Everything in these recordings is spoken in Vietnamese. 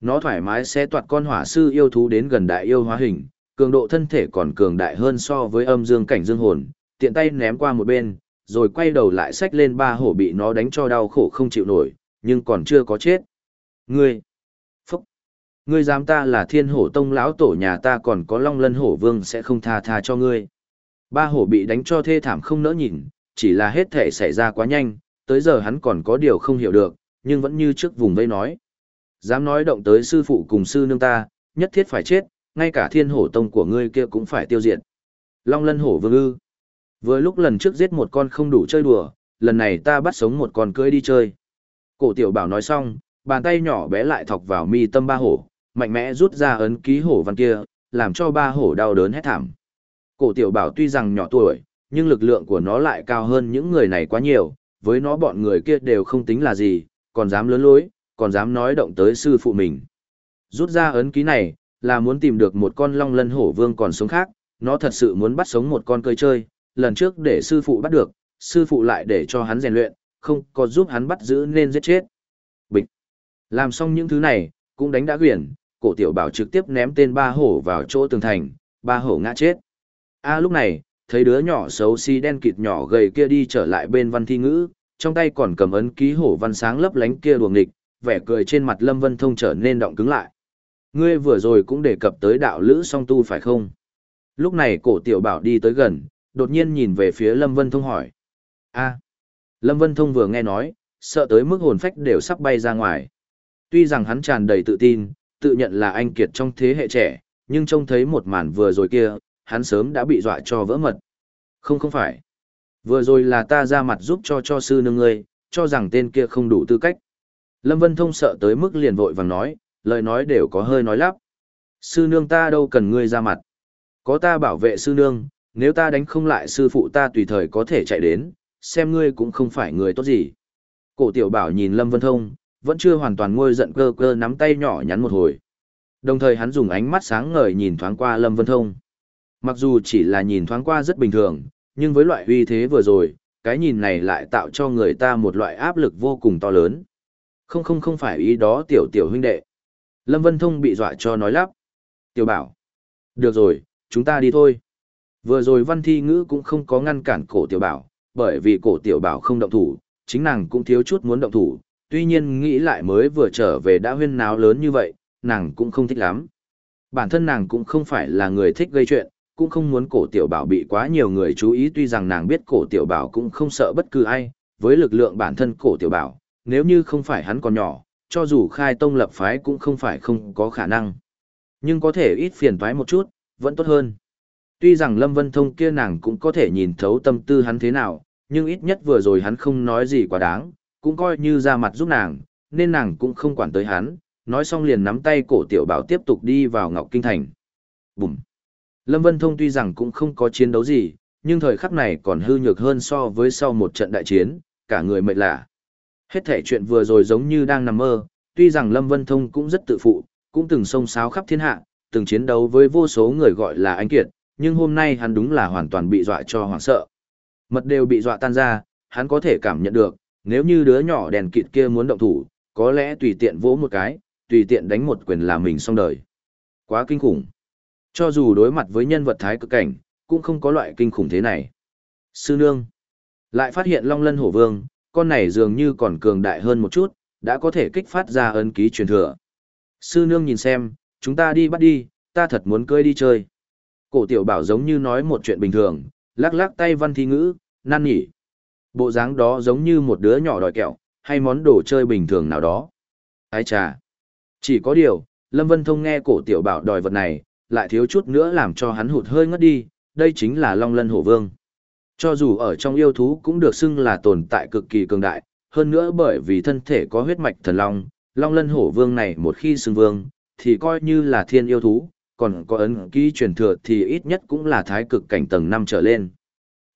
Nó thoải mái sẽ toạt con hỏa sư yêu thú đến gần đại yêu hóa hình, cường độ thân thể còn cường đại hơn so với âm dương cảnh dương hồn, tiện tay ném qua một bên, rồi quay đầu lại xách lên ba hổ bị nó đánh cho đau khổ không chịu nổi, nhưng còn chưa có chết. Ngươi, phúc, ngươi dám ta là thiên hổ tông lão tổ nhà ta còn có long lân hổ vương sẽ không tha tha cho ngươi. Ba hổ bị đánh cho thê thảm không nỡ nhìn, chỉ là hết thể xảy ra quá nhanh, tới giờ hắn còn có điều không hiểu được, nhưng vẫn như trước vùng vây nói. Dám nói động tới sư phụ cùng sư nương ta, nhất thiết phải chết, ngay cả thiên hổ tông của ngươi kia cũng phải tiêu diệt. Long lân hổ vương ư. Vừa lúc lần trước giết một con không đủ chơi đùa, lần này ta bắt sống một con cưới đi chơi. Cổ tiểu bảo nói xong, bàn tay nhỏ bé lại thọc vào mi tâm ba hổ, mạnh mẽ rút ra ấn ký hổ văn kia, làm cho ba hổ đau đớn hét thảm. Cổ tiểu bảo tuy rằng nhỏ tuổi, nhưng lực lượng của nó lại cao hơn những người này quá nhiều, với nó bọn người kia đều không tính là gì, còn dám lớn lối, còn dám nói động tới sư phụ mình. Rút ra ấn ký này, là muốn tìm được một con long lân hổ vương còn sống khác, nó thật sự muốn bắt sống một con cơi chơi, lần trước để sư phụ bắt được, sư phụ lại để cho hắn rèn luyện, không có giúp hắn bắt giữ nên giết chết. Bịch. Làm xong những thứ này, cũng đánh đã quyển, cổ tiểu bảo trực tiếp ném tên ba hổ vào chỗ tường thành, ba hổ ngã chết. A lúc này, thấy đứa nhỏ xấu xí đen kịt nhỏ gầy kia đi trở lại bên văn thi ngữ, trong tay còn cầm ấn ký hổ văn sáng lấp lánh kia đuồng nghịch, vẻ cười trên mặt Lâm Vân Thông trở nên động cứng lại. Ngươi vừa rồi cũng đề cập tới đạo lữ song tu phải không? Lúc này cổ tiểu bảo đi tới gần, đột nhiên nhìn về phía Lâm Vân Thông hỏi. a Lâm Vân Thông vừa nghe nói, sợ tới mức hồn phách đều sắp bay ra ngoài. Tuy rằng hắn tràn đầy tự tin, tự nhận là anh kiệt trong thế hệ trẻ, nhưng trông thấy một màn vừa rồi kia, hắn sớm đã bị dọa cho vỡ mật. Không không phải. Vừa rồi là ta ra mặt giúp cho cho sư nương ngươi, cho rằng tên kia không đủ tư cách. Lâm Vân Thông sợ tới mức liền vội vàng nói, lời nói đều có hơi nói lắp. Sư nương ta đâu cần ngươi ra mặt. Có ta bảo vệ sư nương, nếu ta đánh không lại sư phụ ta tùy thời có thể chạy đến, xem ngươi cũng không phải người tốt gì. Cổ tiểu bảo nhìn Lâm Vân Thông, vẫn chưa hoàn toàn ngôi giận cơ cơ nắm tay nhỏ nhắn một hồi. Đồng thời hắn dùng ánh mắt sáng ngời nhìn thoáng qua Lâm Vân Thông. Mặc dù chỉ là nhìn thoáng qua rất bình thường, nhưng với loại uy thế vừa rồi, cái nhìn này lại tạo cho người ta một loại áp lực vô cùng to lớn. Không không không phải ý đó tiểu tiểu huynh đệ. Lâm Vân Thông bị dọa cho nói lắp. Tiểu bảo. Được rồi, chúng ta đi thôi. Vừa rồi văn thi ngữ cũng không có ngăn cản cổ tiểu bảo, bởi vì cổ tiểu bảo không động thủ, chính nàng cũng thiếu chút muốn động thủ, tuy nhiên nghĩ lại mới vừa trở về đã huyên náo lớn như vậy, nàng cũng không thích lắm. Bản thân nàng cũng không phải là người thích gây chuyện, cũng không muốn cổ tiểu bảo bị quá nhiều người chú ý tuy rằng nàng biết cổ tiểu bảo cũng không sợ bất cứ ai, với lực lượng bản thân cổ tiểu bảo, nếu như không phải hắn còn nhỏ, cho dù khai tông lập phái cũng không phải không có khả năng. Nhưng có thể ít phiền toái một chút, vẫn tốt hơn. Tuy rằng Lâm Vân Thông kia nàng cũng có thể nhìn thấu tâm tư hắn thế nào, nhưng ít nhất vừa rồi hắn không nói gì quá đáng, cũng coi như ra mặt giúp nàng, nên nàng cũng không quản tới hắn, nói xong liền nắm tay cổ tiểu bảo tiếp tục đi vào Ngọc Kinh Thành. Bùm! Lâm Vân Thông tuy rằng cũng không có chiến đấu gì, nhưng thời khắc này còn hư nhược hơn so với sau một trận đại chiến, cả người mệt lạ. Hết thể chuyện vừa rồi giống như đang nằm mơ, tuy rằng Lâm Vân Thông cũng rất tự phụ, cũng từng sông sáo khắp thiên hạ, từng chiến đấu với vô số người gọi là anh kiệt, nhưng hôm nay hắn đúng là hoàn toàn bị dọa cho hoảng sợ. Mật đều bị dọa tan ra, hắn có thể cảm nhận được, nếu như đứa nhỏ đèn kịt kia muốn động thủ, có lẽ tùy tiện vỗ một cái, tùy tiện đánh một quyền là mình xong đời. Quá kinh khủng. Cho dù đối mặt với nhân vật thái cực cảnh, cũng không có loại kinh khủng thế này. Sư nương. Lại phát hiện Long Lân Hổ Vương, con này dường như còn cường đại hơn một chút, đã có thể kích phát ra ấn ký truyền thừa. Sư nương nhìn xem, chúng ta đi bắt đi, ta thật muốn cưới đi chơi. Cổ tiểu bảo giống như nói một chuyện bình thường, lắc lắc tay văn thi ngữ, năn nhỉ. Bộ dáng đó giống như một đứa nhỏ đòi kẹo, hay món đồ chơi bình thường nào đó. Ái trà. Chỉ có điều, Lâm Vân Thông nghe cổ tiểu bảo đòi vật này, lại thiếu chút nữa làm cho hắn hụt hơi ngất đi, đây chính là Long Lân Hổ Vương. Cho dù ở trong yêu thú cũng được xưng là tồn tại cực kỳ cường đại, hơn nữa bởi vì thân thể có huyết mạch thần long, Long Lân Hổ Vương này một khi xưng vương, thì coi như là thiên yêu thú, còn có ấn ký truyền thừa thì ít nhất cũng là thái cực cảnh tầng 5 trở lên.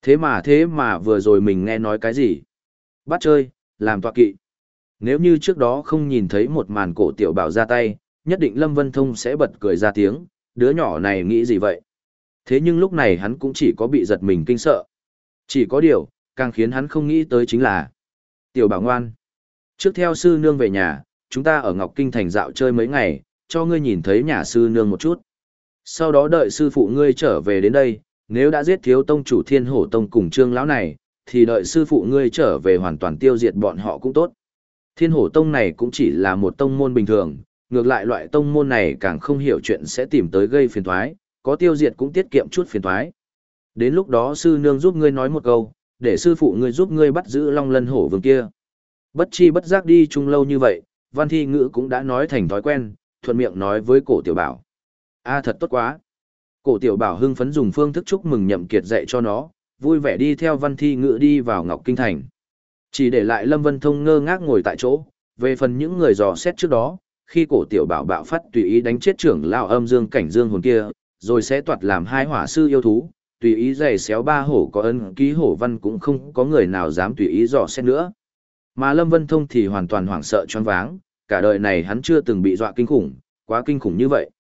Thế mà thế mà vừa rồi mình nghe nói cái gì? Bắt chơi, làm tọa kỵ. Nếu như trước đó không nhìn thấy một màn cổ tiểu bảo ra tay, nhất định Lâm Vân Thông sẽ bật cười ra tiếng, đứa nhỏ này nghĩ gì vậy? Thế nhưng lúc này hắn cũng chỉ có bị giật mình kinh sợ. Chỉ có điều, càng khiến hắn không nghĩ tới chính là Tiểu bảo ngoan. Trước theo sư nương về nhà, chúng ta ở Ngọc Kinh Thành dạo chơi mấy ngày, cho ngươi nhìn thấy nhà sư nương một chút. Sau đó đợi sư phụ ngươi trở về đến đây, nếu đã giết thiếu tông chủ thiên hổ tông cùng trương lão này, thì đợi sư phụ ngươi trở về hoàn toàn tiêu diệt bọn họ cũng tốt. Thiên hổ tông này cũng chỉ là một tông môn bình thường, ngược lại loại tông môn này càng không hiểu chuyện sẽ tìm tới gây phiền thoái, có tiêu diệt cũng tiết kiệm chút phiền thoái. Đến lúc đó sư nương giúp ngươi nói một câu, để sư phụ ngươi giúp ngươi bắt giữ long lân hổ vương kia. Bất chi bất giác đi chung lâu như vậy, văn thi ngữ cũng đã nói thành thói quen, thuận miệng nói với cổ tiểu bảo. a thật tốt quá. Cổ tiểu bảo hưng phấn dùng phương thức chúc mừng nhậm kiệt dạy cho nó, vui vẻ đi theo văn thi ngữ đi vào Ngọc Kinh Thành. Chỉ để lại Lâm Vân Thông ngơ ngác ngồi tại chỗ, về phần những người dò xét trước đó, khi cổ tiểu bảo bạo phát tùy ý đánh chết trưởng lão âm dương cảnh dương hồn kia, rồi sẽ toạt làm hai hỏa sư yêu thú, tùy ý giày xéo ba hổ có ân ký hổ văn cũng không có người nào dám tùy ý dò xét nữa. Mà Lâm Vân Thông thì hoàn toàn hoảng sợ choáng váng, cả đời này hắn chưa từng bị dọa kinh khủng, quá kinh khủng như vậy.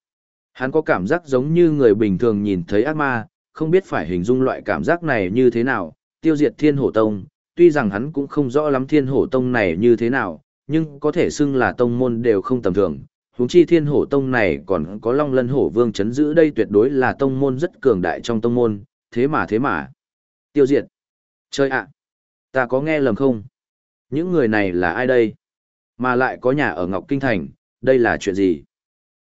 Hắn có cảm giác giống như người bình thường nhìn thấy ác ma, không biết phải hình dung loại cảm giác này như thế nào, tiêu diệt thiên hổ tông, tuy rằng hắn cũng không rõ lắm thiên hổ tông này như thế nào, nhưng có thể xưng là tông môn đều không tầm thường. Huống chi thiên hổ tông này còn có long lân hổ vương chấn giữ đây tuyệt đối là tông môn rất cường đại trong tông môn, thế mà thế mà. Tiêu diệt. Chơi ạ. Ta có nghe lầm không? Những người này là ai đây? Mà lại có nhà ở Ngọc Kinh Thành, đây là chuyện gì?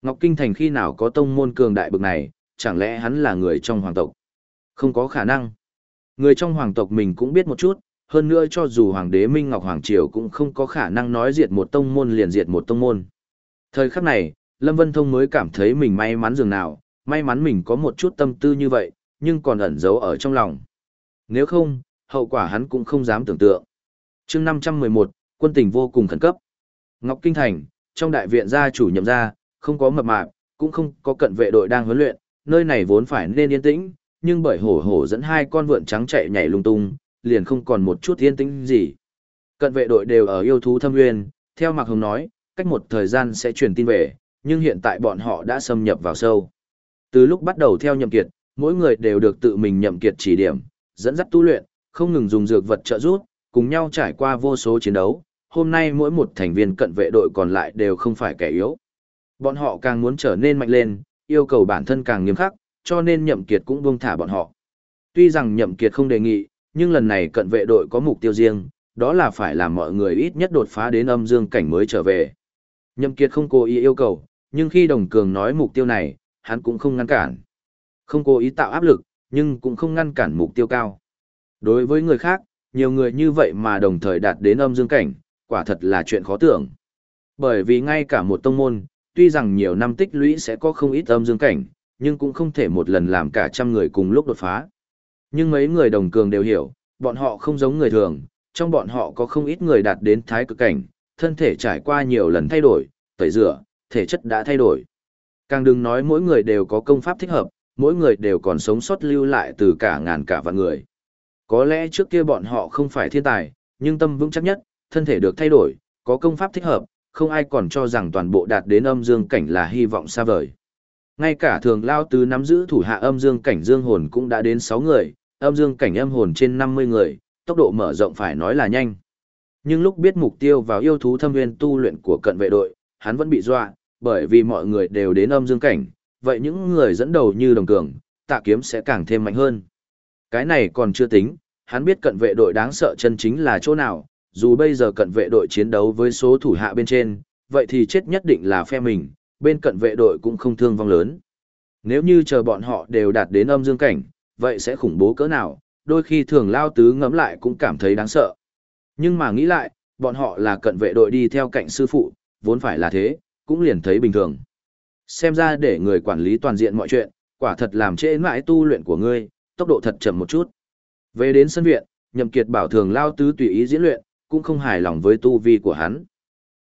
Ngọc Kinh Thành khi nào có tông môn cường đại bực này, chẳng lẽ hắn là người trong hoàng tộc? Không có khả năng. Người trong hoàng tộc mình cũng biết một chút, hơn nữa cho dù hoàng đế Minh Ngọc Hoàng Triều cũng không có khả năng nói diệt một tông môn liền diệt một tông môn. Thời khắc này, Lâm Vân Thông mới cảm thấy mình may mắn dường nào, may mắn mình có một chút tâm tư như vậy, nhưng còn ẩn giấu ở trong lòng. Nếu không, hậu quả hắn cũng không dám tưởng tượng. chương 511, quân tình vô cùng khẩn cấp. Ngọc Kinh Thành, trong đại viện gia chủ nhậm gia, không có mập mạp, cũng không có cận vệ đội đang huấn luyện, nơi này vốn phải nên yên tĩnh, nhưng bởi hổ hổ dẫn hai con vượn trắng chạy nhảy lung tung, liền không còn một chút yên tĩnh gì. Cận vệ đội đều ở yêu thú thâm nguyên, theo Mạc Hồng nói, cách một thời gian sẽ truyền tin về, nhưng hiện tại bọn họ đã xâm nhập vào sâu. Từ lúc bắt đầu theo nhậm kiệt, mỗi người đều được tự mình nhậm kiệt chỉ điểm, dẫn dắt tu luyện, không ngừng dùng dược vật trợ giúp, cùng nhau trải qua vô số chiến đấu. Hôm nay mỗi một thành viên cận vệ đội còn lại đều không phải kẻ yếu. Bọn họ càng muốn trở nên mạnh lên, yêu cầu bản thân càng nghiêm khắc, cho nên nhậm kiệt cũng buông thả bọn họ. Tuy rằng nhậm kiệt không đề nghị, nhưng lần này cận vệ đội có mục tiêu riêng, đó là phải làm mọi người ít nhất đột phá đến âm dương cảnh mới trở về. Nhậm kiệt không cố ý yêu cầu, nhưng khi đồng cường nói mục tiêu này, hắn cũng không ngăn cản. Không cố ý tạo áp lực, nhưng cũng không ngăn cản mục tiêu cao. Đối với người khác, nhiều người như vậy mà đồng thời đạt đến âm dương cảnh, quả thật là chuyện khó tưởng. Bởi vì ngay cả một tông môn, tuy rằng nhiều năm tích lũy sẽ có không ít âm dương cảnh, nhưng cũng không thể một lần làm cả trăm người cùng lúc đột phá. Nhưng mấy người đồng cường đều hiểu, bọn họ không giống người thường, trong bọn họ có không ít người đạt đến thái cực cảnh, thân thể trải qua nhiều lần thay đổi, tẩy rửa, thể chất đã thay đổi. Càng đừng nói mỗi người đều có công pháp thích hợp, mỗi người đều còn sống sót lưu lại từ cả ngàn cả vạn người. Có lẽ trước kia bọn họ không phải thiên tài, nhưng tâm vững chắc nhất, thân thể được thay đổi, có công pháp thích hợp, không ai còn cho rằng toàn bộ đạt đến âm dương cảnh là hy vọng xa vời. Ngay cả thường lao tứ nắm giữ thủ hạ âm dương cảnh dương hồn cũng đã đến 6 người, âm dương cảnh âm hồn trên 50 người, tốc độ mở rộng phải nói là nhanh. Nhưng lúc biết mục tiêu vào yêu thú thâm viên tu luyện của cận vệ đội, hắn vẫn bị dọa, bởi vì mọi người đều đến âm dương cảnh, vậy những người dẫn đầu như đồng cường, tạ kiếm sẽ càng thêm mạnh hơn. Cái này còn chưa tính, hắn biết cận vệ đội đáng sợ chân chính là chỗ nào, dù bây giờ cận vệ đội chiến đấu với số thủ hạ bên trên, vậy thì chết nhất định là phe mình, bên cận vệ đội cũng không thương vong lớn. Nếu như chờ bọn họ đều đạt đến âm dương cảnh, vậy sẽ khủng bố cỡ nào, đôi khi thường lao tứ ngẫm lại cũng cảm thấy đáng sợ. Nhưng mà nghĩ lại, bọn họ là cận vệ đội đi theo cạnh sư phụ, vốn phải là thế, cũng liền thấy bình thường. Xem ra để người quản lý toàn diện mọi chuyện, quả thật làm trễ mãi tu luyện của ngươi, tốc độ thật chậm một chút. Về đến sân viện, Nhậm Kiệt bảo thường lao tứ tùy ý diễn luyện, cũng không hài lòng với tu vi của hắn.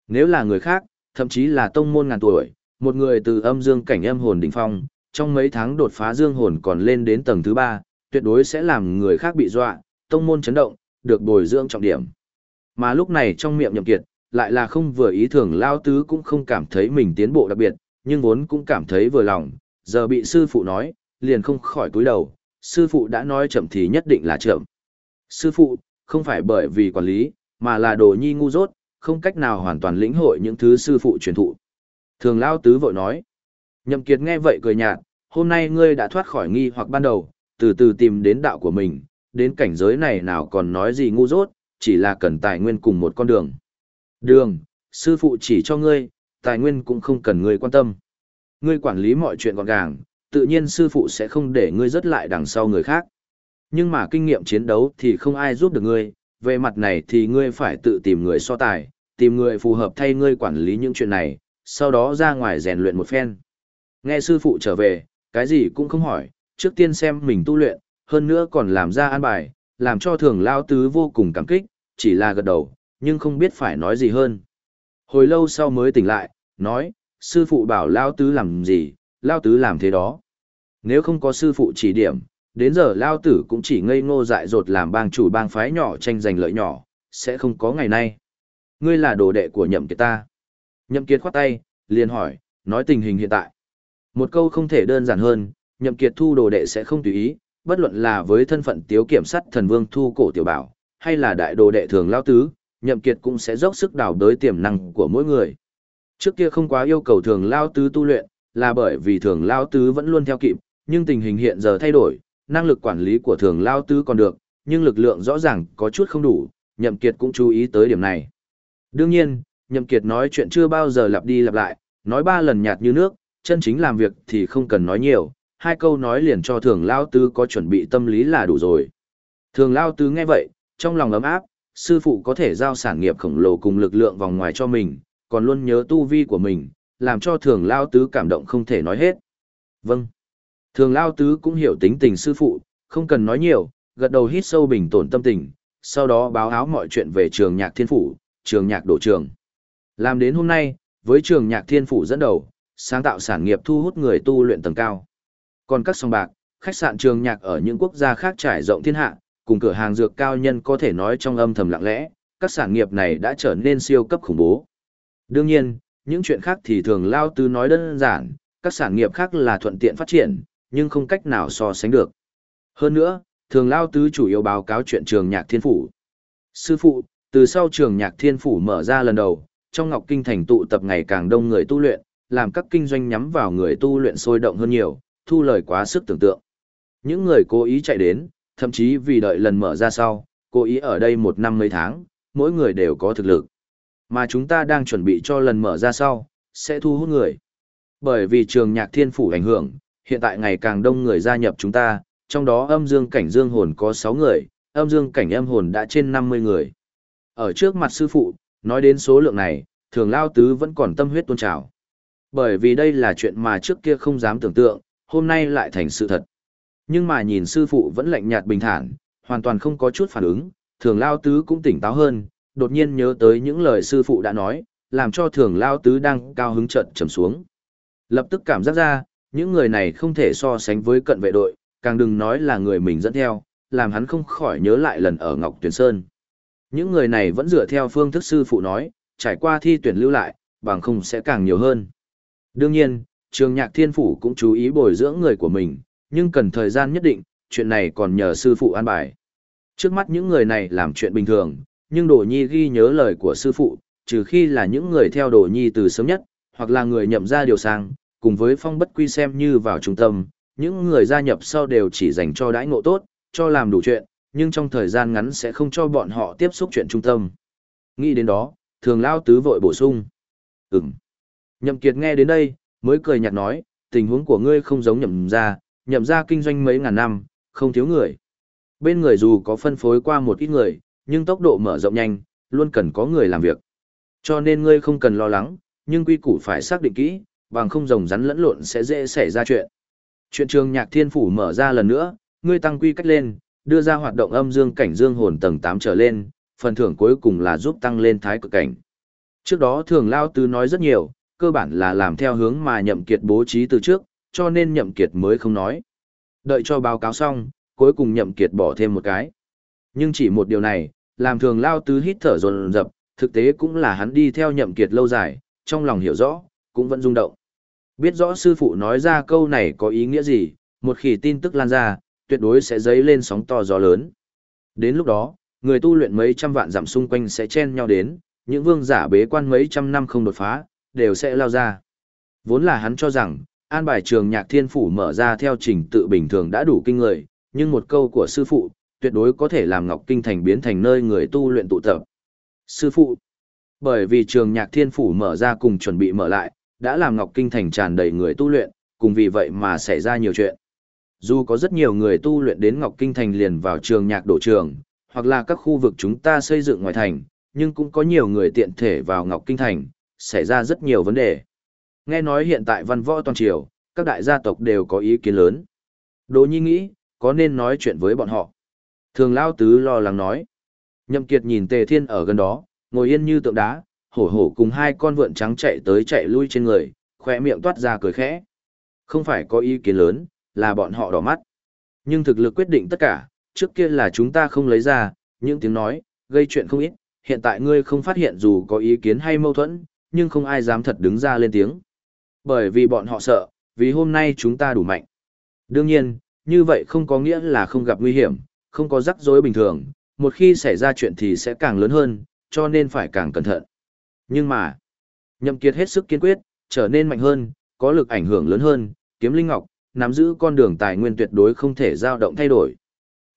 Nếu là người khác, thậm chí là tông môn ngàn tuổi, một người từ âm dương cảnh âm hồn đỉnh phong, trong mấy tháng đột phá dương hồn còn lên đến tầng thứ ba, tuyệt đối sẽ làm người khác bị dọa, tông môn chấn động, được bồi dưỡng trọng điểm. Mà lúc này trong miệng Nhậm Kiệt, lại là không vừa ý thường lao tứ cũng không cảm thấy mình tiến bộ đặc biệt, nhưng vốn cũng cảm thấy vừa lòng, giờ bị sư phụ nói, liền không khỏi cúi đầu, sư phụ đã nói chậm thì nhất định là chậm. Sư phụ, không phải bởi vì quản lý, mà là đồ nhi ngu dốt, không cách nào hoàn toàn lĩnh hội những thứ sư phụ truyền thụ. Thường Lao Tứ vội nói. Nhậm Kiệt nghe vậy cười nhạt, hôm nay ngươi đã thoát khỏi nghi hoặc ban đầu, từ từ tìm đến đạo của mình, đến cảnh giới này nào còn nói gì ngu dốt, chỉ là cần tài nguyên cùng một con đường. Đường, sư phụ chỉ cho ngươi, tài nguyên cũng không cần ngươi quan tâm. Ngươi quản lý mọi chuyện gọn gàng, tự nhiên sư phụ sẽ không để ngươi rớt lại đằng sau người khác. Nhưng mà kinh nghiệm chiến đấu thì không ai giúp được ngươi, về mặt này thì ngươi phải tự tìm người so tài, tìm người phù hợp thay ngươi quản lý những chuyện này, sau đó ra ngoài rèn luyện một phen. Nghe sư phụ trở về, cái gì cũng không hỏi, trước tiên xem mình tu luyện, hơn nữa còn làm ra an bài, làm cho thường lao tứ vô cùng cảm kích, chỉ là gật đầu, nhưng không biết phải nói gì hơn. Hồi lâu sau mới tỉnh lại, nói, sư phụ bảo lao tứ làm gì, lao tứ làm thế đó. Nếu không có sư phụ chỉ điểm, đến giờ lao tử cũng chỉ ngây ngô dại dột làm bang chủ bang phái nhỏ tranh giành lợi nhỏ, sẽ không có ngày nay. Ngươi là đồ đệ của nhậm kiệt ta. Nhậm kiệt khoát tay, liền hỏi, nói tình hình hiện tại. Một câu không thể đơn giản hơn, nhậm kiệt thu đồ đệ sẽ không tùy ý, bất luận là với thân phận tiếu kiểm sát thần vương thu cổ tiểu bảo, hay là đại đồ đệ thường lao tứ, nhậm kiệt cũng sẽ dốc sức đào đới tiềm năng của mỗi người. Trước kia không quá yêu cầu thường lao tứ tu luyện, là bởi vì thường lao tứ vẫn luôn theo kịp, nhưng tình hình hiện giờ thay đổi, năng lực quản lý của thường lao tứ còn được, nhưng lực lượng rõ ràng có chút không đủ, nhậm kiệt cũng chú ý tới điểm này. Đương nhiên, nhậm kiệt nói chuyện chưa bao giờ lặp đi lặp lại, nói ba lần nhạt như nước, chân chính làm việc thì không cần nói nhiều, hai câu nói liền cho thường lao tứ có chuẩn bị tâm lý là đủ rồi. Thường lao tứ nghe vậy, trong lòng ấm áp, sư phụ có thể giao sản nghiệp khổng lồ cùng lực lượng vòng ngoài cho mình, còn luôn nhớ tu vi của mình, làm cho thường lao tứ cảm động không thể nói hết. Vâng. Thường lao tứ cũng hiểu tính tình sư phụ, không cần nói nhiều, gật đầu hít sâu bình tổn tâm tình, sau đó báo áo mọi chuyện về trường nhạc thiên phủ, trường nhạc đổ trường. Làm đến hôm nay, với trường nhạc thiên phủ dẫn đầu, sáng tạo sản nghiệp thu hút người tu luyện tầng cao. Còn các sòng bạc, khách sạn trường nhạc ở những quốc gia khác trải rộng thiên hạ, cùng cửa hàng dược cao nhân có thể nói trong âm thầm lặng lẽ, các sản nghiệp này đã trở nên siêu cấp khủng bố. Đương nhiên, những chuyện khác thì thường lao tứ nói đơn giản, các sản nghiệp khác là thuận tiện phát triển, nhưng không cách nào so sánh được. Hơn nữa, thường lao tứ chủ yếu báo cáo chuyện trường nhạc thiên phủ. Sư phụ, từ sau trường nhạc thiên phủ mở ra lần đầu, trong Ngọc Kinh thành tụ tập ngày càng đông người tu luyện, làm các kinh doanh nhắm vào người tu luyện sôi động hơn nhiều, thu lời quá sức tưởng tượng. Những người cố ý chạy đến, thậm chí vì đợi lần mở ra sau, cố ý ở đây một năm mấy tháng, mỗi người đều có thực lực. Mà chúng ta đang chuẩn bị cho lần mở ra sau, sẽ thu hút người. Bởi vì trường nhạc thiên phủ ảnh hưởng, hiện tại ngày càng đông người gia nhập chúng ta, trong đó âm dương cảnh dương hồn có 6 người, âm dương cảnh âm hồn đã trên 50 người. Ở trước mặt sư phụ, nói đến số lượng này, thường lao tứ vẫn còn tâm huyết tôn trào. Bởi vì đây là chuyện mà trước kia không dám tưởng tượng, hôm nay lại thành sự thật. Nhưng mà nhìn sư phụ vẫn lạnh nhạt bình thản, hoàn toàn không có chút phản ứng, thường lao tứ cũng tỉnh táo hơn, đột nhiên nhớ tới những lời sư phụ đã nói, làm cho thường lao tứ đang cao hứng trận trầm xuống. Lập tức cảm giác ra, những người này không thể so sánh với cận vệ đội, càng đừng nói là người mình dẫn theo, làm hắn không khỏi nhớ lại lần ở Ngọc Tuyền Sơn. Những người này vẫn dựa theo phương thức sư phụ nói, trải qua thi tuyển lưu lại, bằng không sẽ càng nhiều hơn. Đương nhiên, trường nhạc thiên phủ cũng chú ý bồi dưỡng người của mình, nhưng cần thời gian nhất định, chuyện này còn nhờ sư phụ an bài. Trước mắt những người này làm chuyện bình thường, nhưng Đồ Nhi ghi nhớ lời của sư phụ, trừ khi là những người theo Đồ Nhi từ sớm nhất, hoặc là người nhậm ra điều sang, cùng với phong bất quy xem như vào trung tâm, những người gia nhập sau đều chỉ dành cho đãi ngộ tốt, cho làm đủ chuyện, nhưng trong thời gian ngắn sẽ không cho bọn họ tiếp xúc chuyện trung tâm. Nghĩ đến đó, thường lao tứ vội bổ sung. Ừm. Nhậm kiệt nghe đến đây, mới cười nhạt nói, tình huống của ngươi không giống nhậm ra, nhậm ra kinh doanh mấy ngàn năm, không thiếu người. Bên người dù có phân phối qua một ít người, nhưng tốc độ mở rộng nhanh, luôn cần có người làm việc. Cho nên ngươi không cần lo lắng, nhưng quy củ phải xác định kỹ, bằng không rồng rắn lẫn lộn sẽ dễ xảy ra chuyện. Chuyện trường nhạc thiên phủ mở ra lần nữa, ngươi tăng quy cách lên, đưa ra hoạt động âm dương cảnh dương hồn tầng 8 trở lên, phần thưởng cuối cùng là giúp tăng lên thái cực cảnh. Trước đó thường lao tứ nói rất nhiều, cơ bản là làm theo hướng mà nhậm kiệt bố trí từ trước, cho nên nhậm kiệt mới không nói. Đợi cho báo cáo xong, cuối cùng nhậm kiệt bỏ thêm một cái. Nhưng chỉ một điều này, làm thường lao tứ hít thở dồn dập, thực tế cũng là hắn đi theo nhậm kiệt lâu dài, trong lòng hiểu rõ, cũng vẫn rung động. Biết rõ sư phụ nói ra câu này có ý nghĩa gì, một khi tin tức lan ra, tuyệt đối sẽ dấy lên sóng to gió lớn. Đến lúc đó, người tu luyện mấy trăm vạn giảm xung quanh sẽ chen nhau đến, những vương giả bế quan mấy trăm năm không đột phá, đều sẽ lao ra. Vốn là hắn cho rằng, an bài trường nhạc thiên phủ mở ra theo trình tự bình thường đã đủ kinh người, nhưng một câu của sư phụ, tuyệt đối có thể làm Ngọc Kinh Thành biến thành nơi người tu luyện tụ tập. Sư phụ, bởi vì trường nhạc thiên phủ mở ra cùng chuẩn bị mở lại, đã làm Ngọc Kinh Thành tràn đầy người tu luyện, cùng vì vậy mà xảy ra nhiều chuyện. Dù có rất nhiều người tu luyện đến Ngọc Kinh Thành liền vào trường nhạc đổ trường, hoặc là các khu vực chúng ta xây dựng ngoài thành, nhưng cũng có nhiều người tiện thể vào Ngọc Kinh Thành, xảy ra rất nhiều vấn đề. Nghe nói hiện tại văn võ toàn triều, các đại gia tộc đều có ý kiến lớn. Đỗ Nhi nghĩ, có nên nói chuyện với bọn họ. Thường Lao Tứ lo lắng nói. Nhậm Kiệt nhìn Tề Thiên ở gần đó, ngồi yên như tượng đá, hổ hổ cùng hai con vượn trắng chạy tới chạy lui trên người, khỏe miệng toát ra cười khẽ. Không phải có ý kiến lớn, là bọn họ đỏ mắt. Nhưng thực lực quyết định tất cả, trước kia là chúng ta không lấy ra, những tiếng nói, gây chuyện không ít, hiện tại ngươi không phát hiện dù có ý kiến hay mâu thuẫn, nhưng không ai dám thật đứng ra lên tiếng. Bởi vì bọn họ sợ, vì hôm nay chúng ta đủ mạnh. Đương nhiên, như vậy không có nghĩa là không gặp nguy hiểm, không có rắc rối bình thường, một khi xảy ra chuyện thì sẽ càng lớn hơn, cho nên phải càng cẩn thận. Nhưng mà, Nhậm Kiệt hết sức kiên quyết, trở nên mạnh hơn, có lực ảnh hưởng lớn hơn, kiếm linh ngọc, nắm giữ con đường tài nguyên tuyệt đối không thể dao động thay đổi.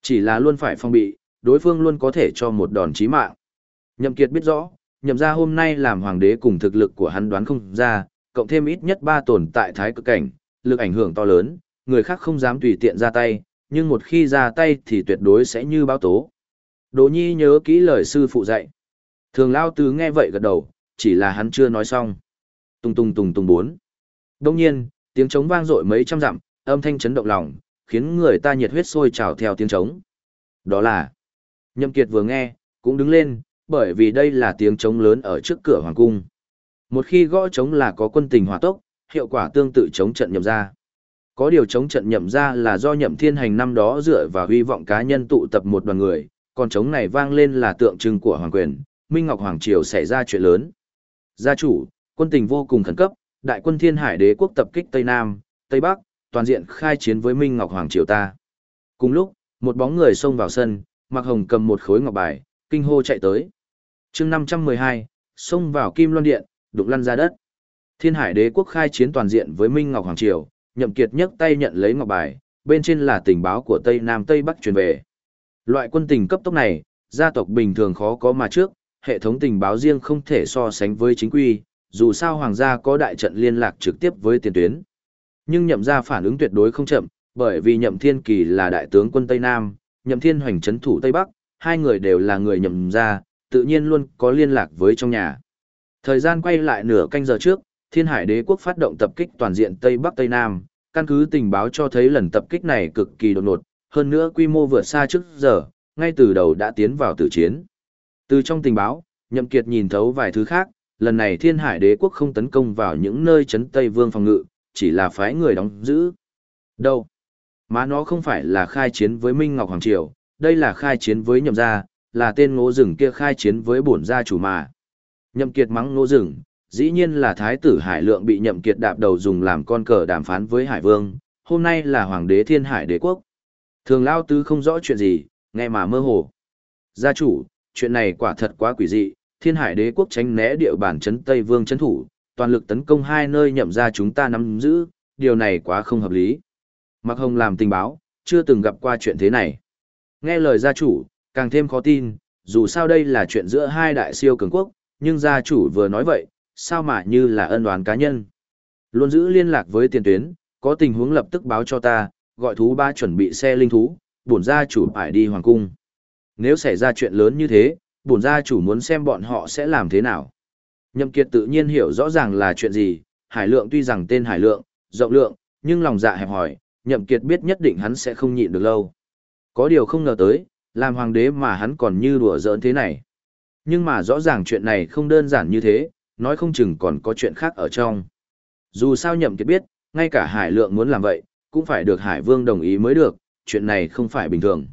Chỉ là luôn phải phong bị, đối phương luôn có thể cho một đòn chí mạng. Nhậm Kiệt biết rõ, nhậm gia hôm nay làm hoàng đế cùng thực lực của hắn đoán không ra, cộng thêm ít nhất ba tồn tại thái cực cảnh, lực ảnh hưởng to lớn, người khác không dám tùy tiện ra tay, nhưng một khi ra tay thì tuyệt đối sẽ như báo tố. Đỗ Nhi nhớ kỹ lời sư phụ dạy. Thường Lao Tứ nghe vậy gật đầu, chỉ là hắn chưa nói xong. Tung tung tung tung bốn. Đông nhiên, tiếng trống vang dội mấy trăm dặm, âm thanh chấn động lòng, khiến người ta nhiệt huyết sôi trào theo tiếng trống. Đó là... Nhậm Kiệt vừa nghe, cũng đứng lên, bởi vì đây là tiếng trống lớn ở trước cửa hoàng cung. Một khi gõ chống là có quân tình hỏa tốc, hiệu quả tương tự chống trận nhậm ra. Có điều chống trận nhậm ra là do nhậm thiên hành năm đó dựa vào hy vọng cá nhân tụ tập một đoàn người, còn chống này vang lên là tượng trưng của hoàng quyền, Minh Ngọc Hoàng Triều xảy ra chuyện lớn. Gia chủ, quân tình vô cùng khẩn cấp, đại quân thiên hải đế quốc tập kích Tây Nam, Tây Bắc, toàn diện khai chiến với Minh Ngọc Hoàng Triều ta. Cùng lúc, một bóng người xông vào sân, mặc hồng cầm một khối ngọc bài, kinh hô chạy tới. chương 512, xông vào Kim Loan Điện, đụng lăn ra đất. Thiên hải đế quốc khai chiến toàn diện với Minh Ngọc Hoàng Triều, nhậm kiệt nhấc tay nhận lấy ngọc bài, bên trên là tình báo của Tây Nam Tây Bắc truyền về. Loại quân tình cấp tốc này, gia tộc bình thường khó có mà trước, hệ thống tình báo riêng không thể so sánh với chính quy, dù sao hoàng gia có đại trận liên lạc trực tiếp với tiền tuyến. Nhưng nhậm gia phản ứng tuyệt đối không chậm, bởi vì nhậm thiên kỳ là đại tướng quân Tây Nam, nhậm thiên hoành chấn thủ Tây Bắc, hai người đều là người nhậm gia, tự nhiên luôn có liên lạc với trong nhà. Thời gian quay lại nửa canh giờ trước, thiên hải đế quốc phát động tập kích toàn diện Tây Bắc Tây Nam, căn cứ tình báo cho thấy lần tập kích này cực kỳ đột ngột, hơn nữa quy mô vượt xa trước giờ, ngay từ đầu đã tiến vào tử chiến. Từ trong tình báo, Nhậm Kiệt nhìn thấu vài thứ khác, lần này Thiên Hải Đế quốc không tấn công vào những nơi chấn Tây Vương phòng ngự, chỉ là phái người đóng giữ. Đâu? Mà nó không phải là khai chiến với Minh Ngọc Hoàng Triều, đây là khai chiến với Nhậm gia, là tên ngố rừng kia khai chiến với bổn gia chủ mà. Nhậm Kiệt mắng ngô rừng, dĩ nhiên là Thái tử Hải Lượng bị Nhậm Kiệt đạp đầu dùng làm con cờ đàm phán với Hải Vương, hôm nay là Hoàng đế Thiên Hải Đế quốc. Thường Lao Tứ không rõ chuyện gì, nghe mà mơ hồ. Gia chủ, chuyện này quả thật quá quỷ dị, thiên hải đế quốc tránh né địa bàn chấn Tây Vương chấn thủ, toàn lực tấn công hai nơi nhậm ra chúng ta nắm giữ, điều này quá không hợp lý. Mạc Hồng làm tình báo, chưa từng gặp qua chuyện thế này. Nghe lời gia chủ, càng thêm khó tin, dù sao đây là chuyện giữa hai đại siêu cường quốc, nhưng gia chủ vừa nói vậy, sao mà như là ân đoán cá nhân. Luôn giữ liên lạc với tiền tuyến, có tình huống lập tức báo cho ta, gọi thú ba chuẩn bị xe linh thú, bổn gia chủ phải đi hoàng cung. Nếu xảy ra chuyện lớn như thế, bổn gia chủ muốn xem bọn họ sẽ làm thế nào. Nhậm Kiệt tự nhiên hiểu rõ ràng là chuyện gì, Hải Lượng tuy rằng tên Hải Lượng, rộng lượng, nhưng lòng dạ hẹp hòi, Nhậm Kiệt biết nhất định hắn sẽ không nhịn được lâu. Có điều không ngờ tới, làm hoàng đế mà hắn còn như đùa giỡn thế này. Nhưng mà rõ ràng chuyện này không đơn giản như thế, nói không chừng còn có chuyện khác ở trong. Dù sao Nhậm Kiệt biết, ngay cả Hải Lượng muốn làm vậy, cũng phải được Hải Vương đồng ý mới được, chuyện này không phải bình thường.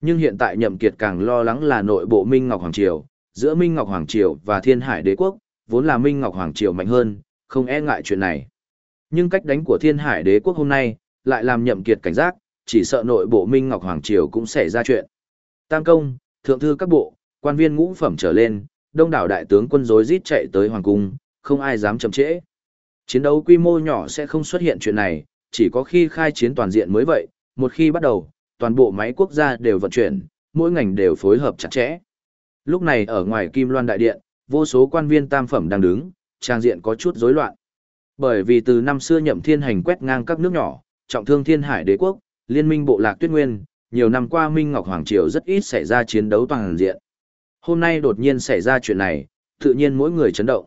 Nhưng hiện tại Nhậm Kiệt càng lo lắng là nội bộ Minh Ngọc Hoàng Triều, giữa Minh Ngọc Hoàng Triều và Thiên Hải Đế Quốc, vốn là Minh Ngọc Hoàng Triều mạnh hơn, không e ngại chuyện này. Nhưng cách đánh của Thiên Hải Đế Quốc hôm nay, lại làm Nhậm Kiệt cảnh giác, chỉ sợ nội bộ Minh Ngọc Hoàng Triều cũng sẽ ra chuyện. Tam công, thượng thư các bộ, quan viên ngũ phẩm trở lên, Đông đảo đại tướng quân rối rít chạy tới hoàng cung, không ai dám chậm trễ. Chiến đấu quy mô nhỏ sẽ không xuất hiện chuyện này, chỉ có khi khai chiến toàn diện mới vậy, một khi bắt đầu, toàn bộ máy quốc gia đều vận chuyển, mỗi ngành đều phối hợp chặt chẽ. Lúc này ở ngoài Kim Loan Đại Điện, vô số quan viên tam phẩm đang đứng, trang diện có chút rối loạn. Bởi vì từ năm xưa nhậm thiên hành quét ngang các nước nhỏ, trọng thương thiên hải đế quốc, liên minh bộ lạc tuyết nguyên, nhiều năm qua Minh Ngọc Hoàng Triều rất ít xảy ra chiến đấu toàn diện. Hôm nay đột nhiên xảy ra chuyện này, tự nhiên mỗi người chấn động.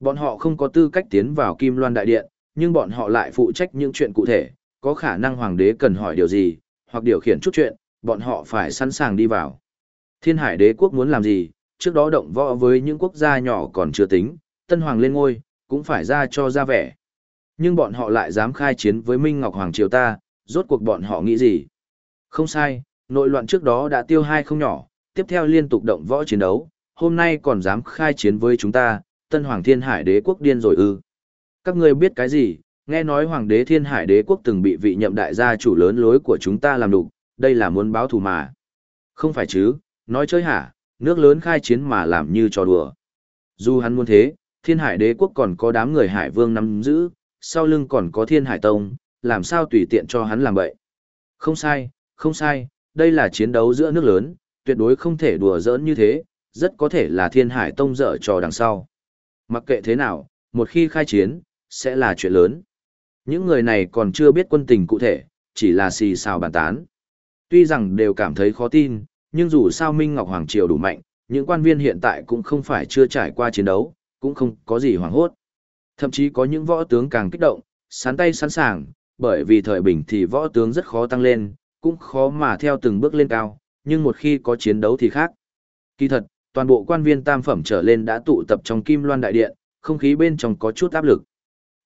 Bọn họ không có tư cách tiến vào Kim Loan Đại Điện, nhưng bọn họ lại phụ trách những chuyện cụ thể, có khả năng Hoàng đế cần hỏi điều gì, hoặc điều khiển chút chuyện, bọn họ phải sẵn sàng đi vào. Thiên Hải đế quốc muốn làm gì, trước đó động võ với những quốc gia nhỏ còn chưa tính, Tân Hoàng lên ngôi, cũng phải ra cho ra vẻ. Nhưng bọn họ lại dám khai chiến với Minh Ngọc Hoàng Triều ta, rốt cuộc bọn họ nghĩ gì? Không sai, nội loạn trước đó đã tiêu hai không nhỏ, tiếp theo liên tục động võ chiến đấu, hôm nay còn dám khai chiến với chúng ta, Tân Hoàng Thiên Hải Đế quốc điên rồi ư. Các ngươi biết cái gì, nghe nói Hoàng đế Thiên Hải Đế quốc từng bị vị nhậm đại gia chủ lớn lối của chúng ta làm đục, đây là muốn báo thù mà. Không phải chứ, nói chơi hả, nước lớn khai chiến mà làm như trò đùa. Dù hắn muốn thế, Thiên Hải Đế quốc còn có đám người Hải Vương nắm giữ, sau lưng còn có Thiên Hải Tông, làm sao tùy tiện cho hắn làm vậy. Không sai, không sai, đây là chiến đấu giữa nước lớn, tuyệt đối không thể đùa giỡn như thế, rất có thể là Thiên Hải Tông dở trò đằng sau. Mặc kệ thế nào, một khi khai chiến, sẽ là chuyện lớn. Những người này còn chưa biết quân tình cụ thể, chỉ là xì xào bàn tán. Tuy rằng đều cảm thấy khó tin, nhưng dù sao Minh Ngọc Hoàng Triều đủ mạnh, những quan viên hiện tại cũng không phải chưa trải qua chiến đấu, cũng không có gì hoảng hốt. Thậm chí có những võ tướng càng kích động, sán tay sẵn sàng, bởi vì thời bình thì võ tướng rất khó tăng lên, cũng khó mà theo từng bước lên cao, nhưng một khi có chiến đấu thì khác. Kỳ thật, toàn bộ quan viên tam phẩm trở lên đã tụ tập trong Kim Loan Đại Điện, không khí bên trong có chút áp lực.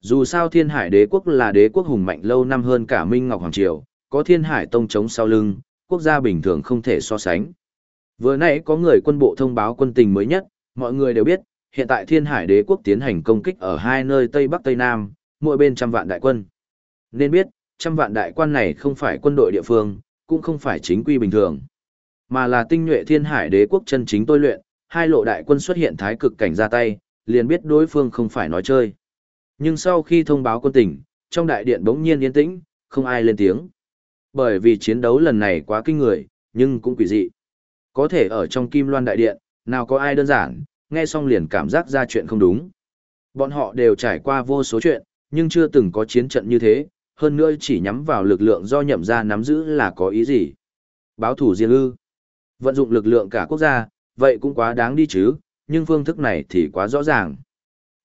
Dù sao Thiên Hải Đế quốc là đế quốc hùng mạnh lâu năm hơn cả Minh Ngọc Hoàng Triều, có Thiên Hải Tông chống sau lưng, quốc gia bình thường không thể so sánh. Vừa nãy có người quân bộ thông báo quân tình mới nhất, mọi người đều biết, hiện tại Thiên Hải Đế quốc tiến hành công kích ở hai nơi Tây Bắc Tây Nam, mỗi bên trăm vạn đại quân. Nên biết, trăm vạn đại quân này không phải quân đội địa phương, cũng không phải chính quy bình thường, mà là tinh nhuệ Thiên Hải Đế quốc chân chính tôi luyện, hai lộ đại quân xuất hiện thái cực cảnh ra tay, liền biết đối phương không phải nói chơi. Nhưng sau khi thông báo quân tình, trong đại điện bỗng nhiên yên tĩnh, không ai lên tiếng. Bởi vì chiến đấu lần này quá kinh người, nhưng cũng quỷ dị. Có thể ở trong kim loan đại điện, nào có ai đơn giản, nghe xong liền cảm giác ra chuyện không đúng. Bọn họ đều trải qua vô số chuyện, nhưng chưa từng có chiến trận như thế, hơn nữa chỉ nhắm vào lực lượng do nhậm gia nắm giữ là có ý gì. Báo thủ riêng ư. Vận dụng lực lượng cả quốc gia, vậy cũng quá đáng đi chứ, nhưng phương thức này thì quá rõ ràng.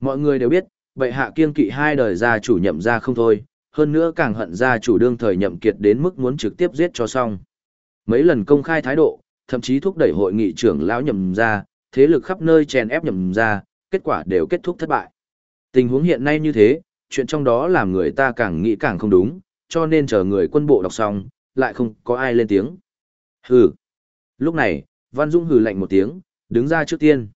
Mọi người đều biết, bệ hạ kiên kỵ hai đời gia chủ nhậm gia không thôi, hơn nữa càng hận gia chủ đương thời nhậm kiệt đến mức muốn trực tiếp giết cho xong. Mấy lần công khai thái độ, thậm chí thúc đẩy hội nghị trưởng lão nhậm gia, thế lực khắp nơi chèn ép nhậm gia, kết quả đều kết thúc thất bại. Tình huống hiện nay như thế, chuyện trong đó làm người ta càng nghĩ càng không đúng, cho nên chờ người quân bộ đọc xong, lại không có ai lên tiếng. Hừ. Lúc này, Văn Dung hừ lạnh một tiếng, đứng ra trước tiên.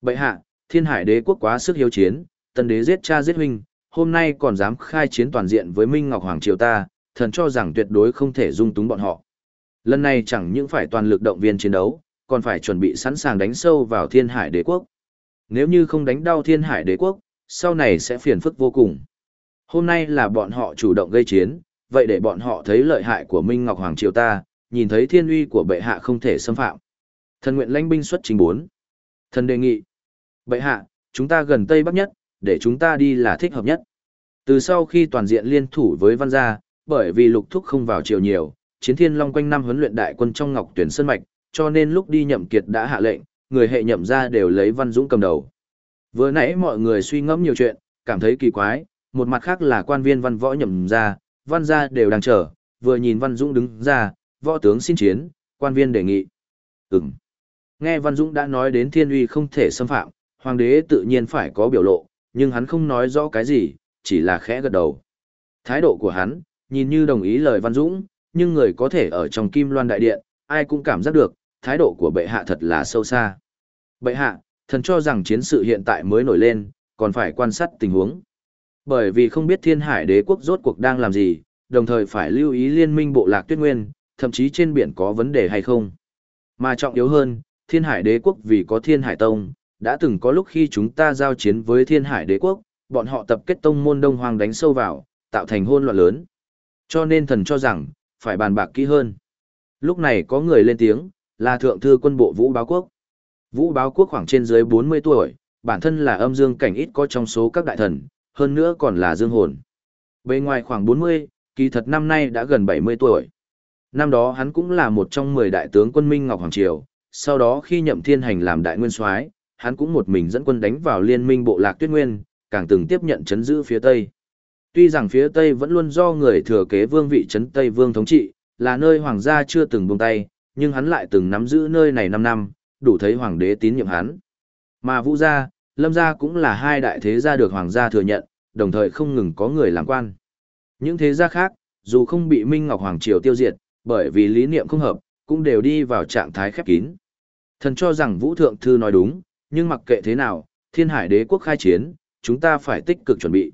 Bệ hạ, thiên hải đế quốc quá sức hiếu chiến, tần đế giết cha giết huynh, hôm nay còn dám khai chiến toàn diện với Minh Ngọc Hoàng Triều ta, thần cho rằng tuyệt đối không thể dung túng bọn họ. Lần này chẳng những phải toàn lực động viên chiến đấu, còn phải chuẩn bị sẵn sàng đánh sâu vào thiên hải đế quốc. Nếu như không đánh đau thiên hải đế quốc, sau này sẽ phiền phức vô cùng. Hôm nay là bọn họ chủ động gây chiến, vậy để bọn họ thấy lợi hại của Minh Ngọc Hoàng Triều ta, nhìn thấy thiên uy của bệ hạ không thể xâm phạm. Thần nguyện lãnh binh xuất trình bốn. Thần đề nghị. Bệ hạ, chúng ta gần Tây Bắc nhất, để chúng ta đi là thích hợp nhất. Từ sau khi toàn diện liên thủ với văn gia, bởi vì lục thúc không vào triều nhiều, chiến thiên long quanh năm huấn luyện đại quân trong ngọc tuyển sơn mạch, cho nên lúc đi nhậm kiệt đã hạ lệnh, người hệ nhậm gia đều lấy văn dũng cầm đầu. Vừa nãy mọi người suy ngẫm nhiều chuyện, cảm thấy kỳ quái, một mặt khác là quan viên văn võ nhậm gia, văn gia đều đang chờ, vừa nhìn văn dũng đứng ra, võ tướng xin chiến, quan viên đề nghị. Ừm. Nghe văn dũng đã nói đến thiên uy không thể xâm phạm, hoàng đế tự nhiên phải có biểu lộ, nhưng hắn không nói rõ cái gì, chỉ là khẽ gật đầu. Thái độ của hắn, nhìn như đồng ý lời văn dũng, nhưng người có thể ở trong kim loan đại điện, ai cũng cảm giác được, thái độ của bệ hạ thật là sâu xa. Bệ hạ, thần cho rằng chiến sự hiện tại mới nổi lên, còn phải quan sát tình huống. Bởi vì không biết thiên hải đế quốc rốt cuộc đang làm gì, đồng thời phải lưu ý liên minh bộ lạc tuyết nguyên, thậm chí trên biển có vấn đề hay không. Mà trọng yếu hơn, thiên hải đế quốc vì có thiên hải tông, Đã từng có lúc khi chúng ta giao chiến với thiên hải đế quốc, bọn họ tập kết tông môn đông hoàng đánh sâu vào, tạo thành hôn loạn lớn. Cho nên thần cho rằng, phải bàn bạc kỹ hơn. Lúc này có người lên tiếng, là thượng thư quân bộ Vũ Báo Quốc. Vũ Báo Quốc khoảng trên dưới 40 tuổi, bản thân là âm dương cảnh ít có trong số các đại thần, hơn nữa còn là dương hồn. Bên ngoài khoảng 40, kỳ thật năm nay đã gần 70 tuổi. Năm đó hắn cũng là một trong 10 đại tướng quân Minh Ngọc Hoàng Triều, sau đó khi nhậm thiên hành làm đại nguyên soái, hắn cũng một mình dẫn quân đánh vào liên minh bộ lạc tuyết nguyên, càng từng tiếp nhận chấn giữ phía Tây. Tuy rằng phía Tây vẫn luôn do người thừa kế vương vị chấn Tây Vương thống trị, là nơi hoàng gia chưa từng buông tay, nhưng hắn lại từng nắm giữ nơi này 5 năm, đủ thấy hoàng đế tín nhiệm hắn. Mà Vũ gia, Lâm gia cũng là hai đại thế gia được hoàng gia thừa nhận, đồng thời không ngừng có người làm quan. Những thế gia khác, dù không bị Minh Ngọc Hoàng Triều tiêu diệt, bởi vì lý niệm không hợp, cũng đều đi vào trạng thái khép kín. Thần cho rằng Vũ Thượng Thư nói đúng, nhưng mặc kệ thế nào, thiên hải đế quốc khai chiến, chúng ta phải tích cực chuẩn bị.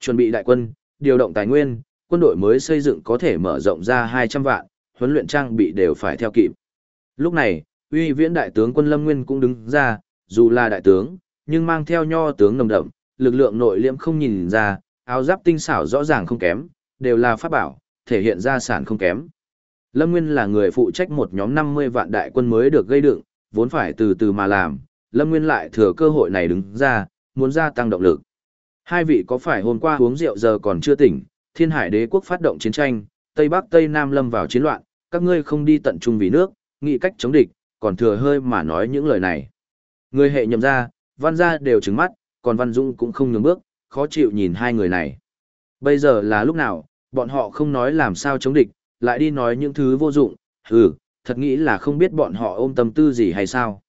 Chuẩn bị đại quân, điều động tài nguyên, quân đội mới xây dựng có thể mở rộng ra 200 vạn, huấn luyện trang bị đều phải theo kịp. Lúc này, uy viễn đại tướng quân Lâm Nguyên cũng đứng ra, dù là đại tướng, nhưng mang theo nho tướng nồng đậm, lực lượng nội liễm không nhìn ra, áo giáp tinh xảo rõ ràng không kém, đều là pháp bảo, thể hiện ra sản không kém. Lâm Nguyên là người phụ trách một nhóm 50 vạn đại quân mới được gây đựng, vốn phải từ từ mà làm, Lâm Nguyên lại thừa cơ hội này đứng ra, muốn gia tăng động lực. Hai vị có phải hôm qua uống rượu giờ còn chưa tỉnh, thiên hải đế quốc phát động chiến tranh, Tây Bắc Tây Nam lâm vào chiến loạn, các ngươi không đi tận trung vì nước, nghĩ cách chống địch, còn thừa hơi mà nói những lời này. Người hệ nhầm ra, văn gia đều trứng mắt, còn văn dung cũng không nhường bước, khó chịu nhìn hai người này. Bây giờ là lúc nào, bọn họ không nói làm sao chống địch, lại đi nói những thứ vô dụng, hừ, thật nghĩ là không biết bọn họ ôm tâm tư gì hay sao.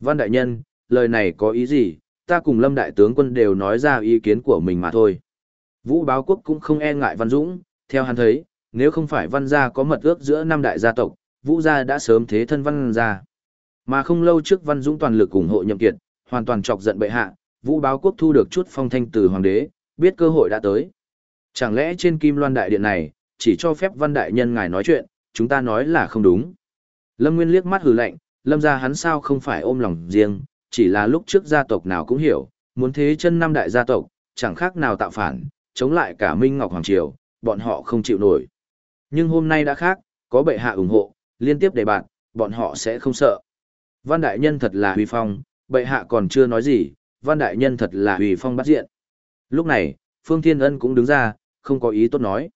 Văn đại nhân, lời này có ý gì, ta cùng lâm đại tướng quân đều nói ra ý kiến của mình mà thôi. Vũ báo quốc cũng không e ngại văn dũng, theo hắn thấy, nếu không phải văn gia có mật ước giữa năm đại gia tộc, vũ gia đã sớm thế thân văn gia. Mà không lâu trước văn dũng toàn lực ủng hộ nhậm kiệt, hoàn toàn chọc giận bệ hạ, vũ báo quốc thu được chút phong thanh từ hoàng đế, biết cơ hội đã tới. Chẳng lẽ trên kim loan đại điện này, chỉ cho phép văn đại nhân ngài nói chuyện, chúng ta nói là không đúng. Lâm Nguyên liếc mắt hừ lạnh, lâm gia hắn sao không phải ôm lòng riêng, chỉ là lúc trước gia tộc nào cũng hiểu, muốn thế chân năm đại gia tộc, chẳng khác nào tạo phản, chống lại cả Minh Ngọc Hoàng Triều, bọn họ không chịu nổi. Nhưng hôm nay đã khác, có bệ hạ ủng hộ, liên tiếp đề bạn, bọn họ sẽ không sợ. Văn Đại Nhân thật là huy phong, bệ hạ còn chưa nói gì, Văn Đại Nhân thật là huy phong bắt diện. Lúc này, Phương Thiên Ân cũng đứng ra, không có ý tốt nói.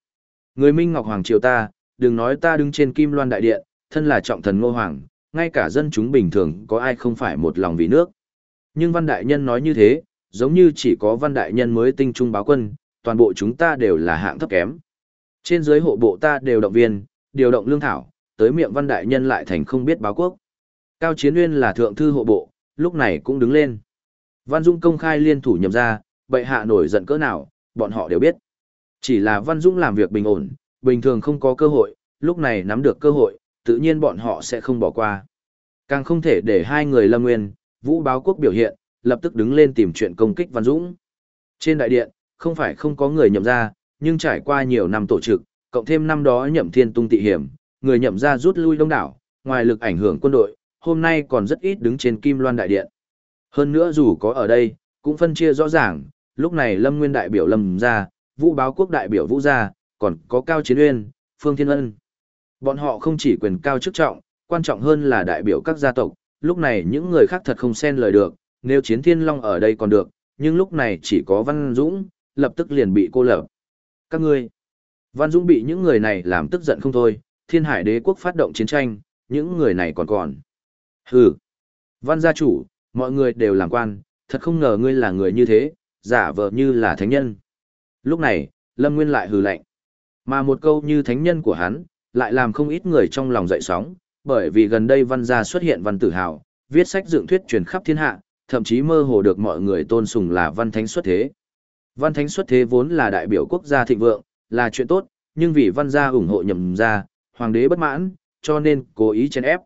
Người Minh Ngọc Hoàng Triều ta, đừng nói ta đứng trên Kim Loan Đại Điện, thân là trọng thần Ngô Hoàng, ngay cả dân chúng bình thường có ai không phải một lòng vì nước. Nhưng Văn Đại Nhân nói như thế, giống như chỉ có Văn Đại Nhân mới tinh trung báo quân, toàn bộ chúng ta đều là hạng thấp kém. Trên dưới hộ bộ ta đều động viên, điều động lương thảo, tới miệng Văn Đại Nhân lại thành không biết báo quốc. Cao Chiến Nguyên là thượng thư hộ bộ, lúc này cũng đứng lên. Văn Dung công khai liên thủ nhầm ra, bệ hạ nổi giận cỡ nào, bọn họ đều biết. Chỉ là Văn dũng làm việc bình ổn, bình thường không có cơ hội, lúc này nắm được cơ hội, tự nhiên bọn họ sẽ không bỏ qua. Càng không thể để hai người lâm nguyên, vũ báo quốc biểu hiện, lập tức đứng lên tìm chuyện công kích Văn Dũng. Trên đại điện, không phải không có người nhậm ra, nhưng trải qua nhiều năm tổ chức, cộng thêm năm đó nhậm thiên tung tị hiểm, người nhậm ra rút lui đông đảo, ngoài lực ảnh hưởng quân đội, hôm nay còn rất ít đứng trên kim loan đại điện. Hơn nữa dù có ở đây, cũng phân chia rõ ràng, lúc này lâm nguyên đại biểu lâm ra, vũ báo quốc đại biểu vũ gia, còn có cao chiến uyên, phương thiên ân. Bọn họ không chỉ quyền cao chức trọng, quan trọng hơn là đại biểu các gia tộc, lúc này những người khác thật không xen lời được, nếu chiến thiên long ở đây còn được, nhưng lúc này chỉ có Văn Dũng, lập tức liền bị cô lập. Các ngươi, Văn Dũng bị những người này làm tức giận không thôi, thiên hải đế quốc phát động chiến tranh, những người này còn còn. Hừ, Văn gia chủ, mọi người đều làm quan, thật không ngờ ngươi là người như thế, giả vờ như là thánh nhân. Lúc này, Lâm Nguyên lại hừ lạnh. Mà một câu như thánh nhân của hắn, lại làm không ít người trong lòng dậy sóng, bởi vì gần đây văn gia xuất hiện văn tử hào, viết sách dựng thuyết truyền khắp thiên hạ, thậm chí mơ hồ được mọi người tôn sùng là văn thánh xuất thế. Văn thánh xuất thế vốn là đại biểu quốc gia thịnh vượng, là chuyện tốt, nhưng vì văn gia ủng hộ nhầm gia, hoàng đế bất mãn, cho nên cố ý chèn ép.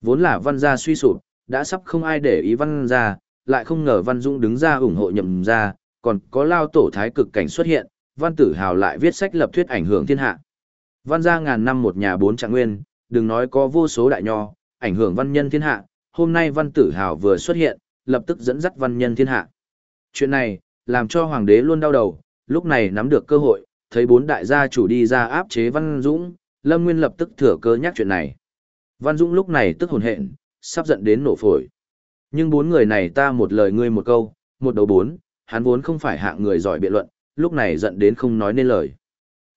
Vốn là văn gia suy sụp, đã sắp không ai để ý văn gia, lại không ngờ văn dũng đứng ra ủng hộ nhầm gia, còn có lao tổ thái cực cảnh xuất hiện, văn tử hào lại viết sách lập thuyết ảnh hưởng thiên hạ. Văn gia ngàn năm một nhà bốn trạng nguyên, đừng nói có vô số đại nho, ảnh hưởng văn nhân thiên hạ, hôm nay văn tử hào vừa xuất hiện, lập tức dẫn dắt văn nhân thiên hạ. Chuyện này, làm cho hoàng đế luôn đau đầu, lúc này nắm được cơ hội, thấy bốn đại gia chủ đi ra áp chế Văn Dũng, Lâm Nguyên lập tức thừa cơ nhắc chuyện này. Văn Dũng lúc này tức hồn hện, sắp giận đến nổ phổi. Nhưng bốn người này ta một lời ngươi một câu, một đầu bốn, hắn vốn không phải hạng người giỏi biện luận, lúc này giận đến không nói nên lời.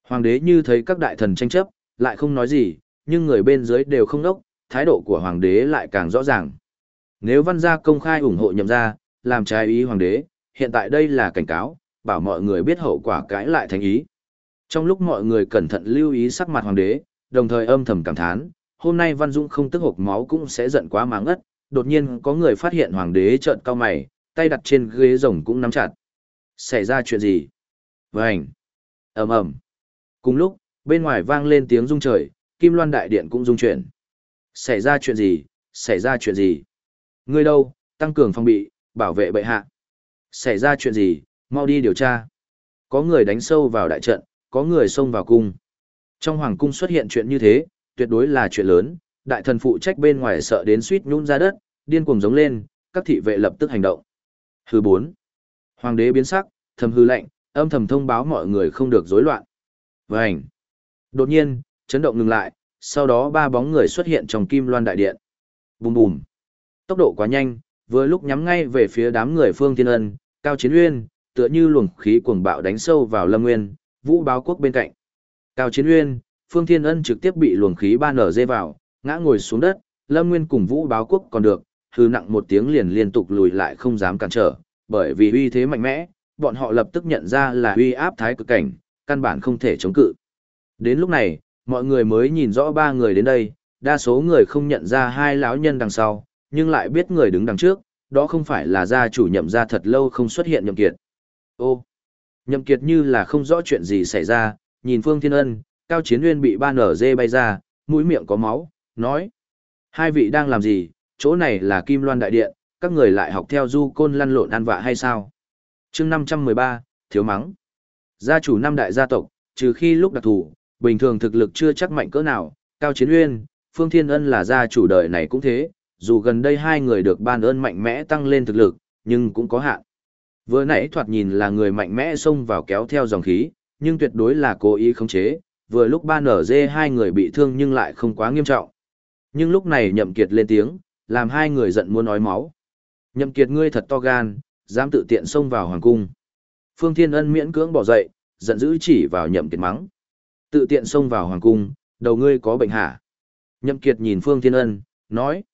Hoàng đế như thấy các đại thần tranh chấp, lại không nói gì, nhưng người bên dưới đều không đốc, thái độ của hoàng đế lại càng rõ ràng. Nếu văn gia công khai ủng hộ nhậm gia, làm trái ý hoàng đế, hiện tại đây là cảnh cáo, bảo mọi người biết hậu quả cãi lại thành ý. Trong lúc mọi người cẩn thận lưu ý sắc mặt hoàng đế, đồng thời âm thầm cảm thán, hôm nay Văn Dũng không tức hộc máu cũng sẽ giận quá máng ất, đột nhiên có người phát hiện hoàng đế trợn cao mày, tay đặt trên ghế rồng cũng nắm chặt. Xảy ra chuyện gì? Vành! ầm ầm Cùng lúc, bên ngoài vang lên tiếng rung trời, kim loan đại điện cũng rung chuyển. Xảy ra chuyện gì? Xảy ra chuyện gì? Ngươi đâu? Tăng cường phòng bị, bảo vệ bệ hạ. Xảy ra chuyện gì? Mau đi điều tra. Có người đánh sâu vào đại trận, có người xông vào cung. Trong hoàng cung xuất hiện chuyện như thế, tuyệt đối là chuyện lớn, đại thần phụ trách bên ngoài sợ đến suýt nhún ra đất, điên cuồng giống lên, các thị vệ lập tức hành động. Hư 4. Hoàng đế biến sắc, thầm hư lệnh, âm thầm thông báo mọi người không được rối loạn. Vành. Đột nhiên, chấn động ngừng lại, sau đó ba bóng người xuất hiện trong kim loan đại điện. Bùm bùm. Tốc độ quá nhanh, vừa lúc nhắm ngay về phía đám người Phương Thiên Ân, Cao Chiến Uyên, tựa như luồng khí cuồng bạo đánh sâu vào Lâm Nguyên, Vũ Báo Quốc bên cạnh. Cao Chiến Uyên, Phương Thiên Ân trực tiếp bị luồng khí ba nở dê vào, ngã ngồi xuống đất, Lâm Nguyên cùng Vũ Báo Quốc còn được, hư nặng một tiếng liền liên tục lùi lại không dám cản trở, bởi vì uy thế mạnh mẽ, bọn họ lập tức nhận ra là uy áp thái cực cảnh, căn bản không thể chống cự. Đến lúc này, mọi người mới nhìn rõ ba người đến đây, đa số người không nhận ra hai lão nhân đằng sau, nhưng lại biết người đứng đằng trước, đó không phải là gia chủ nhậm gia thật lâu không xuất hiện nhậm kiệt. Ô, nhậm kiệt như là không rõ chuyện gì xảy ra, nhìn Phương Thiên Ân, Cao Chiến Nguyên bị ba nở dê bay ra, mũi miệng có máu, nói. Hai vị đang làm gì, chỗ này là Kim Loan Đại Điện, các người lại học theo du côn lăn lộn ăn vạ hay sao? chương 513, Thiếu Mắng. Gia chủ năm đại gia tộc, trừ khi lúc đặc thù, bình thường thực lực chưa chắc mạnh cỡ nào, Cao Chiến Uyên, Phương Thiên Ân là gia chủ đời này cũng thế, dù gần đây hai người được ban ơn mạnh mẽ tăng lên thực lực, nhưng cũng có hạn. Vừa nãy thoạt nhìn là người mạnh mẽ xông vào kéo theo dòng khí, nhưng tuyệt đối là cố ý khống chế, vừa lúc ba nở dê hai người bị thương nhưng lại không quá nghiêm trọng. Nhưng lúc này nhậm kiệt lên tiếng, làm hai người giận muốn nói máu. Nhậm kiệt ngươi thật to gan, dám tự tiện xông vào hoàng cung. Phương Thiên Ân miễn cưỡng bỏ dậy, giận dữ chỉ vào nhậm kiệt mắng. Tự tiện xông vào hoàng cung, đầu ngươi có bệnh hả? Nhậm kiệt nhìn Phương Thiên Ân, nói.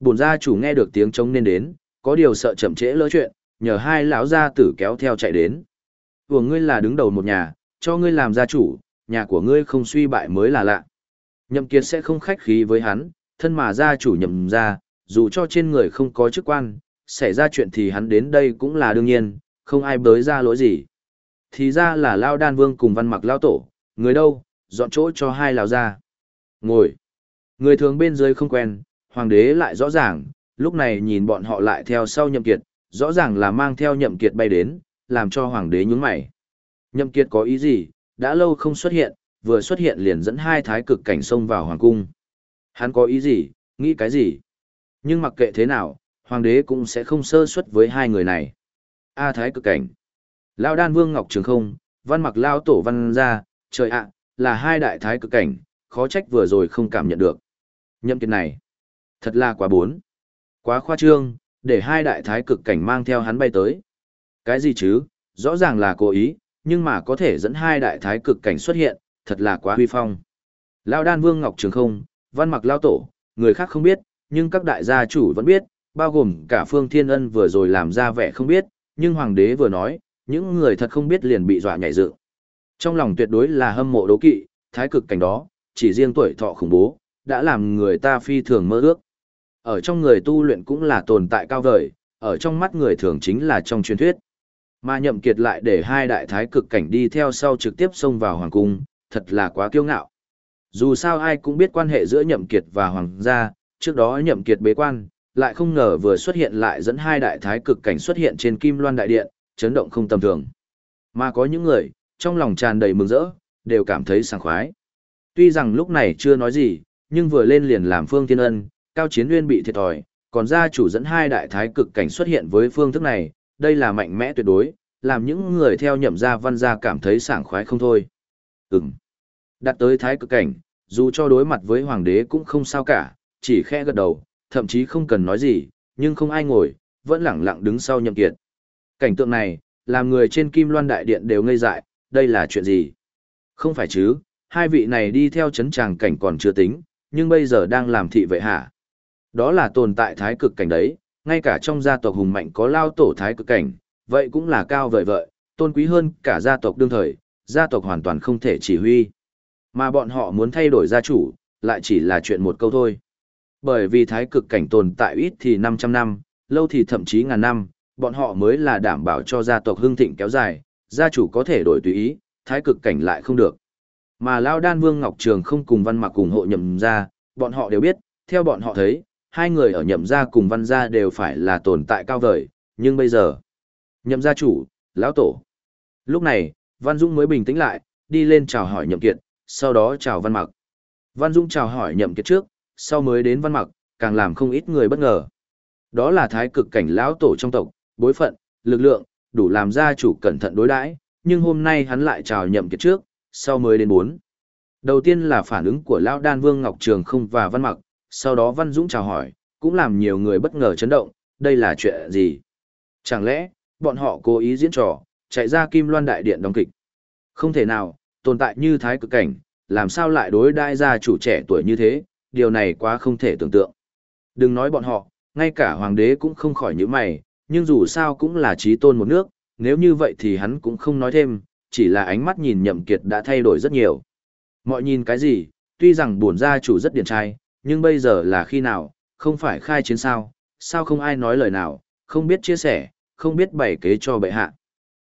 Bổn gia chủ nghe được tiếng trống nên đến, có điều sợ chậm trễ lỡ chuyện, nhờ hai lão gia tử kéo theo chạy đến. Vương ngươi là đứng đầu một nhà, cho ngươi làm gia chủ, nhà của ngươi không suy bại mới là lạ. Nhậm kiệt sẽ không khách khí với hắn, thân mà gia chủ nhậm gia, dù cho trên người không có chức quan, xảy ra chuyện thì hắn đến đây cũng là đương nhiên, không ai bới ra lỗi gì. Thì ra là Lao Đan Vương cùng văn mặc Lao Tổ, người đâu, dọn chỗ cho hai Lao ra. Ngồi. Người thường bên dưới không quen, hoàng đế lại rõ ràng, lúc này nhìn bọn họ lại theo sau nhậm kiệt, rõ ràng là mang theo nhậm kiệt bay đến, làm cho hoàng đế nhướng mày. Nhậm kiệt có ý gì, đã lâu không xuất hiện, vừa xuất hiện liền dẫn hai thái cực cảnh xông vào hoàng cung. Hắn có ý gì, nghĩ cái gì? Nhưng mặc kệ thế nào, hoàng đế cũng sẽ không sơ suất với hai người này. A thái cực cảnh. Lao đan vương ngọc trường không, văn mặc lao tổ văn gia, trời ạ, là hai đại thái cực cảnh, khó trách vừa rồi không cảm nhận được. Nhậm kiệt này, thật là quá bốn. Quá khoa trương, để hai đại thái cực cảnh mang theo hắn bay tới. Cái gì chứ, rõ ràng là cố ý, nhưng mà có thể dẫn hai đại thái cực cảnh xuất hiện, thật là quá huy phong. Lao đan vương ngọc trường không, văn mặc lao tổ, người khác không biết, nhưng các đại gia chủ vẫn biết, bao gồm cả phương thiên ân vừa rồi làm ra vẻ không biết, nhưng hoàng đế vừa nói, những người thật không biết liền bị dọa nhảy dựng. Trong lòng tuyệt đối là hâm mộ đố kỵ, thái cực cảnh đó, chỉ riêng tuổi thọ khủng bố, đã làm người ta phi thường mơ ước. Ở trong người tu luyện cũng là tồn tại cao vời, ở trong mắt người thường chính là trong truyền thuyết. Mà nhậm kiệt lại để hai đại thái cực cảnh đi theo sau trực tiếp xông vào hoàng cung, thật là quá kiêu ngạo. Dù sao ai cũng biết quan hệ giữa nhậm kiệt và hoàng gia, trước đó nhậm kiệt bế quan, lại không ngờ vừa xuất hiện lại dẫn hai đại thái cực cảnh xuất hiện trên kim loan đại điện, chấn động không tầm thường. Mà có những người, trong lòng tràn đầy mừng rỡ, đều cảm thấy sảng khoái. Tuy rằng lúc này chưa nói gì, nhưng vừa lên liền làm Phương Thiên Ân, Cao Chiến Nguyên bị thiệt thòi, còn gia chủ dẫn hai đại thái cực cảnh xuất hiện với phương thức này, đây là mạnh mẽ tuyệt đối, làm những người theo nhậm gia văn gia cảm thấy sảng khoái không thôi. Ừm. Đặt tới thái cực cảnh, dù cho đối mặt với hoàng đế cũng không sao cả, chỉ khẽ gật đầu, thậm chí không cần nói gì, nhưng không ai ngồi, vẫn lẳng lặng đứng sau nhậm kiệt. Cảnh tượng này, làm người trên kim loan đại điện đều ngây dại, đây là chuyện gì? Không phải chứ, hai vị này đi theo chấn tràng cảnh còn chưa tính, nhưng bây giờ đang làm thị vệ hả? Đó là tồn tại thái cực cảnh đấy, ngay cả trong gia tộc hùng mạnh có lao tổ thái cực cảnh, vậy cũng là cao vời vợi, tôn quý hơn cả gia tộc đương thời, gia tộc hoàn toàn không thể chỉ huy. Mà bọn họ muốn thay đổi gia chủ, lại chỉ là chuyện một câu thôi. Bởi vì thái cực cảnh tồn tại ít thì 500 năm, lâu thì thậm chí ngàn năm, bọn họ mới là đảm bảo cho gia tộc hưng thịnh kéo dài, gia chủ có thể đổi tùy ý, thái cực cảnh lại không được. Mà Lao Đan Vương Ngọc Trường không cùng văn mặc cùng hộ nhậm gia, bọn họ đều biết, theo bọn họ thấy, hai người ở nhậm gia cùng văn gia đều phải là tồn tại cao vời, nhưng bây giờ, nhậm gia chủ, lão tổ. Lúc này, Văn Dung mới bình tĩnh lại, đi lên chào hỏi nhậm kiệt, sau đó chào văn mặc. Văn Dung chào hỏi nhậm kiệt trước, sau mới đến văn mặc, càng làm không ít người bất ngờ. Đó là thái cực cảnh lão tổ trong tộc, bối phận, lực lượng, đủ làm gia chủ cẩn thận đối đãi, nhưng hôm nay hắn lại chào nhậm kiệt trước, sau mới đến bốn. Đầu tiên là phản ứng của lão đan vương Ngọc Trường không và văn mặc, sau đó văn dũng chào hỏi, cũng làm nhiều người bất ngờ chấn động, đây là chuyện gì? Chẳng lẽ, bọn họ cố ý diễn trò, chạy ra kim loan đại điện đóng kịch? Không thể nào, tồn tại như thái cực cảnh, làm sao lại đối đai gia chủ trẻ tuổi như thế, điều này quá không thể tưởng tượng. Đừng nói bọn họ, ngay cả hoàng đế cũng không khỏi những mày, nhưng dù sao cũng là trí tôn một nước, nếu như vậy thì hắn cũng không nói thêm, chỉ là ánh mắt nhìn nhậm kiệt đã thay đổi rất nhiều. Mọi nhìn cái gì, tuy rằng buồn gia chủ rất điển trai, nhưng bây giờ là khi nào, không phải khai chiến sao, sao không ai nói lời nào, không biết chia sẻ, không biết bày kế cho bệ hạ.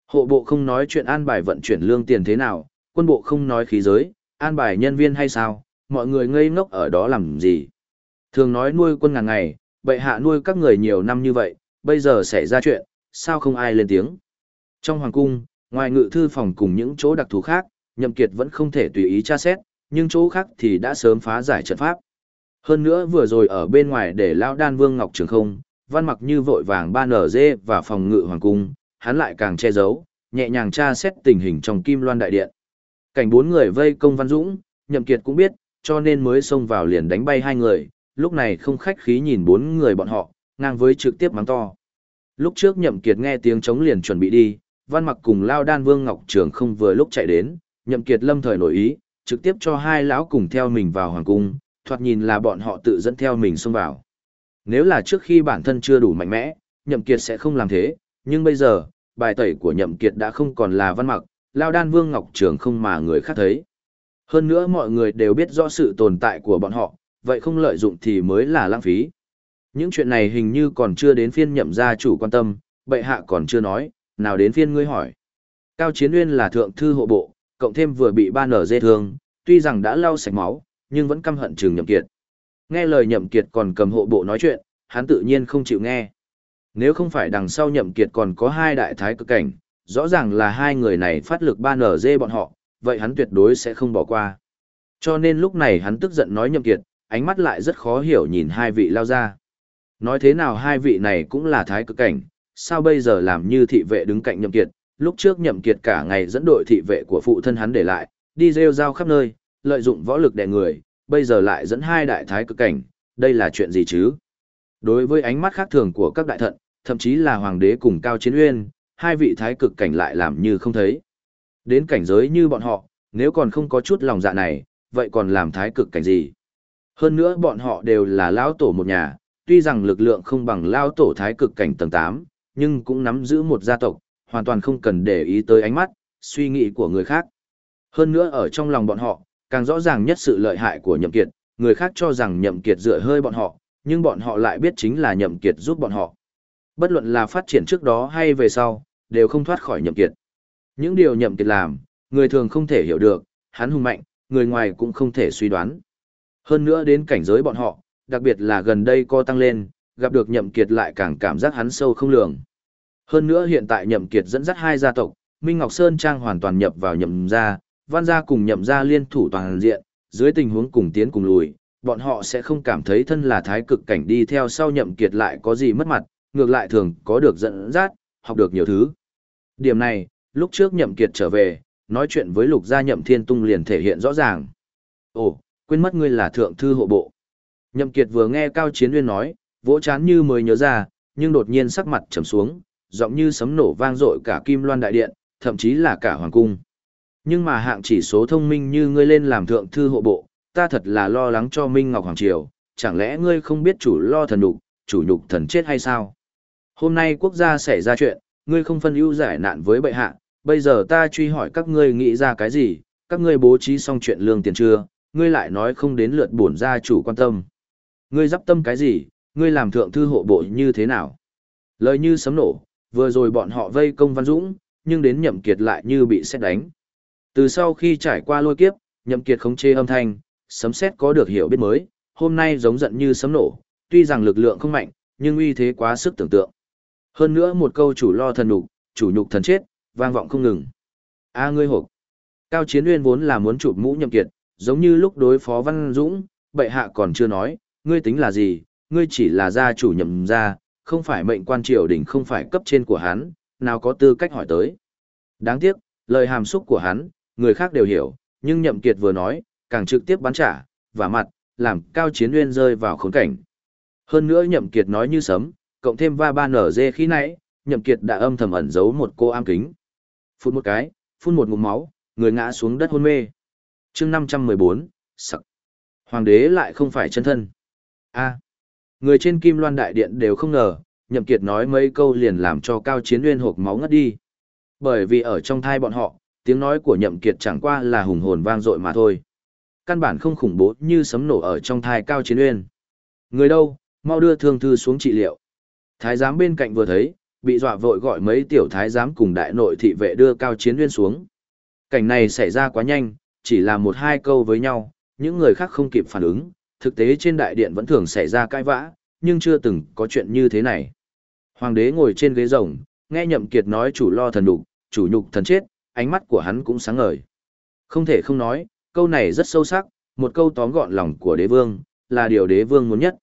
Hộ bộ không nói chuyện an bài vận chuyển lương tiền thế nào, quân bộ không nói khí giới, an bài nhân viên hay sao, mọi người ngây ngốc ở đó làm gì. Thường nói nuôi quân ngàn ngày, bệ hạ nuôi các người nhiều năm như vậy, bây giờ xảy ra chuyện, sao không ai lên tiếng. Trong hoàng cung, ngoài ngự thư phòng cùng những chỗ đặc thù khác, nhậm kiệt vẫn không thể tùy ý tra xét, nhưng chỗ khác thì đã sớm phá giải trận pháp. Hơn nữa vừa rồi ở bên ngoài để lão đan vương ngọc trường không, văn mặc như vội vàng ban ở dê và phòng ngự hoàng cung, hắn lại càng che giấu, nhẹ nhàng tra xét tình hình trong kim loan đại điện. Cảnh bốn người vây công văn dũng, nhậm kiệt cũng biết, cho nên mới xông vào liền đánh bay hai người, lúc này không khách khí nhìn bốn người bọn họ, ngang với trực tiếp mắng to. Lúc trước nhậm kiệt nghe tiếng chống liền chuẩn bị đi, văn mặc cùng lao đan vương ngọc trường không vừa lúc chạy đến, nhậm kiệt lâm thời nổi ý, trực tiếp cho hai lão cùng theo mình vào hoàng cung, thoạt nhìn là bọn họ tự dẫn theo mình xông vào. Nếu là trước khi bản thân chưa đủ mạnh mẽ, nhậm kiệt sẽ không làm thế, nhưng bây giờ, bài tẩy của nhậm kiệt đã không còn là văn mặc, lao đan vương ngọc trường không mà người khác thấy. Hơn nữa mọi người đều biết rõ sự tồn tại của bọn họ, vậy không lợi dụng thì mới là lãng phí. Những chuyện này hình như còn chưa đến phiên nhậm gia chủ quan tâm, bệ hạ còn chưa nói, nào đến phiên ngươi hỏi. Cao Chiến Uyên là thượng thư hộ bộ, cộng thêm vừa bị ba nở dê thương, tuy rằng đã lau sạch máu, nhưng vẫn căm hận trường nhậm kiệt. Nghe lời nhậm kiệt còn cầm hộ bộ nói chuyện, hắn tự nhiên không chịu nghe. Nếu không phải đằng sau nhậm kiệt còn có hai đại thái cực cảnh, rõ ràng là hai người này phát lực ba nở dê bọn họ, vậy hắn tuyệt đối sẽ không bỏ qua. Cho nên lúc này hắn tức giận nói nhậm kiệt, ánh mắt lại rất khó hiểu nhìn hai vị lao ra. Nói thế nào hai vị này cũng là thái cực cảnh, sao bây giờ làm như thị vệ đứng cạnh nhậm kiệt, lúc trước nhậm kiệt cả ngày dẫn đội thị vệ của phụ thân hắn để lại, đi rêu rao khắp nơi, lợi dụng võ lực đè người, bây giờ lại dẫn hai đại thái cực cảnh, đây là chuyện gì chứ? Đối với ánh mắt khác thường của các đại thận, thậm chí là hoàng đế cùng cao chiến uyên, hai vị thái cực cảnh lại làm như không thấy. Đến cảnh giới như bọn họ, nếu còn không có chút lòng dạ này, vậy còn làm thái cực cảnh gì? Hơn nữa bọn họ đều là lão tổ một nhà, tuy rằng lực lượng không bằng lão tổ thái cực cảnh tầng 8, nhưng cũng nắm giữ một gia tộc, hoàn toàn không cần để ý tới ánh mắt, suy nghĩ của người khác. Hơn nữa ở trong lòng bọn họ, càng rõ ràng nhất sự lợi hại của nhậm kiệt, người khác cho rằng nhậm kiệt dựa hơi bọn họ, nhưng bọn họ lại biết chính là nhậm kiệt giúp bọn họ. Bất luận là phát triển trước đó hay về sau, đều không thoát khỏi nhậm kiệt. Những điều nhậm kiệt làm, người thường không thể hiểu được, hắn hùng mạnh, người ngoài cũng không thể suy đoán. Hơn nữa đến cảnh giới bọn họ, đặc biệt là gần đây co tăng lên, gặp được nhậm kiệt lại càng cảm giác hắn sâu không lường. Hơn nữa hiện tại nhậm kiệt dẫn dắt hai gia tộc, Minh Ngọc Sơn Trang hoàn toàn nhập vào nhậm gia, văn gia cùng nhậm gia liên thủ toàn diện, dưới tình huống cùng tiến cùng lùi, bọn họ sẽ không cảm thấy thân là thái cực cảnh đi theo sau nhậm kiệt lại có gì mất mặt, ngược lại thường có được dẫn dắt, học được nhiều thứ. Điểm này, lúc trước nhậm kiệt trở về, nói chuyện với lục gia nhậm thiên tung liền thể hiện rõ ràng. Ồ, quên mất ngươi là thượng thư hộ bộ. Nhậm kiệt vừa nghe Cao Chiến Uyên nói, vỗ chán như mới nhớ ra, nhưng đột nhiên sắc mặt trầm xuống, giọng như sấm nổ vang dội cả kim loan đại điện, thậm chí là cả hoàng cung. Nhưng mà hạng chỉ số thông minh như ngươi lên làm thượng thư hộ bộ, ta thật là lo lắng cho Minh Ngọc Hoàng Triều, chẳng lẽ ngươi không biết chủ lo thần nhục, chủ nhục thần chết hay sao? Hôm nay quốc gia xảy ra chuyện, ngươi không phân ưu giải nạn với bệ hạ, bây giờ ta truy hỏi các ngươi nghĩ ra cái gì, các ngươi bố trí xong chuyện lương tiền chưa, ngươi lại nói không đến lượt bổn gia chủ quan tâm. Ngươi dắp tâm cái gì, ngươi làm thượng thư hộ bộ như thế nào? Lời như sấm nổ, vừa rồi bọn họ vây công Văn Dũng, nhưng đến nhậm kiệt lại như bị xét đánh. Từ sau khi trải qua lôi kiếp, nhậm kiệt không chế âm thanh, sấm sét có được hiểu biết mới, hôm nay giống giận như sấm nổ, tuy rằng lực lượng không mạnh, nhưng uy thế quá sức tưởng tượng. Hơn nữa một câu chủ lo thần nhục, chủ nhục thần chết, vang vọng không ngừng. A ngươi hộp. Cao Chiến Uyên vốn là muốn chụp mũ nhậm kiệt, giống như lúc đối phó Văn Dũng, bệ hạ còn chưa nói, ngươi tính là gì, ngươi chỉ là gia chủ nhậm gia, không phải mệnh quan triều đình không phải cấp trên của hắn, nào có tư cách hỏi tới. Đáng tiếc, lời hàm xúc của hắn, người khác đều hiểu, nhưng nhậm kiệt vừa nói, càng trực tiếp bắn trả, và mặt, làm cao chiến uyên rơi vào khốn cảnh. Hơn nữa nhậm kiệt nói như sấm, cộng thêm va ba nở dê khí nãy, nhậm kiệt đã âm thầm ẩn giấu một cô am kính. Phun một cái, phun một ngụm máu, người ngã xuống đất hôn mê. Chương 514, sặc. Hoàng đế lại không phải chân thân. A. Người trên Kim Loan Đại Điện đều không ngờ, Nhậm Kiệt nói mấy câu liền làm cho Cao Chiến Uyên hộc máu ngất đi. Bởi vì ở trong thai bọn họ, tiếng nói của Nhậm Kiệt chẳng qua là hùng hồn vang dội mà thôi. Căn bản không khủng bố như sấm nổ ở trong thai Cao Chiến uyên. Người đâu, mau đưa thương thư xuống trị liệu. Thái giám bên cạnh vừa thấy, bị dọa vội gọi mấy tiểu thái giám cùng đại nội thị vệ đưa Cao Chiến Nguyên xuống. Cảnh này xảy ra quá nhanh, chỉ là một hai câu với nhau, những người khác không kịp phản ứng, thực tế trên đại điện vẫn thường xảy ra cãi vã, nhưng chưa từng có chuyện như thế này. Hoàng đế ngồi trên ghế rồng, nghe Nhậm Kiệt nói chủ lo thần đục, chủ nhục thần chết, ánh mắt của hắn cũng sáng ngời. Không thể không nói, câu này rất sâu sắc, một câu tóm gọn lòng của đế vương, là điều đế vương muốn nhất.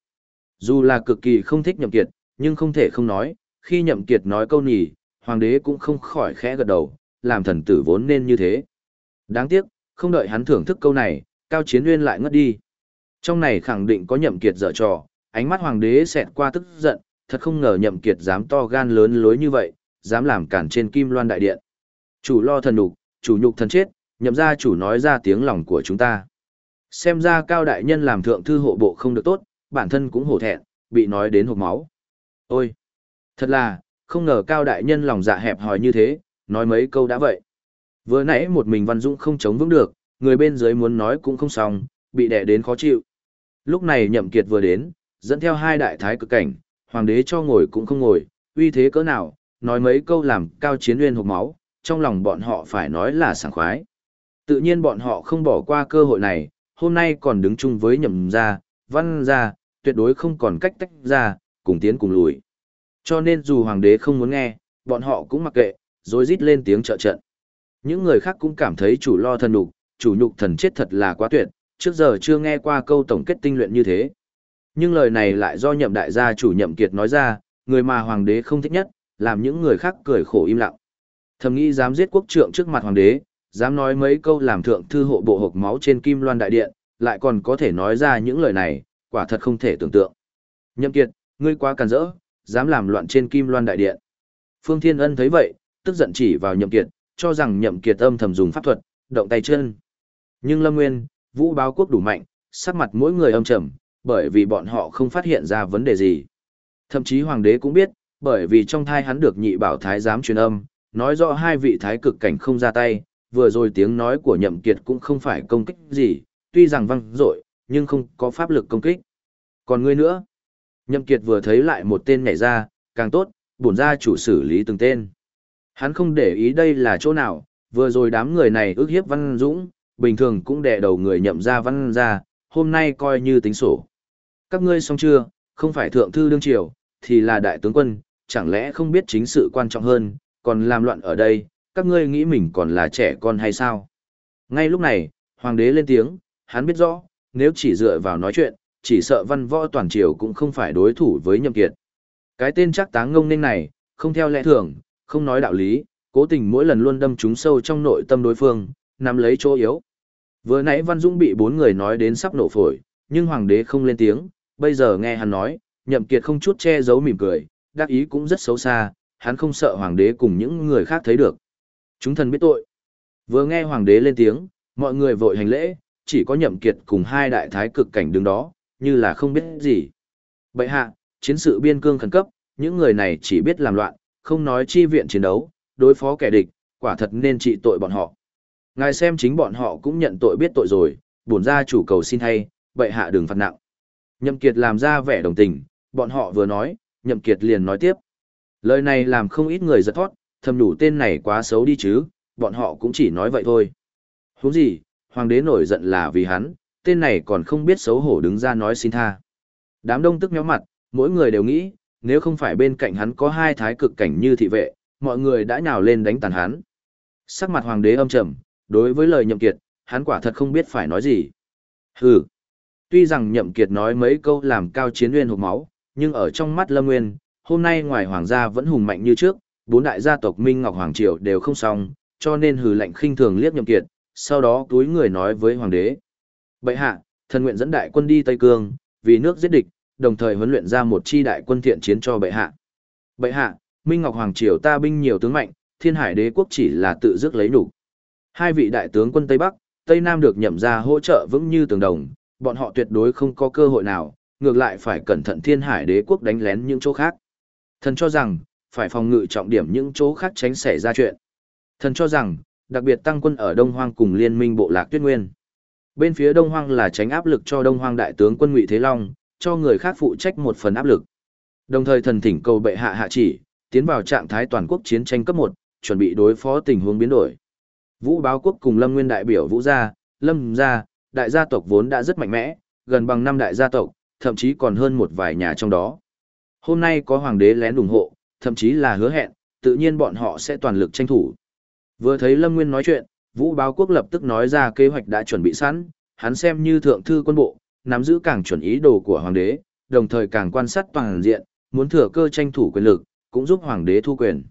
Dù là cực kỳ không thích Nhậm Kiệt, nhưng không thể không nói, khi Nhậm Kiệt nói câu nhỉ, hoàng đế cũng không khỏi khẽ gật đầu, làm thần tử vốn nên như thế. Đáng tiếc, không đợi hắn thưởng thức câu này, Cao Chiến Nguyên lại ngất đi. Trong này khẳng định có nhậm kiệt dở trò, ánh mắt hoàng đế xẹt qua tức giận, thật không ngờ nhậm kiệt dám to gan lớn lối như vậy, dám làm cản trên kim loan đại điện. Chủ lo thần nhục, chủ nhục thần chết, nhậm gia chủ nói ra tiếng lòng của chúng ta. Xem ra cao đại nhân làm thượng thư hộ bộ không được tốt, bản thân cũng hổ thẹn, bị nói đến hộp máu. Ôi! Thật là, không ngờ cao đại nhân lòng dạ hẹp hòi như thế, nói mấy câu đã vậy. Vừa nãy một mình Văn Dũng không chống vững được, người bên dưới muốn nói cũng không xong, bị đè đến khó chịu. Lúc này nhậm kiệt vừa đến, dẫn theo hai đại thái cực cảnh, hoàng đế cho ngồi cũng không ngồi, uy thế cỡ nào, nói mấy câu làm cao chiến nguyên hộp máu, trong lòng bọn họ phải nói là sảng khoái. Tự nhiên bọn họ không bỏ qua cơ hội này, hôm nay còn đứng chung với nhậm gia, văn gia, tuyệt đối không còn cách tách ra, cùng tiến cùng lùi. Cho nên dù hoàng đế không muốn nghe, bọn họ cũng mặc kệ, rồi rít lên tiếng trợ trận. Những người khác cũng cảm thấy chủ lo thần nhục, chủ nhục thần chết thật là quá tuyệt, trước giờ chưa nghe qua câu tổng kết tinh luyện như thế. Nhưng lời này lại do nhậm đại gia chủ nhậm kiệt nói ra, người mà hoàng đế không thích nhất, làm những người khác cười khổ im lặng. Thầm nghĩ dám giết quốc trượng trước mặt hoàng đế, dám nói mấy câu làm thượng thư hộ bộ hộp máu trên kim loan đại điện, lại còn có thể nói ra những lời này, quả thật không thể tưởng tượng. Nhậm kiệt, ngươi quá càn rỡ, dám làm loạn trên kim loan đại điện. Phương Thiên Ân thấy vậy, tức giận chỉ vào nhậm kiệt, cho rằng nhậm kiệt âm thầm dùng pháp thuật, động tay chân. Nhưng Lâm Nguyên, vũ báo quốc đủ mạnh, sắc mặt mỗi người âm trầm, bởi vì bọn họ không phát hiện ra vấn đề gì. Thậm chí hoàng đế cũng biết, bởi vì trong thai hắn được nhị bảo thái giám truyền âm, nói rõ hai vị thái cực cảnh không ra tay, vừa rồi tiếng nói của nhậm kiệt cũng không phải công kích gì, tuy rằng văng rội, nhưng không có pháp lực công kích. Còn ngươi nữa? Nhậm kiệt vừa thấy lại một tên nhảy ra, càng tốt, bổn gia chủ xử lý từng tên. Hắn không để ý đây là chỗ nào, vừa rồi đám người này ước hiếp Văn Dũng, bình thường cũng đè đầu người nhậm ra văn ra, hôm nay coi như tính sổ. Các ngươi xong chưa, không phải thượng thư đương triều, thì là đại tướng quân, chẳng lẽ không biết chính sự quan trọng hơn, còn làm loạn ở đây, các ngươi nghĩ mình còn là trẻ con hay sao? Ngay lúc này, hoàng đế lên tiếng, hắn biết rõ, nếu chỉ dựa vào nói chuyện, chỉ sợ văn võ toàn triều cũng không phải đối thủ với nhậm kiệt. Cái tên chắc táng ngông nên này, không theo lẽ thường, không nói đạo lý, cố tình mỗi lần luôn đâm trúng sâu trong nội tâm đối phương, nắm lấy chỗ yếu. Vừa nãy Văn Dũng bị bốn người nói đến sắp nổ phổi, nhưng hoàng đế không lên tiếng, bây giờ nghe hắn nói, nhậm kiệt không chút che giấu mỉm cười, đắc ý cũng rất xấu xa, hắn không sợ hoàng đế cùng những người khác thấy được. Chúng thần biết tội. Vừa nghe hoàng đế lên tiếng, mọi người vội hành lễ, chỉ có nhậm kiệt cùng hai đại thái cực cảnh đứng đó, như là không biết gì. Bệ hạ, chiến sự biên cương khẩn cấp, những người này chỉ biết làm loạn, không nói chi viện chiến đấu, đối phó kẻ địch, quả thật nên trị tội bọn họ. Ngài xem chính bọn họ cũng nhận tội biết tội rồi, bổn gia chủ cầu xin hay, bệ hạ đừng phạt nặng. Nhậm Kiệt làm ra vẻ đồng tình, bọn họ vừa nói, Nhậm Kiệt liền nói tiếp. Lời này làm không ít người giật thoát, thầm đủ tên này quá xấu đi chứ, bọn họ cũng chỉ nói vậy thôi. Húng gì, hoàng đế nổi giận là vì hắn, tên này còn không biết xấu hổ đứng ra nói xin tha. Đám đông tức méo mặt, mỗi người đều nghĩ, nếu không phải bên cạnh hắn có hai thái cực cảnh như thị vệ, mọi người đã nhào lên đánh tàn hắn. Sắc mặt hoàng đế âm trầm, đối với lời nhậm kiệt, hắn quả thật không biết phải nói gì. Hừ. Tuy rằng nhậm kiệt nói mấy câu làm cao chiến nguyên hộp máu, nhưng ở trong mắt Lâm Nguyên, hôm nay ngoài hoàng gia vẫn hùng mạnh như trước, bốn đại gia tộc Minh Ngọc Hoàng Triều đều không xong, cho nên hừ lạnh khinh thường liếc nhậm kiệt, sau đó túi người nói với hoàng đế. Bệ hạ, thần nguyện dẫn đại quân đi Tây Cương, vì nước giết địch, đồng thời huấn luyện ra một chi đại quân thiện chiến cho bệ hạ. Bệ hạ, Minh Ngọc Hoàng Triều ta binh nhiều tướng mạnh, thiên hải đế quốc chỉ là tự dứt lấy đủ. Hai vị đại tướng quân Tây Bắc, Tây Nam được nhậm ra hỗ trợ vững như tường đồng, bọn họ tuyệt đối không có cơ hội nào, ngược lại phải cẩn thận thiên hải đế quốc đánh lén những chỗ khác. Thần cho rằng, phải phòng ngự trọng điểm những chỗ khác tránh xảy ra chuyện. Thần cho rằng, đặc biệt tăng quân ở Đông Hoang cùng liên minh bộ lạc tuyết nguyên. Bên phía Đông Hoang là tránh áp lực cho Đông Hoang đại tướng quân Ngụy Thế Long, cho người khác phụ trách một phần áp lực. Đồng thời thần thỉnh cầu bệ hạ hạ chỉ, tiến vào trạng thái toàn quốc chiến tranh cấp 1, chuẩn bị đối phó tình huống biến đổi. Vũ báo quốc cùng Lâm Nguyên đại biểu Vũ gia, Lâm gia, đại gia tộc vốn đã rất mạnh mẽ, gần bằng năm đại gia tộc, thậm chí còn hơn một vài nhà trong đó. Hôm nay có hoàng đế lén ủng hộ, thậm chí là hứa hẹn, tự nhiên bọn họ sẽ toàn lực tranh thủ. Vừa thấy Lâm Nguyên nói chuyện, Vũ báo quốc lập tức nói ra kế hoạch đã chuẩn bị sẵn, hắn xem như thượng thư quân bộ, nắm giữ càng chuẩn ý đồ của hoàng đế, đồng thời càng quan sát toàn diện, muốn thừa cơ tranh thủ quyền lực, cũng giúp hoàng đế thu quyền.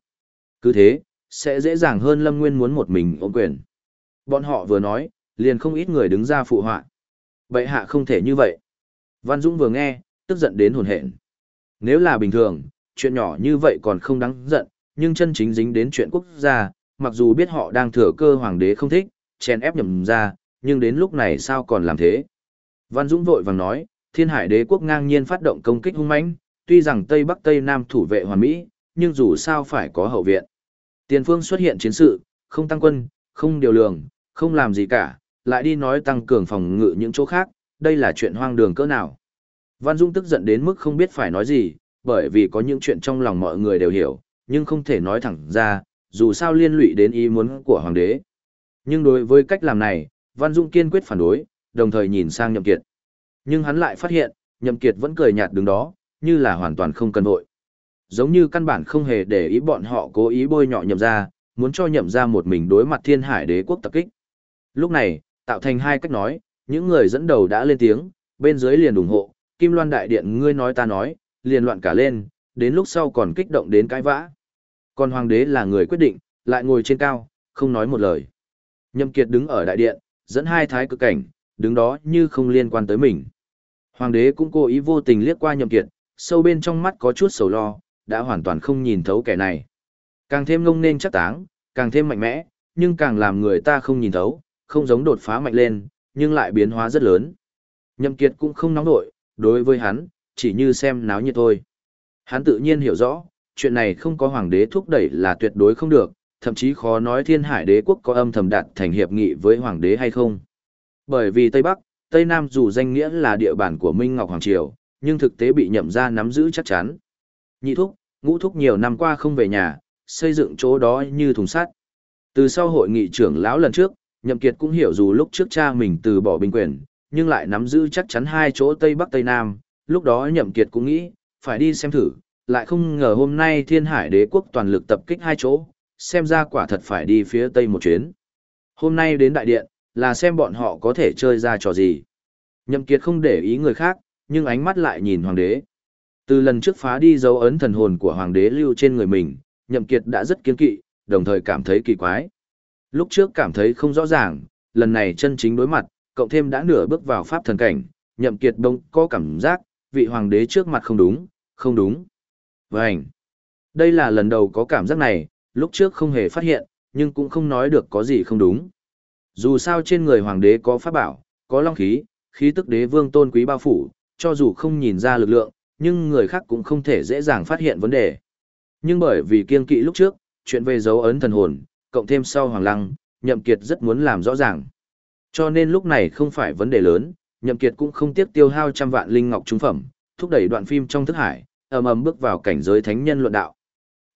Cứ thế, sẽ dễ dàng hơn Lâm Nguyên muốn một mình ôm quyền. Bọn họ vừa nói, liền không ít người đứng ra phụ họa. Bệ hạ không thể như vậy. Văn Dũng vừa nghe, tức giận đến hồn hện. Nếu là bình thường, chuyện nhỏ như vậy còn không đáng giận, nhưng chân chính dính đến chuyện quốc gia, mặc dù biết họ đang thừa cơ hoàng đế không thích, chèn ép nhầm ra, nhưng đến lúc này sao còn làm thế. Văn Dũng vội vàng nói, thiên hải đế quốc ngang nhiên phát động công kích hung mãnh, tuy rằng Tây Bắc Tây Nam thủ vệ hoàn mỹ, nhưng dù sao phải có hậu viện. Tiền phương xuất hiện chiến sự, không tăng quân, không điều lường, không làm gì cả, lại đi nói tăng cường phòng ngự những chỗ khác, đây là chuyện hoang đường cỡ nào. Văn Dung tức giận đến mức không biết phải nói gì, bởi vì có những chuyện trong lòng mọi người đều hiểu, nhưng không thể nói thẳng ra, dù sao liên lụy đến ý muốn của hoàng đế. Nhưng đối với cách làm này, Văn Dung kiên quyết phản đối, đồng thời nhìn sang Nhậm Kiệt. Nhưng hắn lại phát hiện, Nhậm Kiệt vẫn cười nhạt đứng đó, như là hoàn toàn không cần hội. Giống như căn bản không hề để ý bọn họ cố ý bôi nhọ Nhậm gia, muốn cho Nhậm gia một mình đối mặt thiên hải đế quốc tập kích. Lúc này, tạo thành hai cách nói, những người dẫn đầu đã lên tiếng, bên dưới liền ủng hộ, Kim Loan Đại Điện ngươi nói ta nói, liền loạn cả lên, đến lúc sau còn kích động đến cãi vã. Còn Hoàng đế là người quyết định, lại ngồi trên cao, không nói một lời. Nhậm Kiệt đứng ở đại điện, dẫn hai thái cực cảnh, đứng đó như không liên quan tới mình. Hoàng đế cũng cố ý vô tình liếc qua Nhậm Kiệt, sâu bên trong mắt có chút sầu lo, đã hoàn toàn không nhìn thấu kẻ này. Càng thêm ngông nên chắc táng, càng thêm mạnh mẽ, nhưng càng làm người ta không nhìn thấu, không giống đột phá mạnh lên, nhưng lại biến hóa rất lớn. Nhậm Kiệt cũng không nóng nổi, đối với hắn, chỉ như xem náo nhiệt thôi. Hắn tự nhiên hiểu rõ, chuyện này không có hoàng đế thúc đẩy là tuyệt đối không được, thậm chí khó nói thiên hải đế quốc có âm thầm đạt thành hiệp nghị với hoàng đế hay không. Bởi vì Tây Bắc, Tây Nam dù danh nghĩa là địa bàn của Minh Ngọc Hoàng Triều, nhưng thực tế bị nhậm ra nắm giữ chắc chắn. Nhị thúc, ngũ thúc nhiều năm qua không về nhà, xây dựng chỗ đó như thùng sắt. Từ sau hội nghị trưởng lão lần trước, Nhậm Kiệt cũng hiểu dù lúc trước cha mình từ bỏ binh quyền, nhưng lại nắm giữ chắc chắn hai chỗ Tây Bắc Tây Nam, lúc đó Nhậm Kiệt cũng nghĩ, phải đi xem thử, lại không ngờ hôm nay Thiên Hải Đế quốc toàn lực tập kích hai chỗ, xem ra quả thật phải đi phía Tây một chuyến. Hôm nay đến đại điện, là xem bọn họ có thể chơi ra trò gì. Nhậm Kiệt không để ý người khác, nhưng ánh mắt lại nhìn hoàng đế. Từ lần trước phá đi dấu ấn thần hồn của hoàng đế lưu trên người mình, Nhậm Kiệt đã rất kiên kỵ, đồng thời cảm thấy kỳ quái. Lúc trước cảm thấy không rõ ràng, lần này chân chính đối mặt, cộng thêm đã nửa bước vào pháp thần cảnh, Nhậm Kiệt đông có cảm giác, vị hoàng đế trước mặt không đúng, không đúng. Vânh! Đây là lần đầu có cảm giác này, lúc trước không hề phát hiện, nhưng cũng không nói được có gì không đúng. Dù sao trên người hoàng đế có pháp bảo, có long khí, khí tức đế vương tôn quý bao phủ, cho dù không nhìn ra lực lượng, nhưng người khác cũng không thể dễ dàng phát hiện vấn đề. Nhưng bởi vì kiên kỵ lúc trước, chuyện về dấu ấn thần hồn, cộng thêm sau hoàng lăng, nhậm kiệt rất muốn làm rõ ràng. Cho nên lúc này không phải vấn đề lớn, nhậm kiệt cũng không tiếc tiêu hao trăm vạn linh ngọc trung phẩm, thúc đẩy đoạn phim trong thức hải, ầm ầm bước vào cảnh giới thánh nhân luận đạo.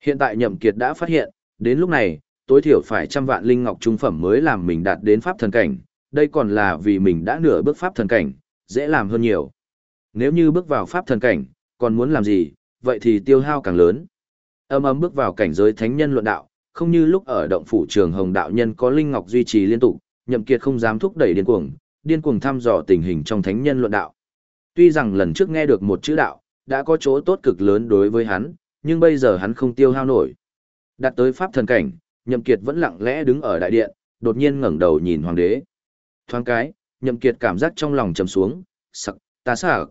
Hiện tại nhậm kiệt đã phát hiện, đến lúc này, tối thiểu phải trăm vạn linh ngọc trung phẩm mới làm mình đạt đến pháp thần cảnh, đây còn là vì mình đã nửa bước pháp thần cảnh, dễ làm hơn nhiều. Nếu như bước vào pháp thần cảnh, còn muốn làm gì, vậy thì tiêu hao càng lớn. Âm ấm bước vào cảnh giới thánh nhân luận đạo, không như lúc ở động phủ trường hồng đạo nhân có linh ngọc duy trì liên tục, nhậm kiệt không dám thúc đẩy điên cuồng, điên cuồng thăm dò tình hình trong thánh nhân luận đạo. Tuy rằng lần trước nghe được một chữ đạo, đã có chỗ tốt cực lớn đối với hắn, nhưng bây giờ hắn không tiêu hao nổi. Đạt tới pháp thần cảnh, nhậm kiệt vẫn lặng lẽ đứng ở đại điện, đột nhiên ngẩng đầu nhìn hoàng đế. Thoáng cái, nhậm kiệt cảm giác trong lòng trầm xuống, sặc, ta sợ.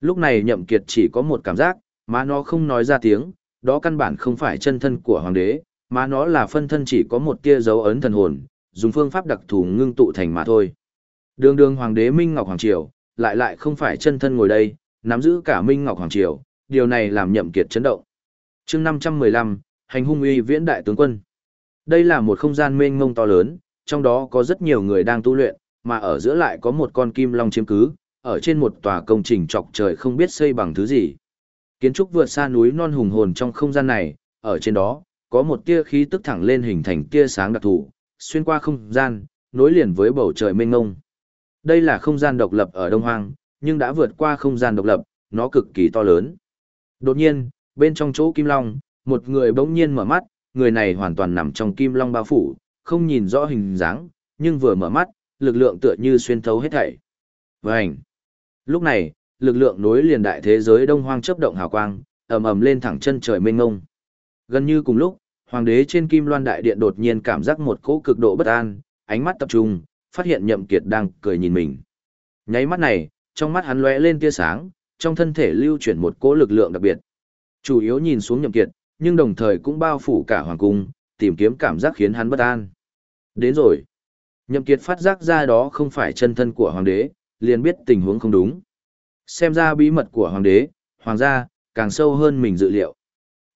Lúc này nhậm kiệt chỉ có một cảm giác, mà nó không nói ra tiếng, đó căn bản không phải chân thân của hoàng đế, mà nó là phân thân chỉ có một tia dấu ấn thần hồn, dùng phương pháp đặc thù ngưng tụ thành mà thôi. Đường đường hoàng đế Minh Ngọc Hoàng Triều, lại lại không phải chân thân ngồi đây, nắm giữ cả Minh Ngọc Hoàng Triều, điều này làm nhậm kiệt chấn động. Chương 515, Hành hung uy viễn đại tướng quân. Đây là một không gian mênh mông to lớn, trong đó có rất nhiều người đang tu luyện, mà ở giữa lại có một con kim long chiếm cứ, ở trên một tòa công trình trọc trời không biết xây bằng thứ gì. Kiến trúc vượt xa núi non hùng hồn trong không gian này, ở trên đó, có một tia khí tức thẳng lên hình thành tia sáng đặc thù, xuyên qua không gian, nối liền với bầu trời mênh mông. Đây là không gian độc lập ở Đông Hoang, nhưng đã vượt qua không gian độc lập, nó cực kỳ to lớn. Đột nhiên, bên trong chỗ Kim Long, một người bỗng nhiên mở mắt, người này hoàn toàn nằm trong Kim Long bao phủ, không nhìn rõ hình dáng, nhưng vừa mở mắt, lực lượng tựa như xuyên thấu hết thảy. Vành! Lúc này, lực lượng nối liền đại thế giới đông hoang chớp động hào quang, ầm ầm lên thẳng chân trời mênh mông. Gần như cùng lúc, hoàng đế trên kim loan đại điện đột nhiên cảm giác một cỗ cực độ bất an, ánh mắt tập trung, phát hiện nhậm kiệt đang cười nhìn mình. Nháy mắt này, trong mắt hắn lóe lên tia sáng, trong thân thể lưu chuyển một cỗ lực lượng đặc biệt. Chủ yếu nhìn xuống nhậm kiệt, nhưng đồng thời cũng bao phủ cả hoàng cung, tìm kiếm cảm giác khiến hắn bất an. Đến rồi. Nhậm kiệt phát giác ra đó không phải chân thân của hoàng đế, liền biết tình huống không đúng. Xem ra bí mật của hoàng đế, hoàng gia, càng sâu hơn mình dự liệu.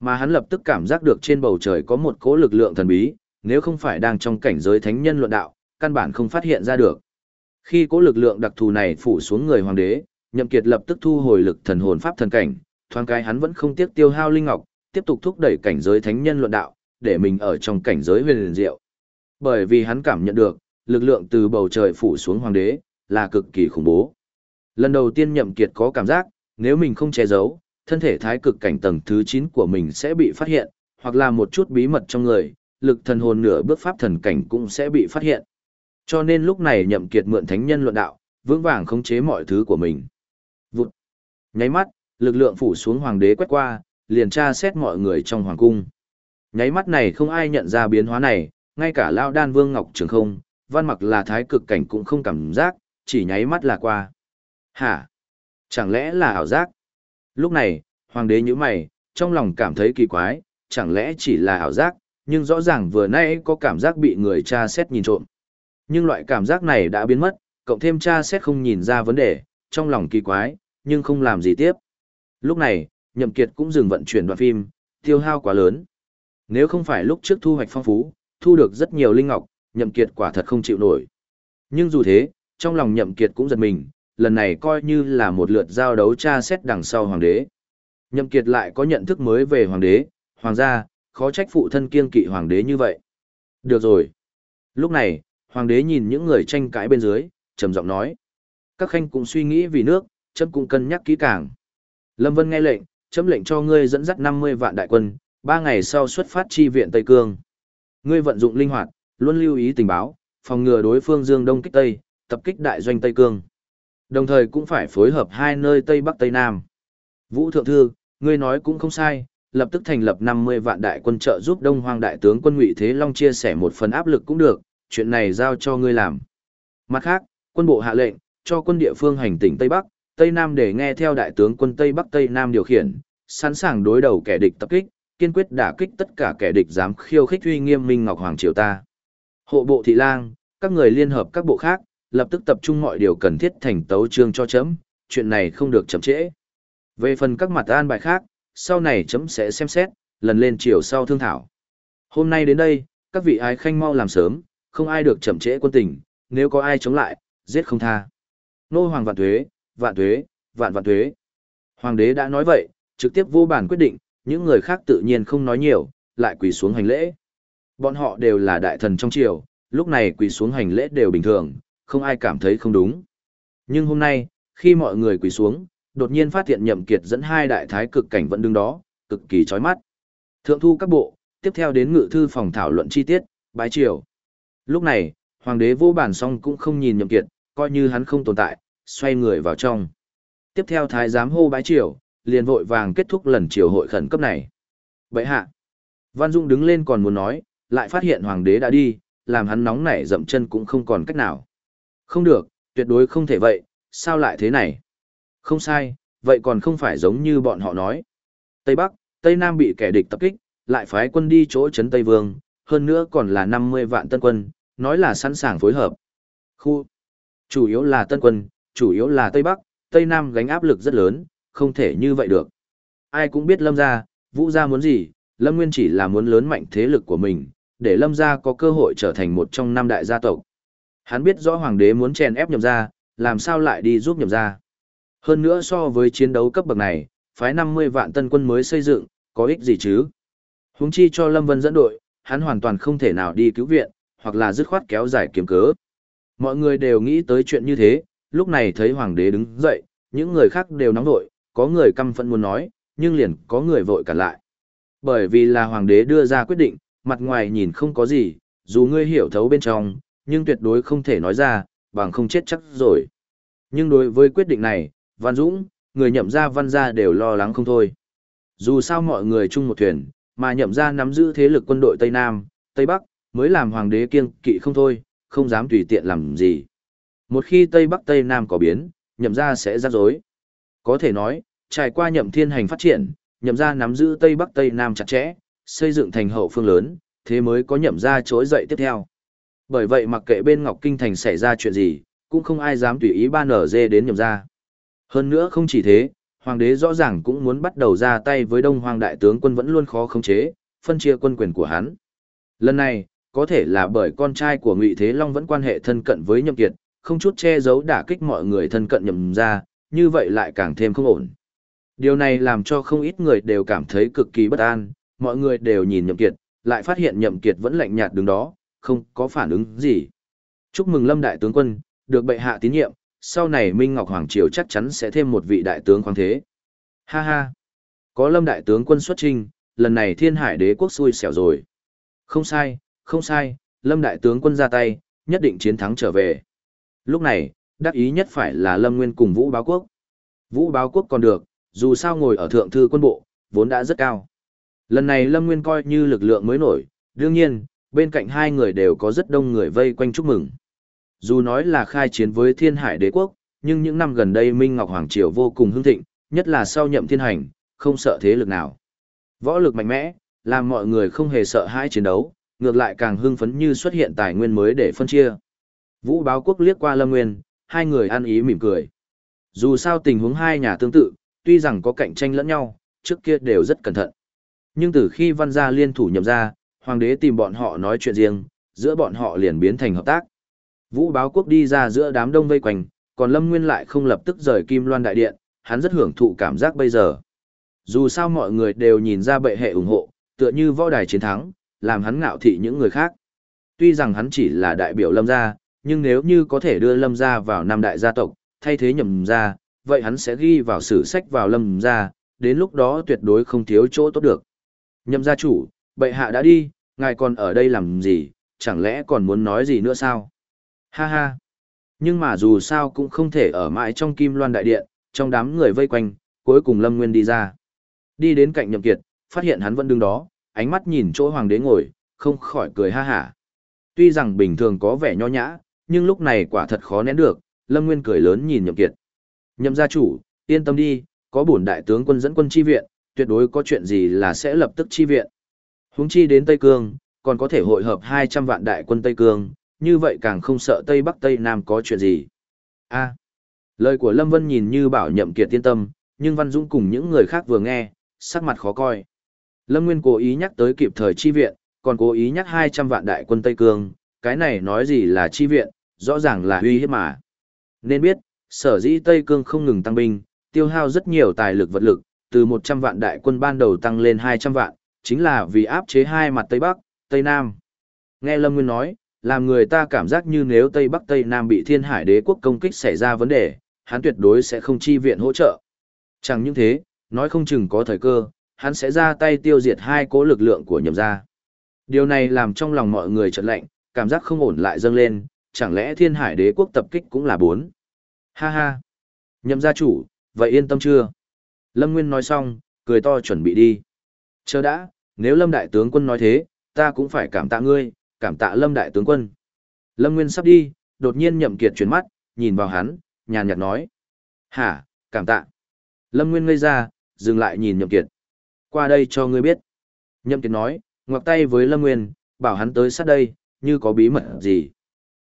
Mà hắn lập tức cảm giác được trên bầu trời có một cỗ lực lượng thần bí, nếu không phải đang trong cảnh giới thánh nhân luận đạo, căn bản không phát hiện ra được. Khi cỗ lực lượng đặc thù này phủ xuống người hoàng đế, Nhậm Kiệt lập tức thu hồi lực thần hồn pháp thần cảnh, thoáng cái hắn vẫn không tiếc tiêu hao linh ngọc, tiếp tục thúc đẩy cảnh giới thánh nhân luận đạo, để mình ở trong cảnh giới huyền liền diệu. Bởi vì hắn cảm nhận được, lực lượng từ bầu trời phủ xuống hoàng đế, là cực kỳ khủng bố. Lần đầu tiên nhậm kiệt có cảm giác, nếu mình không che giấu, thân thể thái cực cảnh tầng thứ 9 của mình sẽ bị phát hiện, hoặc là một chút bí mật trong người, lực thần hồn nửa bước pháp thần cảnh cũng sẽ bị phát hiện. Cho nên lúc này nhậm kiệt mượn thánh nhân luận đạo, vững vàng khống chế mọi thứ của mình. Vụt. Nháy mắt, lực lượng phủ xuống hoàng đế quét qua, liền tra xét mọi người trong hoàng cung. Nháy mắt này không ai nhận ra biến hóa này, ngay cả Lao Đan Vương Ngọc Trường không, văn mặc là thái cực cảnh cũng không cảm giác, chỉ nháy mắt là qua. Hả? Chẳng lẽ là ảo giác? Lúc này, hoàng đế nhíu mày, trong lòng cảm thấy kỳ quái, chẳng lẽ chỉ là ảo giác, nhưng rõ ràng vừa nãy có cảm giác bị người tra xét nhìn trộm. Nhưng loại cảm giác này đã biến mất, cộng thêm cha xét không nhìn ra vấn đề, trong lòng kỳ quái, nhưng không làm gì tiếp. Lúc này, Nhậm Kiệt cũng dừng vận chuyển đoạn phim, tiêu hao quá lớn. Nếu không phải lúc trước thu hoạch phong phú, thu được rất nhiều linh ngọc, Nhậm Kiệt quả thật không chịu nổi. Nhưng dù thế, trong lòng Nhậm Kiệt cũng giật mình, lần này coi như là một lượt giao đấu tra xét đằng sau hoàng đế. Nhậm Kiệt lại có nhận thức mới về hoàng đế, hoàng gia, khó trách phụ thân kiên kỵ hoàng đế như vậy. Được rồi. Lúc này, hoàng đế nhìn những người tranh cãi bên dưới, trầm giọng nói. Các khanh cũng suy nghĩ vì nước, chấm cũng cân nhắc kỹ càng. Lâm Vân nghe lệnh, chấm lệnh cho ngươi dẫn dắt 50 vạn đại quân, ba ngày sau xuất phát chi viện Tây Cương. Ngươi vận dụng linh hoạt, luôn lưu ý tình báo, phòng ngừa đối phương dương đông kích tây, tập kích đại doanh Tây Cương. Đồng thời cũng phải phối hợp hai nơi Tây Bắc Tây Nam. Vũ Thượng Thư, ngươi nói cũng không sai, lập tức thành lập 50 vạn đại quân trợ giúp Đông Hoang đại tướng quân Ngụy Thế Long chia sẻ một phần áp lực cũng được, chuyện này giao cho ngươi làm. Mặt khác, quân bộ hạ lệnh, cho quân địa phương hành tỉnh Tây Bắc, Tây Nam để nghe theo đại tướng quân Tây Bắc Tây Nam điều khiển, sẵn sàng đối đầu kẻ địch tập kích, kiên quyết đả kích tất cả kẻ địch dám khiêu khích uy nghiêm minh ngọc hoàng triều ta. Hộ bộ thị lang, các người liên hợp các bộ khác, lập tức tập trung mọi điều cần thiết thành tấu chương cho chấm, chuyện này không được chậm trễ. Về phần các mặt an bài khác, sau này chấm sẽ xem xét, lần lên chiều sau thương thảo. Hôm nay đến đây, các vị ái khanh mau làm sớm, không ai được chậm trễ quân tình, nếu có ai chống lại, giết không tha. Nô hoàng vạn thuế, vạn thuế, vạn vạn thuế. Hoàng đế đã nói vậy, trực tiếp vô bản quyết định, những người khác tự nhiên không nói nhiều, lại quỳ xuống hành lễ. Bọn họ đều là đại thần trong triều, lúc này quỳ xuống hành lễ đều bình thường, không ai cảm thấy không đúng. Nhưng hôm nay, khi mọi người quỳ xuống, đột nhiên phát hiện nhậm kiệt dẫn hai đại thái cực cảnh vẫn đứng đó, cực kỳ chói mắt. Thượng thu các bộ, tiếp theo đến ngự thư phòng thảo luận chi tiết, bái triều. Lúc này, hoàng đế vô bản xong cũng không nhìn nhậm kiệt, coi như hắn không tồn tại, xoay người vào trong. Tiếp theo thái giám hô bái triều, liền vội vàng kết thúc lần triều hội khẩn cấp này. Bậy hạ, Văn Dung đứng lên còn muốn nói, lại phát hiện hoàng đế đã đi, làm hắn nóng nảy dậm chân cũng không còn cách nào. Không được, tuyệt đối không thể vậy, sao lại thế này? Không sai, vậy còn không phải giống như bọn họ nói. Tây Bắc, Tây Nam bị kẻ địch tập kích, lại phái quân đi chỗ trấn Tây Vương, hơn nữa còn là 50 vạn tân quân, nói là sẵn sàng phối hợp. Khu, chủ yếu là tân quân, chủ yếu là Tây Bắc, Tây Nam gánh áp lực rất lớn, không thể như vậy được. Ai cũng biết Lâm gia, Vũ gia muốn gì, Lâm Nguyên chỉ là muốn lớn mạnh thế lực của mình, để Lâm gia có cơ hội trở thành một trong năm đại gia tộc. Hắn biết rõ hoàng đế muốn chèn ép nhậm gia, làm sao lại đi giúp nhậm gia. Hơn nữa so với chiến đấu cấp bậc này, phái 50 vạn tân quân mới xây dựng, có ích gì chứ? Huống chi cho Lâm Vân dẫn đội, hắn hoàn toàn không thể nào đi cứu viện, hoặc là dứt khoát kéo dài kiếm cớ. Mọi người đều nghĩ tới chuyện như thế, lúc này thấy hoàng đế đứng dậy, những người khác đều nóng nội, có người căm phẫn muốn nói, nhưng liền có người vội cả lại. Bởi vì là hoàng đế đưa ra quyết định, mặt ngoài nhìn không có gì, dù ngươi hiểu thấu bên trong, nhưng tuyệt đối không thể nói ra, bằng không chết chắc rồi. Nhưng đối với quyết định này, Văn Dũng, người nhậm ra văn gia đều lo lắng không thôi. Dù sao mọi người chung một thuyền, mà nhậm ra nắm giữ thế lực quân đội Tây Nam, Tây Bắc, mới làm hoàng đế kiêng kỵ không thôi, không dám tùy tiện làm gì. Một khi Tây Bắc Tây Nam có biến, nhậm ra sẽ rắc rối. Có thể nói, trải qua nhậm thiên hành phát triển, nhậm ra nắm giữ Tây Bắc Tây Nam chặt chẽ, xây dựng thành hậu phương lớn, thế mới có nhậm ra trỗi dậy tiếp theo. Bởi vậy mặc kệ bên Ngọc Kinh Thành xảy ra chuyện gì, cũng không ai dám tùy ý ban ở dê đến nhậm ra. Hơn nữa không chỉ thế, hoàng đế rõ ràng cũng muốn bắt đầu ra tay với đông hoàng đại tướng quân vẫn luôn khó khống chế, phân chia quân quyền của hắn. Lần này, có thể là bởi con trai của Ngụy Thế Long vẫn quan hệ thân cận với Nhậm Kiệt, không chút che giấu đả kích mọi người thân cận nhậm gia như vậy lại càng thêm không ổn. Điều này làm cho không ít người đều cảm thấy cực kỳ bất an, mọi người đều nhìn Nhậm Kiệt, lại phát hiện Nhậm Kiệt vẫn lạnh nhạt đứng đó, không có phản ứng gì. Chúc mừng Lâm Đại Tướng Quân, được bệ hạ tín nhiệm, sau này Minh Ngọc Hoàng Triều chắc chắn sẽ thêm một vị đại tướng khoáng thế. Ha ha! Có Lâm Đại Tướng Quân xuất trình lần này thiên hải đế quốc xui xẻo rồi. Không sai, không sai, Lâm Đại Tướng Quân ra tay, nhất định chiến thắng trở về. Lúc này, đắc ý nhất phải là Lâm Nguyên cùng Vũ Báo Quốc. Vũ Báo Quốc còn được, dù sao ngồi ở thượng thư quân bộ, vốn đã rất cao. Lần này Lâm Nguyên coi như lực lượng mới nổi, đương nhiên, bên cạnh hai người đều có rất đông người vây quanh chúc mừng. Dù nói là khai chiến với thiên hải đế quốc, nhưng những năm gần đây Minh Ngọc Hoàng Triều vô cùng hưng thịnh, nhất là sau nhậm thiên hành, không sợ thế lực nào. Võ lực mạnh mẽ, làm mọi người không hề sợ hãi chiến đấu, ngược lại càng hưng phấn như xuất hiện tài nguyên mới để phân chia. Vũ báo quốc liếc qua Lâm Nguyên, hai người ăn ý mỉm cười. Dù sao tình huống hai nhà tương tự, tuy rằng có cạnh tranh lẫn nhau, trước kia đều rất cẩn thận. Nhưng từ khi văn gia liên thủ nhậm ra, hoàng đế tìm bọn họ nói chuyện riêng, giữa bọn họ liền biến thành hợp tác. Vũ báo quốc đi ra giữa đám đông vây quanh, còn Lâm Nguyên lại không lập tức rời Kim Loan Đại Điện, hắn rất hưởng thụ cảm giác bây giờ. Dù sao mọi người đều nhìn ra bệ hệ ủng hộ, tựa như võ đài chiến thắng, làm hắn ngạo thị những người khác. Tuy rằng hắn chỉ là đại biểu Lâm gia, nhưng nếu như có thể đưa Lâm gia vào năm đại gia tộc, thay thế nhậm gia, vậy hắn sẽ ghi vào sử sách vào Lâm gia, đến lúc đó tuyệt đối không thiếu chỗ tốt được. Nhậm gia chủ, bệ hạ đã đi, ngài còn ở đây làm gì, chẳng lẽ còn muốn nói gì nữa sao? Ha ha! Nhưng mà dù sao cũng không thể ở mãi trong kim loan đại điện, trong đám người vây quanh, cuối cùng Lâm Nguyên đi ra. Đi đến cạnh Nhậm Kiệt, phát hiện hắn vẫn đứng đó, ánh mắt nhìn chỗ hoàng đế ngồi, không khỏi cười ha hả. Tuy rằng bình thường có vẻ nho nhã, nhưng lúc này quả thật khó nén được, Lâm Nguyên cười lớn nhìn Nhậm Kiệt. Nhậm gia chủ, yên tâm đi, có bổn đại tướng quân dẫn quân chi viện, tuyệt đối có chuyện gì là sẽ lập tức chi viện. Huống chi đến Tây Cương, còn có thể hội hợp 200 vạn đại quân Tây Cương, như vậy càng không sợ Tây Bắc Tây Nam có chuyện gì. A. lời của Lâm Vân nhìn như bảo Nhậm Kiệt yên tâm, nhưng Văn Dũng cùng những người khác vừa nghe, sắc mặt khó coi. Lâm Nguyên cố ý nhắc tới kịp thời chi viện, còn cố ý nhắc 200 vạn đại quân Tây Cương, cái này nói gì là chi viện, rõ ràng là uy hiếp mà. Nên biết, sở dĩ Tây Cương không ngừng tăng binh, tiêu hao rất nhiều tài lực vật lực, từ 100 vạn đại quân ban đầu tăng lên 200 vạn, chính là vì áp chế hai mặt Tây Bắc, Tây Nam. Nghe Lâm Nguyên nói, làm người ta cảm giác như nếu Tây Bắc Tây Nam bị thiên hải đế quốc công kích xảy ra vấn đề, hắn tuyệt đối sẽ không chi viện hỗ trợ. Chẳng những thế, nói không chừng có thời cơ, hắn sẽ ra tay tiêu diệt hai cố lực lượng của nhậm gia. Điều này làm trong lòng mọi người chợt lạnh, cảm giác không ổn lại dâng lên, chẳng lẽ thiên hải đế quốc tập kích cũng là bốn. Ha ha. Nhậm gia chủ, vậy yên tâm chưa? Lâm Nguyên nói xong, cười to chuẩn bị đi. Chờ đã, nếu Lâm Đại tướng quân nói thế, ta cũng phải cảm tạ ngươi, cảm tạ Lâm Đại tướng quân. Lâm Nguyên sắp đi, đột nhiên nhậm kiệt chuyển mắt, nhìn vào hắn, nhàn nhạt nói. Hả, cảm tạ. Lâm Nguyên ngây ra, dừng lại nhìn nhậm kiệt. Qua đây cho ngươi biết. Nhậm kiệt nói, ngoặc tay với Lâm Nguyên, bảo hắn tới sát đây, như có bí mật gì.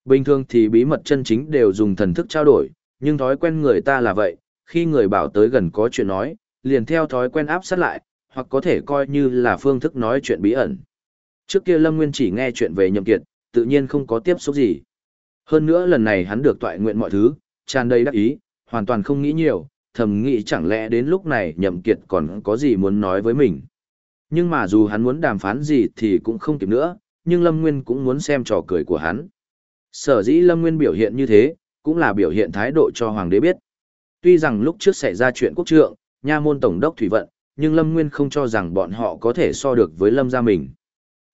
Bình thường thì bí mật chân chính đều dùng thần thức trao đổi, nhưng thói quen người ta là vậy, khi người bảo tới gần có chuyện nói, liền theo thói quen áp sát lại, hoặc có thể coi như là phương thức nói chuyện bí ẩn. Trước kia Lâm Nguyên chỉ nghe chuyện về nhậm kiệt, tự nhiên không có tiếp xúc gì. Hơn nữa lần này hắn được toại nguyện mọi thứ, tràn đầy đắc ý, hoàn toàn không nghĩ nhiều, thầm nghĩ chẳng lẽ đến lúc này nhậm kiệt còn có gì muốn nói với mình. Nhưng mà dù hắn muốn đàm phán gì thì cũng không kịp nữa, nhưng Lâm Nguyên cũng muốn xem trò cười của hắn. Sở dĩ Lâm Nguyên biểu hiện như thế, cũng là biểu hiện thái độ cho Hoàng đế biết. Tuy rằng lúc trước xảy ra chuyện quốc trượng, nha môn tổng đốc thủy vận, nhưng Lâm Nguyên không cho rằng bọn họ có thể so được với Lâm gia mình.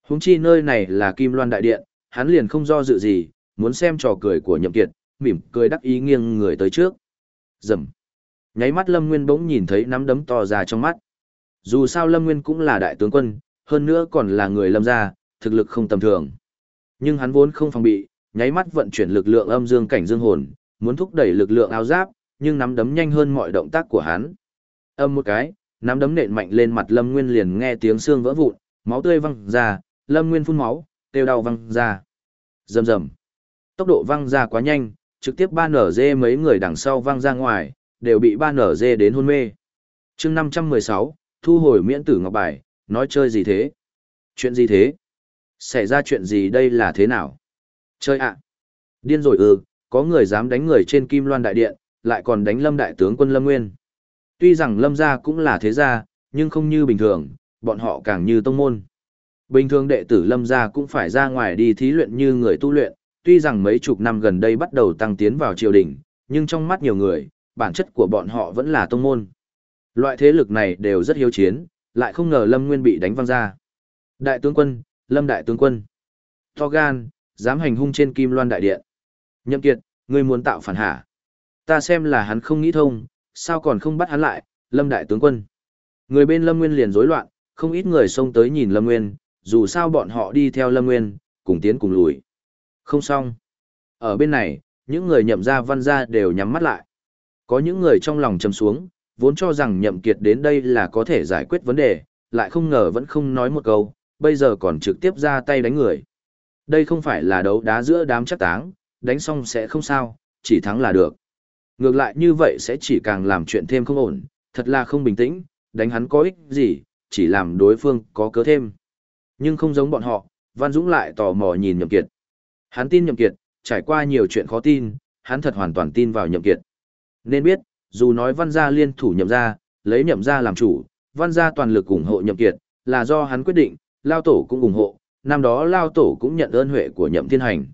Húng chi nơi này là Kim Loan Đại Điện, hắn liền không do dự gì, muốn xem trò cười của nhậm kiệt, mỉm cười đắc ý nghiêng người tới trước. Dầm. Nháy mắt Lâm Nguyên bỗng nhìn thấy nắm đấm to ra trong mắt. Dù sao Lâm Nguyên cũng là đại tướng quân, hơn nữa còn là người Lâm gia, thực lực không tầm thường. Nhưng hắn vốn không phòng bị, nháy mắt vận chuyển lực lượng âm dương cảnh dương hồn, muốn thúc đẩy lực lượng áo giáp, nhưng nắm đấm nhanh hơn mọi động tác của hắn. Âm một cái, nắm đấm nện mạnh lên mặt Lâm Nguyên liền nghe tiếng xương vỡ vụn, máu tươi văng ra, Lâm Nguyên phun máu, tiêu đau văng ra. Rầm rầm. Tốc độ văng ra quá nhanh, trực tiếp ba nở dê mấy người đằng sau văng ra ngoài, đều bị ba nở dê đến hôn mê. chương 516, thu hồi miễn tử ngọc bài, nói chơi gì thế? Chuyện gì thế? Xảy ra chuyện gì đây là thế nào? Chơi ạ! Điên rồi ư, có người dám đánh người trên kim loan đại điện, lại còn đánh lâm đại tướng quân lâm nguyên. Tuy rằng lâm gia cũng là thế gia, nhưng không như bình thường, bọn họ càng như tông môn. Bình thường đệ tử lâm gia cũng phải ra ngoài đi thí luyện như người tu luyện, tuy rằng mấy chục năm gần đây bắt đầu tăng tiến vào triều đình, nhưng trong mắt nhiều người, bản chất của bọn họ vẫn là tông môn. Loại thế lực này đều rất hiếu chiến, lại không ngờ Lâm Nguyên bị đánh văng ra. Đại tướng quân, Lâm đại tướng quân. To gan, dám hành hung trên Kim Loan đại điện. Nhậm Kiệt, ngươi muốn tạo phản hả? Ta xem là hắn không nghĩ thông, sao còn không bắt hắn lại, Lâm đại tướng quân. Người bên Lâm Nguyên liền rối loạn, không ít người xông tới nhìn Lâm Nguyên, dù sao bọn họ đi theo Lâm Nguyên, cùng tiến cùng lùi. Không xong. Ở bên này, những người nhậm ra văn ra đều nhắm mắt lại. Có những người trong lòng trầm xuống, vốn cho rằng nhậm kiệt đến đây là có thể giải quyết vấn đề, lại không ngờ vẫn không nói một câu, bây giờ còn trực tiếp ra tay đánh người. Đây không phải là đấu đá giữa đám chắc táng, đánh xong sẽ không sao, chỉ thắng là được. Ngược lại như vậy sẽ chỉ càng làm chuyện thêm không ổn, thật là không bình tĩnh, đánh hắn có ích gì, chỉ làm đối phương có cớ thêm. Nhưng không giống bọn họ, Văn Dũng lại tò mò nhìn Nhậm Kiệt. Hắn tin Nhậm Kiệt, trải qua nhiều chuyện khó tin, hắn thật hoàn toàn tin vào Nhậm Kiệt. Nên biết, dù nói Văn gia liên thủ Nhậm gia, lấy Nhậm gia làm chủ, Văn gia toàn lực ủng hộ Nhậm Kiệt, là do hắn quyết định, Lao Tổ cũng ủng hộ, năm đó Lao Tổ cũng nhận ơn huệ của Nhậm Thiên Hành.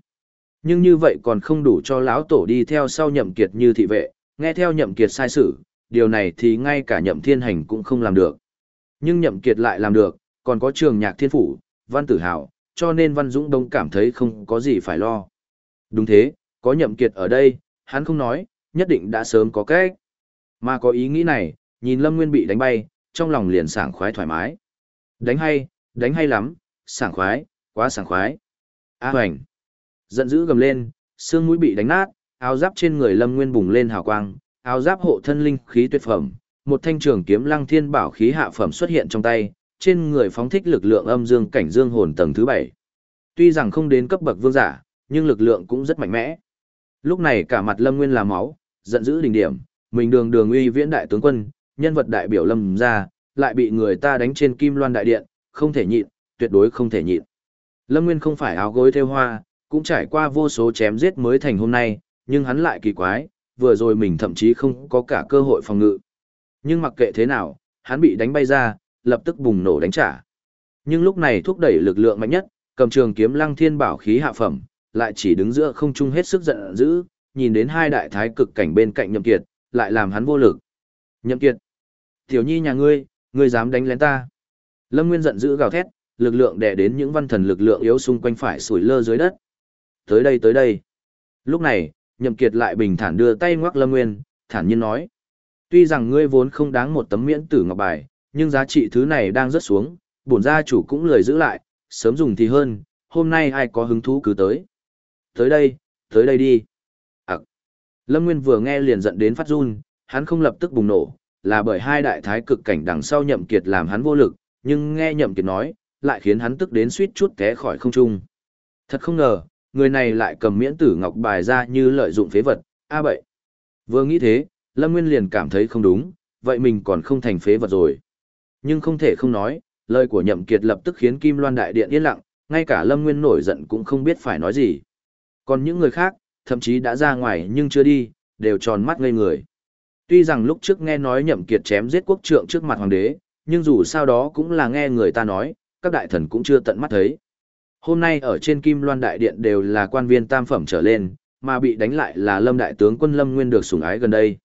Nhưng như vậy còn không đủ cho lão tổ đi theo sau Nhậm Kiệt như thị vệ, nghe theo Nhậm Kiệt sai sử, điều này thì ngay cả Nhậm Thiên Hành cũng không làm được. Nhưng Nhậm Kiệt lại làm được, còn có trường nhạc thiên phủ, văn tử hào, cho nên văn dũng đông cảm thấy không có gì phải lo. Đúng thế, Có nhậm kiệt ở đây, hắn không nói, nhất định đã sớm có cách. Mà có ý nghĩ này, nhìn Lâm Nguyên bị đánh bay, trong lòng liền sảng khoái thoải mái. Đánh hay, đánh hay lắm, sảng khoái, quá sảng khoái. A hoành. Giận dữ gầm lên, xương mũi bị đánh nát, áo giáp trên người Lâm Nguyên bùng lên hào quang, áo giáp hộ thân linh khí tuyệt phẩm, một thanh trường kiếm lăng thiên bảo khí hạ phẩm xuất hiện trong tay, trên người phóng thích lực lượng âm dương cảnh dương hồn tầng thứ bảy. Tuy rằng không đến cấp bậc vương giả, nhưng lực lượng cũng rất mạnh mẽ. Lúc này cả mặt Lâm Nguyên là máu, giận dữ đỉnh điểm, mình đường đường uy viễn đại tướng quân, nhân vật đại biểu Lâm ra, lại bị người ta đánh trên kim loan đại điện, không thể nhịn, tuyệt đối không thể nhịn. Lâm Nguyên không phải áo gối theo hoa, cũng trải qua vô số chém giết mới thành hôm nay, nhưng hắn lại kỳ quái, vừa rồi mình thậm chí không có cả cơ hội phòng ngự. Nhưng mặc kệ thế nào, hắn bị đánh bay ra, lập tức bùng nổ đánh trả. Nhưng lúc này thúc đẩy lực lượng mạnh nhất, cầm trường kiếm lăng thiên bảo khí hạ phẩm, lại chỉ đứng giữa không trung hết sức giận dữ, nhìn đến hai đại thái cực cảnh bên cạnh nhậm kiệt, lại làm hắn vô lực. Nhậm kiệt, tiểu nhi nhà ngươi, ngươi dám đánh lén ta. Lâm Nguyên giận dữ gào thét, lực lượng đè đến những văn thần lực lượng yếu xung quanh phải sủi lơ dưới đất. Tới đây tới đây. Lúc này, nhậm kiệt lại bình thản đưa tay ngoắc Lâm Nguyên, thản nhiên nói. Tuy rằng ngươi vốn không đáng một tấm miễn tử ngọc bài, nhưng giá trị thứ này đang rất xuống, bổn gia chủ cũng lười giữ lại, sớm dùng thì hơn, hôm nay ai có hứng thú cứ tới. Tới đây, tới đây đi. Lâm Nguyên vừa nghe liền giận đến phát run, hắn không lập tức bùng nổ, là bởi hai đại thái cực cảnh đằng sau nhậm kiệt làm hắn vô lực, nhưng nghe nhậm kiệt nói, lại khiến hắn tức đến suýt chút té khỏi không trung. Thật không ngờ, người này lại cầm miễn tử ngọc bài ra như lợi dụng phế vật, a bậy. Vừa nghĩ thế, Lâm Nguyên liền cảm thấy không đúng, vậy mình còn không thành phế vật rồi. Nhưng không thể không nói, lời của nhậm kiệt lập tức khiến Kim Loan Đại Điện yên lặng, ngay cả Lâm Nguyên nổi giận cũng không biết phải nói gì. Còn những người khác, thậm chí đã ra ngoài nhưng chưa đi, đều tròn mắt ngây người. Tuy rằng lúc trước nghe nói nhậm kiệt chém giết quốc trượng trước mặt hoàng đế, nhưng dù sao đó cũng là nghe người ta nói, các đại thần cũng chưa tận mắt thấy. Hôm nay ở trên Kim Loan Đại Điện đều là quan viên tam phẩm trở lên, mà bị đánh lại là Lâm Đại tướng quân Lâm Nguyên được sủng ái gần đây.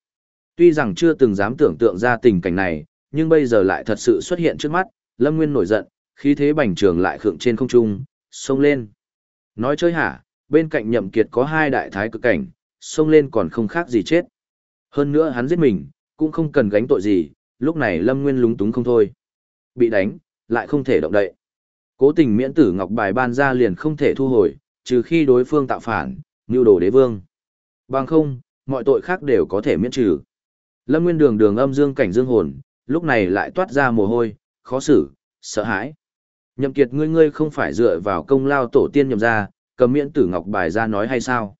Tuy rằng chưa từng dám tưởng tượng ra tình cảnh này, nhưng bây giờ lại thật sự xuất hiện trước mắt, Lâm Nguyên nổi giận, khí thế bành trường lại khượng trên không trung, xông lên. Nói chơi hả, bên cạnh nhậm kiệt có hai đại thái cực cảnh, xông lên còn không khác gì chết. Hơn nữa hắn giết mình, cũng không cần gánh tội gì, lúc này Lâm Nguyên lúng túng không thôi. Bị đánh, lại không thể động đậy. Cố tình miễn tử ngọc bài ban ra liền không thể thu hồi, trừ khi đối phương tạo phản, như đồ đế vương. Bằng không, mọi tội khác đều có thể miễn trừ. Lâm Nguyên đường đường âm dương cảnh dương hồn, lúc này lại toát ra mồ hôi, khó xử, sợ hãi. Nhậm kiệt ngươi ngươi không phải dựa vào công lao tổ tiên nhậm ra, cầm miễn tử ngọc bài ra nói hay sao?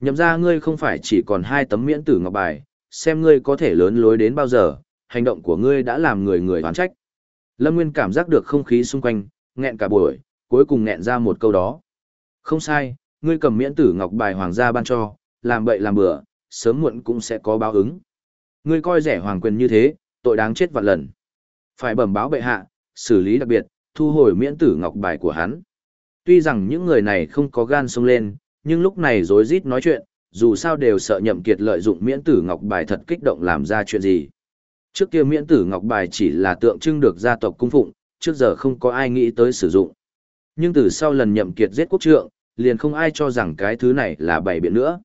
Nhậm ra ngươi không phải chỉ còn hai tấm miễn tử ngọc bài, xem ngươi có thể lớn lối đến bao giờ, hành động của ngươi đã làm người người oán trách. Lâm Nguyên cảm giác được không khí xung quanh, nghẹn cả buổi, cuối cùng nghẹn ra một câu đó. Không sai, ngươi cầm miễn tử ngọc bài hoàng gia ban cho, làm bậy làm bừa, sớm muộn cũng sẽ có báo ứng. Ngươi coi rẻ hoàng quyền như thế, tội đáng chết vạn lần. Phải bẩm báo bệ hạ, xử lý đặc biệt, thu hồi miễn tử ngọc bài của hắn. Tuy rằng những người này không có gan xông lên, nhưng lúc này rối rít nói chuyện, dù sao đều sợ nhậm kiệt lợi dụng miễn tử ngọc bài thật kích động làm ra chuyện gì. Trước kia miễn tử ngọc bài chỉ là tượng trưng được gia tộc cung phụng, trước giờ không có ai nghĩ tới sử dụng. Nhưng từ sau lần nhậm kiệt giết quốc trượng, liền không ai cho rằng cái thứ này là bày biện nữa.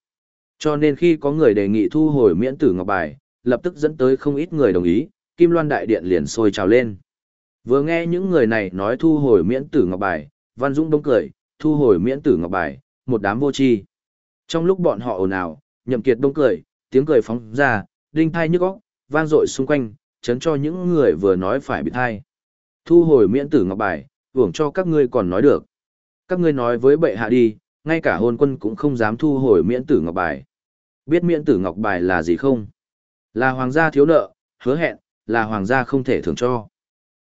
Cho nên khi có người đề nghị thu hồi miễn tử ngọc bài, lập tức dẫn tới không ít người đồng ý, Kim Loan Đại Điện liền sôi trào lên. Vừa nghe những người này nói thu hồi miễn tử ngọc bài, Văn Dũng đông cười, thu hồi miễn tử ngọc bài, một đám vô tri. Trong lúc bọn họ ồn ào, nhậm kiệt đông cười, tiếng cười phóng ra, đinh thai nhức óc, vang dội xung quanh, chấn cho những người vừa nói phải bị thai. Thu hồi miễn tử ngọc bài, hưởng cho các ngươi còn nói được. Các ngươi nói với bệ hạ đi, ngay cả hôn quân cũng không dám thu hồi miễn tử ngọc bài. Biết miễn tử ngọc bài là gì không? Là hoàng gia thiếu nợ, hứa hẹn, là hoàng gia không thể thưởng cho.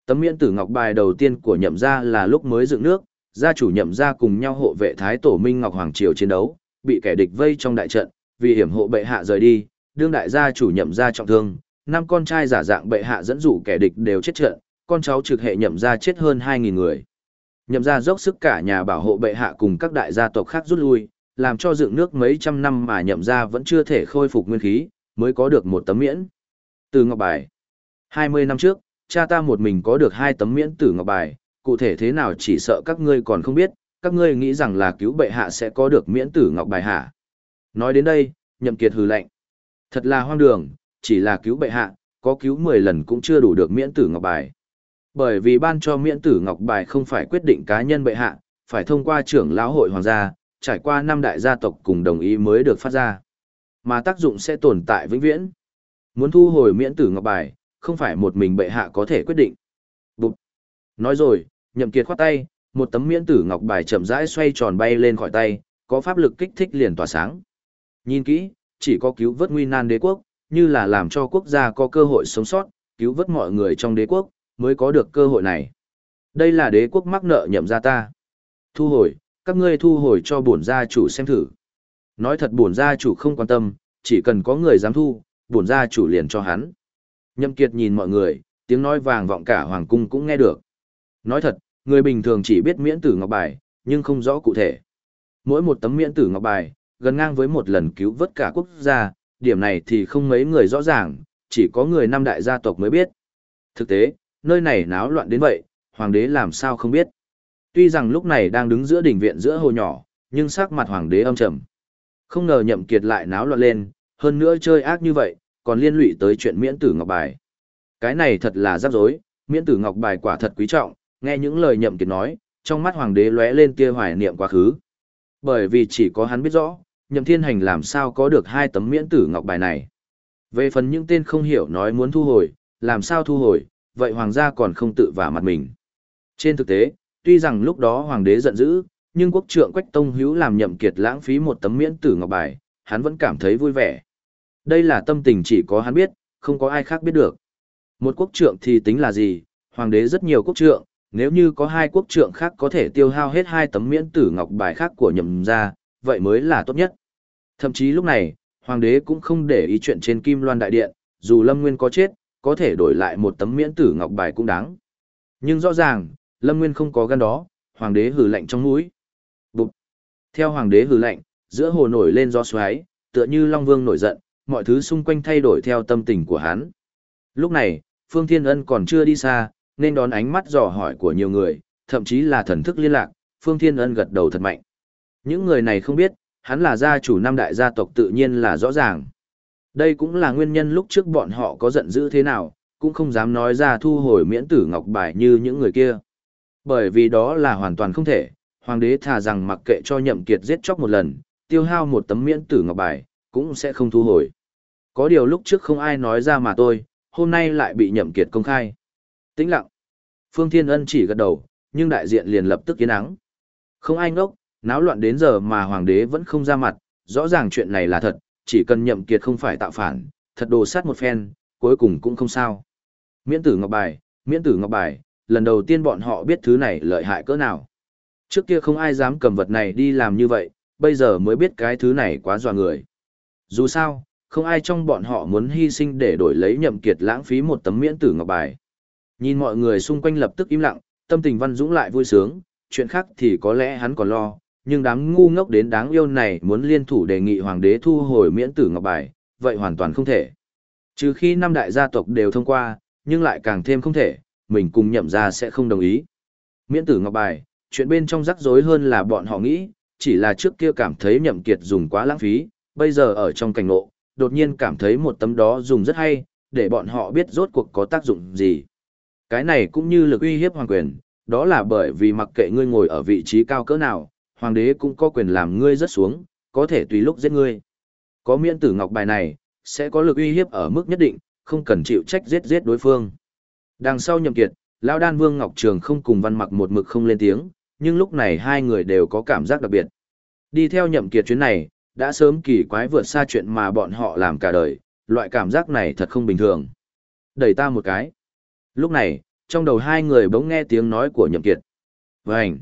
Tấm miễn tử ngọc bài đầu tiên của nhậm gia là lúc mới dựng nước, gia chủ nhậm gia cùng nhau hộ vệ thái tổ minh ngọc hoàng triều chiến đấu, bị kẻ địch vây trong đại trận, vì hiểm hộ bệ hạ rời đi, đương đại gia chủ nhậm gia trọng thương, năm con trai giả dạng bệ hạ dẫn dụ kẻ địch đều chết trận, con cháu trực hệ nhậm gia chết hơn 2.000 người. Nhậm gia dốc sức cả nhà bảo hộ bệ hạ cùng các đại gia tộc khác rút lui, làm cho dựng nước mấy trăm năm mà nhậm gia vẫn chưa thể khôi phục nguyên khí, mới có được một tấm miễn. Từ ngọc bài. 20 năm trước, cha ta một mình có được hai tấm miễn tử ngọc bài, cụ thể thế nào chỉ sợ các ngươi còn không biết, các ngươi nghĩ rằng là cứu bệ hạ sẽ có được miễn tử ngọc bài hạ. Nói đến đây, nhậm kiệt hừ lạnh. Thật là hoang đường, chỉ là cứu bệ hạ, có cứu 10 lần cũng chưa đủ được miễn tử ngọc bài. Bởi vì ban cho miễn tử ngọc bài không phải quyết định cá nhân bệ hạ, phải thông qua trưởng lão hội hoàng gia, trải qua năm đại gia tộc cùng đồng ý mới được phát ra. Mà tác dụng sẽ tồn tại vĩnh viễn. Muốn thu hồi miễn tử ngọc bài, không phải một mình bệ hạ có thể quyết định. Bụt. Nói rồi, nhậm kiệt khoát tay, một tấm miễn tử ngọc bài chậm rãi xoay tròn bay lên khỏi tay, có pháp lực kích thích liền tỏa sáng. Nhìn kỹ, chỉ có cứu vớt nguy nan đế quốc, như là làm cho quốc gia có cơ hội sống sót, cứu vớt mọi người trong đế quốc, mới có được cơ hội này. Đây là đế quốc mắc nợ nhậm ra ta. Thu hồi, các ngươi thu hồi cho bổn gia chủ xem thử. Nói thật bổn gia chủ không quan tâm, chỉ cần có người dám thu, bổn gia chủ liền cho hắn. Nhậm Kiệt nhìn mọi người, tiếng nói vàng vọng cả hoàng cung cũng nghe được. Nói thật, người bình thường chỉ biết miễn tử ngọc bài, nhưng không rõ cụ thể. Mỗi một tấm miễn tử ngọc bài, gần ngang với một lần cứu vớt cả quốc gia, điểm này thì không mấy người rõ ràng, chỉ có người năm đại gia tộc mới biết. Thực tế, nơi này náo loạn đến vậy, hoàng đế làm sao không biết. Tuy rằng lúc này đang đứng giữa đỉnh viện giữa hồ nhỏ, nhưng sắc mặt hoàng đế âm trầm. Không ngờ nhậm kiệt lại náo loạn lên, hơn nữa chơi ác như vậy, còn liên lụy tới chuyện miễn tử ngọc bài. Cái này thật là rắc rối, miễn tử ngọc bài quả thật quý trọng, nghe những lời nhậm kiệt nói, trong mắt hoàng đế lóe lên tia hoài niệm quá khứ. Bởi vì chỉ có hắn biết rõ, nhậm thiên hành làm sao có được hai tấm miễn tử ngọc bài này. Về phần những tên không hiểu nói muốn thu hồi, làm sao thu hồi, vậy hoàng gia còn không tự vả mặt mình. Trên thực tế, tuy rằng lúc đó hoàng đế giận dữ, nhưng quốc trượng Quách Tông Hữu làm nhậm kiệt lãng phí một tấm miễn tử ngọc bài, hắn vẫn cảm thấy vui vẻ. Đây là tâm tình chỉ có hắn biết, không có ai khác biết được. Một quốc trượng thì tính là gì, hoàng đế rất nhiều quốc trượng, nếu như có hai quốc trượng khác có thể tiêu hao hết hai tấm miễn tử ngọc bài khác của nhậm gia, vậy mới là tốt nhất. Thậm chí lúc này, hoàng đế cũng không để ý chuyện trên Kim Loan Đại Điện, dù Lâm Nguyên có chết, có thể đổi lại một tấm miễn tử ngọc bài cũng đáng. Nhưng rõ ràng, Lâm Nguyên không có gan đó, hoàng đế hừ lạnh trong mũi. Bụt. Theo hoàng đế hừ lạnh, giữa hồ nổi lên gió xoáy, tựa như Long Vương nổi giận, mọi thứ xung quanh thay đổi theo tâm tình của hắn. Lúc này, Phương Thiên Ân còn chưa đi xa, nên đón ánh mắt dò hỏi của nhiều người, thậm chí là thần thức liên lạc, Phương Thiên Ân gật đầu thật mạnh. Những người này không biết, hắn là gia chủ năm đại gia tộc tự nhiên là rõ ràng. Đây cũng là nguyên nhân lúc trước bọn họ có giận dữ thế nào, cũng không dám nói ra thu hồi miễn tử ngọc bài như những người kia. Bởi vì đó là hoàn toàn không thể, hoàng đế thà rằng mặc kệ cho nhậm kiệt giết chóc một lần, tiêu hao một tấm miễn tử ngọc bài, cũng sẽ không thu hồi. Có điều lúc trước không ai nói ra mà tôi, hôm nay lại bị nhậm kiệt công khai. Tĩnh lặng. Phương Thiên Ân chỉ gật đầu, nhưng đại diện liền lập tức yên ắng. Không ai ngốc, náo loạn đến giờ mà hoàng đế vẫn không ra mặt, rõ ràng chuyện này là thật, chỉ cần nhậm kiệt không phải tạo phản, thật đồ sát một phen, cuối cùng cũng không sao. Miễn tử ngọc bài, miễn tử ngọc bài, lần đầu tiên bọn họ biết thứ này lợi hại cỡ nào. Trước kia không ai dám cầm vật này đi làm như vậy, bây giờ mới biết cái thứ này quá dọa người. Dù sao, không ai trong bọn họ muốn hy sinh để đổi lấy nhậm kiệt lãng phí một tấm miễn tử ngọc bài. Nhìn mọi người xung quanh lập tức im lặng, tâm tình văn dũng lại vui sướng, chuyện khác thì có lẽ hắn còn lo, nhưng đám ngu ngốc đến đáng yêu này muốn liên thủ đề nghị hoàng đế thu hồi miễn tử ngọc bài, vậy hoàn toàn không thể. Trừ khi năm đại gia tộc đều thông qua, nhưng lại càng thêm không thể, mình cùng nhậm ra sẽ không đồng ý. Miễn tử ngọc bài, chuyện bên trong rắc rối hơn là bọn họ nghĩ, chỉ là trước kia cảm thấy nhậm kiệt dùng quá lãng phí, bây giờ ở trong cảnh ngộ, đột nhiên cảm thấy một tấm đó dùng rất hay, để bọn họ biết rốt cuộc có tác dụng gì. Cái này cũng như lực uy hiếp hoàng quyền, đó là bởi vì mặc kệ ngươi ngồi ở vị trí cao cỡ nào, hoàng đế cũng có quyền làm ngươi rất xuống, có thể tùy lúc giết ngươi. Có miễn tử ngọc bài này, sẽ có lực uy hiếp ở mức nhất định, không cần chịu trách giết giết đối phương. Đằng sau nhậm kiệt, Lão Đan Vương Ngọc Trường không cùng văn mặc một mực không lên tiếng, nhưng lúc này hai người đều có cảm giác đặc biệt. Đi theo nhậm kiệt chuyến này, đã sớm kỳ quái vượt xa chuyện mà bọn họ làm cả đời, loại cảm giác này thật không bình thường. Đẩy ta một cái. Lúc này, trong đầu hai người bỗng nghe tiếng nói của nhậm kiệt. Vânh!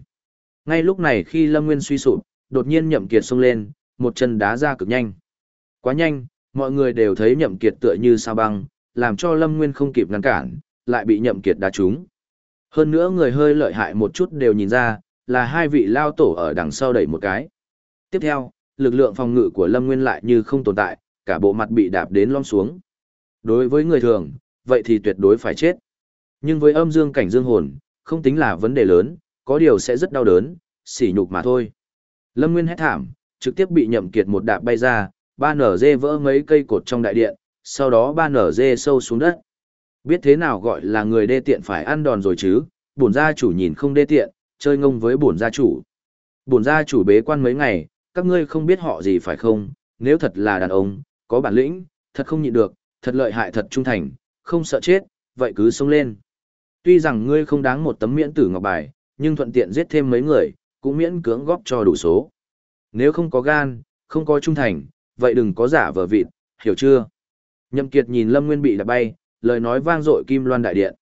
Ngay lúc này khi Lâm Nguyên suy sụp, đột nhiên nhậm kiệt xông lên, một chân đá ra cực nhanh. Quá nhanh, mọi người đều thấy nhậm kiệt tựa như sao băng, làm cho Lâm Nguyên không kịp ngăn cản, lại bị nhậm kiệt đá trúng. Hơn nữa người hơi lợi hại một chút đều nhìn ra, là hai vị lao tổ ở đằng sau đẩy một cái. Tiếp theo, lực lượng phòng ngự của Lâm Nguyên lại như không tồn tại, cả bộ mặt bị đạp đến lom xuống. Đối với người thường, vậy thì tuyệt đối phải chết. Nhưng với âm dương cảnh dương hồn, không tính là vấn đề lớn, có điều sẽ rất đau đớn, sỉ nhục mà thôi. Lâm Nguyên hét thảm, trực tiếp bị nhậm kiệt một đạp bay ra, ba nở dê vỡ mấy cây cột trong đại điện, sau đó ba nở dê sâu xuống đất. Biết thế nào gọi là người đê tiện phải ăn đòn rồi chứ, bổn gia chủ nhìn không đê tiện, chơi ngông với bổn gia chủ. Bổn gia chủ bế quan mấy ngày, các ngươi không biết họ gì phải không, nếu thật là đàn ông, có bản lĩnh, thật không nhịn được, thật lợi hại thật trung thành, không sợ chết, vậy cứ sống lên. Tuy rằng ngươi không đáng một tấm miễn tử ngọc bài, nhưng thuận tiện giết thêm mấy người, cũng miễn cưỡng góp cho đủ số. Nếu không có gan, không có trung thành, vậy đừng có giả vờ vịt, hiểu chưa? Nhậm Kiệt nhìn Lâm Nguyên bị đạp bay, lời nói vang dội kim loan đại điện.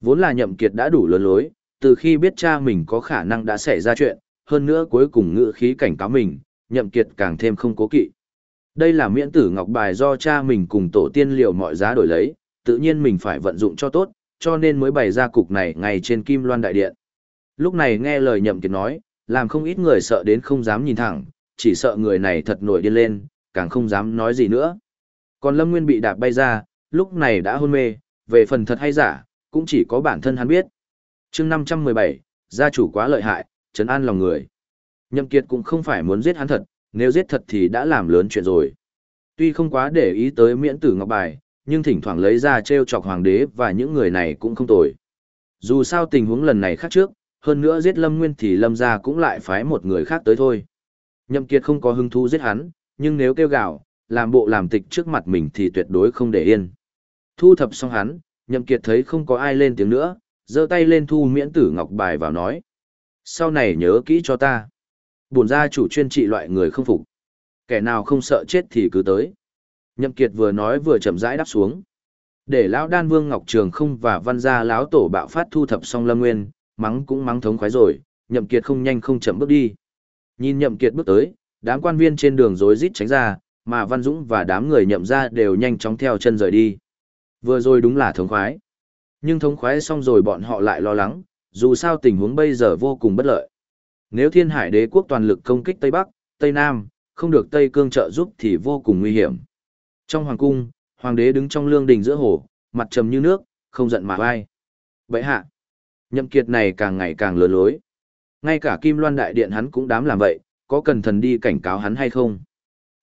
Vốn là Nhậm Kiệt đã đủ lớn lối, từ khi biết cha mình có khả năng đã xảy ra chuyện, hơn nữa cuối cùng ngữ khí cảnh cáo mình, Nhậm Kiệt càng thêm không cố kỵ. Đây là miễn tử ngọc bài do cha mình cùng tổ tiên liều mọi giá đổi lấy, tự nhiên mình phải vận dụng cho tốt, cho nên mới bày ra cục này ngay trên kim loan đại điện. Lúc này nghe lời Nhậm Kiệt nói, làm không ít người sợ đến không dám nhìn thẳng, chỉ sợ người này thật nổi điên lên, càng không dám nói gì nữa. Còn Lâm Nguyên bị đạp bay ra, lúc này đã hôn mê, về phần thật hay giả, cũng chỉ có bản thân hắn biết. chương 517, gia chủ quá lợi hại, trấn an lòng người. Nhậm Kiệt cũng không phải muốn giết hắn thật, nếu giết thật thì đã làm lớn chuyện rồi. Tuy không quá để ý tới miễn tử ngọc bài, nhưng thỉnh thoảng lấy ra treo chọc hoàng đế và những người này cũng không tồi. Dù sao tình huống lần này khác trước, hơn nữa giết Lâm Nguyên thì Lâm gia cũng lại phái một người khác tới thôi. Nhậm Kiệt không có hứng thú giết hắn, nhưng nếu kêu gào, làm bộ làm tịch trước mặt mình thì tuyệt đối không để yên. Thu thập xong hắn, Nhậm Kiệt thấy không có ai lên tiếng nữa, giơ tay lên thu miễn tử ngọc bài vào nói. Sau này nhớ kỹ cho ta. Bổn gia chủ chuyên trị loại người không phục. Kẻ nào không sợ chết thì cứ tới. Nhậm Kiệt vừa nói vừa chậm rãi đáp xuống. Để lão đan vương Ngọc Trường không và văn gia lão tổ bạo phát thu thập xong lâm nguyên, mắng cũng mắng thống khoái rồi, Nhậm Kiệt không nhanh không chậm bước đi. Nhìn Nhậm Kiệt bước tới, đám quan viên trên đường rối rít tránh ra, mà Văn Dũng và đám người nhậm ra đều nhanh chóng theo chân rời đi. Vừa rồi đúng là thống khoái. Nhưng thống khoái xong rồi bọn họ lại lo lắng, dù sao tình huống bây giờ vô cùng bất lợi. Nếu thiên hải đế quốc toàn lực công kích Tây Bắc, Tây Nam, không được Tây Cương trợ giúp thì vô cùng nguy hiểm. Trong hoàng cung, hoàng đế đứng trong lương đình giữa hồ, mặt trầm như nước, không giận mà vai. Vậy hạ, nhậm kiệt này càng ngày càng lừa lối. Ngay cả Kim Loan Đại Điện hắn cũng dám làm vậy, có cần thần đi cảnh cáo hắn hay không?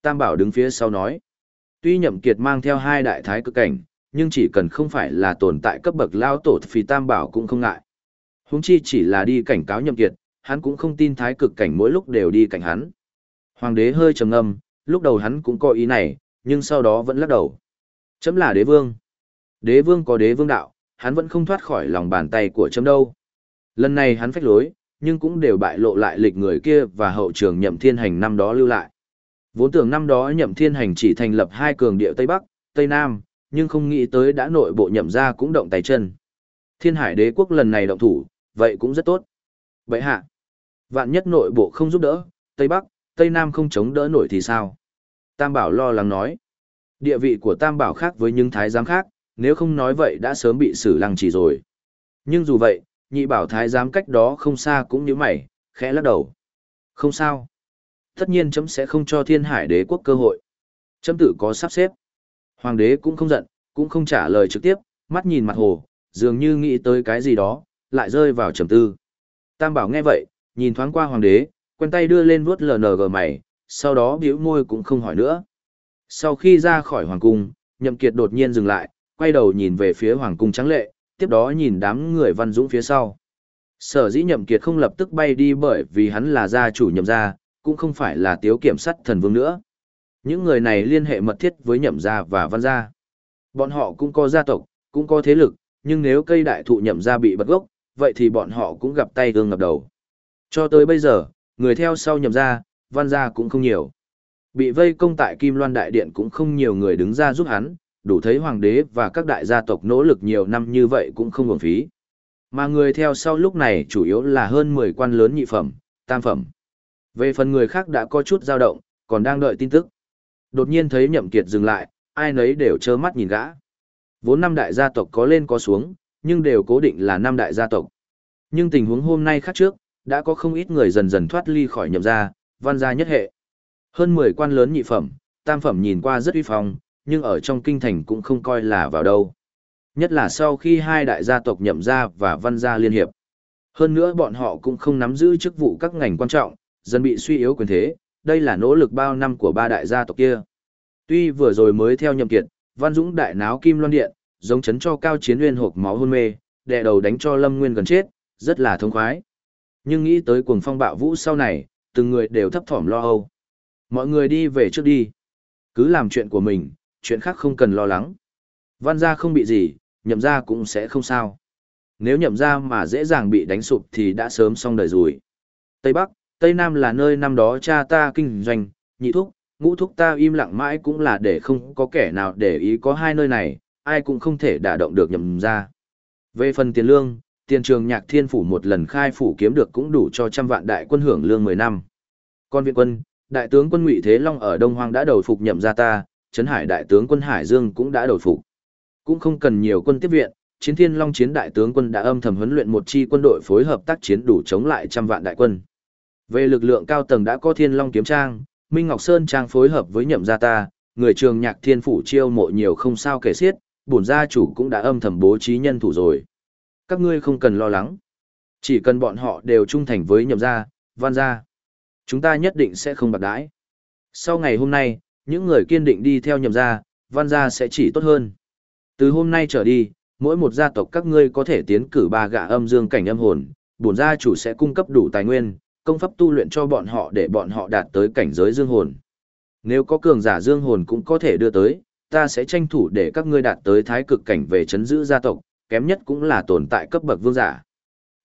Tam Bảo đứng phía sau nói. Tuy nhậm kiệt mang theo hai đại thái cực cảnh, nhưng chỉ cần không phải là tồn tại cấp bậc lao tổ thì Tam Bảo cũng không ngại. Huống chi chỉ là đi cảnh cáo nhậm kiệt, hắn cũng không tin thái cực cảnh mỗi lúc đều đi cảnh hắn. Hoàng đế hơi trầm ngâm, lúc đầu hắn cũng có ý này, nhưng sau đó vẫn lắc đầu. Chấm là đế vương. Đế vương có đế vương đạo, hắn vẫn không thoát khỏi lòng bàn tay của chấm đâu. Lần này hắn phách lối, nhưng cũng đều bại lộ lại lịch người kia và hậu trường nhậm thiên hành năm đó lưu lại. Vốn tưởng năm đó nhậm thiên hành chỉ thành lập hai cường địa Tây Bắc, Tây Nam, nhưng không nghĩ tới đã nội bộ nhậm ra cũng động tay chân. Thiên hải đế quốc lần này động thủ, vậy cũng rất tốt. Vậy hạ, vạn nhất nội bộ không giúp đỡ, Tây Bắc, Tây Nam không chống đỡ nổi thì sao? Tam Bảo lo lắng nói. Địa vị của Tam Bảo khác với những thái giám khác, nếu không nói vậy đã sớm bị xử lăng trì rồi. Nhưng dù vậy, nhị bảo thái giám cách đó không xa cũng như mày, khẽ lắc đầu. Không sao. Tất nhiên chấm sẽ không cho thiên hải đế quốc cơ hội. Chấm tự có sắp xếp. Hoàng đế cũng không giận, cũng không trả lời trực tiếp, mắt nhìn mặt hồ, dường như nghĩ tới cái gì đó, lại rơi vào trầm tư. Tam bảo nghe vậy, nhìn thoáng qua hoàng đế, quen tay đưa lên vuốt lờ LNG mày, sau đó bĩu môi cũng không hỏi nữa. Sau khi ra khỏi hoàng cung, nhậm kiệt đột nhiên dừng lại, quay đầu nhìn về phía hoàng cung trắng lệ, tiếp đó nhìn đám người văn dũng phía sau. Sở dĩ nhậm kiệt không lập tức bay đi bởi vì hắn là gia chủ nhậm gia, cũng không phải là tiếu kiểm sát thần vương nữa. Những người này liên hệ mật thiết với nhậm gia và văn gia. Bọn họ cũng có gia tộc, cũng có thế lực, nhưng nếu cây đại thụ nhậm gia bị bật gốc, vậy thì bọn họ cũng gặp tay gương ngập đầu. Cho tới bây giờ, người theo sau nhậm gia, văn gia cũng không nhiều. Bị vây công tại Kim Loan Đại Điện cũng không nhiều người đứng ra giúp hắn, đủ thấy hoàng đế và các đại gia tộc nỗ lực nhiều năm như vậy cũng không uổng phí. Mà người theo sau lúc này chủ yếu là hơn 10 quan lớn nhị phẩm, tam phẩm. Về phần người khác đã có chút dao động, còn đang đợi tin tức. Đột nhiên thấy nhậm kiệt dừng lại, ai nấy đều trơ mắt nhìn gã. Vốn năm đại gia tộc có lên có xuống, nhưng đều cố định là năm đại gia tộc. Nhưng tình huống hôm nay khác trước, đã có không ít người dần dần thoát ly khỏi nhậm gia, văn gia nhất hệ. Hơn 10 quan lớn nhị phẩm, tam phẩm nhìn qua rất uy phong, nhưng ở trong kinh thành cũng không coi là vào đâu. Nhất là sau khi hai đại gia tộc nhậm gia và văn gia liên hiệp. Hơn nữa bọn họ cũng không nắm giữ chức vụ các ngành quan trọng, dần bị suy yếu quyền thế, đây là nỗ lực bao năm của ba đại gia tộc kia. Tuy vừa rồi mới theo nhậm kiệt, Văn Dũng đại náo kim loan điện, giống chấn cho cao chiến nguyên hộp máu hôn mê, đè đầu đánh cho Lâm Nguyên gần chết, rất là thông khoái. Nhưng nghĩ tới cuồng phong bạo vũ sau này, từng người đều thấp thỏm lo âu. Mọi người đi về trước đi. Cứ làm chuyện của mình, chuyện khác không cần lo lắng. Văn gia không bị gì, nhậm gia cũng sẽ không sao. Nếu nhậm gia mà dễ dàng bị đánh sụp thì đã sớm xong đời rồi. Tây Bắc, Tây Nam là nơi năm đó cha ta kinh doanh, nhị thúc, ngũ thúc ta im lặng mãi cũng là để không có kẻ nào để ý có hai nơi này, ai cũng không thể đả động được nhậm gia. Về phần tiền lương, tiền trường nhạc thiên phủ một lần khai phủ kiếm được cũng đủ cho trăm vạn đại quân hưởng lương 10 năm. Con viện quân, đại tướng quân Ngụy Thế Long ở Đông Hoang đã đầu phục nhậm gia ta, Trấn Hải đại tướng quân Hải Dương cũng đã đầu phục. Cũng không cần nhiều quân tiếp viện, Chiến Thiên Long chiến đại tướng quân đã âm thầm huấn luyện một chi quân đội phối hợp tác chiến đủ chống lại trăm vạn đại quân. Về lực lượng cao tầng đã có Thiên Long kiếm trang, Minh Ngọc Sơn trang phối hợp với nhậm gia ta, người trường nhạc thiên phủ chiêu mộ nhiều không sao kể xiết, bổn gia chủ cũng đã âm thầm bố trí nhân thủ rồi. Các ngươi không cần lo lắng. Chỉ cần bọn họ đều trung thành với nhậm gia, văn gia. Chúng ta nhất định sẽ không bạc đãi. Sau ngày hôm nay, những người kiên định đi theo nhậm gia, văn gia sẽ chỉ tốt hơn. Từ hôm nay trở đi, mỗi một gia tộc các ngươi có thể tiến cử ba gã âm dương cảnh âm hồn, bổn gia chủ sẽ cung cấp đủ tài nguyên, công pháp tu luyện cho bọn họ để bọn họ đạt tới cảnh giới dương hồn. Nếu có cường giả dương hồn cũng có thể đưa tới, ta sẽ tranh thủ để các ngươi đạt tới thái cực cảnh về chấn giữ gia tộc, kém nhất cũng là tồn tại cấp bậc vương giả.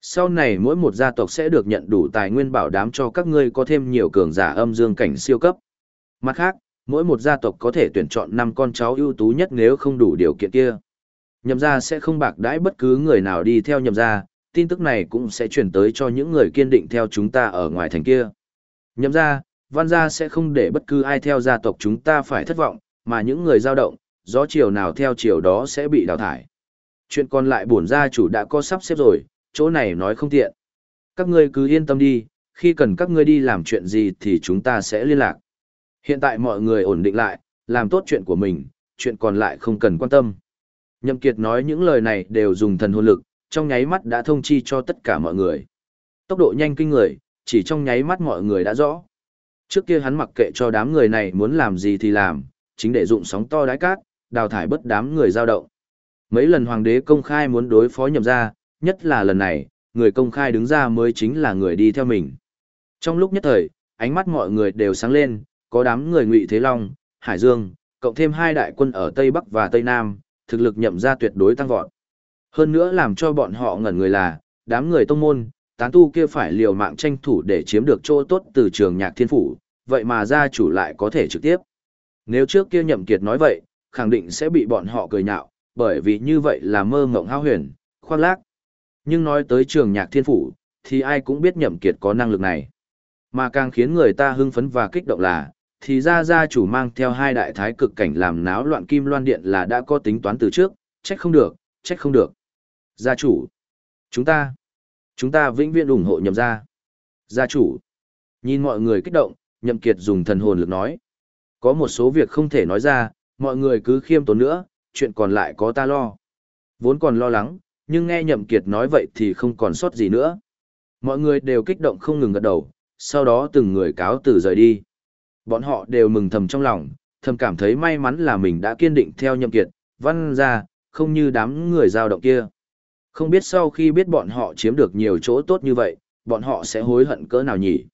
Sau này mỗi một gia tộc sẽ được nhận đủ tài nguyên bảo đảm cho các ngươi có thêm nhiều cường giả âm dương cảnh siêu cấp. Mặt khác, mỗi một gia tộc có thể tuyển chọn 5 con cháu ưu tú nhất nếu không đủ điều kiện kia. Nhậm gia sẽ không bạc đãi bất cứ người nào đi theo nhậm gia, tin tức này cũng sẽ chuyển tới cho những người kiên định theo chúng ta ở ngoài thành kia. Nhậm gia, văn gia sẽ không để bất cứ ai theo gia tộc chúng ta phải thất vọng, mà những người dao động, gió chiều nào theo chiều đó sẽ bị đào thải. Chuyện còn lại bổn gia chủ đã có sắp xếp rồi, chỗ này nói không tiện. Các ngươi cứ yên tâm đi, khi cần các ngươi đi làm chuyện gì thì chúng ta sẽ liên lạc. Hiện tại mọi người ổn định lại, làm tốt chuyện của mình, chuyện còn lại không cần quan tâm. Nhậm Kiệt nói những lời này đều dùng thần hồn lực, trong nháy mắt đã thông chi cho tất cả mọi người. Tốc độ nhanh kinh người, chỉ trong nháy mắt mọi người đã rõ. Trước kia hắn mặc kệ cho đám người này muốn làm gì thì làm, chính để dụng sóng to đáy cát, đào thải bất đám người giao động. Mấy lần hoàng đế công khai muốn đối phó nhậm gia nhất là lần này, người công khai đứng ra mới chính là người đi theo mình. Trong lúc nhất thời, ánh mắt mọi người đều sáng lên, có đám người Ngụy Thế Long, Hải Dương, cộng thêm hai đại quân ở Tây Bắc và Tây Nam, thực lực nhậm ra tuyệt đối tăng vọt. Hơn nữa làm cho bọn họ ngẩn người là, đám người tông môn, tán tu kia phải liều mạng tranh thủ để chiếm được chỗ tốt từ trường nhạc thiên phủ, vậy mà gia chủ lại có thể trực tiếp. Nếu trước kia nhậm kiệt nói vậy, khẳng định sẽ bị bọn họ cười nhạo, bởi vì như vậy là mơ mộng hao huyền, khoác lác. Nhưng nói tới trường nhạc thiên phủ, thì ai cũng biết nhậm kiệt có năng lực này. Mà càng khiến người ta hưng phấn và kích động là, thì ra gia chủ mang theo hai đại thái cực cảnh làm náo loạn kim loan điện là đã có tính toán từ trước, trách không được, trách không được. Gia chủ, chúng ta, chúng ta vĩnh viễn ủng hộ nhậm gia. Gia chủ, nhìn mọi người kích động, nhậm kiệt dùng thần hồn lực nói. Có một số việc không thể nói ra, mọi người cứ khiêm tốn nữa, chuyện còn lại có ta lo. Vốn còn lo lắng, nhưng nghe nhậm kiệt nói vậy thì không còn sót gì nữa. Mọi người đều kích động không ngừng gật đầu, sau đó từng người cáo từ rời đi. Bọn họ đều mừng thầm trong lòng, thầm cảm thấy may mắn là mình đã kiên định theo nhậm kiệt, văn ra, không như đám người giao động kia. Không biết sau khi biết bọn họ chiếm được nhiều chỗ tốt như vậy, bọn họ sẽ hối hận cỡ nào nhỉ?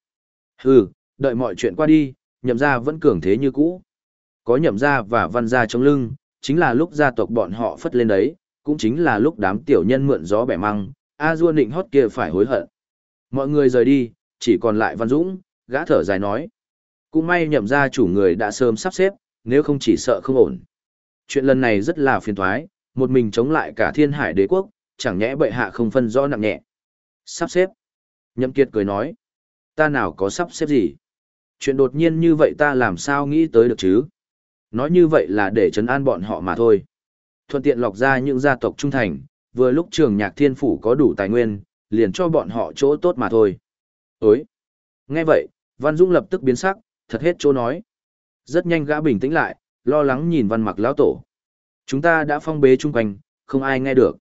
Hừ, đợi mọi chuyện qua đi, nhậm gia vẫn cường thế như cũ. Có nhậm gia và văn gia trong lưng, chính là lúc gia tộc bọn họ phất lên đấy, cũng chính là lúc đám tiểu nhân mượn gió bẻ măng, A Du định hót kia phải hối hận. Mọi người rời đi, chỉ còn lại Văn Dũng, gã thở dài nói. Cũng may nhậm ra chủ người đã sớm sắp xếp, nếu không chỉ sợ không ổn. Chuyện lần này rất là phiền thoái, một mình chống lại cả thiên hải đế quốc, chẳng nhẽ bệ hạ không phân rõ nặng nhẹ. Sắp xếp. Nhậm kiệt cười nói. Ta nào có sắp xếp gì? Chuyện đột nhiên như vậy ta làm sao nghĩ tới được chứ? Nói như vậy là để trấn an bọn họ mà thôi. Thuận tiện lọc ra những gia tộc trung thành, vừa lúc trường nhạc thiên phủ có đủ tài nguyên, liền cho bọn họ chỗ tốt mà thôi. Ối! Nghe vậy, Văn Dũng lập tức biến sắc, thật hết chỗ nói. Rất nhanh gã bình tĩnh lại, lo lắng nhìn văn mặc lão tổ. Chúng ta đã phong bế chung quanh, không ai nghe được.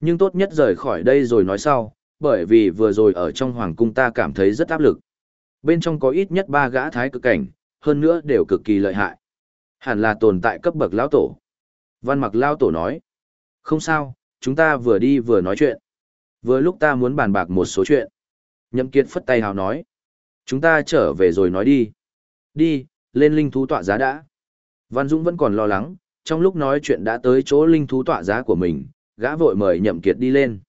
Nhưng tốt nhất rời khỏi đây rồi nói sau, bởi vì vừa rồi ở trong hoàng cung ta cảm thấy rất áp lực. Bên trong có ít nhất ba gã thái cực cảnh, hơn nữa đều cực kỳ lợi hại. Hẳn là tồn tại cấp bậc lão tổ. Văn mặc Lao tổ nói. Không sao, chúng ta vừa đi vừa nói chuyện. Vừa lúc ta muốn bàn bạc một số chuyện. Nhậm kiệt phất tay hào nói. Chúng ta trở về rồi nói đi. Đi, lên linh thú tọa giá đã. Văn Dũng vẫn còn lo lắng, trong lúc nói chuyện đã tới chỗ linh thú tọa giá của mình, gã vội mời Nhậm Kiệt đi lên.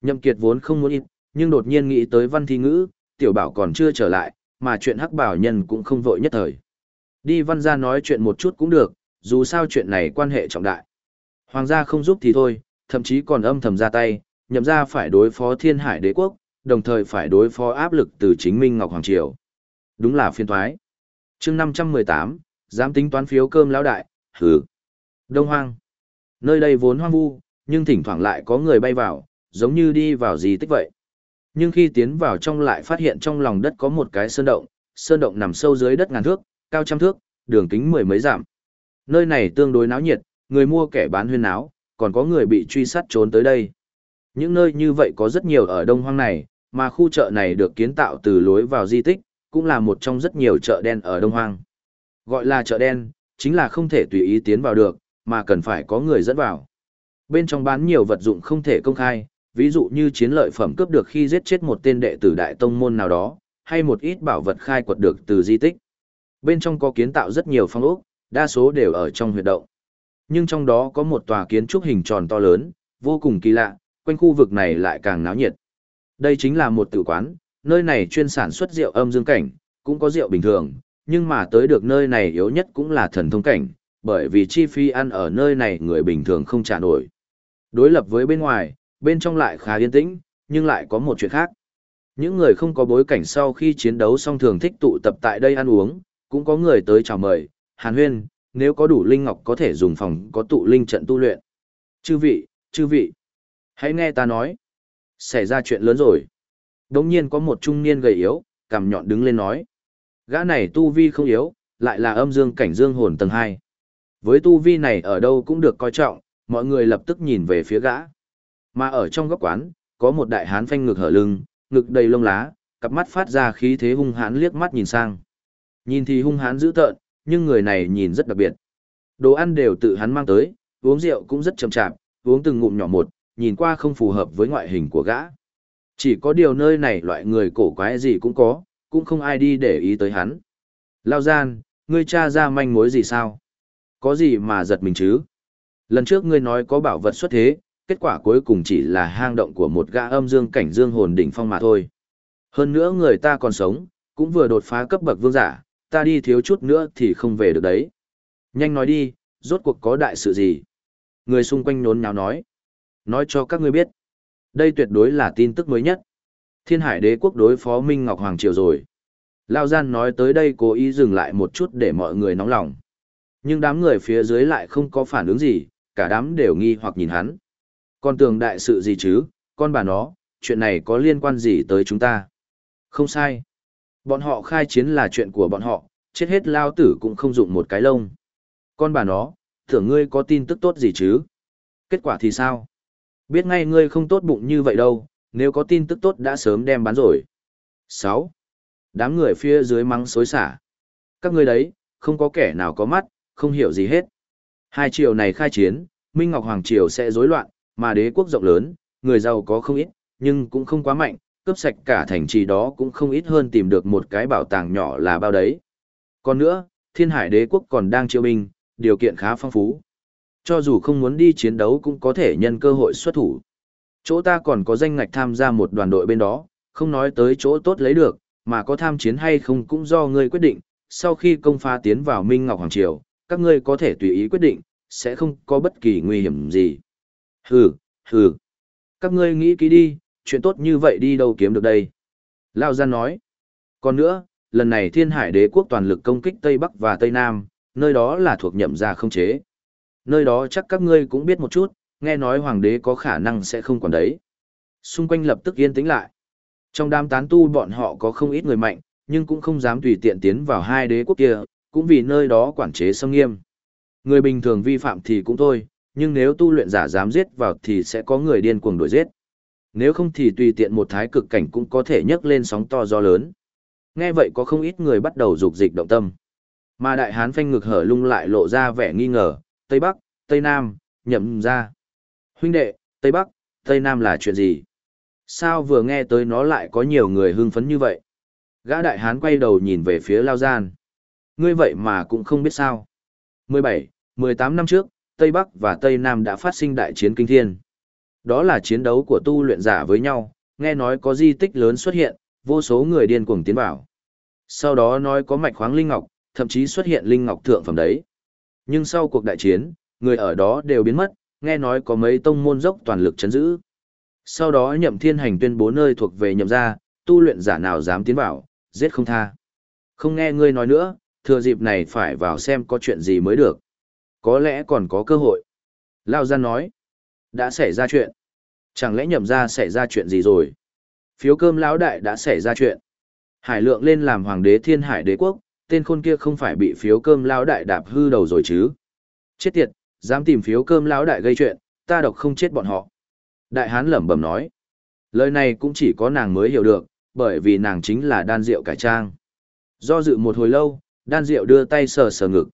Nhậm Kiệt vốn không muốn ít, nhưng đột nhiên nghĩ tới văn thi ngữ, tiểu bảo còn chưa trở lại, mà chuyện hắc bảo nhân cũng không vội nhất thời. Đi văn gia nói chuyện một chút cũng được, dù sao chuyện này quan hệ trọng đại. Hoàng gia không giúp thì thôi, thậm chí còn âm thầm ra tay, nhậm ra phải đối phó thiên hải đế quốc, đồng thời phải đối phó áp lực từ chính minh Ngọc Hoàng Triều. Đúng là phiên thoái. chương 518, dám tính toán phiếu cơm lão đại, hừ. Đông hoang. Nơi đây vốn hoang vu, nhưng thỉnh thoảng lại có người bay vào, giống như đi vào gì tích vậy. Nhưng khi tiến vào trong lại phát hiện trong lòng đất có một cái sơn động, sơn động nằm sâu dưới đất ngàn thước, cao trăm thước, đường kính mười mấy dặm. Nơi này tương đối náo nhiệt, người mua kẻ bán huyên náo, còn có người bị truy sát trốn tới đây. Những nơi như vậy có rất nhiều ở Đông Hoang này, mà khu chợ này được kiến tạo từ lối vào di tích, cũng là một trong rất nhiều chợ đen ở Đông Hoang. Gọi là chợ đen, chính là không thể tùy ý tiến vào được, mà cần phải có người dẫn vào. Bên trong bán nhiều vật dụng không thể công khai, ví dụ như chiến lợi phẩm cướp được khi giết chết một tên đệ tử đại tông môn nào đó, hay một ít bảo vật khai quật được từ di tích. Bên trong có kiến tạo rất nhiều phong ốc, đa số đều ở trong huyệt động. Nhưng trong đó có một tòa kiến trúc hình tròn to lớn, vô cùng kỳ lạ, quanh khu vực này lại càng náo nhiệt. Đây chính là một tử quán, nơi này chuyên sản xuất rượu âm dương cảnh, cũng có rượu bình thường, nhưng mà tới được nơi này yếu nhất cũng là thần thông cảnh, bởi vì chi phí ăn ở nơi này người bình thường không trả nổi. Đối lập với bên ngoài, bên trong lại khá yên tĩnh, nhưng lại có một chuyện khác. Những người không có bối cảnh sau khi chiến đấu xong thường thích tụ tập tại đây ăn uống, cũng có người tới chào mời, hàn huyên, nếu có đủ linh ngọc có thể dùng phòng có tụ linh trận tu luyện. Chư vị, chư vị, hãy nghe ta nói. Xảy ra chuyện lớn rồi. Đống nhiên có một trung niên gầy yếu, cằm nhọn đứng lên nói. Gã này tu vi không yếu, lại là âm dương cảnh dương hồn tầng 2. Với tu vi này ở đâu cũng được coi trọng, mọi người lập tức nhìn về phía gã. Mà ở trong góc quán, có một đại hán phanh ngực hở lưng, ngực đầy lông lá, cặp mắt phát ra khí thế hung hãn liếc mắt nhìn sang. Nhìn thì hung hãn dữ tợn, nhưng người này nhìn rất đặc biệt. Đồ ăn đều tự hắn mang tới, uống rượu cũng rất chậm chạp, uống từng ngụm nhỏ một, nhìn qua không phù hợp với ngoại hình của gã. Chỉ có điều nơi này loại người cổ quái gì cũng có, cũng không ai đi để ý tới hắn. Lao gian, ngươi cha ra manh mối gì sao? Có gì mà giật mình chứ? Lần trước ngươi nói có bảo vật xuất thế, kết quả cuối cùng chỉ là hang động của một gã âm dương cảnh dương hồn đỉnh phong mà thôi. Hơn nữa người ta còn sống, cũng vừa đột phá cấp bậc vương giả, ta đi thiếu chút nữa thì không về được đấy. Nhanh nói đi, rốt cuộc có đại sự gì? Người xung quanh nốn nháo nói. Nói cho các ngươi biết. Đây tuyệt đối là tin tức mới nhất. Thiên hải đế quốc đối phó Minh Ngọc Hoàng Triều rồi. Lao gian nói tới đây cố ý dừng lại một chút để mọi người nóng lòng. Nhưng đám người phía dưới lại không có phản ứng gì, cả đám đều nghi hoặc nhìn hắn. Con tưởng đại sự gì chứ, con bà nó, chuyện này có liên quan gì tới chúng ta? Không sai. Bọn họ khai chiến là chuyện của bọn họ, chết hết lao tử cũng không dụng một cái lông. Con bà nó, tưởng ngươi có tin tức tốt gì chứ? Kết quả thì sao? Biết ngay ngươi không tốt bụng như vậy đâu, nếu có tin tức tốt đã sớm đem bán rồi. 6. Đám người phía dưới mắng xối xả. Các ngươi đấy, không có kẻ nào có mắt, không hiểu gì hết. Hai triều này khai chiến, Minh Ngọc Hoàng Triều sẽ rối loạn, mà đế quốc rộng lớn, người giàu có không ít, nhưng cũng không quá mạnh, cướp sạch cả thành trì đó cũng không ít hơn tìm được một cái bảo tàng nhỏ là bao đấy. Còn nữa, thiên hải đế quốc còn đang chiêu binh, điều kiện khá phong phú. Cho dù không muốn đi chiến đấu cũng có thể nhân cơ hội xuất thủ. Chỗ ta còn có danh ngạch tham gia một đoàn đội bên đó, không nói tới chỗ tốt lấy được, mà có tham chiến hay không cũng do ngươi quyết định. Sau khi công phá tiến vào Minh Ngọc Hoàng Triều, các ngươi có thể tùy ý quyết định, sẽ không có bất kỳ nguy hiểm gì. Hừ, hừ. Các ngươi nghĩ kỹ đi, chuyện tốt như vậy đi đâu kiếm được đây. Lao Gian nói. Còn nữa, lần này thiên hải đế quốc toàn lực công kích Tây Bắc và Tây Nam, nơi đó là thuộc nhậm gia không chế. Nơi đó chắc các ngươi cũng biết một chút, nghe nói hoàng đế có khả năng sẽ không còn đấy. Xung quanh lập tức yên tĩnh lại. Trong đám tán tu bọn họ có không ít người mạnh, nhưng cũng không dám tùy tiện tiến vào hai đế quốc kia, cũng vì nơi đó quản chế sông nghiêm. Người bình thường vi phạm thì cũng thôi, nhưng nếu tu luyện giả dám giết vào thì sẽ có người điên cuồng đuổi giết. Nếu không thì tùy tiện một thái cực cảnh cũng có thể nhấc lên sóng to gió lớn. Nghe vậy có không ít người bắt đầu dục dịch động tâm. Mà đại hán phanh ngực hở lung lại lộ ra vẻ nghi ngờ, Tây Bắc, Tây Nam, nhậm ra. Huynh đệ, Tây Bắc, Tây Nam là chuyện gì? Sao vừa nghe tới nó lại có nhiều người hưng phấn như vậy? Gã đại hán quay đầu nhìn về phía Lao Gian. Ngươi vậy mà cũng không biết sao. 17, 18 năm trước, Tây Bắc và Tây Nam đã phát sinh đại chiến kinh thiên. Đó là chiến đấu của tu luyện giả với nhau, nghe nói có di tích lớn xuất hiện, vô số người điên cuồng tiến vào. Sau đó nói có mạch khoáng linh ngọc, thậm chí xuất hiện linh ngọc thượng phẩm đấy. Nhưng sau cuộc đại chiến, người ở đó đều biến mất, nghe nói có mấy tông môn dốc toàn lực chấn giữ. Sau đó nhậm thiên hành tuyên bố nơi thuộc về nhậm gia, tu luyện giả nào dám tiến vào, giết không tha. Không nghe ngươi nói nữa, thừa dịp này phải vào xem có chuyện gì mới được. Có lẽ còn có cơ hội. Lao gian nói, đã xảy ra chuyện. Chẳng lẽ nhậm ra xảy ra chuyện gì rồi? Phiếu cơm lão đại đã xảy ra chuyện. Hải lượng lên làm hoàng đế thiên hải đế quốc, tên khôn kia không phải bị phiếu cơm lão đại đạp hư đầu rồi chứ? Chết tiệt, dám tìm phiếu cơm lão đại gây chuyện, ta độc không chết bọn họ. Đại hán lẩm bẩm nói. Lời này cũng chỉ có nàng mới hiểu được, bởi vì nàng chính là đan rượu cải trang. Do dự một hồi lâu, đan rượu đưa tay sờ sờ ngực.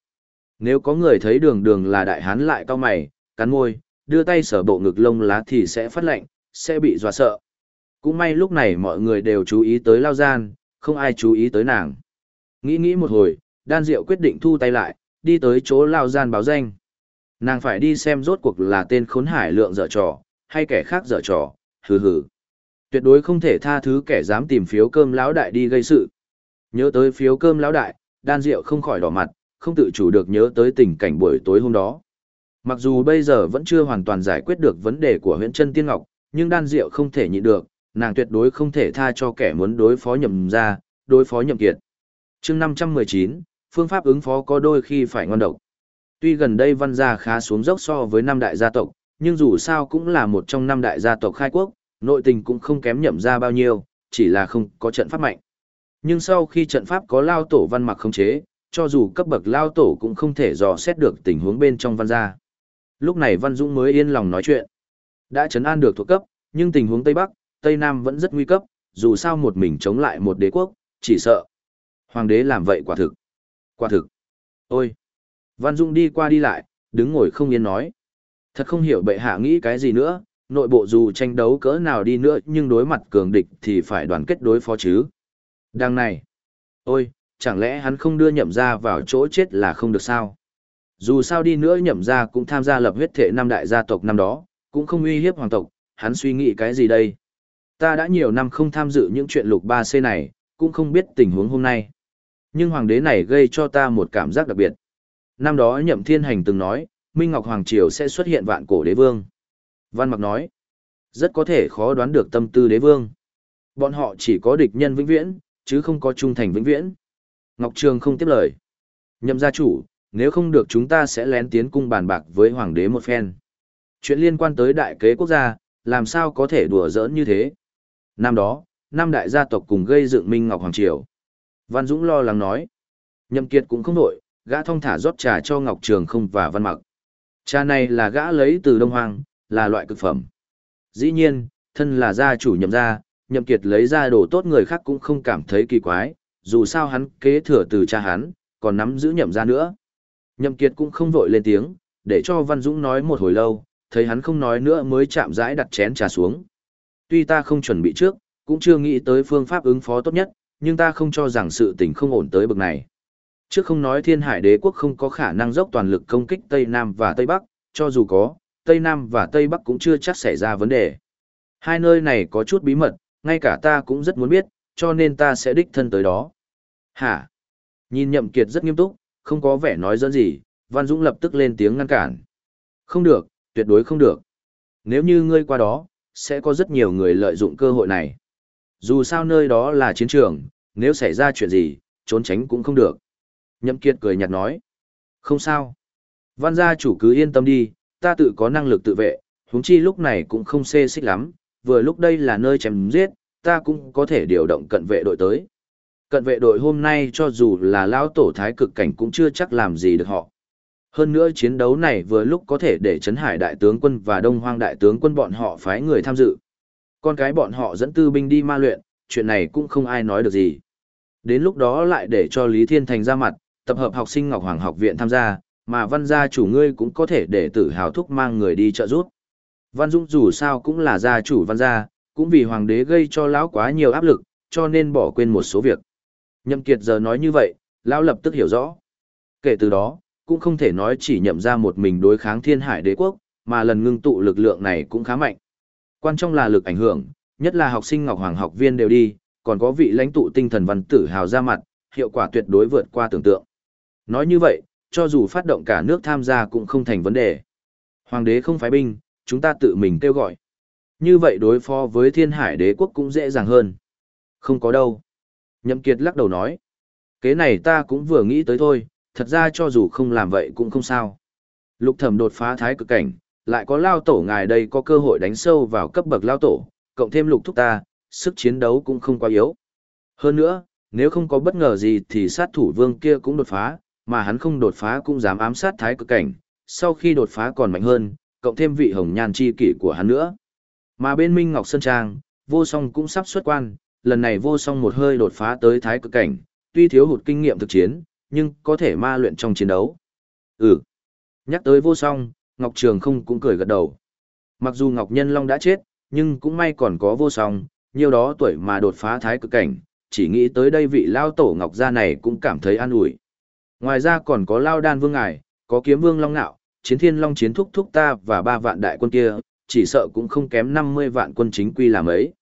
Nếu có người thấy đường đường là đại hán lại cau mày, cắn môi, đưa tay sở bộ ngực lông lá thì sẽ phát lệnh, sẽ bị dọa sợ. Cũng may lúc này mọi người đều chú ý tới lao gian, không ai chú ý tới nàng. Nghĩ nghĩ một hồi, đan diệu quyết định thu tay lại, đi tới chỗ lao gian báo danh. Nàng phải đi xem rốt cuộc là tên khốn hải lượng dở trò, hay kẻ khác dở trò, hừ hừ. Tuyệt đối không thể tha thứ kẻ dám tìm phiếu cơm lão đại đi gây sự. Nhớ tới phiếu cơm lão đại, đan diệu không khỏi đỏ mặt, không tự chủ được nhớ tới tình cảnh buổi tối hôm đó. Mặc dù bây giờ vẫn chưa hoàn toàn giải quyết được vấn đề của huyện chân tiên ngọc, nhưng đan diệu không thể nhịn được, nàng tuyệt đối không thể tha cho kẻ muốn đối phó nhậm ra, đối phó nhậm kiệt. chương 519, phương pháp ứng phó có đôi khi phải ngon độc. Tuy gần đây văn gia khá xuống dốc so với năm đại gia tộc, nhưng dù sao cũng là một trong năm đại gia tộc khai quốc, nội tình cũng không kém nhậm ra bao nhiêu, chỉ là không có trận pháp mạnh. Nhưng sau khi trận pháp có lao tổ văn mặc khống chế, cho dù cấp bậc lao tổ cũng không thể dò xét được tình huống bên trong văn gia. Lúc này Văn Dũng mới yên lòng nói chuyện. Đã chấn an được thuộc cấp, nhưng tình huống Tây Bắc, Tây Nam vẫn rất nguy cấp, dù sao một mình chống lại một đế quốc, chỉ sợ. Hoàng đế làm vậy quả thực. Quả thực. Ôi! Văn Dung đi qua đi lại, đứng ngồi không yên nói. Thật không hiểu bệ hạ nghĩ cái gì nữa, nội bộ dù tranh đấu cỡ nào đi nữa nhưng đối mặt cường địch thì phải đoàn kết đối phó chứ. Đằng này. Ôi, chẳng lẽ hắn không đưa nhậm ra vào chỗ chết là không được sao? Dù sao đi nữa nhậm ra cũng tham gia lập huyết thể năm đại gia tộc năm đó, cũng không uy hiếp hoàng tộc, hắn suy nghĩ cái gì đây? Ta đã nhiều năm không tham dự những chuyện lục ba c này, cũng không biết tình huống hôm nay. Nhưng hoàng đế này gây cho ta một cảm giác đặc biệt. Năm đó nhậm thiên hành từng nói, Minh Ngọc Hoàng Triều sẽ xuất hiện vạn cổ đế vương. Văn Mặc nói, rất có thể khó đoán được tâm tư đế vương. Bọn họ chỉ có địch nhân vĩnh viễn, chứ không có trung thành vĩnh viễn. Ngọc Trường không tiếp lời. Nhậm gia chủ, nếu không được chúng ta sẽ lén tiến cung bàn bạc với hoàng đế một phen. Chuyện liên quan tới đại kế quốc gia, làm sao có thể đùa giỡn như thế. Năm đó, năm đại gia tộc cùng gây dựng Minh Ngọc Hoàng Triều. Văn Dũng lo lắng nói. Nhậm Kiệt cũng không nổi, gã thông thả rót trà cho Ngọc Trường không và Văn Mặc. Trà này là gã lấy từ Đông Hoàng, là loại cực phẩm. Dĩ nhiên, thân là gia chủ nhậm gia, Nhậm Kiệt lấy ra đồ tốt người khác cũng không cảm thấy kỳ quái, dù sao hắn kế thừa từ cha hắn, còn nắm giữ nhậm gia nữa. Nhậm Kiệt cũng không vội lên tiếng, để cho Văn Dũng nói một hồi lâu, thấy hắn không nói nữa mới chạm rãi đặt chén trà xuống. Tuy ta không chuẩn bị trước, cũng chưa nghĩ tới phương pháp ứng phó tốt nhất, nhưng ta không cho rằng sự tình không ổn tới bậc này. Trước không nói thiên hải đế quốc không có khả năng dốc toàn lực công kích Tây Nam và Tây Bắc, cho dù có, Tây Nam và Tây Bắc cũng chưa chắc xảy ra vấn đề. Hai nơi này có chút bí mật, ngay cả ta cũng rất muốn biết, cho nên ta sẽ đích thân tới đó. Hả? Nhìn nhậm kiệt rất nghiêm túc, không có vẻ nói dẫn gì, Văn Dũng lập tức lên tiếng ngăn cản. Không được, tuyệt đối không được. Nếu như ngươi qua đó, sẽ có rất nhiều người lợi dụng cơ hội này. Dù sao nơi đó là chiến trường, nếu xảy ra chuyện gì, trốn tránh cũng không được. Nhậm Kiệt cười nhạt nói. Không sao. Văn gia chủ cứ yên tâm đi, ta tự có năng lực tự vệ, huống chi lúc này cũng không xê xích lắm, vừa lúc đây là nơi chém giết, ta cũng có thể điều động cận vệ đội tới. Cận vệ đội hôm nay cho dù là lão tổ thái cực cảnh cũng chưa chắc làm gì được họ. Hơn nữa chiến đấu này vừa lúc có thể để Trấn hải đại tướng quân và đông hoang đại tướng quân bọn họ phái người tham dự. Con cái bọn họ dẫn tư binh đi ma luyện, chuyện này cũng không ai nói được gì. Đến lúc đó lại để cho Lý Thiên Thành ra mặt, tập hợp học sinh Ngọc Hoàng học viện tham gia, mà văn gia chủ ngươi cũng có thể để tử hào thúc mang người đi trợ giúp. Văn Dung dù sao cũng là gia chủ văn gia, cũng vì hoàng đế gây cho lão quá nhiều áp lực, cho nên bỏ quên một số việc. Nhậm Kiệt giờ nói như vậy, lão lập tức hiểu rõ. Kể từ đó, cũng không thể nói chỉ nhậm ra một mình đối kháng thiên hải đế quốc, mà lần ngưng tụ lực lượng này cũng khá mạnh. Quan trọng là lực ảnh hưởng, nhất là học sinh Ngọc Hoàng học viên đều đi, còn có vị lãnh tụ tinh thần văn tử hào ra mặt, hiệu quả tuyệt đối vượt qua tưởng tượng. Nói như vậy, cho dù phát động cả nước tham gia cũng không thành vấn đề. Hoàng đế không phái binh, chúng ta tự mình kêu gọi. Như vậy đối phó với thiên hải đế quốc cũng dễ dàng hơn. Không có đâu. Nhậm Kiệt lắc đầu nói. Kế này ta cũng vừa nghĩ tới thôi, thật ra cho dù không làm vậy cũng không sao. Lục thẩm đột phá thái cực cảnh, lại có lao tổ ngài đây có cơ hội đánh sâu vào cấp bậc lao tổ, cộng thêm lục thúc ta, sức chiến đấu cũng không quá yếu. Hơn nữa, nếu không có bất ngờ gì thì sát thủ vương kia cũng đột phá, mà hắn không đột phá cũng dám ám sát thái cực cảnh, sau khi đột phá còn mạnh hơn, cộng thêm vị hồng nhan chi kỷ của hắn nữa. Mà bên Minh Ngọc Sơn Trang, vô song cũng sắp xuất quan, lần này vô song một hơi đột phá tới thái cực cảnh, tuy thiếu hụt kinh nghiệm thực chiến, nhưng có thể ma luyện trong chiến đấu. Ừ. Nhắc tới vô song, Ngọc Trường không cũng cười gật đầu. Mặc dù Ngọc Nhân Long đã chết, nhưng cũng may còn có vô song, nhiều đó tuổi mà đột phá thái cực cảnh, chỉ nghĩ tới đây vị lao tổ Ngọc gia này cũng cảm thấy an ủi. Ngoài ra còn có lao đan vương ngài, có kiếm vương long nạo, chiến thiên long chiến thúc thúc ta và ba vạn đại quân kia, chỉ sợ cũng không kém 50 vạn quân chính quy làm ấy.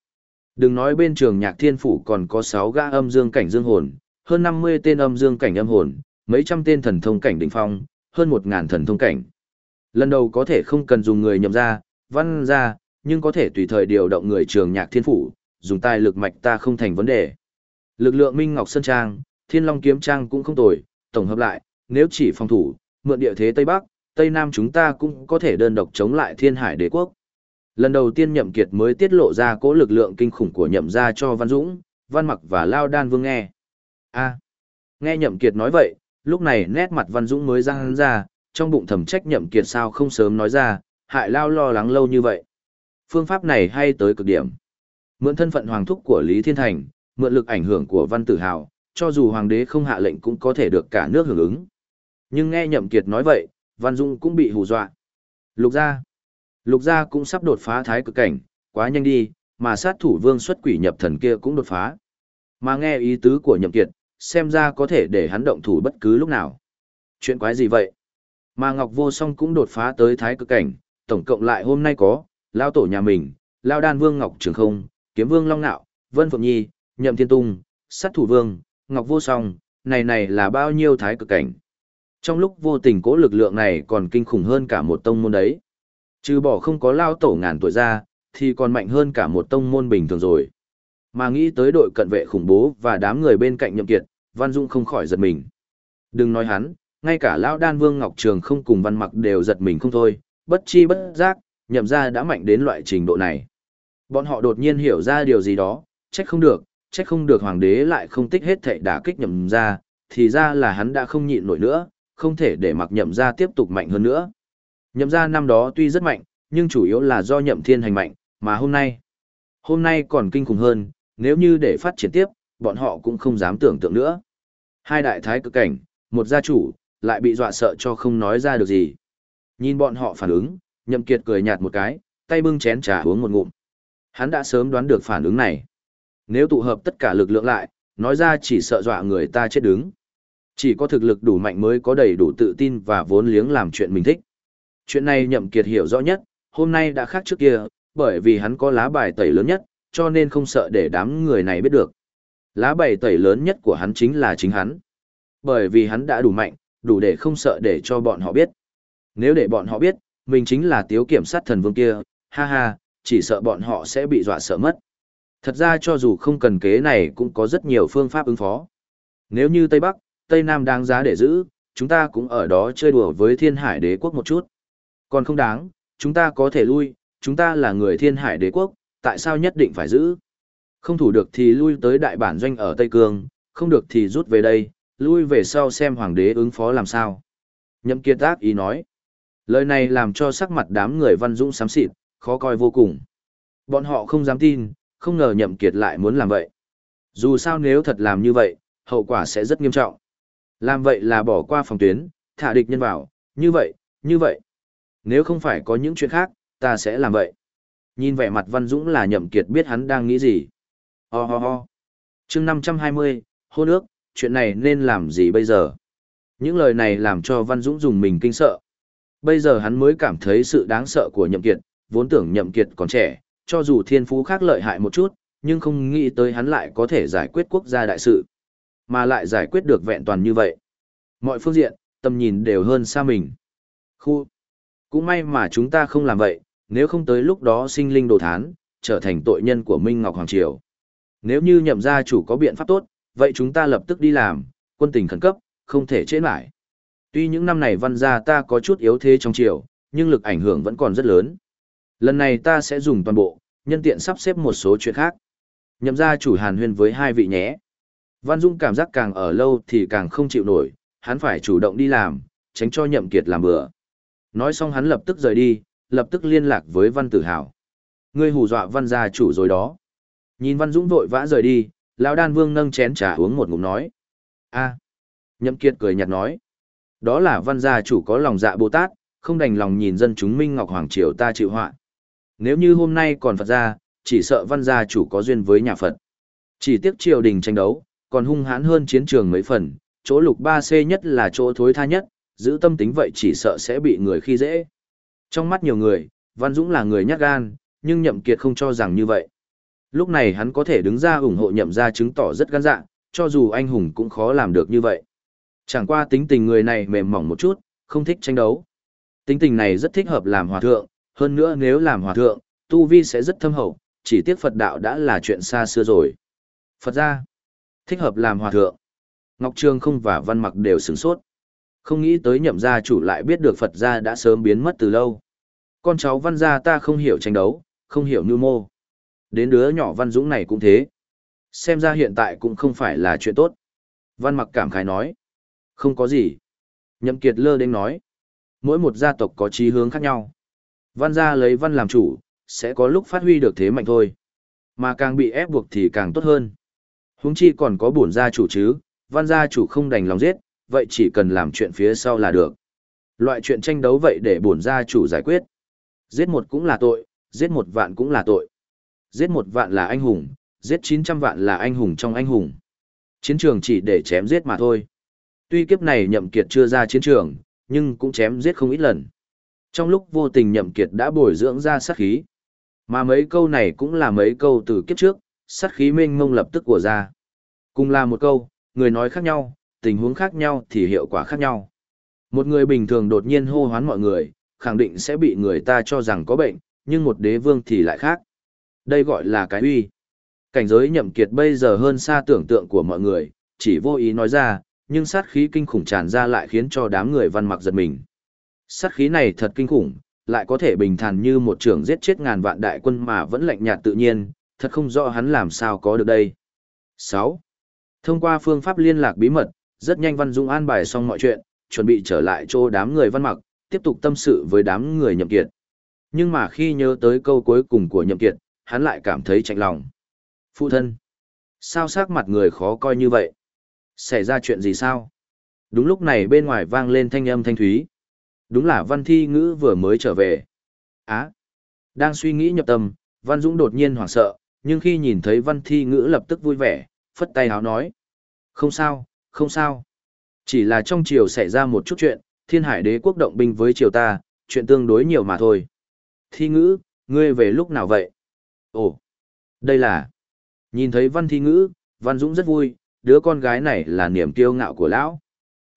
Đừng nói bên trường nhạc thiên phủ còn có 6 gã âm dương cảnh dương hồn, hơn 50 tên âm dương cảnh âm hồn, mấy trăm tên thần thông cảnh đỉnh phong, hơn 1000 thần thông cảnh. Lần đầu có thể không cần dùng người nhậm ra, văn ra, nhưng có thể tùy thời điều động người trường nhạc thiên phủ, dùng tài lực mạch ta không thành vấn đề. Lực lượng Minh Ngọc Sơn Trang, Thiên Long Kiếm Trang cũng không tồi, tổng hợp lại, nếu chỉ phòng thủ, mượn địa thế Tây Bắc, Tây Nam chúng ta cũng có thể đơn độc chống lại thiên hải đế quốc. Lần đầu tiên Nhậm Kiệt mới tiết lộ ra cỗ lực lượng kinh khủng của Nhậm gia cho Văn Dũng, Văn Mặc và Lao Đan Vương nghe. A, nghe Nhậm Kiệt nói vậy, lúc này nét mặt Văn Dũng mới răng ra, trong bụng thầm trách Nhậm Kiệt sao không sớm nói ra, hại Lao lo lắng lâu như vậy. Phương pháp này hay tới cực điểm. Mượn thân phận hoàng thúc của Lý Thiên Thành, mượn lực ảnh hưởng của Văn Tử Hào, cho dù hoàng đế không hạ lệnh cũng có thể được cả nước hưởng ứng. Nhưng nghe Nhậm Kiệt nói vậy, Văn Dung cũng bị hù dọa. Lục gia. Lục gia cũng sắp đột phá thái cực cảnh, quá nhanh đi, mà sát thủ vương xuất quỷ nhập thần kia cũng đột phá. Mà nghe ý tứ của Nhậm Kiệt, xem ra có thể để hắn động thủ bất cứ lúc nào. Chuyện quái gì vậy? Mà Ngọc Vô Song cũng đột phá tới thái cực cảnh, tổng cộng lại hôm nay có, Lao Tổ nhà mình, Lao Đan Vương Ngọc Trường Không, Kiếm Vương Long Nạo, Vân Phượng Nhi, Nhậm Thiên Tung, Sát Thủ Vương, Ngọc Vô Song, này này là bao nhiêu thái cực cảnh. Trong lúc vô tình cố lực lượng này còn kinh khủng hơn cả một tông môn đấy. Trừ bỏ không có lao tổ ngàn tuổi ra, thì còn mạnh hơn cả một tông môn bình thường rồi. Mà nghĩ tới đội cận vệ khủng bố và đám người bên cạnh nhậm kiệt, Văn Dung không khỏi giật mình. Đừng nói hắn, ngay cả lão đan vương Ngọc Trường không cùng văn mặc đều giật mình không thôi, bất chi bất giác, nhậm ra đã mạnh đến loại trình độ này. Bọn họ đột nhiên hiểu ra điều gì đó, trách không được, trách không được hoàng đế lại không tích hết thệ đả kích nhậm ra, thì ra là hắn đã không nhịn nổi nữa, không thể để mặc nhậm ra tiếp tục mạnh hơn nữa. Nhậm ra năm đó tuy rất mạnh, nhưng chủ yếu là do nhậm thiên hành mạnh, mà hôm nay, hôm nay còn kinh khủng hơn, nếu như để phát triển tiếp, bọn họ cũng không dám tưởng tượng nữa. Hai đại thái cực cảnh, một gia chủ, lại bị dọa sợ cho không nói ra được gì. Nhìn bọn họ phản ứng, nhậm kiệt cười nhạt một cái, tay bưng chén trà uống một ngụm. Hắn đã sớm đoán được phản ứng này. Nếu tụ hợp tất cả lực lượng lại, nói ra chỉ sợ dọa người ta chết đứng. Chỉ có thực lực đủ mạnh mới có đầy đủ tự tin và vốn liếng làm chuyện mình thích. Chuyện này nhậm kiệt hiểu rõ nhất, hôm nay đã khác trước kia, bởi vì hắn có lá bài tẩy lớn nhất, cho nên không sợ để đám người này biết được. Lá bài tẩy lớn nhất của hắn chính là chính hắn. Bởi vì hắn đã đủ mạnh, đủ để không sợ để cho bọn họ biết. Nếu để bọn họ biết, mình chính là tiếu kiểm sát thần vương kia, ha ha, chỉ sợ bọn họ sẽ bị dọa sợ mất. Thật ra cho dù không cần kế này cũng có rất nhiều phương pháp ứng phó. Nếu như Tây Bắc, Tây Nam đáng giá để giữ, chúng ta cũng ở đó chơi đùa với thiên hải đế quốc một chút. Còn không đáng, chúng ta có thể lui, chúng ta là người thiên hải đế quốc, tại sao nhất định phải giữ? Không thủ được thì lui tới đại bản doanh ở Tây Cương, không được thì rút về đây, lui về sau xem hoàng đế ứng phó làm sao. Nhậm kiệt ác ý nói. Lời này làm cho sắc mặt đám người văn dũng sám xịt, khó coi vô cùng. Bọn họ không dám tin, không ngờ nhậm kiệt lại muốn làm vậy. Dù sao nếu thật làm như vậy, hậu quả sẽ rất nghiêm trọng. Làm vậy là bỏ qua phòng tuyến, thả địch nhân vào, như vậy, như vậy. Nếu không phải có những chuyện khác, ta sẽ làm vậy. Nhìn vẻ mặt Văn Dũng là nhậm kiệt biết hắn đang nghĩ gì. Ho ho ho. Chương 520, hôn ước, chuyện này nên làm gì bây giờ? Những lời này làm cho Văn Dũng dùng mình kinh sợ. Bây giờ hắn mới cảm thấy sự đáng sợ của nhậm kiệt, vốn tưởng nhậm kiệt còn trẻ, cho dù thiên phú khác lợi hại một chút, nhưng không nghĩ tới hắn lại có thể giải quyết quốc gia đại sự. Mà lại giải quyết được vẹn toàn như vậy. Mọi phương diện, tầm nhìn đều hơn xa mình. Khu. Cũng may mà chúng ta không làm vậy, nếu không tới lúc đó sinh linh đồ thán, trở thành tội nhân của Minh Ngọc Hoàng Triều. Nếu như nhậm gia chủ có biện pháp tốt, vậy chúng ta lập tức đi làm, quân tình khẩn cấp, không thể trễ lại. Tuy những năm này văn gia ta có chút yếu thế trong triều, nhưng lực ảnh hưởng vẫn còn rất lớn. Lần này ta sẽ dùng toàn bộ, nhân tiện sắp xếp một số chuyện khác. Nhậm gia chủ hàn huyên với hai vị nhé. Văn Dung cảm giác càng ở lâu thì càng không chịu nổi, hắn phải chủ động đi làm, tránh cho nhậm kiệt làm bừa. Nói xong hắn lập tức rời đi, lập tức liên lạc với Văn Tử Hào. Ngươi hù dọa Văn gia chủ rồi đó. Nhìn Văn Dũng vội vã rời đi, lão đan vương nâng chén trà uống một ngụm nói. a Nhậm kiệt cười nhạt nói. Đó là Văn gia chủ có lòng dạ Bồ Tát, không đành lòng nhìn dân chúng Minh Ngọc Hoàng Triều ta chịu họa. Nếu như hôm nay còn Phật gia, chỉ sợ Văn gia chủ có duyên với nhà Phật. Chỉ tiếc triều đình tranh đấu, còn hung hãn hơn chiến trường mấy phần, chỗ lục ba c nhất là chỗ thối tha nhất, giữ tâm tính vậy chỉ sợ sẽ bị người khi dễ. Trong mắt nhiều người, Văn Dũng là người nhát gan, nhưng Nhậm Kiệt không cho rằng như vậy. Lúc này hắn có thể đứng ra ủng hộ Nhậm gia chứng tỏ rất gan dạ, cho dù anh hùng cũng khó làm được như vậy. Chẳng qua tính tình người này mềm mỏng một chút, không thích tranh đấu. Tính tình này rất thích hợp làm hòa thượng, hơn nữa nếu làm hòa thượng, tu vi sẽ rất thâm hậu, chỉ tiếc Phật đạo đã là chuyện xa xưa rồi. Phật gia, thích hợp làm hòa thượng. Ngọc Trương không và Văn Mặc đều sửng sốt. Không nghĩ tới nhậm gia chủ lại biết được Phật gia đã sớm biến mất từ lâu. Con cháu Văn gia ta không hiểu tranh đấu, không hiểu nhu mô. Đến đứa nhỏ Văn Dũng này cũng thế. Xem ra hiện tại cũng không phải là chuyện tốt. Văn Mặc cảm khái nói. Không có gì. Nhậm Kiệt lơ đến nói. Mỗi một gia tộc có chí hướng khác nhau. Văn gia lấy văn làm chủ, sẽ có lúc phát huy được thế mạnh thôi. Mà càng bị ép buộc thì càng tốt hơn. Huống chi còn có bổn gia chủ chứ, văn gia chủ không đành lòng giết, vậy chỉ cần làm chuyện phía sau là được. Loại chuyện tranh đấu vậy để bổn gia chủ giải quyết. Giết một cũng là tội, giết một vạn cũng là tội. Giết một vạn là anh hùng, giết 900 vạn là anh hùng trong anh hùng. Chiến trường chỉ để chém giết mà thôi. Tuy kiếp này nhậm kiệt chưa ra chiến trường, nhưng cũng chém giết không ít lần. Trong lúc vô tình nhậm kiệt đã bồi dưỡng ra sát khí. Mà mấy câu này cũng là mấy câu từ kiếp trước, sát khí mênh mông lập tức của ra. Cùng là một câu, người nói khác nhau, tình huống khác nhau thì hiệu quả khác nhau. Một người bình thường đột nhiên hô hoán mọi người, khẳng định sẽ bị người ta cho rằng có bệnh, nhưng một đế vương thì lại khác. Đây gọi là cái uy. Cảnh giới nhậm kiệt bây giờ hơn xa tưởng tượng của mọi người, chỉ vô ý nói ra, nhưng sát khí kinh khủng tràn ra lại khiến cho đám người văn mặc giật mình. Sát khí này thật kinh khủng, lại có thể bình thản như một trưởng giết chết ngàn vạn đại quân mà vẫn lạnh nhạt tự nhiên, thật không rõ hắn làm sao có được đây. 6. Thông qua phương pháp liên lạc bí mật, rất nhanh Văn Dung an bài xong mọi chuyện, chuẩn bị trở lại chỗ đám người văn mặc, tiếp tục tâm sự với đám người nhậm kiệt. Nhưng mà khi nhớ tới câu cuối cùng của nhậm kiệt, hắn lại cảm thấy chạnh lòng. Phụ thân! Sao sắc mặt người khó coi như vậy? Xảy ra chuyện gì sao? Đúng lúc này bên ngoài vang lên thanh âm thanh thúy. Đúng là văn thi ngữ vừa mới trở về. Á! Đang suy nghĩ nhập tâm, văn dũng đột nhiên hoảng sợ, nhưng khi nhìn thấy văn thi ngữ lập tức vui vẻ, phất tay háo nói. Không sao, không sao. Chỉ là trong triều xảy ra một chút chuyện, thiên hải đế quốc động binh với triều ta, chuyện tương đối nhiều mà thôi. Thi ngữ, ngươi về lúc nào vậy? Ồ, đây là... Nhìn thấy văn thi ngữ, văn dũng rất vui, đứa con gái này là niềm kiêu ngạo của lão.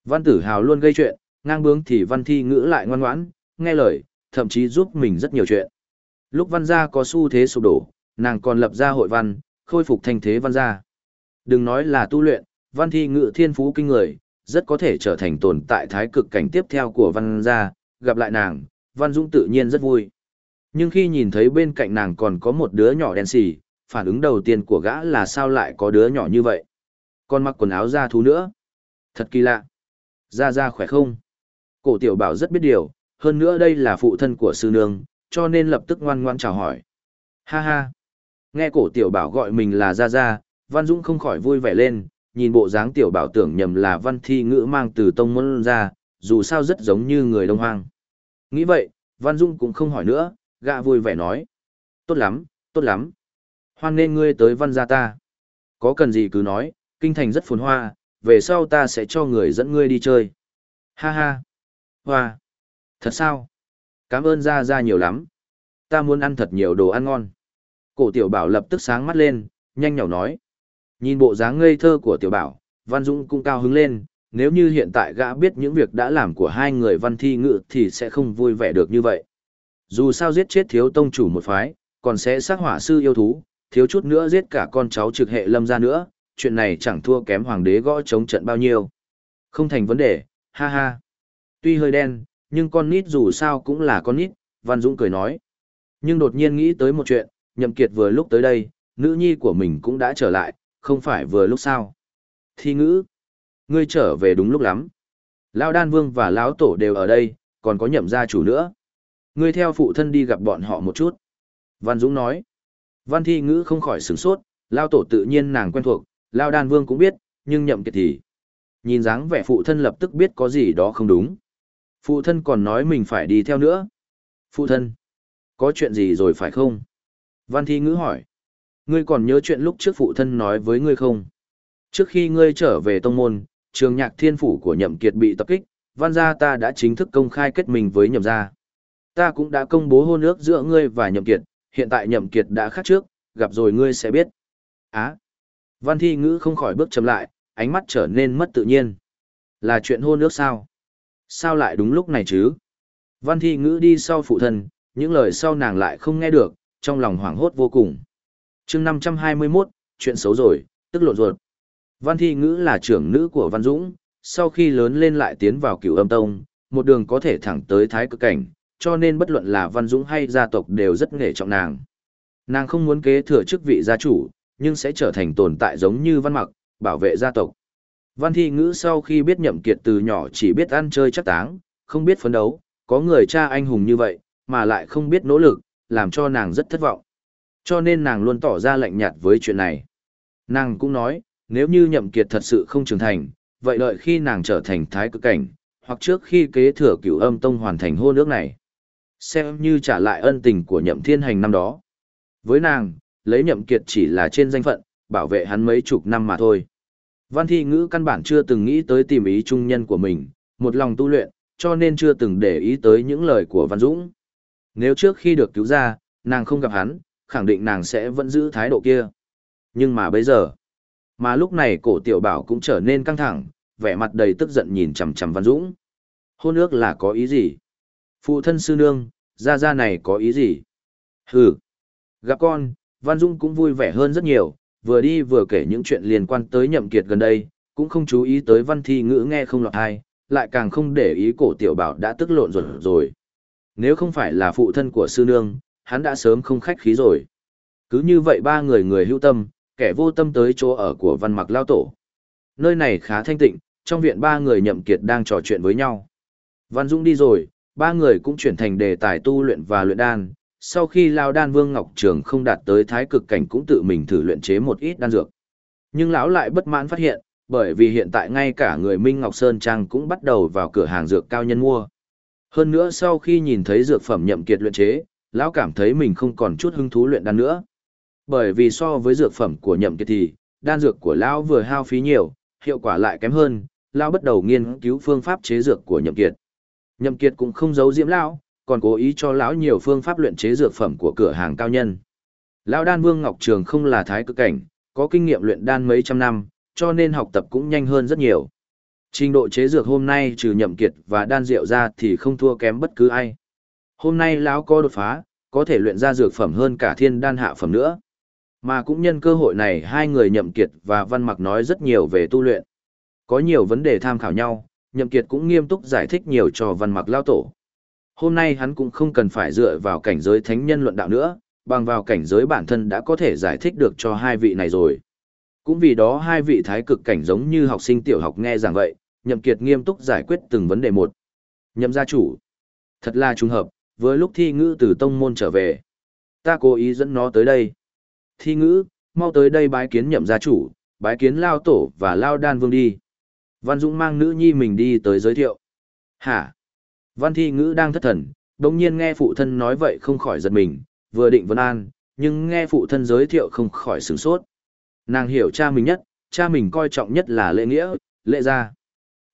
Văn tử hào luôn gây chuyện, ngang bướng thì văn thi ngữ lại ngoan ngoãn, nghe lời, thậm chí giúp mình rất nhiều chuyện. Lúc văn gia có xu thế sụp đổ, nàng còn lập ra hội văn, khôi phục thành thế văn gia. Đừng nói là tu luyện, văn thi ngự thiên phú kinh người, rất có thể trở thành tồn tại thái cực cảnh tiếp theo của văn gia, gặp lại nàng, văn dũng tự nhiên rất vui. Nhưng khi nhìn thấy bên cạnh nàng còn có một đứa nhỏ đen xì, phản ứng đầu tiên của gã là sao lại có đứa nhỏ như vậy. Còn mặc quần áo da thú nữa. Thật kỳ lạ. Gia Gia khỏe không? Cổ tiểu bảo rất biết điều, hơn nữa đây là phụ thân của sư nương, cho nên lập tức ngoan ngoan chào hỏi. Ha ha. Nghe cổ tiểu bảo gọi mình là Gia Gia, Văn Dũng không khỏi vui vẻ lên, nhìn bộ dáng tiểu bảo tưởng nhầm là văn thi ngữ mang từ tông môn ra, dù sao rất giống như người đông hoang. Nghĩ vậy, Văn Dung cũng không hỏi nữa, gạ vui vẻ nói. Tốt lắm, tốt lắm. Hoan nên ngươi tới văn gia ta. Có cần gì cứ nói, kinh thành rất phồn hoa, về sau ta sẽ cho người dẫn ngươi đi chơi. Ha ha. Hoa. Thật sao? Cảm ơn gia gia nhiều lắm. Ta muốn ăn thật nhiều đồ ăn ngon. Cổ tiểu bảo lập tức sáng mắt lên, nhanh nhỏ nói. Nhìn bộ dáng ngây thơ của tiểu bảo, Văn Dũng cũng cao hứng lên, nếu như hiện tại gã biết những việc đã làm của hai người văn thi ngự thì sẽ không vui vẻ được như vậy. Dù sao giết chết thiếu tông chủ một phái, còn sẽ sát hỏa sư yêu thú, thiếu chút nữa giết cả con cháu trực hệ lâm ra nữa, chuyện này chẳng thua kém hoàng đế gõ chống trận bao nhiêu. Không thành vấn đề, ha ha. Tuy hơi đen, nhưng con nít dù sao cũng là con nít, Văn Dũng cười nói. Nhưng đột nhiên nghĩ tới một chuyện, Nhậm Kiệt vừa lúc tới đây, nữ nhi của mình cũng đã trở lại, không phải vừa lúc sao. Thi ngữ, ngươi trở về đúng lúc lắm. Lão Đan Vương và Lão Tổ đều ở đây, còn có nhậm gia chủ nữa. Ngươi theo phụ thân đi gặp bọn họ một chút. Văn Dũng nói. Văn Thi Ngữ không khỏi sửng sốt, Lão Tổ tự nhiên nàng quen thuộc, Lão Đan Vương cũng biết, nhưng nhậm kiệt thì. Nhìn dáng vẻ phụ thân lập tức biết có gì đó không đúng. Phụ thân còn nói mình phải đi theo nữa. Phụ thân, có chuyện gì rồi phải không? Văn Thi Ngữ hỏi. Ngươi còn nhớ chuyện lúc trước phụ thân nói với ngươi không? Trước khi ngươi trở về tông môn, trường nhạc thiên phủ của nhậm kiệt bị tập kích, văn gia ta đã chính thức công khai kết mình với nhậm gia. Ta cũng đã công bố hôn ước giữa ngươi và nhậm kiệt, hiện tại nhậm kiệt đã khác trước, gặp rồi ngươi sẽ biết. Á! văn thi ngữ không khỏi bước chậm lại, ánh mắt trở nên mất tự nhiên. Là chuyện hôn ước sao? Sao lại đúng lúc này chứ? Văn thi ngữ đi sau phụ thân, những lời sau nàng lại không nghe được, trong lòng hoảng hốt vô cùng chương 521, chuyện xấu rồi, tức lộn ruột. Văn Thi Ngữ là trưởng nữ của Văn Dũng, sau khi lớn lên lại tiến vào cửu âm tông, một đường có thể thẳng tới thái cực cảnh, cho nên bất luận là Văn Dũng hay gia tộc đều rất nghề trọng nàng. Nàng không muốn kế thừa chức vị gia chủ, nhưng sẽ trở thành tồn tại giống như Văn Mặc, bảo vệ gia tộc. Văn Thi Ngữ sau khi biết nhậm kiệt từ nhỏ chỉ biết ăn chơi chắc táng, không biết phấn đấu, có người cha anh hùng như vậy, mà lại không biết nỗ lực, làm cho nàng rất thất vọng. Cho nên nàng luôn tỏ ra lạnh nhạt với chuyện này. Nàng cũng nói, nếu như nhậm kiệt thật sự không trưởng thành, vậy đợi khi nàng trở thành thái cực cảnh, hoặc trước khi kế thừa cửu âm tông hoàn thành hôn ước này. Xem như trả lại ân tình của nhậm thiên hành năm đó. Với nàng, lấy nhậm kiệt chỉ là trên danh phận, bảo vệ hắn mấy chục năm mà thôi. Văn thi ngữ căn bản chưa từng nghĩ tới tìm ý trung nhân của mình, một lòng tu luyện, cho nên chưa từng để ý tới những lời của Văn Dũng. Nếu trước khi được cứu ra, nàng không gặp hắn, khẳng định nàng sẽ vẫn giữ thái độ kia. Nhưng mà bây giờ, mà lúc này cổ tiểu bảo cũng trở nên căng thẳng, vẻ mặt đầy tức giận nhìn chằm chằm Văn Dũng. Hôn ước là có ý gì? Phụ thân sư nương, ra ra này có ý gì? Hừ. Gặp con, Văn Dũng cũng vui vẻ hơn rất nhiều, vừa đi vừa kể những chuyện liên quan tới nhậm kiệt gần đây, cũng không chú ý tới văn thi ngữ nghe không lọt ai, lại càng không để ý cổ tiểu bảo đã tức lộn rồi rồi. Nếu không phải là phụ thân của sư nương, hắn đã sớm không khách khí rồi. Cứ như vậy ba người người hữu tâm, kẻ vô tâm tới chỗ ở của văn mặc lao tổ. Nơi này khá thanh tịnh, trong viện ba người nhậm kiệt đang trò chuyện với nhau. Văn Dũng đi rồi, ba người cũng chuyển thành đề tài tu luyện và luyện đan. Sau khi Lao Đan Vương Ngọc Trường không đạt tới thái cực cảnh cũng tự mình thử luyện chế một ít đan dược. Nhưng lão lại bất mãn phát hiện, bởi vì hiện tại ngay cả người Minh Ngọc Sơn Trang cũng bắt đầu vào cửa hàng dược cao nhân mua. Hơn nữa sau khi nhìn thấy dược phẩm nhậm kiệt luyện chế, lão cảm thấy mình không còn chút hứng thú luyện đan nữa. Bởi vì so với dược phẩm của nhậm kiệt thì, đan dược của lão vừa hao phí nhiều, hiệu quả lại kém hơn, lão bắt đầu nghiên cứu phương pháp chế dược của nhậm kiệt. Nhậm kiệt cũng không giấu diễm lão, còn cố ý cho lão nhiều phương pháp luyện chế dược phẩm của cửa hàng cao nhân. Lão đan vương Ngọc Trường không là thái cực cảnh, có kinh nghiệm luyện đan mấy trăm năm, cho nên học tập cũng nhanh hơn rất nhiều. Trình độ chế dược hôm nay trừ nhậm kiệt và đan rượu ra thì không thua kém bất cứ ai. Hôm nay lão có đột phá, có thể luyện ra dược phẩm hơn cả thiên đan hạ phẩm nữa. Mà cũng nhân cơ hội này hai người Nhậm Kiệt và Văn Mặc nói rất nhiều về tu luyện. Có nhiều vấn đề tham khảo nhau, Nhậm Kiệt cũng nghiêm túc giải thích nhiều cho Văn Mặc lao tổ. Hôm nay hắn cũng không cần phải dựa vào cảnh giới thánh nhân luận đạo nữa, bằng vào cảnh giới bản thân đã có thể giải thích được cho hai vị này rồi. Cũng vì đó hai vị thái cực cảnh giống như học sinh tiểu học nghe rằng vậy, Nhậm Kiệt nghiêm túc giải quyết từng vấn đề một. Nhậm gia chủ. Thật là trùng hợp, với lúc thi ngữ từ tông môn trở về. Ta cố ý dẫn nó tới đây thi ngữ, mau tới đây bái kiến nhậm gia chủ, bái kiến Lao Tổ và Lao Đan Vương đi. Văn Dũng mang nữ nhi mình đi tới giới thiệu. Hả? Văn Thi Ngữ đang thất thần, đồng nhiên nghe phụ thân nói vậy không khỏi giật mình, vừa định vân an, nhưng nghe phụ thân giới thiệu không khỏi sửng sốt. Nàng hiểu cha mình nhất, cha mình coi trọng nhất là lễ nghĩa, lễ gia.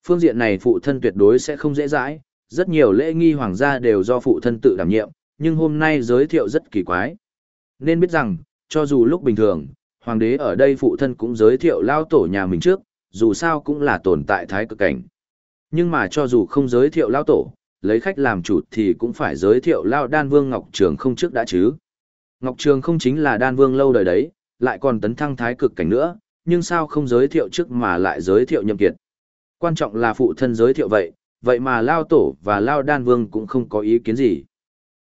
Phương diện này phụ thân tuyệt đối sẽ không dễ dãi, rất nhiều lễ nghi hoàng gia đều do phụ thân tự đảm nhiệm, nhưng hôm nay giới thiệu rất kỳ quái. Nên biết rằng, cho dù lúc bình thường, hoàng đế ở đây phụ thân cũng giới thiệu lao tổ nhà mình trước, dù sao cũng là tồn tại thái cực cảnh. Nhưng mà cho dù không giới thiệu lao tổ, lấy khách làm chủ thì cũng phải giới thiệu lao đan vương Ngọc Trường không trước đã chứ. Ngọc Trường không chính là đan vương lâu đời đấy, lại còn tấn thăng thái cực cảnh nữa, nhưng sao không giới thiệu trước mà lại giới thiệu nhậm kiệt. Quan trọng là phụ thân giới thiệu vậy, vậy mà lao tổ và lao đan vương cũng không có ý kiến gì.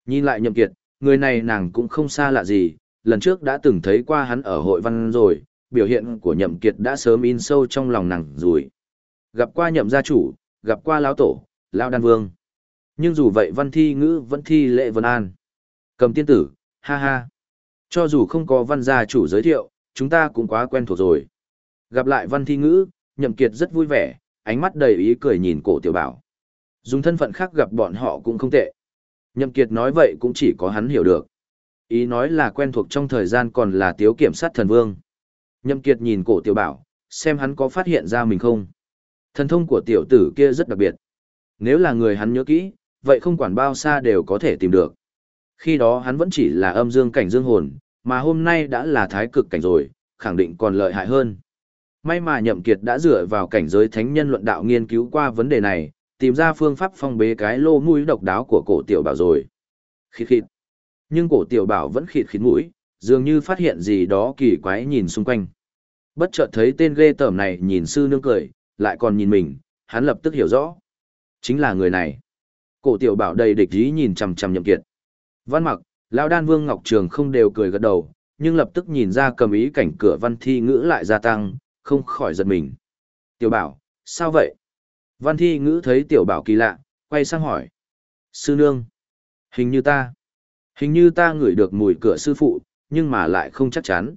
Nhìn lại nhậm kiệt, người này nàng cũng không xa lạ gì, lần trước đã từng thấy qua hắn ở hội văn rồi, biểu hiện của nhậm kiệt đã sớm in sâu trong lòng nàng rồi. Gặp qua nhậm gia chủ, gặp qua lão tổ, lão đan vương. Nhưng dù vậy văn thi ngữ vẫn thi lệ vân an. Cầm tiên tử, ha ha. Cho dù không có văn gia chủ giới thiệu, chúng ta cũng quá quen thuộc rồi. Gặp lại văn thi ngữ, nhậm kiệt rất vui vẻ, ánh mắt đầy ý cười nhìn cổ tiểu bảo. Dùng thân phận khác gặp bọn họ cũng không tệ. Nhậm kiệt nói vậy cũng chỉ có hắn hiểu được. Ý nói là quen thuộc trong thời gian còn là tiếu kiểm sát thần vương. Nhậm kiệt nhìn cổ tiểu bảo, xem hắn có phát hiện ra mình không. Thần thông của tiểu tử kia rất đặc biệt. Nếu là người hắn nhớ kỹ, vậy không quản bao xa đều có thể tìm được. Khi đó hắn vẫn chỉ là âm dương cảnh dương hồn, mà hôm nay đã là thái cực cảnh rồi, khẳng định còn lợi hại hơn. May mà nhậm kiệt đã dựa vào cảnh giới thánh nhân luận đạo nghiên cứu qua vấn đề này, tìm ra phương pháp phong bế cái lô mũi độc đáo của cổ tiểu bảo rồi. Khịt khịt. Nhưng cổ tiểu bảo vẫn khịt khịt mũi, dường như phát hiện gì đó kỳ quái nhìn xung quanh. Bất chợt thấy tên ghê tởm này nhìn sư nương cười, lại còn nhìn mình, hắn lập tức hiểu rõ. Chính là người này. Cổ tiểu bảo đầy địch ý nhìn chằm chằm nhậm kiệt. Văn mặc, lão đan vương ngọc trường không đều cười gật đầu, nhưng lập tức nhìn ra cầm ý cảnh cửa văn thi ngữ lại gia tăng, không khỏi giật mình. Tiểu bảo, sao vậy? Văn thi ngữ thấy tiểu bảo kỳ lạ, quay sang hỏi. Sư nương. Hình như ta. Hình như ta ngửi được mùi cửa sư phụ, nhưng mà lại không chắc chắn.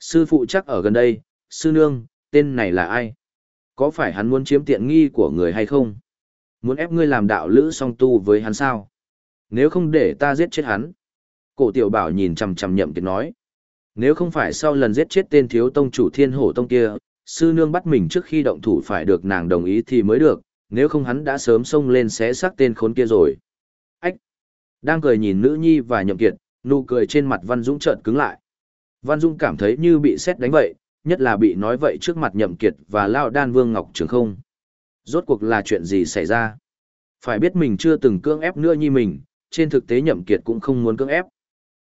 Sư phụ chắc ở gần đây, sư nương, tên này là ai? Có phải hắn muốn chiếm tiện nghi của người hay không? Muốn ép ngươi làm đạo lữ song tu với hắn sao? Nếu không để ta giết chết hắn. Cổ tiểu bảo nhìn chằm chằm nhậm kiệt nói. Nếu không phải sau lần giết chết tên thiếu tông chủ thiên hổ tông kia, sư nương bắt mình trước khi động thủ phải được nàng đồng ý thì mới được, nếu không hắn đã sớm xông lên xé xác tên khốn kia rồi. Ách! Đang cười nhìn nữ nhi và nhậm kiệt, nụ cười trên mặt Văn Dũng chợt cứng lại. Văn Dũng cảm thấy như bị xét đánh vậy, nhất là bị nói vậy trước mặt nhậm kiệt và Lao Đan Vương Ngọc Trường không. Rốt cuộc là chuyện gì xảy ra? Phải biết mình chưa từng cưỡng ép nữa như mình, trên thực tế nhậm kiệt cũng không muốn cưỡng ép.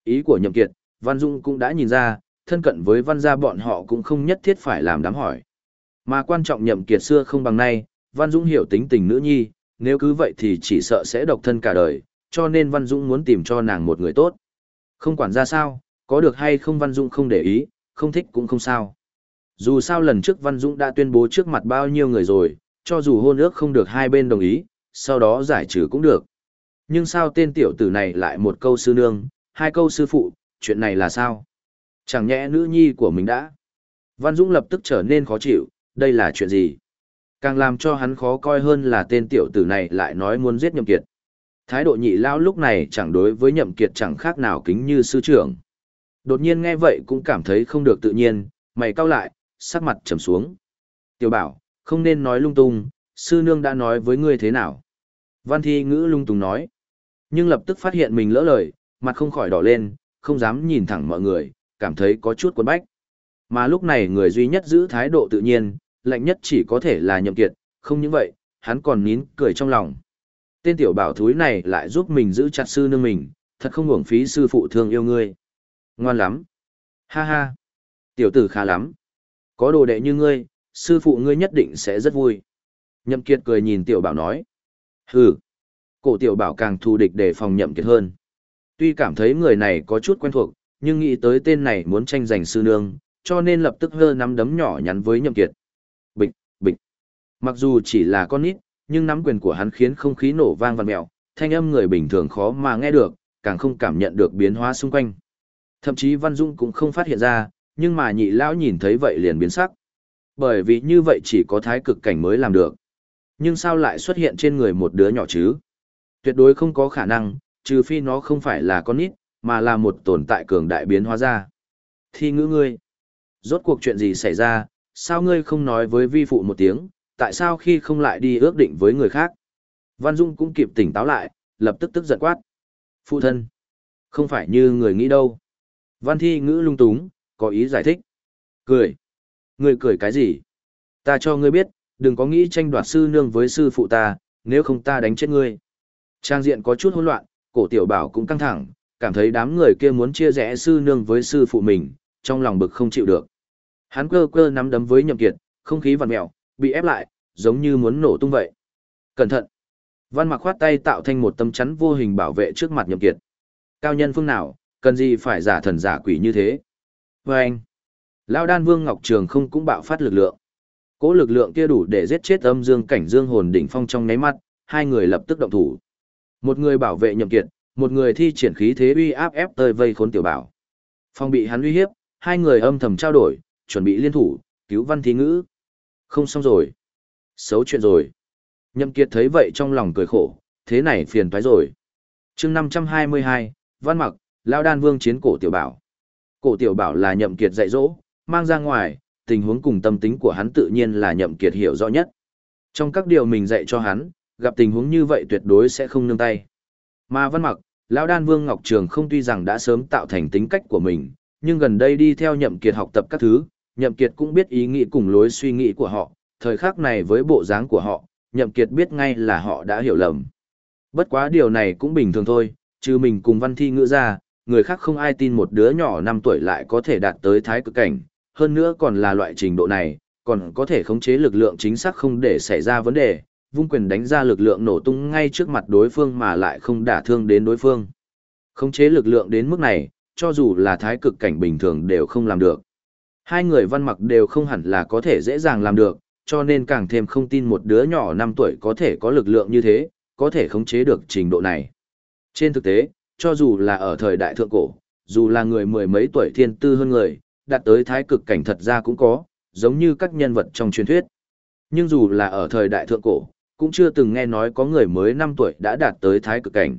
Ý của nhậm kiệt, Văn Dung cũng đã nhìn ra, thân cận với văn gia bọn họ cũng không nhất thiết phải làm đám hỏi. Mà quan trọng nhậm kiệt xưa không bằng nay, Văn Dung hiểu tính tình nữ nhi, nếu cứ vậy thì chỉ sợ sẽ độc thân cả đời, cho nên Văn Dung muốn tìm cho nàng một người tốt. Không quản ra sao, có được hay không Văn Dung không để ý, không thích cũng không sao. Dù sao lần trước Văn Dung đã tuyên bố trước mặt bao nhiêu người rồi, cho dù hôn ước không được hai bên đồng ý, sau đó giải trừ cũng được. Nhưng sao tên tiểu tử này lại một câu sư nương, hai câu sư phụ, chuyện này là sao? Chẳng nhẽ nữ nhi của mình đã. Văn Dũng lập tức trở nên khó chịu, đây là chuyện gì? Càng làm cho hắn khó coi hơn là tên tiểu tử này lại nói muốn giết nhậm kiệt. Thái độ nhị lao lúc này chẳng đối với nhậm kiệt chẳng khác nào kính như sư trưởng. Đột nhiên nghe vậy cũng cảm thấy không được tự nhiên, mày cau lại, sắc mặt trầm xuống. Tiểu bảo, không nên nói lung tung, sư nương đã nói với ngươi thế nào? Văn thi ngữ lung tung nói. Nhưng lập tức phát hiện mình lỡ lời, mặt không khỏi đỏ lên, không dám nhìn thẳng mọi người, cảm thấy có chút quấn bách. Mà lúc này người duy nhất giữ thái độ tự nhiên, lạnh nhất chỉ có thể là nhậm kiệt, không những vậy, hắn còn nín cười trong lòng. Tên tiểu bảo thúi này lại giúp mình giữ chặt sư nương mình, thật không uổng phí sư phụ thương yêu ngươi. Ngoan lắm. Ha ha. Tiểu tử khá lắm. Có đồ đệ như ngươi, sư phụ ngươi nhất định sẽ rất vui. Nhậm kiệt cười nhìn tiểu bảo nói. Hừ. Cổ tiểu bảo càng thù địch để phòng nhậm kiệt hơn. Tuy cảm thấy người này có chút quen thuộc, nhưng nghĩ tới tên này muốn tranh giành sư nương, cho nên lập tức hơ nắm đấm nhỏ nhắn với nhậm kiệt. Bịch, bịch. Mặc dù chỉ là con nít, nhưng nắm quyền của hắn khiến không khí nổ vang vằn mèo, thanh âm người bình thường khó mà nghe được, càng không cảm nhận được biến hóa xung quanh. Thậm chí Văn Dung cũng không phát hiện ra, nhưng mà nhị lão nhìn thấy vậy liền biến sắc. Bởi vì như vậy chỉ có thái cực cảnh mới làm được. Nhưng sao lại xuất hiện trên người một đứa nhỏ chứ? Tuyệt đối không có khả năng, trừ phi nó không phải là con nít, mà là một tồn tại cường đại biến hóa ra. Thi ngữ ngươi, rốt cuộc chuyện gì xảy ra, sao ngươi không nói với vi phụ một tiếng, tại sao khi không lại đi ước định với người khác? Văn Dung cũng kịp tỉnh táo lại, lập tức tức giận quát. Phụ thân, không phải như người nghĩ đâu. Văn thi ngữ lung túng, có ý giải thích. Cười. Ngươi cười cái gì? Ta cho ngươi biết, đừng có nghĩ tranh đoạt sư nương với sư phụ ta, nếu không ta đánh chết ngươi. Trang diện có chút hỗn loạn, cổ tiểu bảo cũng căng thẳng, cảm thấy đám người kia muốn chia rẽ sư nương với sư phụ mình, trong lòng bực không chịu được. Hắn cơ cơ nắm đấm với nhậm kiệt, không khí vặn mèo, bị ép lại, giống như muốn nổ tung vậy. Cẩn thận! Văn mặc khoát tay tạo thành một tấm chắn vô hình bảo vệ trước mặt nhậm kiệt. Cao nhân phương nào, cần gì phải giả thần giả quỷ như thế? Và anh! Lão đan vương Ngọc Trường không cũng bạo phát lực lượng. Cố lực lượng kia đủ để giết chết âm dương cảnh dương hồn đỉnh phong trong nháy mắt, hai người lập tức động thủ. Một người bảo vệ nhậm kiệt, một người thi triển khí thế uy áp ép tơi vây khốn tiểu bảo. Phong bị hắn uy hiếp, hai người âm thầm trao đổi, chuẩn bị liên thủ, cứu văn thí ngữ. Không xong rồi. Xấu chuyện rồi. Nhậm kiệt thấy vậy trong lòng cười khổ, thế này phiền toái rồi. Chương 522, Văn Mặc, Lão Đan Vương chiến cổ tiểu bảo. Cổ tiểu bảo là nhậm kiệt dạy dỗ, mang ra ngoài, tình huống cùng tâm tính của hắn tự nhiên là nhậm kiệt hiểu rõ nhất. Trong các điều mình dạy cho hắn, gặp tình huống như vậy tuyệt đối sẽ không nương tay. Mà văn mặc, lão đan vương Ngọc Trường không tuy rằng đã sớm tạo thành tính cách của mình, nhưng gần đây đi theo nhậm kiệt học tập các thứ, nhậm kiệt cũng biết ý nghĩ cùng lối suy nghĩ của họ, thời khắc này với bộ dáng của họ, nhậm kiệt biết ngay là họ đã hiểu lầm. Bất quá điều này cũng bình thường thôi, trừ mình cùng văn thi ngữ ra, người khác không ai tin một đứa nhỏ 5 tuổi lại có thể đạt tới thái cực cảnh, hơn nữa còn là loại trình độ này, còn có thể khống chế lực lượng chính xác không để xảy ra vấn đề, vung quyền đánh ra lực lượng nổ tung ngay trước mặt đối phương mà lại không đả thương đến đối phương. Khống chế lực lượng đến mức này, cho dù là thái cực cảnh bình thường đều không làm được. Hai người văn mặc đều không hẳn là có thể dễ dàng làm được, cho nên càng thêm không tin một đứa nhỏ 5 tuổi có thể có lực lượng như thế, có thể khống chế được trình độ này. Trên thực tế, cho dù là ở thời đại thượng cổ, dù là người mười mấy tuổi thiên tư hơn người, đạt tới thái cực cảnh thật ra cũng có, giống như các nhân vật trong truyền thuyết. Nhưng dù là ở thời đại thượng cổ, cũng chưa từng nghe nói có người mới 5 tuổi đã đạt tới thái cực cảnh.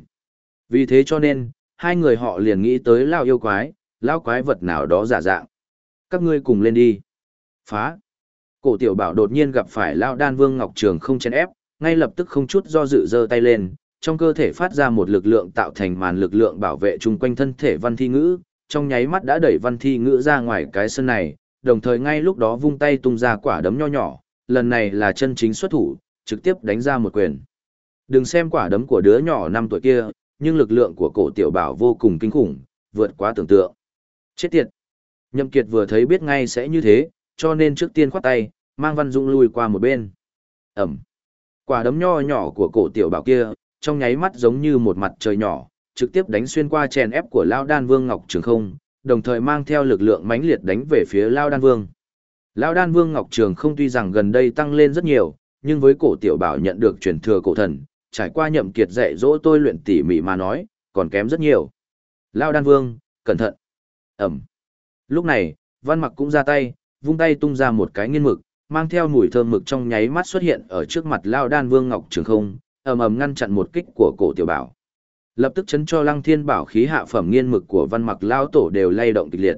Vì thế cho nên, hai người họ liền nghĩ tới lao yêu quái, lao quái vật nào đó giả dạng. Các ngươi cùng lên đi. Phá. Cổ tiểu bảo đột nhiên gặp phải lao đan vương ngọc trường không chén ép, ngay lập tức không chút do dự giơ tay lên, trong cơ thể phát ra một lực lượng tạo thành màn lực lượng bảo vệ chung quanh thân thể văn thi ngữ, trong nháy mắt đã đẩy văn thi ngữ ra ngoài cái sân này, đồng thời ngay lúc đó vung tay tung ra quả đấm nho nhỏ, lần này là chân chính xuất thủ, trực tiếp đánh ra một quyền. Đừng xem quả đấm của đứa nhỏ 5 tuổi kia, nhưng lực lượng của cổ tiểu bảo vô cùng kinh khủng, vượt quá tưởng tượng. Chết tiệt! Nhậm Kiệt vừa thấy biết ngay sẽ như thế, cho nên trước tiên khoát tay, mang Văn Dung lùi qua một bên. Ẩm! Quả đấm nho nhỏ của cổ tiểu bảo kia, trong nháy mắt giống như một mặt trời nhỏ, trực tiếp đánh xuyên qua chèn ép của Lao Đan Vương Ngọc Trường không, đồng thời mang theo lực lượng mãnh liệt đánh về phía Lao Đan Vương. Lao Đan Vương Ngọc Trường không tuy rằng gần đây tăng lên rất nhiều, nhưng với cổ tiểu bảo nhận được truyền thừa cổ thần, trải qua nhậm kiệt dạy dỗ tôi luyện tỉ mỉ mà nói, còn kém rất nhiều. Lao Đan Vương, cẩn thận. Ẩm. Lúc này, Văn Mặc cũng ra tay, vung tay tung ra một cái nghiên mực, mang theo mùi thơm mực trong nháy mắt xuất hiện ở trước mặt Lao Đan Vương Ngọc Trường không, ầm ầm ngăn chặn một kích của cổ tiểu bảo. Lập tức chấn cho Lăng Thiên Bảo khí hạ phẩm nghiên mực của Văn Mặc lão tổ đều lay động kịch liệt.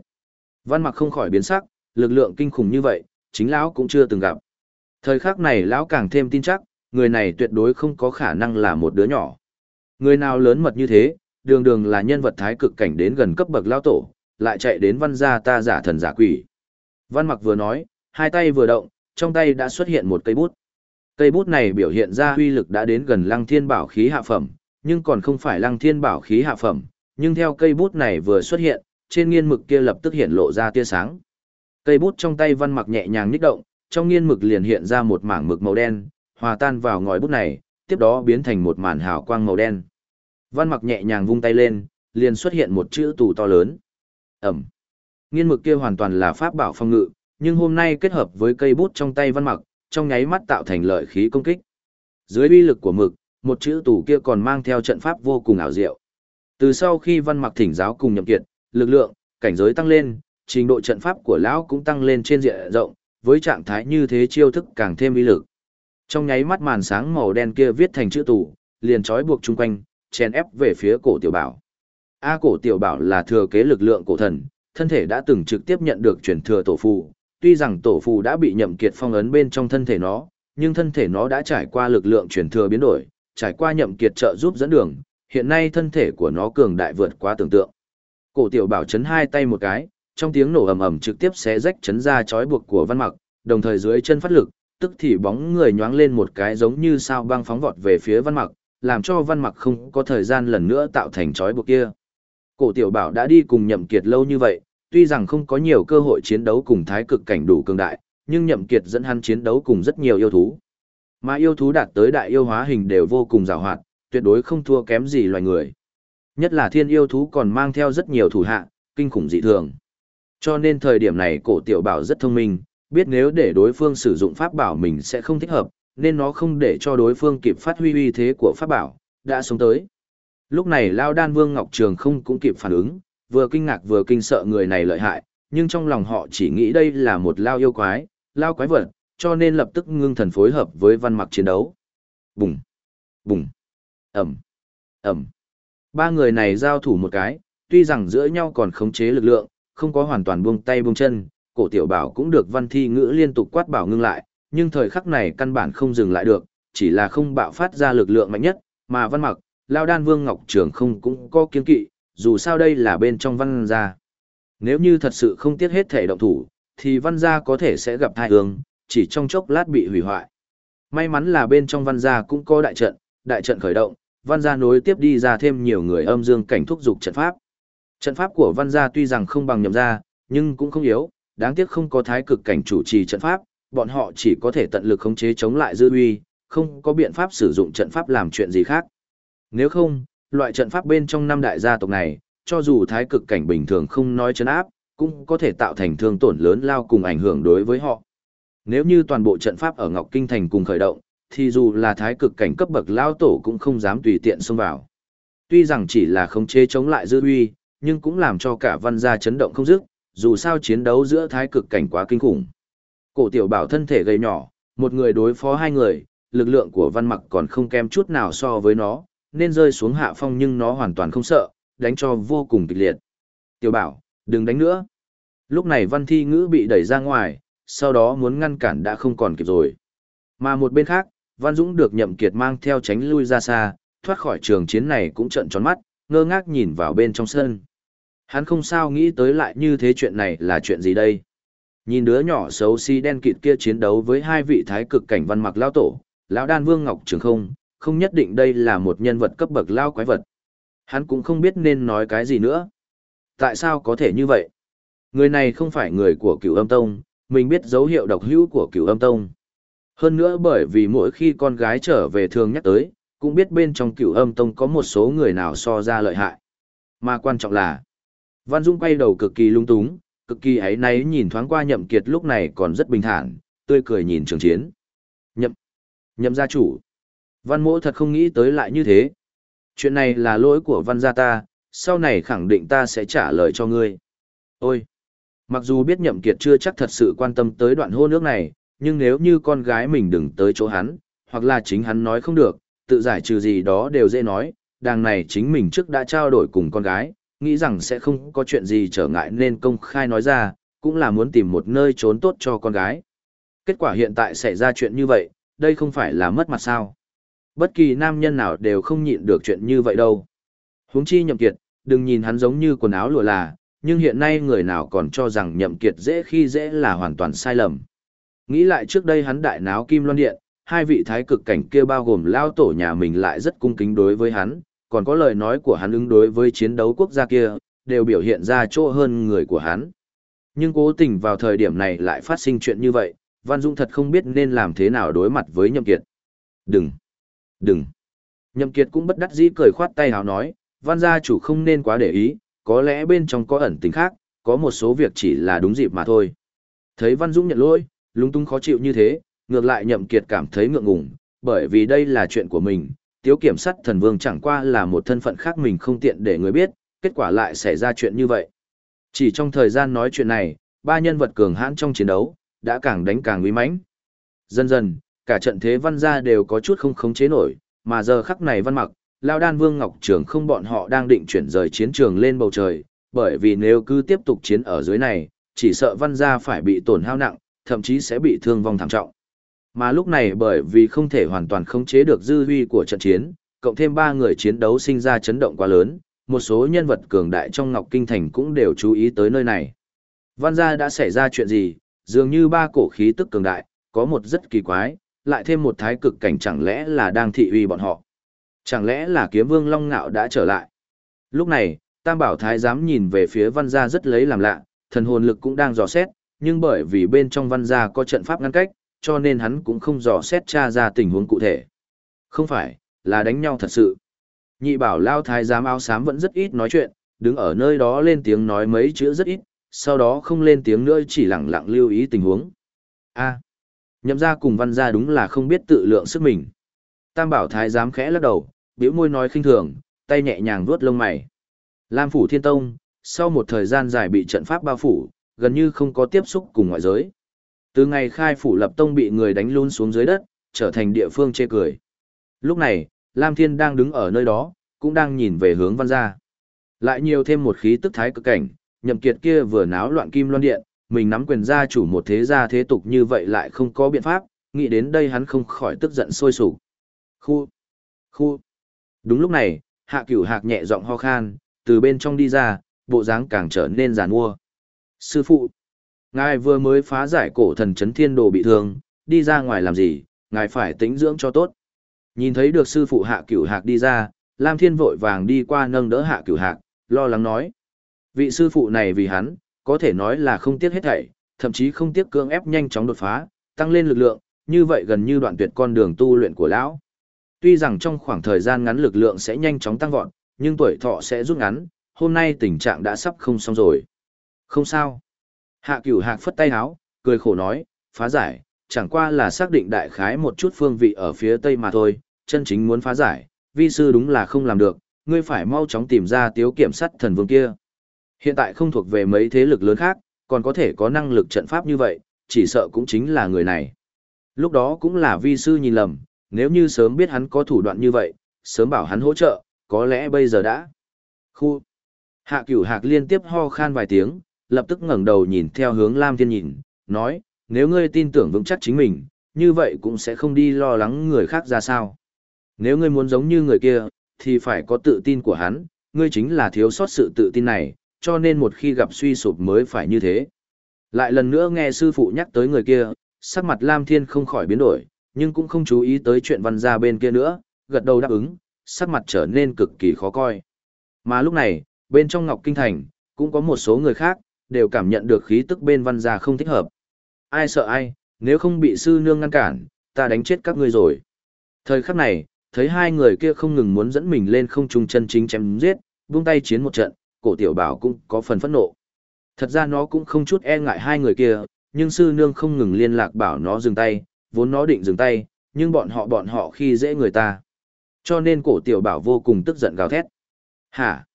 Văn Mặc không khỏi biến sắc, lực lượng kinh khủng như vậy, chính lão cũng chưa từng gặp. Thời khắc này lão càng thêm tin chắc, người này tuyệt đối không có khả năng là một đứa nhỏ. Người nào lớn mật như thế, đường đường là nhân vật thái cực cảnh đến gần cấp bậc lão tổ, lại chạy đến văn gia ta giả thần giả quỷ. Văn Mặc vừa nói, hai tay vừa động, trong tay đã xuất hiện một cây bút. Cây bút này biểu hiện ra uy lực đã đến gần Lăng Thiên Bảo khí hạ phẩm, nhưng còn không phải Lăng Thiên Bảo khí hạ phẩm, nhưng theo cây bút này vừa xuất hiện, trên nghiên mực kia lập tức hiện lộ ra tia sáng. Cây bút trong tay Văn Mặc nhẹ nhàng nhích động, trong nghiên mực liền hiện ra một mảng mực màu đen, hòa tan vào ngòi bút này, tiếp đó biến thành một màn hào quang màu đen. Văn Mặc nhẹ nhàng vung tay lên, liền xuất hiện một chữ tù to lớn. Ẩm. Nghiên mực kia hoàn toàn là pháp bảo phong ngự, nhưng hôm nay kết hợp với cây bút trong tay Văn Mặc, trong nháy mắt tạo thành lợi khí công kích. Dưới uy lực của mực, một chữ tù kia còn mang theo trận pháp vô cùng ảo diệu. Từ sau khi Văn Mặc thỉnh giáo cùng nhậm kiệt, lực lượng, cảnh giới tăng lên, trình độ trận pháp của lão cũng tăng lên trên diện rộng, với trạng thái như thế chiêu thức càng thêm uy lực. Trong nháy mắt màn sáng màu đen kia viết thành chữ tủ, liền trói buộc chung quanh, chèn ép về phía cổ tiểu bảo. A cổ tiểu bảo là thừa kế lực lượng cổ thần, thân thể đã từng trực tiếp nhận được truyền thừa tổ phù, tuy rằng tổ phù đã bị nhậm kiệt phong ấn bên trong thân thể nó, nhưng thân thể nó đã trải qua lực lượng truyền thừa biến đổi, trải qua nhậm kiệt trợ giúp dẫn đường, hiện nay thân thể của nó cường đại vượt quá tưởng tượng. Cổ tiểu bảo chấn hai tay một cái, trong tiếng nổ ầm ầm trực tiếp xé rách chấn ra chói buộc của văn mặc, đồng thời dưới chân phát lực, tức thì bóng người nhoáng lên một cái giống như sao băng phóng vọt về phía văn mặc, làm cho văn mặc không có thời gian lần nữa tạo thành chói buộc kia. Cổ tiểu bảo đã đi cùng nhậm kiệt lâu như vậy, tuy rằng không có nhiều cơ hội chiến đấu cùng thái cực cảnh đủ cường đại, nhưng nhậm kiệt dẫn hắn chiến đấu cùng rất nhiều yêu thú. Mà yêu thú đạt tới đại yêu hóa hình đều vô cùng rào hoạt, tuyệt đối không thua kém gì loài người. Nhất là thiên yêu thú còn mang theo rất nhiều thủ hạ, kinh khủng dị thường. Cho nên thời điểm này cổ tiểu bảo rất thông minh, biết nếu để đối phương sử dụng pháp bảo mình sẽ không thích hợp, nên nó không để cho đối phương kịp phát huy uy thế của pháp bảo, đã sống tới. Lúc này Lao Đan Vương Ngọc Trường không cũng kịp phản ứng, vừa kinh ngạc vừa kinh sợ người này lợi hại, nhưng trong lòng họ chỉ nghĩ đây là một Lao yêu quái, Lao quái vật, cho nên lập tức ngưng thần phối hợp với văn mặc chiến đấu. Bùng! Bùng! Ẩm! Ẩm! Ba người này giao thủ một cái, tuy rằng giữa nhau còn khống chế lực lượng, không có hoàn toàn buông tay buông chân, cổ tiểu bảo cũng được văn thi ngữ liên tục quát bảo ngưng lại, nhưng thời khắc này căn bản không dừng lại được, chỉ là không bạo phát ra lực lượng mạnh nhất, mà văn mặc, lao đan vương ngọc trường không cũng có kiên kỵ, dù sao đây là bên trong văn gia. Nếu như thật sự không tiếc hết thể động thủ, thì văn gia có thể sẽ gặp thai hương, chỉ trong chốc lát bị hủy hoại. May mắn là bên trong văn gia cũng có đại trận, đại trận khởi động, văn gia nối tiếp đi ra thêm nhiều người âm dương cảnh thúc dục trận pháp. Trận pháp của văn gia tuy rằng không bằng nhậm gia, nhưng cũng không yếu, đáng tiếc không có thái cực cảnh chủ trì trận pháp, bọn họ chỉ có thể tận lực khống chế chống lại dư uy, không có biện pháp sử dụng trận pháp làm chuyện gì khác. Nếu không, loại trận pháp bên trong năm đại gia tộc này, cho dù thái cực cảnh bình thường không nói chấn áp, cũng có thể tạo thành thương tổn lớn lao cùng ảnh hưởng đối với họ. Nếu như toàn bộ trận pháp ở Ngọc Kinh Thành cùng khởi động, thì dù là thái cực cảnh cấp bậc lao tổ cũng không dám tùy tiện xông vào. Tuy rằng chỉ là khống chế chống lại dư uy, nhưng cũng làm cho cả văn gia chấn động không dứt, dù sao chiến đấu giữa thái cực cảnh quá kinh khủng. Cổ tiểu bảo thân thể gầy nhỏ, một người đối phó hai người, lực lượng của văn mặc còn không kém chút nào so với nó, nên rơi xuống hạ phong nhưng nó hoàn toàn không sợ, đánh cho vô cùng kịch liệt. Tiểu bảo, đừng đánh nữa. Lúc này văn thi ngữ bị đẩy ra ngoài, sau đó muốn ngăn cản đã không còn kịp rồi. Mà một bên khác, Văn Dũng được nhậm kiệt mang theo tránh lui ra xa, thoát khỏi trường chiến này cũng trợn tròn mắt, ngơ ngác nhìn vào bên trong sân. Hắn không sao nghĩ tới lại như thế chuyện này là chuyện gì đây. Nhìn đứa nhỏ xấu xí đen kịt kia chiến đấu với hai vị thái cực cảnh văn mặc lao tổ, lão đan vương ngọc trường không, không nhất định đây là một nhân vật cấp bậc lao quái vật. Hắn cũng không biết nên nói cái gì nữa. Tại sao có thể như vậy? Người này không phải người của cửu âm tông, mình biết dấu hiệu độc hữu của cửu âm tông. Hơn nữa bởi vì mỗi khi con gái trở về thường nhắc tới, cũng biết bên trong cửu âm tông có một số người nào so ra lợi hại. Mà quan trọng là, Văn Dung quay đầu cực kỳ lung túng, cực kỳ ấy náy nhìn thoáng qua nhậm kiệt lúc này còn rất bình thản, tươi cười nhìn trường chiến. Nhậm, nhậm gia chủ. Văn mỗ thật không nghĩ tới lại như thế. Chuyện này là lỗi của văn gia ta, sau này khẳng định ta sẽ trả lời cho ngươi. Ôi! Mặc dù biết nhậm kiệt chưa chắc thật sự quan tâm tới đoạn hôn nước này, nhưng nếu như con gái mình đừng tới chỗ hắn, hoặc là chính hắn nói không được, tự giải trừ gì đó đều dễ nói, đàng này chính mình trước đã trao đổi cùng con gái, nghĩ rằng sẽ không có chuyện gì trở ngại nên công khai nói ra, cũng là muốn tìm một nơi trốn tốt cho con gái. Kết quả hiện tại xảy ra chuyện như vậy, đây không phải là mất mặt sao. Bất kỳ nam nhân nào đều không nhịn được chuyện như vậy đâu. Huống chi nhậm kiệt, đừng nhìn hắn giống như quần áo lụa là, nhưng hiện nay người nào còn cho rằng nhậm kiệt dễ khi dễ là hoàn toàn sai lầm. Nghĩ lại trước đây hắn đại náo kim loan điện, hai vị thái cực cảnh kia bao gồm lao tổ nhà mình lại rất cung kính đối với hắn, còn có lời nói của hắn ứng đối với chiến đấu quốc gia kia, đều biểu hiện ra chỗ hơn người của hắn. Nhưng cố tình vào thời điểm này lại phát sinh chuyện như vậy, Văn Dung thật không biết nên làm thế nào đối mặt với Nhậm Kiệt. Đừng! Đừng! Nhậm Kiệt cũng bất đắc dĩ cười khoát tay hào nói, Văn gia chủ không nên quá để ý, có lẽ bên trong có ẩn tình khác, có một số việc chỉ là đúng dịp mà thôi. Thấy Văn Dung nhận lỗi, lung tung khó chịu như thế, ngược lại Nhậm Kiệt cảm thấy ngượng ngùng, bởi vì đây là chuyện của mình, tiếu kiểm sát thần vương chẳng qua là một thân phận khác mình không tiện để người biết, kết quả lại xảy ra chuyện như vậy. Chỉ trong thời gian nói chuyện này, ba nhân vật cường hãn trong chiến đấu, đã càng đánh càng uy mãnh. Dần dần, cả trận thế văn gia đều có chút không khống chế nổi, mà giờ khắc này văn mặc, Lao Đan Vương Ngọc Trường không bọn họ đang định chuyển rời chiến trường lên bầu trời, bởi vì nếu cứ tiếp tục chiến ở dưới này, chỉ sợ văn gia phải bị tổn hao nặng, thậm chí sẽ bị thương vong thảm trọng. Mà lúc này bởi vì không thể hoàn toàn khống chế được dư huy của trận chiến, cộng thêm ba người chiến đấu sinh ra chấn động quá lớn, một số nhân vật cường đại trong Ngọc Kinh Thành cũng đều chú ý tới nơi này. Văn gia đã xảy ra chuyện gì, dường như ba cổ khí tức cường đại, có một rất kỳ quái, lại thêm một thái cực cảnh chẳng lẽ là đang thị uy bọn họ. Chẳng lẽ là kiếm vương Long Ngạo đã trở lại. Lúc này, Tam Bảo Thái Dám nhìn về phía văn gia rất lấy làm lạ, thần hồn lực cũng đang dò xét, nhưng bởi vì bên trong văn gia có trận pháp ngăn cách, cho nên hắn cũng không dò xét tra ra tình huống cụ thể. Không phải, là đánh nhau thật sự. Nhị bảo lao thái giám áo xám vẫn rất ít nói chuyện, đứng ở nơi đó lên tiếng nói mấy chữ rất ít, sau đó không lên tiếng nữa chỉ lặng lặng lưu ý tình huống. A, nhậm ra cùng văn gia đúng là không biết tự lượng sức mình. Tam bảo thái giám khẽ lắc đầu, biểu môi nói khinh thường, tay nhẹ nhàng vuốt lông mày. Lam phủ thiên tông, sau một thời gian dài bị trận pháp bao phủ, gần như không có tiếp xúc cùng ngoại giới. Từ ngày khai phủ lập tông bị người đánh luôn xuống dưới đất, trở thành địa phương chê cười. Lúc này, Lam Thiên đang đứng ở nơi đó, cũng đang nhìn về hướng văn gia. Lại nhiều thêm một khí tức thái cực cảnh, nhậm kiệt kia vừa náo loạn kim loan điện, mình nắm quyền gia chủ một thế gia thế tục như vậy lại không có biện pháp, nghĩ đến đây hắn không khỏi tức giận sôi sục. Khu, khu. Đúng lúc này, hạ cửu hạc nhẹ giọng ho khan, từ bên trong đi ra, bộ dáng càng trở nên giàn mua. Sư phụ, ngài vừa mới phá giải cổ thần chấn thiên đồ bị thương, đi ra ngoài làm gì, ngài phải tĩnh dưỡng cho tốt. Nhìn thấy được sư phụ hạ cửu hạc đi ra, Lam Thiên vội vàng đi qua nâng đỡ hạ cửu hạc, lo lắng nói. Vị sư phụ này vì hắn, có thể nói là không tiếc hết thảy, thậm chí không tiếc cưỡng ép nhanh chóng đột phá, tăng lên lực lượng, như vậy gần như đoạn tuyệt con đường tu luyện của lão. Tuy rằng trong khoảng thời gian ngắn lực lượng sẽ nhanh chóng tăng vọt, nhưng tuổi thọ sẽ rút ngắn, hôm nay tình trạng đã sắp không xong rồi. Không sao. Hạ cửu hạc phất tay háo, cười khổ nói, phá giải, chẳng qua là xác định đại khái một chút phương vị ở phía tây mà thôi, chân chính muốn phá giải, vi sư đúng là không làm được, ngươi phải mau chóng tìm ra tiếu kiểm sát thần vương kia. Hiện tại không thuộc về mấy thế lực lớn khác, còn có thể có năng lực trận pháp như vậy, chỉ sợ cũng chính là người này. Lúc đó cũng là vi sư nhìn lầm, nếu như sớm biết hắn có thủ đoạn như vậy, sớm bảo hắn hỗ trợ, có lẽ bây giờ đã. Khu. Hạ cửu hạc liên tiếp ho khan vài tiếng, lập tức ngẩng đầu nhìn theo hướng Lam Thiên nhìn, nói, nếu ngươi tin tưởng vững chắc chính mình, như vậy cũng sẽ không đi lo lắng người khác ra sao. Nếu ngươi muốn giống như người kia, thì phải có tự tin của hắn, ngươi chính là thiếu sót sự tự tin này, cho nên một khi gặp suy sụp mới phải như thế. Lại lần nữa nghe sư phụ nhắc tới người kia, sắc mặt Lam Thiên không khỏi biến đổi, nhưng cũng không chú ý tới chuyện văn gia bên kia nữa, gật đầu đáp ứng, sắc mặt trở nên cực kỳ khó coi. Mà lúc này, bên trong Ngọc Kinh Thành, cũng có một số người khác, đều cảm nhận được khí tức bên văn gia không thích hợp. Ai sợ ai, nếu không bị sư nương ngăn cản, ta đánh chết các ngươi rồi. Thời khắc này, thấy hai người kia không ngừng muốn dẫn mình lên không trung chân chính chém giết, buông tay chiến một trận, cổ tiểu bảo cũng có phần phẫn nộ. Thật ra nó cũng không chút e ngại hai người kia, nhưng sư nương không ngừng liên lạc bảo nó dừng tay, vốn nó định dừng tay, nhưng bọn họ bọn họ khi dễ người ta. Cho nên cổ tiểu bảo vô cùng tức giận gào thét. Hả?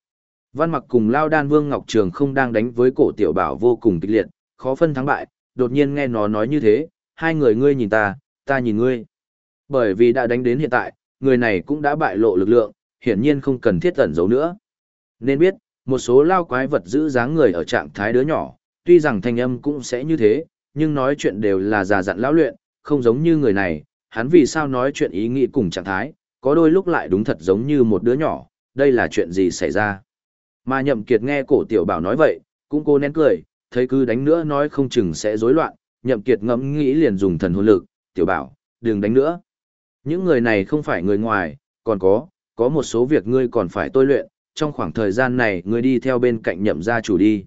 Văn mặc cùng Lao Đan Vương Ngọc Trường không đang đánh với cổ tiểu bảo vô cùng kịch liệt, khó phân thắng bại, đột nhiên nghe nó nói như thế, hai người ngươi nhìn ta, ta nhìn ngươi. Bởi vì đã đánh đến hiện tại, người này cũng đã bại lộ lực lượng, hiển nhiên không cần thiết ẩn giấu nữa. Nên biết, một số lao quái vật giữ dáng người ở trạng thái đứa nhỏ, tuy rằng thanh âm cũng sẽ như thế, nhưng nói chuyện đều là già dặn lão luyện, không giống như người này, hắn vì sao nói chuyện ý nghĩ cùng trạng thái, có đôi lúc lại đúng thật giống như một đứa nhỏ, đây là chuyện gì xảy ra. Mà nhậm kiệt nghe cổ tiểu bảo nói vậy, cũng cô nén cười, thấy cứ đánh nữa nói không chừng sẽ rối loạn, nhậm kiệt ngẫm nghĩ liền dùng thần hồn lực, tiểu bảo, đừng đánh nữa. Những người này không phải người ngoài, còn có, có một số việc ngươi còn phải tôi luyện, trong khoảng thời gian này ngươi đi theo bên cạnh nhậm gia chủ đi.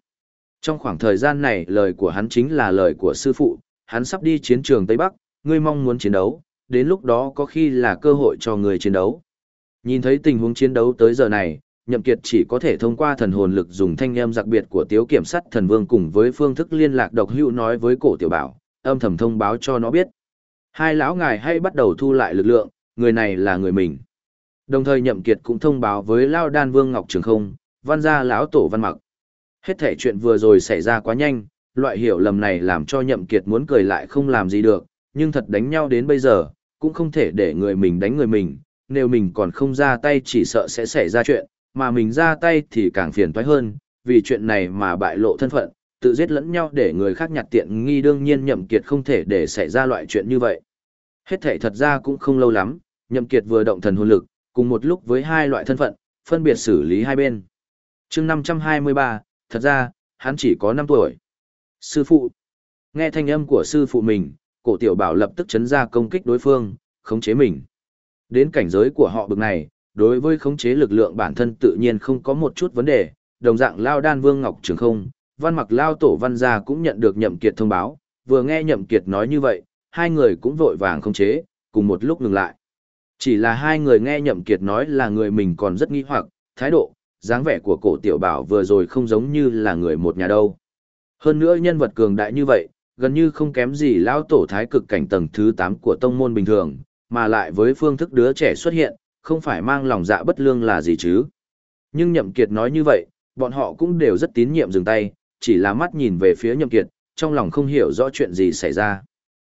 Trong khoảng thời gian này lời của hắn chính là lời của sư phụ, hắn sắp đi chiến trường Tây Bắc, ngươi mong muốn chiến đấu, đến lúc đó có khi là cơ hội cho người chiến đấu. Nhìn thấy tình huống chiến đấu tới giờ này, Nhậm Kiệt chỉ có thể thông qua thần hồn lực dùng thanh âm đặc biệt của Tiếu Kiểm Sắt Thần Vương cùng với phương thức liên lạc độc hữu nói với Cổ Tiểu Bảo, âm thầm thông báo cho nó biết. Hai lão ngài hay bắt đầu thu lại lực lượng, người này là người mình. Đồng thời Nhậm Kiệt cũng thông báo với Lão Đan Vương Ngọc Trường Không, văn gia lão tổ văn mặc. Hết thể chuyện vừa rồi xảy ra quá nhanh, loại hiểu lầm này làm cho nhậm kiệt muốn cười lại không làm gì được, nhưng thật đánh nhau đến bây giờ, cũng không thể để người mình đánh người mình, nếu mình còn không ra tay chỉ sợ sẽ xảy ra chuyện, mà mình ra tay thì càng phiền toái hơn, vì chuyện này mà bại lộ thân phận, tự giết lẫn nhau để người khác nhặt tiện nghi đương nhiên nhậm kiệt không thể để xảy ra loại chuyện như vậy. Hết thể thật ra cũng không lâu lắm, nhậm kiệt vừa động thần hồn lực, cùng một lúc với hai loại thân phận, phân biệt xử lý hai bên. Chương 523, thật ra, hắn chỉ có 5 tuổi. Sư phụ. Nghe thanh âm của sư phụ mình, cổ tiểu bảo lập tức chấn ra công kích đối phương, khống chế mình. Đến cảnh giới của họ bực này, đối với khống chế lực lượng bản thân tự nhiên không có một chút vấn đề, đồng dạng Lao Đan Vương Ngọc Trường không, văn mặc Lao Tổ Văn Gia cũng nhận được nhậm kiệt thông báo, vừa nghe nhậm kiệt nói như vậy, hai người cũng vội vàng khống chế, cùng một lúc ngừng lại. Chỉ là hai người nghe nhậm kiệt nói là người mình còn rất nghi hoặc, thái độ, dáng vẻ của cổ tiểu bảo vừa rồi không giống như là người một nhà đâu. Hơn nữa nhân vật cường đại như vậy, gần như không kém gì lão tổ thái cực cảnh tầng thứ 8 của tông môn bình thường, mà lại với phương thức đứa trẻ xuất hiện, không phải mang lòng dạ bất lương là gì chứ. Nhưng Nhậm Kiệt nói như vậy, bọn họ cũng đều rất tín nhiệm dừng tay, chỉ là mắt nhìn về phía Nhậm Kiệt, trong lòng không hiểu rõ chuyện gì xảy ra.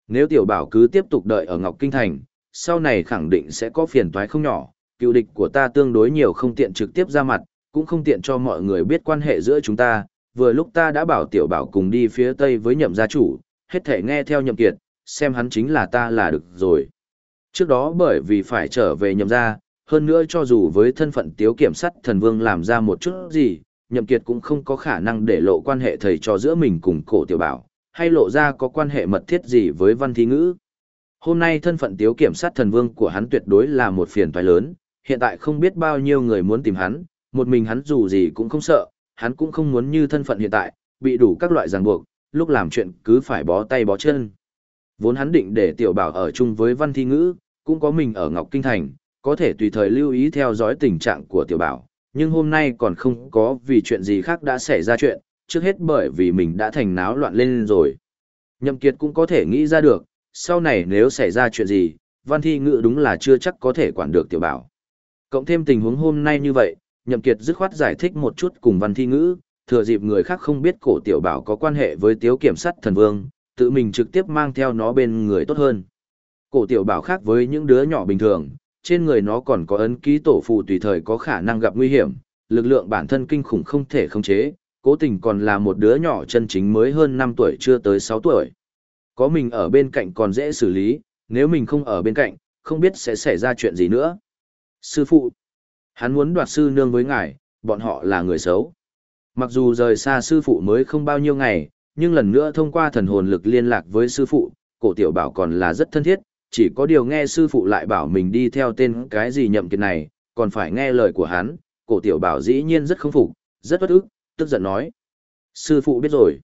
Nếu tiểu bảo cứ tiếp tục đợi ở Ngọc Kinh Thành, sau này khẳng định sẽ có phiền toái không nhỏ, cựu địch của ta tương đối nhiều không tiện trực tiếp ra mặt, cũng không tiện cho mọi người biết quan hệ giữa chúng ta, vừa lúc ta đã bảo tiểu bảo cùng đi phía tây với nhậm gia chủ, hết thể nghe theo nhậm kiệt, xem hắn chính là ta là được rồi. Trước đó bởi vì phải trở về nhậm gia, hơn nữa cho dù với thân phận tiếu kiểm sát thần vương làm ra một chút gì, nhậm kiệt cũng không có khả năng để lộ quan hệ thầy trò giữa mình cùng cổ tiểu bảo, hay lộ ra có quan hệ mật thiết gì với văn thí ngữ. Hôm nay thân phận tiếu kiểm sát thần vương của hắn tuyệt đối là một phiền toái lớn, hiện tại không biết bao nhiêu người muốn tìm hắn, một mình hắn dù gì cũng không sợ, hắn cũng không muốn như thân phận hiện tại, bị đủ các loại ràng buộc, lúc làm chuyện cứ phải bó tay bó chân. Vốn hắn định để tiểu bảo ở chung với văn thi ngữ, cũng có mình ở Ngọc Kinh Thành, có thể tùy thời lưu ý theo dõi tình trạng của tiểu bảo, nhưng hôm nay còn không có vì chuyện gì khác đã xảy ra chuyện, trước hết bởi vì mình đã thành náo loạn lên rồi. Nhậm Kiệt cũng có thể nghĩ ra được, sau này nếu xảy ra chuyện gì, văn thi ngữ đúng là chưa chắc có thể quản được tiểu bảo. Cộng thêm tình huống hôm nay như vậy, Nhậm Kiệt dứt khoát giải thích một chút cùng văn thi ngữ, thừa dịp người khác không biết cổ tiểu bảo có quan hệ với tiếu kiểm sát thần vương, tự mình trực tiếp mang theo nó bên người tốt hơn. Cổ tiểu bảo khác với những đứa nhỏ bình thường, trên người nó còn có ấn ký tổ phù tùy thời có khả năng gặp nguy hiểm, lực lượng bản thân kinh khủng không thể khống chế, cố tình còn là một đứa nhỏ chân chính mới hơn 5 tuổi chưa tới 6 tuổi. Có mình ở bên cạnh còn dễ xử lý, nếu mình không ở bên cạnh, không biết sẽ xảy ra chuyện gì nữa. Sư phụ, hắn muốn đoạt sư nương với ngài, bọn họ là người xấu. Mặc dù rời xa sư phụ mới không bao nhiêu ngày, nhưng lần nữa thông qua thần hồn lực liên lạc với sư phụ, cổ tiểu bảo còn là rất thân thiết, chỉ có điều nghe sư phụ lại bảo mình đi theo tên cái gì nhậm kiệt này, còn phải nghe lời của hắn, cổ tiểu bảo dĩ nhiên rất không phục, rất bất ức, tức giận nói. Sư phụ biết rồi.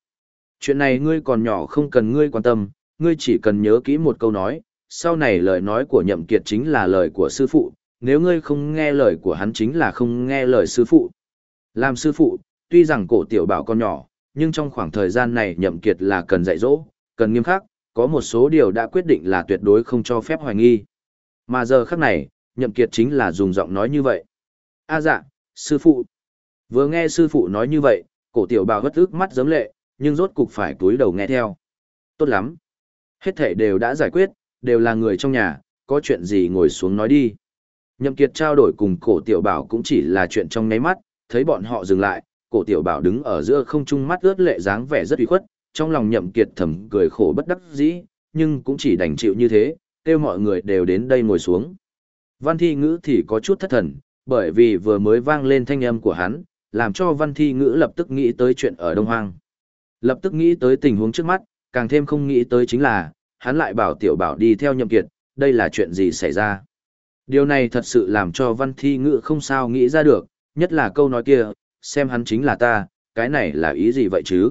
Chuyện này ngươi còn nhỏ không cần ngươi quan tâm, ngươi chỉ cần nhớ kỹ một câu nói, sau này lời nói của nhậm kiệt chính là lời của sư phụ, nếu ngươi không nghe lời của hắn chính là không nghe lời sư phụ. Làm sư phụ, tuy rằng cổ tiểu bảo con nhỏ, nhưng trong khoảng thời gian này nhậm kiệt là cần dạy dỗ, cần nghiêm khắc, có một số điều đã quyết định là tuyệt đối không cho phép hoài nghi. Mà giờ khắc này, nhậm kiệt chính là dùng giọng nói như vậy. A dạ, sư phụ. Vừa nghe sư phụ nói như vậy, cổ tiểu bảo hất ức mắt giấm lệ, nhưng rốt cục phải túi đầu nghe theo. Tốt lắm. Hết thể đều đã giải quyết, đều là người trong nhà, có chuyện gì ngồi xuống nói đi. Nhậm Kiệt trao đổi cùng cổ tiểu bảo cũng chỉ là chuyện trong ngáy mắt, thấy bọn họ dừng lại, cổ tiểu bảo đứng ở giữa không trung mắt ướt lệ dáng vẻ rất uy khuất, trong lòng Nhậm Kiệt thầm cười khổ bất đắc dĩ, nhưng cũng chỉ đành chịu như thế, kêu mọi người đều đến đây ngồi xuống. Văn thi ngữ thì có chút thất thần, bởi vì vừa mới vang lên thanh âm của hắn, làm cho văn thi ngữ lập tức nghĩ tới chuyện ở Đông Hoang. Lập tức nghĩ tới tình huống trước mắt, càng thêm không nghĩ tới chính là, hắn lại bảo tiểu bảo đi theo nhậm kiệt, đây là chuyện gì xảy ra. Điều này thật sự làm cho văn thi ngữ không sao nghĩ ra được, nhất là câu nói kia, xem hắn chính là ta, cái này là ý gì vậy chứ?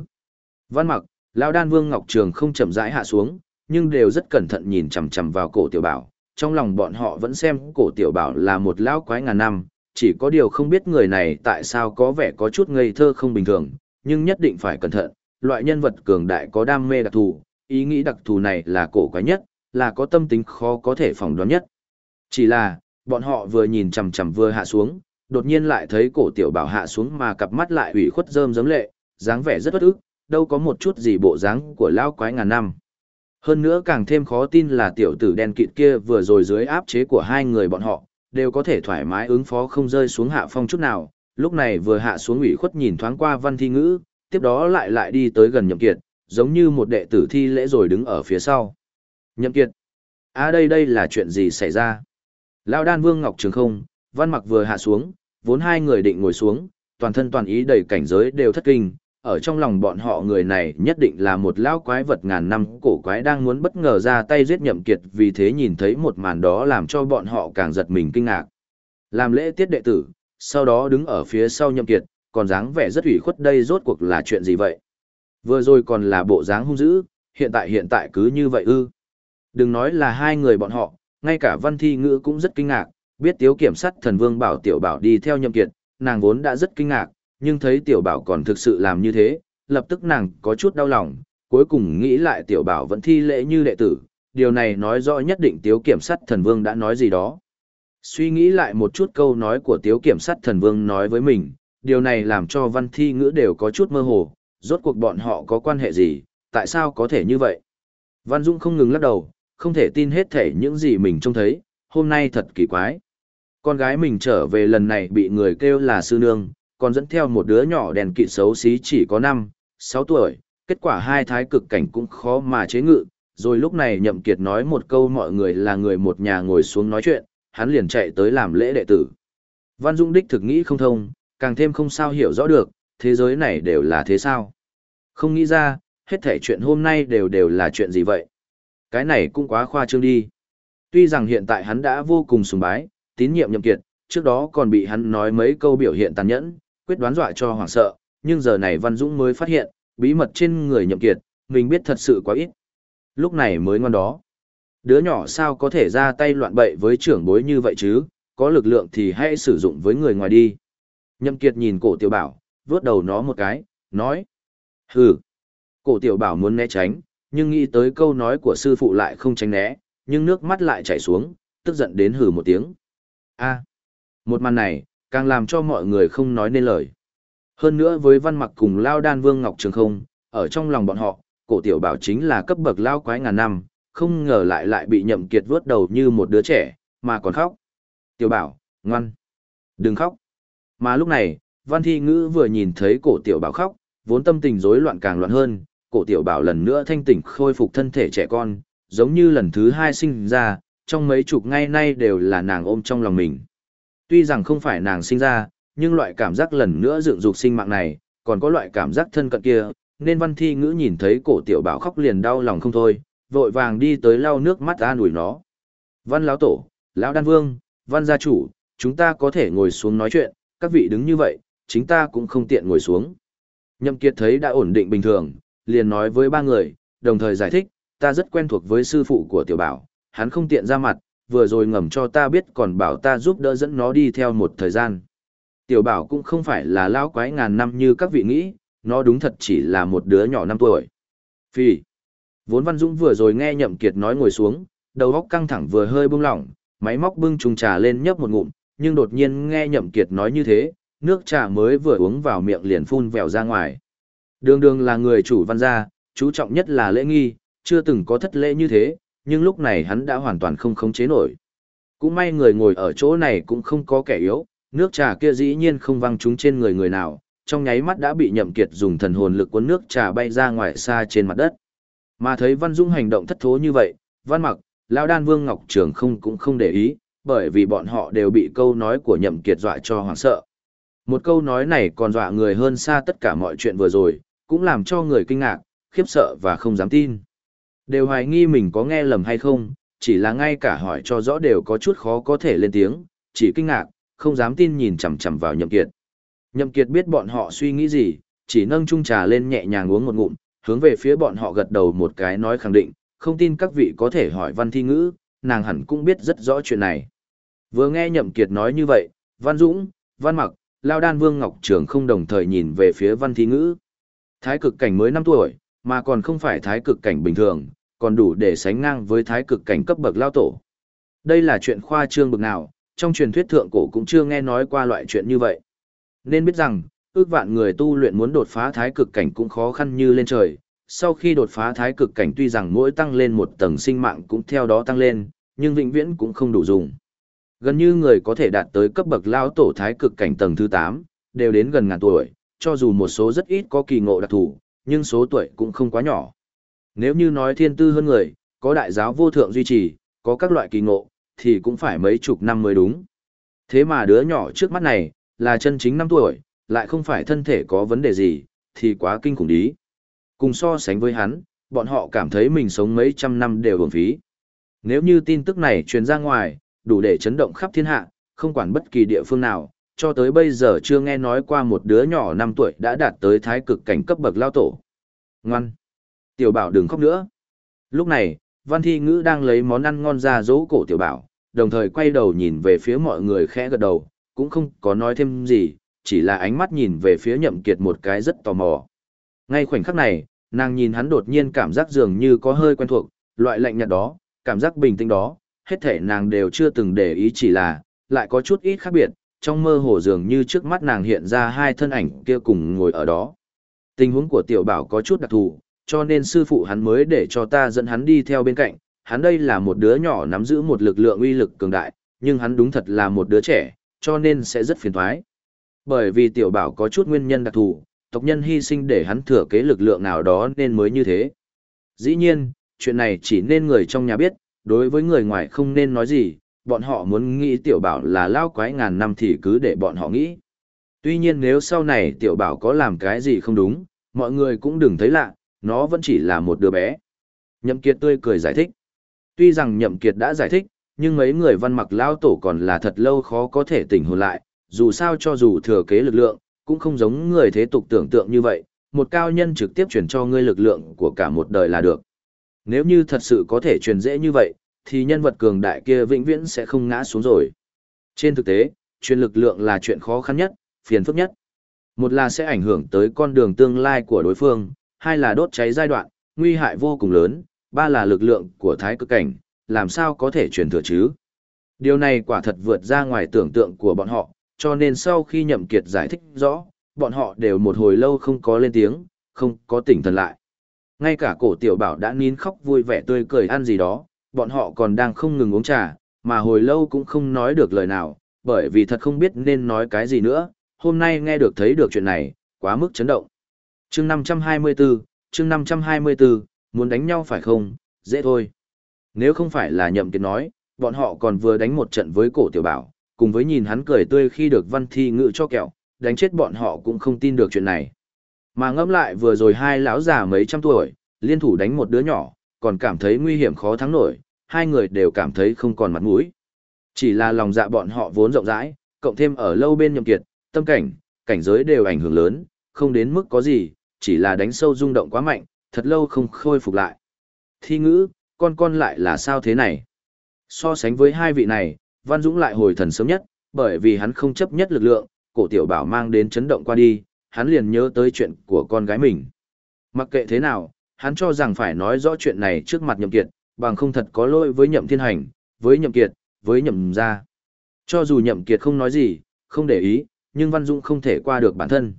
Văn mặc, lão đan vương Ngọc Trường không chậm rãi hạ xuống, nhưng đều rất cẩn thận nhìn chằm chằm vào cổ tiểu bảo, trong lòng bọn họ vẫn xem cổ tiểu bảo là một lão quái ngàn năm, chỉ có điều không biết người này tại sao có vẻ có chút ngây thơ không bình thường, nhưng nhất định phải cẩn thận, loại nhân vật cường đại có đam mê đặc thù, ý nghĩ đặc thù này là cổ quái nhất, là có tâm tính khó có thể phỏng đoán nhất. Chỉ là, bọn họ vừa nhìn chằm chằm vừa hạ xuống, đột nhiên lại thấy cổ tiểu bảo hạ xuống mà cặp mắt lại ủy khuất rơm giấm lệ, dáng vẻ rất bất ức, đâu có một chút gì bộ dáng của lão quái ngàn năm. Hơn nữa càng thêm khó tin là tiểu tử đen kịt kia vừa rồi dưới áp chế của hai người bọn họ, đều có thể thoải mái ứng phó không rơi xuống hạ phong chút nào, lúc này vừa hạ xuống ủy khuất nhìn thoáng qua văn thi ngữ, tiếp đó lại lại đi tới gần nhậm kiệt, giống như một đệ tử thi lễ rồi đứng ở phía sau. Nhậm kiệt, à đây đây là chuyện gì xảy ra? Lão đan vương ngọc trường không, văn mặc vừa hạ xuống, vốn hai người định ngồi xuống, toàn thân toàn ý đầy cảnh giới đều thất kinh, ở trong lòng bọn họ người này nhất định là một lão quái vật ngàn năm cổ quái đang muốn bất ngờ ra tay giết nhậm kiệt vì thế nhìn thấy một màn đó làm cho bọn họ càng giật mình kinh ngạc. Làm lễ tiết đệ tử, sau đó đứng ở phía sau nhậm kiệt, còn dáng vẻ rất ủy khuất đây rốt cuộc là chuyện gì vậy? Vừa rồi còn là bộ dáng hung dữ, hiện tại hiện tại cứ như vậy ư. Đừng nói là hai người bọn họ, ngay cả văn thi ngữ cũng rất kinh ngạc, biết tiếu kiểm sát thần vương bảo tiểu bảo đi theo nhậm kiệt, nàng vốn đã rất kinh ngạc, nhưng thấy tiểu bảo còn thực sự làm như thế, lập tức nàng có chút đau lòng, cuối cùng nghĩ lại tiểu bảo vẫn thi lễ như đệ tử, điều này nói rõ nhất định tiếu kiểm sát thần vương đã nói gì đó. Suy nghĩ lại một chút câu nói của tiếu kiểm sát thần vương nói với mình, điều này làm cho văn thi ngữ đều có chút mơ hồ, rốt cuộc bọn họ có quan hệ gì, tại sao có thể như vậy? Văn Dung không ngừng lắc đầu, không thể tin hết thể những gì mình trông thấy, hôm nay thật kỳ quái. Con gái mình trở về lần này bị người kêu là sư nương, còn dẫn theo một đứa nhỏ đèn kỵ xấu xí chỉ có 5, 6 tuổi, kết quả hai thái cực cảnh cũng khó mà chế ngự, rồi lúc này nhậm kiệt nói một câu mọi người là người một nhà ngồi xuống nói chuyện, hắn liền chạy tới làm lễ đệ tử. Văn Dung đích thực nghĩ không thông, càng thêm không sao hiểu rõ được, thế giới này đều là thế sao. Không nghĩ ra, hết thảy chuyện hôm nay đều đều là chuyện gì vậy. Cái này cũng quá khoa trương đi. Tuy rằng hiện tại hắn đã vô cùng sùng bái, tín nhiệm nhậm kiệt, trước đó còn bị hắn nói mấy câu biểu hiện tàn nhẫn, quyết đoán dọa cho hoảng sợ, nhưng giờ này Văn Dũng mới phát hiện, bí mật trên người nhậm kiệt, mình biết thật sự quá ít. Lúc này mới ngon đó. Đứa nhỏ sao có thể ra tay loạn bậy với trưởng bối như vậy chứ, có lực lượng thì hãy sử dụng với người ngoài đi. Nhậm kiệt nhìn cổ tiểu bảo, vướt đầu nó một cái, nói. Hừ. Cổ tiểu bảo muốn né tránh, nhưng nghĩ tới câu nói của sư phụ lại không tránh né, nhưng nước mắt lại chảy xuống, tức giận đến hừ một tiếng. A. Một màn này, càng làm cho mọi người không nói nên lời. Hơn nữa với văn mặc cùng Lao Đan Vương Ngọc Trường không, ở trong lòng bọn họ, cổ tiểu bảo chính là cấp bậc Lao quái ngàn năm, không ngờ lại lại bị nhậm kiệt vướt đầu như một đứa trẻ, mà còn khóc. Tiểu bảo, ngoan, đừng khóc. Mà lúc này, văn thi ngữ vừa nhìn thấy cổ tiểu bảo khóc, vốn tâm tình rối loạn càng loạn hơn, cổ tiểu bảo lần nữa thanh tỉnh khôi phục thân thể trẻ con, giống như lần thứ hai sinh ra, trong mấy chục ngày nay đều là nàng ôm trong lòng mình. Tuy rằng không phải nàng sinh ra, nhưng loại cảm giác lần nữa dựng dục sinh mạng này, còn có loại cảm giác thân cận kia, nên văn thi ngữ nhìn thấy cổ tiểu bảo khóc liền đau lòng không thôi, vội vàng đi tới lau nước mắt an ủi nó. Văn lão tổ, lão đan vương, văn gia chủ, chúng ta có thể ngồi xuống nói chuyện, các vị đứng như vậy, chính ta cũng không tiện ngồi xuống. Nhậm Kiệt thấy đã ổn định bình thường, liền nói với ba người, đồng thời giải thích, ta rất quen thuộc với sư phụ của tiểu bảo, hắn không tiện ra mặt, vừa rồi ngầm cho ta biết còn bảo ta giúp đỡ dẫn nó đi theo một thời gian. Tiểu bảo cũng không phải là lão quái ngàn năm như các vị nghĩ, nó đúng thật chỉ là một đứa nhỏ năm tuổi. Phi. Vốn Văn Dũng vừa rồi nghe Nhậm Kiệt nói ngồi xuống, đầu óc căng thẳng vừa hơi buông lỏng, máy móc bưng chung trà lên nhấp một ngụm, nhưng đột nhiên nghe Nhậm Kiệt nói như thế, nước trà mới vừa uống vào miệng liền phun vèo ra ngoài. Đường đường là người chủ văn gia, chú trọng nhất là lễ nghi, chưa từng có thất lễ như thế, nhưng lúc này hắn đã hoàn toàn không khống chế nổi. Cũng may người ngồi ở chỗ này cũng không có kẻ yếu, nước trà kia dĩ nhiên không văng trúng trên người người nào, trong nháy mắt đã bị nhậm kiệt dùng thần hồn lực cuốn nước trà bay ra ngoài xa trên mặt đất. Mà thấy Văn Dung hành động thất thố như vậy, Văn Mặc, Lão Đan Vương Ngọc Trường không cũng không để ý, bởi vì bọn họ đều bị câu nói của nhậm kiệt dọa cho hoảng sợ. Một câu nói này còn dọa người hơn xa tất cả mọi chuyện vừa rồi, cũng làm cho người kinh ngạc, khiếp sợ và không dám tin. Đều hoài nghi mình có nghe lầm hay không, chỉ là ngay cả hỏi cho rõ đều có chút khó có thể lên tiếng, chỉ kinh ngạc, không dám tin nhìn chằm chằm vào Nhậm Kiệt. Nhậm Kiệt biết bọn họ suy nghĩ gì, chỉ nâng chung trà lên nhẹ nhàng uống một ngụm, hướng về phía bọn họ gật đầu một cái nói khẳng định, không tin các vị có thể hỏi văn thi ngữ, nàng hẳn cũng biết rất rõ chuyện này. Vừa nghe Nhậm Kiệt nói như vậy, Văn Dũng, Văn Mặc, Lao Đan Vương Ngọc Trường không đồng thời nhìn về phía văn thi ngữ. Thái cực cảnh mới 5 tuổi, mà còn không phải thái cực cảnh bình thường, còn đủ để sánh ngang với thái cực cảnh cấp bậc lao tổ. Đây là chuyện khoa trương bậc nào, trong truyền thuyết thượng cổ cũng chưa nghe nói qua loại chuyện như vậy. Nên biết rằng, ước vạn người tu luyện muốn đột phá thái cực cảnh cũng khó khăn như lên trời. Sau khi đột phá thái cực cảnh tuy rằng mỗi tăng lên một tầng sinh mạng cũng theo đó tăng lên, nhưng vĩnh viễn cũng không đủ dùng. Gần như người có thể đạt tới cấp bậc lao tổ thái cực cảnh tầng thứ 8, đều đến gần ngàn tuổi, cho dù một số rất ít có kỳ ngộ đặc thù, nhưng số tuổi cũng không quá nhỏ. Nếu như nói thiên tư hơn người, có đại giáo vô thượng duy trì, có các loại kỳ ngộ, thì cũng phải mấy chục năm mới đúng. Thế mà đứa nhỏ trước mắt này, là chân chính năm tuổi, lại không phải thân thể có vấn đề gì, thì quá kinh khủng đi. Cùng so sánh với hắn, bọn họ cảm thấy mình sống mấy trăm năm đều hưởng phí. Nếu như tin tức này truyền ra ngoài, đủ để chấn động khắp thiên hạ, không quản bất kỳ địa phương nào, cho tới bây giờ chưa nghe nói qua một đứa nhỏ 5 tuổi đã đạt tới thái cực cảnh cấp bậc lao tổ. Ngoan! Tiểu bảo đừng khóc nữa. Lúc này, Văn Thi Ngữ đang lấy món ăn ngon ra dỗ cổ tiểu bảo, đồng thời quay đầu nhìn về phía mọi người khẽ gật đầu, cũng không có nói thêm gì, chỉ là ánh mắt nhìn về phía nhậm kiệt một cái rất tò mò. Ngay khoảnh khắc này, nàng nhìn hắn đột nhiên cảm giác dường như có hơi quen thuộc, loại lạnh nhạt đó, cảm giác bình tĩnh đó, hết thể nàng đều chưa từng để ý chỉ là, lại có chút ít khác biệt, trong mơ hồ dường như trước mắt nàng hiện ra hai thân ảnh kia cùng ngồi ở đó. Tình huống của tiểu bảo có chút đặc thù, cho nên sư phụ hắn mới để cho ta dẫn hắn đi theo bên cạnh, hắn đây là một đứa nhỏ nắm giữ một lực lượng uy lực cường đại, nhưng hắn đúng thật là một đứa trẻ, cho nên sẽ rất phiền toái. Bởi vì tiểu bảo có chút nguyên nhân đặc thù, tộc nhân hy sinh để hắn thừa kế lực lượng nào đó nên mới như thế. Dĩ nhiên, chuyện này chỉ nên người trong nhà biết, đối với người ngoài không nên nói gì, bọn họ muốn nghĩ tiểu bảo là lao quái ngàn năm thì cứ để bọn họ nghĩ. Tuy nhiên nếu sau này tiểu bảo có làm cái gì không đúng, mọi người cũng đừng thấy lạ, nó vẫn chỉ là một đứa bé. Nhậm Kiệt tươi cười giải thích. Tuy rằng Nhậm Kiệt đã giải thích, nhưng mấy người văn mặc lao tổ còn là thật lâu khó có thể tỉnh hồn lại, dù sao cho dù thừa kế lực lượng, cũng không giống người thế tục tưởng tượng như vậy, một cao nhân trực tiếp truyền cho ngươi lực lượng của cả một đời là được. Nếu như thật sự có thể truyền dễ như vậy, thì nhân vật cường đại kia vĩnh viễn sẽ không ngã xuống rồi. Trên thực tế, truyền lực lượng là chuyện khó khăn nhất, phiền phức nhất. Một là sẽ ảnh hưởng tới con đường tương lai của đối phương, hai là đốt cháy giai đoạn, nguy hại vô cùng lớn, ba là lực lượng của thái cực cảnh, làm sao có thể truyền thừa chứ. Điều này quả thật vượt ra ngoài tưởng tượng của bọn họ, cho nên sau khi nhậm kiệt giải thích rõ, bọn họ đều một hồi lâu không có lên tiếng, không có tỉnh thần lại. Ngay cả cổ tiểu bảo đã nín khóc vui vẻ tươi cười ăn gì đó, bọn họ còn đang không ngừng uống trà, mà hồi lâu cũng không nói được lời nào, bởi vì thật không biết nên nói cái gì nữa, hôm nay nghe được thấy được chuyện này, quá mức chấn động chương 524, chương 524, muốn đánh nhau phải không, dễ thôi. Nếu không phải là nhậm kiệt nói, bọn họ còn vừa đánh một trận với cổ tiểu bảo, cùng với nhìn hắn cười tươi khi được văn thi ngự cho kẹo, đánh chết bọn họ cũng không tin được chuyện này. Mà ngẫm lại vừa rồi hai lão già mấy trăm tuổi, liên thủ đánh một đứa nhỏ, còn cảm thấy nguy hiểm khó thắng nổi, hai người đều cảm thấy không còn mặt mũi. Chỉ là lòng dạ bọn họ vốn rộng rãi, cộng thêm ở lâu bên nhậm kiệt, tâm cảnh, cảnh giới đều ảnh hưởng lớn, không đến mức có gì, chỉ là đánh sâu rung động quá mạnh, thật lâu không khôi phục lại. Thi ngữ, con con lại là sao thế này? So sánh với hai vị này, Văn Dũng lại hồi thần sớm nhất, bởi vì hắn không chấp nhất lực lượng, cổ tiểu bảo mang đến chấn động qua đi, hắn liền nhớ tới chuyện của con gái mình. Mặc kệ thế nào, hắn cho rằng phải nói rõ chuyện này trước mặt nhậm kiệt, bằng không thật có lỗi với nhậm thiên hành, với nhậm kiệt, với nhậm gia. Cho dù nhậm kiệt không nói gì, không để ý, nhưng Văn dũng không thể qua được bản thân.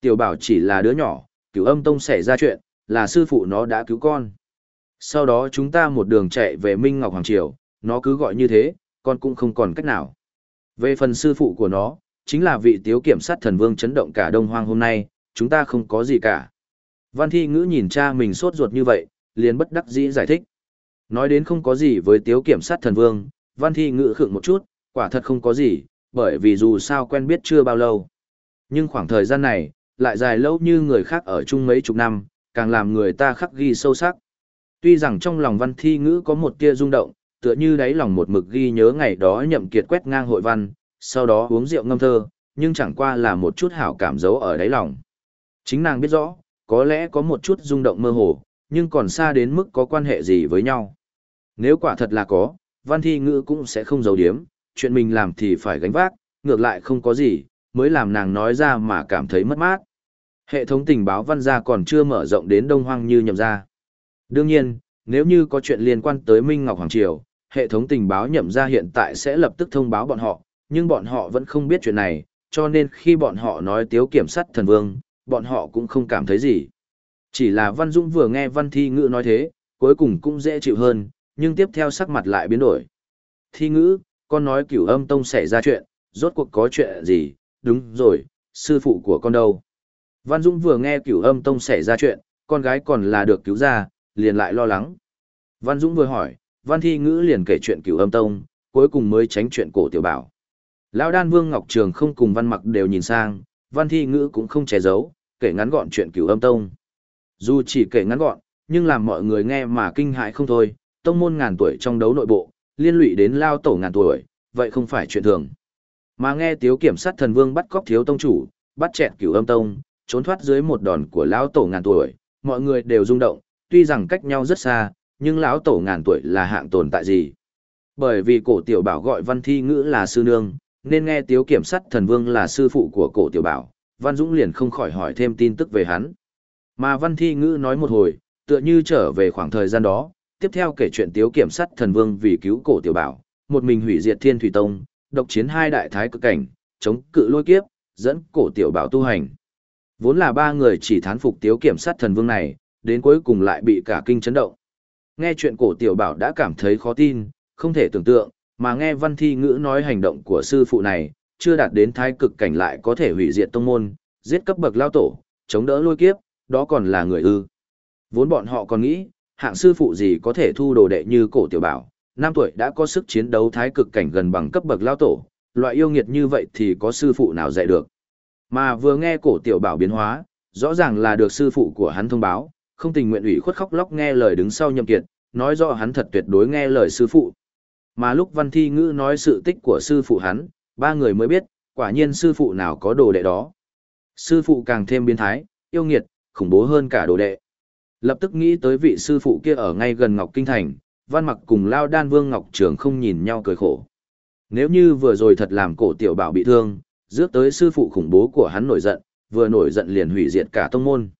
Tiểu bảo chỉ là đứa nhỏ, cửu âm tông xảy ra chuyện, là sư phụ nó đã cứu con. Sau đó chúng ta một đường chạy về Minh Ngọc Hoàng Triều, nó cứ gọi như thế, con cũng không còn cách nào. Về phần sư phụ của nó, chính là vị tiếu kiểm sát thần vương chấn động cả đông hoang hôm nay, chúng ta không có gì cả. Văn thi ngữ nhìn cha mình sốt ruột như vậy, liền bất đắc dĩ giải thích. Nói đến không có gì với tiếu kiểm sát thần vương, văn thi ngữ khựng một chút, quả thật không có gì, bởi vì dù sao quen biết chưa bao lâu. Nhưng khoảng thời gian này, lại dài lâu như người khác ở chung mấy chục năm, càng làm người ta khắc ghi sâu sắc. Tuy rằng trong lòng văn thi ngữ có một tia rung động, tựa như đáy lòng một mực ghi nhớ ngày đó nhậm kiệt quét ngang hội văn, sau đó uống rượu ngâm thơ, nhưng chẳng qua là một chút hảo cảm giấu ở đáy lòng. Chính nàng biết rõ, có lẽ có một chút rung động mơ hồ, nhưng còn xa đến mức có quan hệ gì với nhau. Nếu quả thật là có, văn thi ngữ cũng sẽ không giấu điếm, chuyện mình làm thì phải gánh vác, ngược lại không có gì, mới làm nàng nói ra mà cảm thấy mất mát. Hệ thống tình báo văn gia còn chưa mở rộng đến Đông Hoang như nhậm gia. Đương nhiên, nếu như có chuyện liên quan tới Minh Ngọc Hoàng Triều, hệ thống tình báo nhậm gia hiện tại sẽ lập tức thông báo bọn họ, nhưng bọn họ vẫn không biết chuyện này, cho nên khi bọn họ nói tiếu kiểm sát thần vương, bọn họ cũng không cảm thấy gì. Chỉ là Văn Dũng vừa nghe Văn Thi Ngữ nói thế, cuối cùng cũng dễ chịu hơn, nhưng tiếp theo sắc mặt lại biến đổi. Thi Ngữ, con nói cửu âm tông xảy ra chuyện, rốt cuộc có chuyện gì, đúng rồi, sư phụ của con đâu. Văn Dũng vừa nghe cửu âm tông xảy ra chuyện, con gái còn là được cứu ra, liền lại lo lắng. Văn Dũng vừa hỏi, Văn Thi Ngữ liền kể chuyện cửu âm tông, cuối cùng mới tránh chuyện cổ tiểu bảo. Lão đan vương Ngọc Trường không cùng Văn Mặc đều nhìn sang, Văn Thi Ngữ cũng không che giấu, kể ngắn gọn chuyện cửu âm tông. Dù chỉ kể ngắn gọn, nhưng làm mọi người nghe mà kinh hãi không thôi, tông môn ngàn tuổi trong đấu nội bộ, liên lụy đến lao tổ ngàn tuổi, vậy không phải chuyện thường. Mà nghe tiếu kiểm sát thần vương bắt cóc thiếu tông chủ, bắt chẹt cửu âm tông, trốn thoát dưới một đòn của lão tổ ngàn tuổi, mọi người đều rung động, tuy rằng cách nhau rất xa, nhưng lão tổ ngàn tuổi là hạng tồn tại gì? Bởi vì cổ tiểu bảo gọi văn thi ngữ là sư nương, nên nghe tiếu kiểm sát thần vương là sư phụ của cổ tiểu bảo, văn dũng liền không khỏi hỏi thêm tin tức về hắn. Mà văn thi ngữ nói một hồi, tựa như trở về khoảng thời gian đó, tiếp theo kể chuyện tiếu kiểm sát thần vương vì cứu cổ tiểu bảo, một mình hủy diệt thiên thủy tông, độc chiến hai đại thái cực cảnh, chống cự lôi kiếp, dẫn cổ tiểu bảo tu hành. Vốn là ba người chỉ thán phục tiếu kiểm sát thần vương này, đến cuối cùng lại bị cả kinh chấn động. Nghe chuyện cổ tiểu bảo đã cảm thấy khó tin, không thể tưởng tượng, mà nghe văn thi ngữ nói hành động của sư phụ này, chưa đạt đến thái cực cảnh lại có thể hủy diệt tông môn, giết cấp bậc lao tổ, chống đỡ lôi kiếp, đó còn là người ư. Vốn bọn họ còn nghĩ, hạng sư phụ gì có thể thu đồ đệ như cổ tiểu bảo, năm tuổi đã có sức chiến đấu thái cực cảnh gần bằng cấp bậc lao tổ, loại yêu nghiệt như vậy thì có sư phụ nào dạy được. Mà vừa nghe cổ tiểu bảo biến hóa, rõ ràng là được sư phụ của hắn thông báo, không tình nguyện ủy khuất khóc lóc nghe lời đứng sau nhậm kiệt, nói rõ hắn thật tuyệt đối nghe lời sư phụ. Mà lúc văn thi ngữ nói sự tích của sư phụ hắn, ba người mới biết, quả nhiên sư phụ nào có đồ đệ đó. Sư phụ càng thêm biến thái, yêu nghiệt, khủng bố hơn cả đồ đệ. Lập tức nghĩ tới vị sư phụ kia ở ngay gần Ngọc Kinh Thành, văn mặc cùng Lao Đan Vương Ngọc Trường không nhìn nhau cười khổ. Nếu như vừa rồi thật làm cổ tiểu bảo bị thương, rước tới sư phụ khủng bố của hắn nổi giận, vừa nổi giận liền hủy diệt cả tông môn.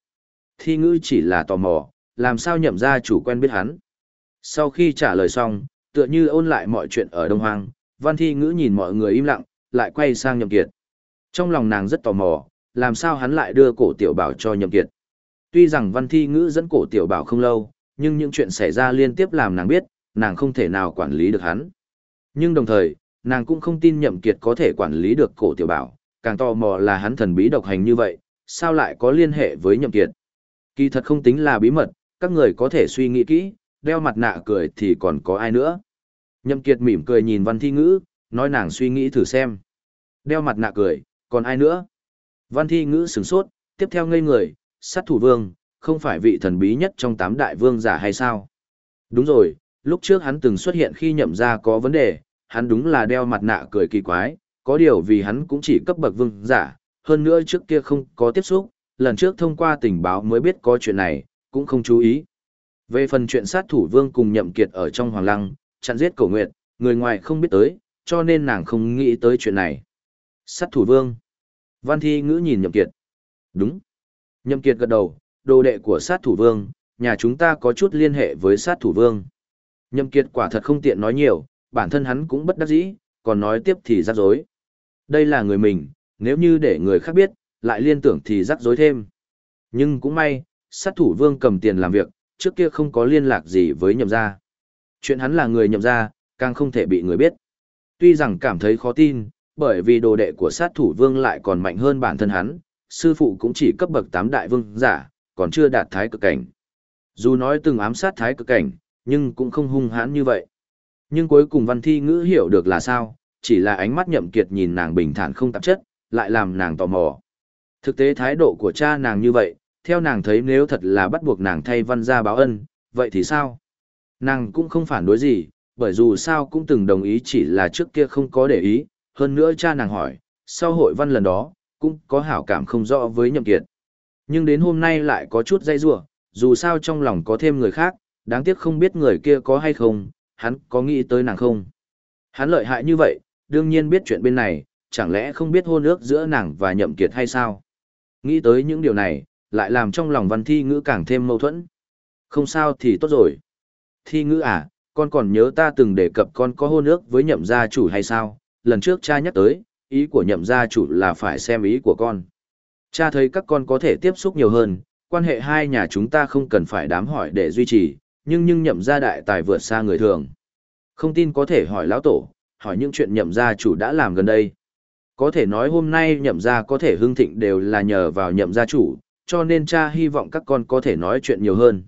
Thi ngữ chỉ là tò mò, làm sao nhậm ra chủ quen biết hắn. Sau khi trả lời xong, tựa như ôn lại mọi chuyện ở Đông Hoang, văn thi ngữ nhìn mọi người im lặng, lại quay sang nhậm kiệt. Trong lòng nàng rất tò mò, làm sao hắn lại đưa cổ tiểu bảo cho nhậm kiệt. Tuy rằng văn thi ngữ dẫn cổ tiểu bảo không lâu, nhưng những chuyện xảy ra liên tiếp làm nàng biết, nàng không thể nào quản lý được hắn. Nhưng đồng thời, nàng cũng không tin nhậm kiệt có thể quản lý được cổ tiểu bảo, càng tò mò là hắn thần bí độc hành như vậy, sao lại có liên hệ với nhậm kiệt. Kỳ thật không tính là bí mật, các người có thể suy nghĩ kỹ, đeo mặt nạ cười thì còn có ai nữa. Nhậm kiệt mỉm cười nhìn văn thi ngữ, nói nàng suy nghĩ thử xem. Đeo mặt nạ cười, còn ai nữa? Văn thi ngữ sửng sốt, tiếp theo ngây người, sát thủ vương, không phải vị thần bí nhất trong tám đại vương giả hay sao? Đúng rồi, lúc trước hắn từng xuất hiện khi nhậm ra có vấn đề, hắn đúng là đeo mặt nạ cười kỳ quái, có điều vì hắn cũng chỉ cấp bậc vương giả, hơn nữa trước kia không có tiếp xúc, lần trước thông qua tình báo mới biết có chuyện này, cũng không chú ý. Về phần chuyện sát thủ vương cùng nhậm kiệt ở trong hoàng lăng, chặn giết cổ nguyệt, người ngoài không biết tới, cho nên nàng không nghĩ tới chuyện này. Sát thủ vương. Văn thi ngữ nhìn nhậm kiệt. Đúng. Nhậm kiệt gật đầu, đồ đệ của sát thủ vương, nhà chúng ta có chút liên hệ với sát thủ vương. Nhậm kiệt quả thật không tiện nói nhiều, bản thân hắn cũng bất đắc dĩ, còn nói tiếp thì rắc rối. Đây là người mình, nếu như để người khác biết, lại liên tưởng thì rắc rối thêm. Nhưng cũng may, sát thủ vương cầm tiền làm việc, trước kia không có liên lạc gì với nhậm gia. Chuyện hắn là người nhậm gia, càng không thể bị người biết. Tuy rằng cảm thấy khó tin, bởi vì đồ đệ của sát thủ vương lại còn mạnh hơn bản thân hắn, sư phụ cũng chỉ cấp bậc 8 đại vương giả, còn chưa đạt thái cực cảnh. Dù nói từng ám sát thái cực cảnh, nhưng cũng không hung hãn như vậy. Nhưng cuối cùng văn thi ngữ hiểu được là sao, chỉ là ánh mắt nhậm kiệt nhìn nàng bình thản không tạp chất, lại làm nàng tò mò. Thực tế thái độ của cha nàng như vậy, theo nàng thấy nếu thật là bắt buộc nàng thay văn gia báo ân, vậy thì sao? Nàng cũng không phản đối gì, bởi dù sao cũng từng đồng ý chỉ là trước kia không có để ý, hơn nữa cha nàng hỏi, sau hội văn lần đó, cũng có hảo cảm không rõ với nhậm kiệt. Nhưng đến hôm nay lại có chút dây rủa dù sao trong lòng có thêm người khác, đáng tiếc không biết người kia có hay không, hắn có nghĩ tới nàng không. Hắn lợi hại như vậy, đương nhiên biết chuyện bên này, chẳng lẽ không biết hôn ước giữa nàng và nhậm kiệt hay sao? Nghĩ tới những điều này, lại làm trong lòng văn thi ngữ càng thêm mâu thuẫn. Không sao thì tốt rồi. Thi ngữ à, con còn nhớ ta từng đề cập con có hôn ước với nhậm gia chủ hay sao? Lần trước cha nhắc tới, ý của nhậm gia chủ là phải xem ý của con. Cha thấy các con có thể tiếp xúc nhiều hơn, quan hệ hai nhà chúng ta không cần phải đám hỏi để duy trì, nhưng nhưng nhậm gia đại tài vượt xa người thường. Không tin có thể hỏi lão tổ, hỏi những chuyện nhậm gia chủ đã làm gần đây. Có thể nói hôm nay nhậm gia có thể hưng thịnh đều là nhờ vào nhậm gia chủ, cho nên cha hy vọng các con có thể nói chuyện nhiều hơn.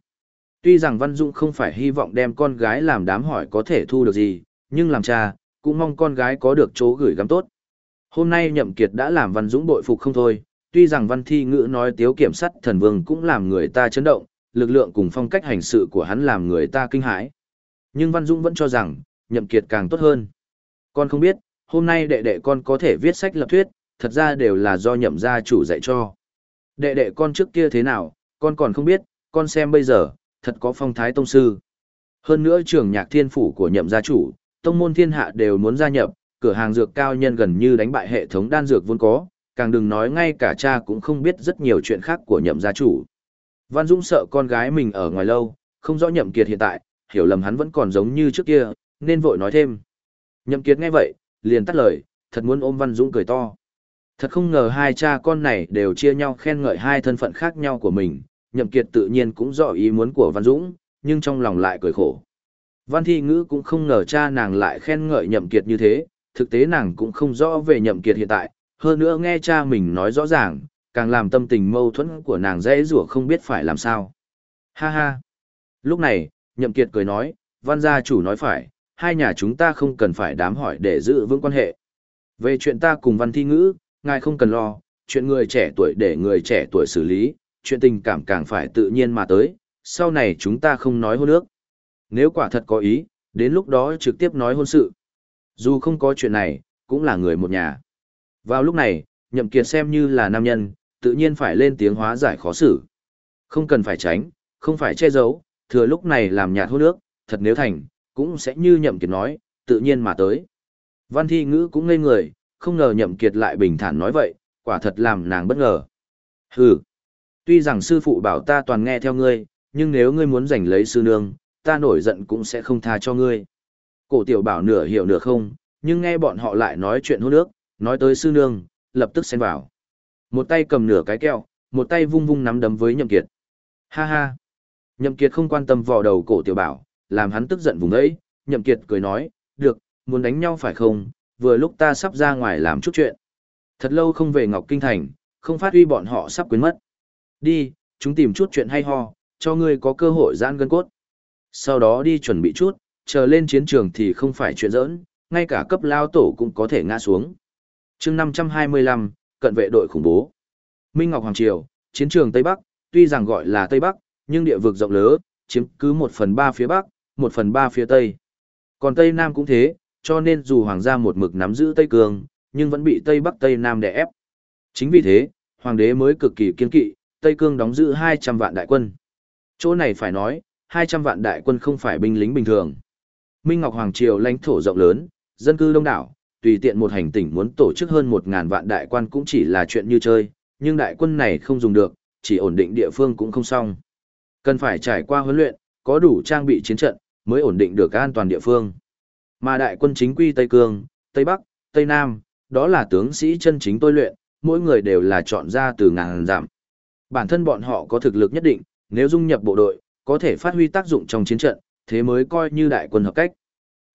Tuy rằng Văn dũng không phải hy vọng đem con gái làm đám hỏi có thể thu được gì, nhưng làm cha, cũng mong con gái có được chỗ gửi gắm tốt. Hôm nay Nhậm Kiệt đã làm Văn Dũng bội phục không thôi, tuy rằng Văn Thi Ngữ nói tiếu kiểm sát thần vương cũng làm người ta chấn động, lực lượng cùng phong cách hành sự của hắn làm người ta kinh hãi. Nhưng Văn Dũng vẫn cho rằng, Nhậm Kiệt càng tốt hơn. Con không biết, hôm nay đệ đệ con có thể viết sách lập thuyết, thật ra đều là do nhậm gia chủ dạy cho. Đệ đệ con trước kia thế nào, con còn không biết, con xem bây giờ, thật có phong thái tông sư. Hơn nữa trường nhạc thiên phủ của nhậm gia chủ, tông môn thiên hạ đều muốn gia nhập, cửa hàng dược cao nhân gần như đánh bại hệ thống đan dược vốn có, càng đừng nói ngay cả cha cũng không biết rất nhiều chuyện khác của nhậm gia chủ. Văn Dũng sợ con gái mình ở ngoài lâu, không rõ nhậm kiệt hiện tại, hiểu lầm hắn vẫn còn giống như trước kia, nên vội nói thêm. Nhậm kiệt nghe vậy, liền tắt lời, thật muốn ôm Văn Dũng cười to. Thật không ngờ hai cha con này đều chia nhau khen ngợi hai thân phận khác nhau của mình, nhậm kiệt tự nhiên cũng rõ ý muốn của Văn Dũng, nhưng trong lòng lại cười khổ. Văn Thi Ngữ cũng không ngờ cha nàng lại khen ngợi nhậm kiệt như thế, thực tế nàng cũng không rõ về nhậm kiệt hiện tại, hơn nữa nghe cha mình nói rõ ràng, càng làm tâm tình mâu thuẫn của nàng dễ rủa không biết phải làm sao. Ha ha! Lúc này, nhậm kiệt cười nói, văn gia chủ nói phải, hai nhà chúng ta không cần phải đám hỏi để giữ vững quan hệ. Về chuyện ta cùng văn thi ngữ, ngài không cần lo, chuyện người trẻ tuổi để người trẻ tuổi xử lý, chuyện tình cảm càng phải tự nhiên mà tới, sau này chúng ta không nói hôn ước. Nếu quả thật có ý, đến lúc đó trực tiếp nói hôn sự. Dù không có chuyện này, cũng là người một nhà. Vào lúc này, Nhậm Kiệt xem như là nam nhân, tự nhiên phải lên tiếng hóa giải khó xử. Không cần phải tránh, không phải che giấu, thừa lúc này làm nhạt hô nước, thật nếu thành, cũng sẽ như Nhậm Kiệt nói, tự nhiên mà tới. Văn Thi Ngữ cũng ngây người, không ngờ Nhậm Kiệt lại bình thản nói vậy, quả thật làm nàng bất ngờ. Hừ, tuy rằng sư phụ bảo ta toàn nghe theo ngươi, nhưng nếu ngươi muốn giành lấy sư nương, ta nổi giận cũng sẽ không tha cho ngươi. Cổ tiểu bảo nửa hiểu nửa không, nhưng nghe bọn họ lại nói chuyện hôn nước, nói tới sư nương, lập tức xen vào. Một tay cầm nửa cái kẹo, một tay vung vung nắm đấm với Nhậm Kiệt. Ha ha. Nhậm Kiệt không quan tâm vò đầu cổ tiểu bảo, làm hắn tức giận vùng ấy. Nhậm Kiệt cười nói, được, muốn đánh nhau phải không, vừa lúc ta sắp ra ngoài làm chút chuyện. Thật lâu không về Ngọc Kinh Thành, không phát huy bọn họ sắp quên mất. Đi, chúng tìm chút chuyện hay ho, cho ngươi có cơ hội giãn gân cốt. Sau đó đi chuẩn bị chút, chờ lên chiến trường thì không phải chuyện giỡn, ngay cả cấp lao tổ cũng có thể ngã xuống. chương 525, cận vệ đội khủng bố. Minh Ngọc Hoàng Triều, chiến trường Tây Bắc, tuy rằng gọi là Tây Bắc, nhưng địa vực rộng lớn, chiếm cứ một phần ba phía Bắc, một phần ba phía Tây. Còn Tây Nam cũng thế, cho nên dù Hoàng gia một mực nắm giữ Tây Cương, nhưng vẫn bị Tây Bắc Tây Nam đè ép. Chính vì thế, Hoàng đế mới cực kỳ kiên kỵ, Tây Cương đóng giữ 200 vạn đại quân. Chỗ này phải nói, 200 vạn đại quân không phải binh lính bình thường. Minh Ngọc Hoàng Triều lãnh thổ rộng lớn, dân cư đông đảo, tùy tiện một hành tỉnh muốn tổ chức hơn một ngàn vạn đại quan cũng chỉ là chuyện như chơi, nhưng đại quân này không dùng được, chỉ ổn định địa phương cũng không xong. Cần phải trải qua huấn luyện, có đủ trang bị chiến trận, mới ổn định được an toàn địa phương. Mà đại quân chính quy Tây Cương, Tây Bắc, Tây Nam, đó là tướng sĩ chân chính tôi luyện, mỗi người đều là chọn ra từ ngàn giảm. Bản thân bọn họ có thực lực nhất định, nếu dung nhập bộ đội, có thể phát huy tác dụng trong chiến trận, thế mới coi như đại quân hợp cách.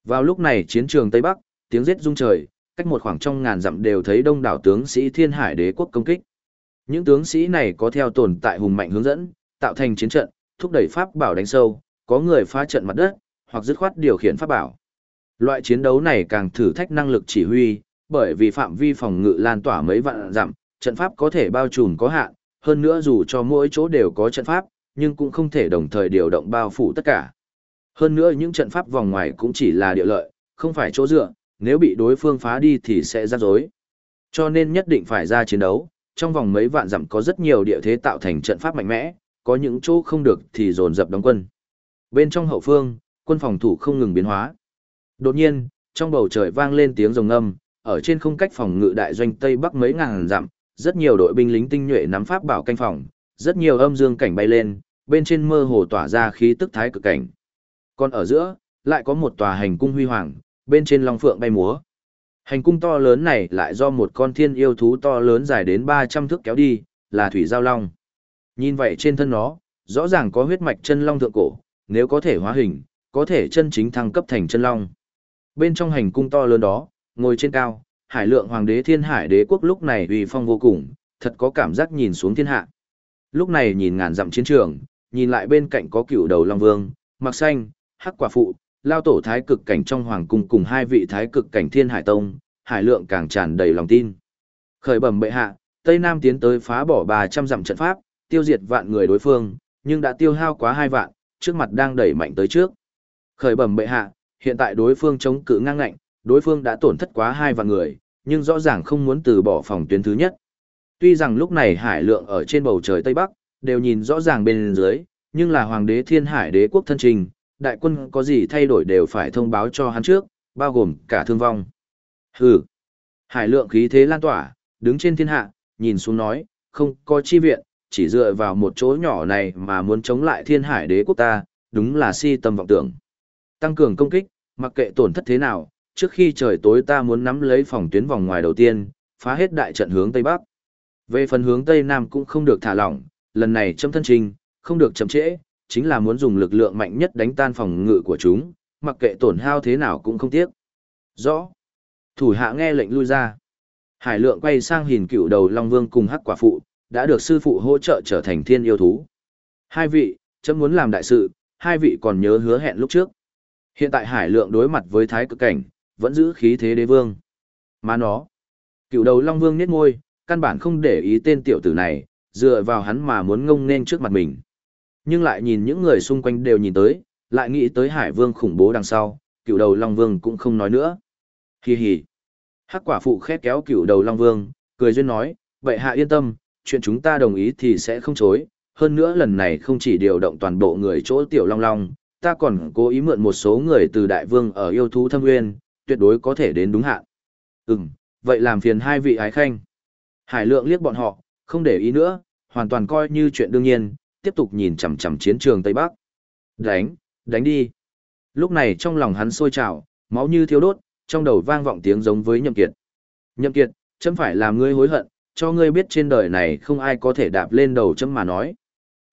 Vào lúc này chiến trường Tây Bắc, tiếng giết rung trời, cách một khoảng trong ngàn dặm đều thấy đông đảo tướng sĩ Thiên Hải Đế quốc công kích. Những tướng sĩ này có theo tồn tại hùng mạnh hướng dẫn, tạo thành chiến trận, thúc đẩy pháp bảo đánh sâu, có người phá trận mặt đất, hoặc dứt khoát điều khiển pháp bảo. Loại chiến đấu này càng thử thách năng lực chỉ huy, bởi vì phạm vi phòng ngự lan tỏa mấy vạn dặm, trận pháp có thể bao trùm có hạn, hơn nữa dù cho mỗi chỗ đều có trận pháp, nhưng cũng không thể đồng thời điều động bao phủ tất cả. Hơn nữa những trận pháp vòng ngoài cũng chỉ là địa lợi, không phải chỗ dựa, nếu bị đối phương phá đi thì sẽ rắc rối. Cho nên nhất định phải ra chiến đấu, trong vòng mấy vạn dặm có rất nhiều địa thế tạo thành trận pháp mạnh mẽ, có những chỗ không được thì dồn dập đóng quân. Bên trong hậu phương, quân phòng thủ không ngừng biến hóa. Đột nhiên, trong bầu trời vang lên tiếng rồng ngâm, ở trên không cách phòng ngự đại doanh Tây Bắc mấy ngàn dặm, rất nhiều đội binh lính tinh nhuệ nắm pháp bảo canh phòng, rất nhiều âm dương cảnh bay lên, bên trên mơ hồ tỏa ra khí tức thái cực cảnh. Còn ở giữa, lại có một tòa hành cung huy hoàng, bên trên long phượng bay múa. Hành cung to lớn này lại do một con thiên yêu thú to lớn dài đến 300 thước kéo đi, là thủy giao long. Nhìn vậy trên thân nó, rõ ràng có huyết mạch chân long thượng cổ, nếu có thể hóa hình, có thể chân chính thăng cấp thành chân long. Bên trong hành cung to lớn đó, ngồi trên cao, hải lượng hoàng đế thiên hải đế quốc lúc này uy phong vô cùng, thật có cảm giác nhìn xuống thiên hạ. Lúc này nhìn ngàn dặm chiến trường, nhìn lại bên cạnh có cựu đầu long vương, mặc xanh, hắc quả phụ, lao tổ thái cực cảnh trong hoàng cung cùng hai vị thái cực cảnh thiên hải tông, hải lượng càng tràn đầy lòng tin. Khởi bẩm bệ hạ, Tây Nam tiến tới phá bỏ 300 dặm trận pháp, tiêu diệt vạn người đối phương, nhưng đã tiêu hao quá hai vạn, trước mặt đang đẩy mạnh tới trước. Khởi bẩm bệ hạ, hiện tại đối phương chống cự ngang ngạnh, đối phương đã tổn thất quá hai vạn người, nhưng rõ ràng không muốn từ bỏ phòng tuyến thứ nhất. Tuy rằng lúc này hải lượng ở trên bầu trời Tây Bắc, đều nhìn rõ ràng bên dưới, nhưng là hoàng đế thiên hải đế quốc thân trình, đại quân có gì thay đổi đều phải thông báo cho hắn trước, bao gồm cả thương vong. Hừ. Hải lượng khí thế lan tỏa, đứng trên thiên hạ, nhìn xuống nói, không có chi viện, chỉ dựa vào một chỗ nhỏ này mà muốn chống lại thiên hải đế quốc ta, đúng là si tâm vọng tưởng. Tăng cường công kích, mặc kệ tổn thất thế nào, trước khi trời tối ta muốn nắm lấy phòng tuyến vòng ngoài đầu tiên, phá hết đại trận hướng Tây Bắc. Về phần hướng Tây Nam cũng không được thả lỏng, lần này châm thân trình, không được chậm trễ, chính là muốn dùng lực lượng mạnh nhất đánh tan phòng ngự của chúng, mặc kệ tổn hao thế nào cũng không tiếc. Rõ. Thủ hạ nghe lệnh lui ra. Hải lượng quay sang hình cựu đầu Long Vương cùng hắc quả phụ, đã được sư phụ hỗ trợ trở thành thiên yêu thú. Hai vị, chấm muốn làm đại sự, hai vị còn nhớ hứa hẹn lúc trước. Hiện tại hải lượng đối mặt với thái cực cảnh, vẫn giữ khí thế đế vương. Mà nó, cựu đầu Long Vương niết ngôi, căn bản không để ý tên tiểu tử này, dựa vào hắn mà muốn ngông nên trước mặt mình. Nhưng lại nhìn những người xung quanh đều nhìn tới, lại nghĩ tới hải vương khủng bố đằng sau, cựu đầu Long Vương cũng không nói nữa. Hi hi. Hắc quả phụ khép kéo cựu đầu Long Vương, cười duyên nói, vậy hạ yên tâm, chuyện chúng ta đồng ý thì sẽ không chối. Hơn nữa lần này không chỉ điều động toàn bộ người chỗ tiểu Long Long, ta còn cố ý mượn một số người từ đại vương ở yêu thú thâm nguyên, tuyệt đối có thể đến đúng hạn. Ừm, vậy làm phiền hai vị ái khanh. Hải lượng liếc bọn họ, không để ý nữa, hoàn toàn coi như chuyện đương nhiên, tiếp tục nhìn chằm chằm chiến trường Tây Bắc. Đánh, đánh đi. Lúc này trong lòng hắn sôi trào, máu như thiêu đốt, trong đầu vang vọng tiếng giống với Nhậm Kiệt. Nhậm Kiệt, chấm phải làm ngươi hối hận, cho ngươi biết trên đời này không ai có thể đạp lên đầu chấm mà nói.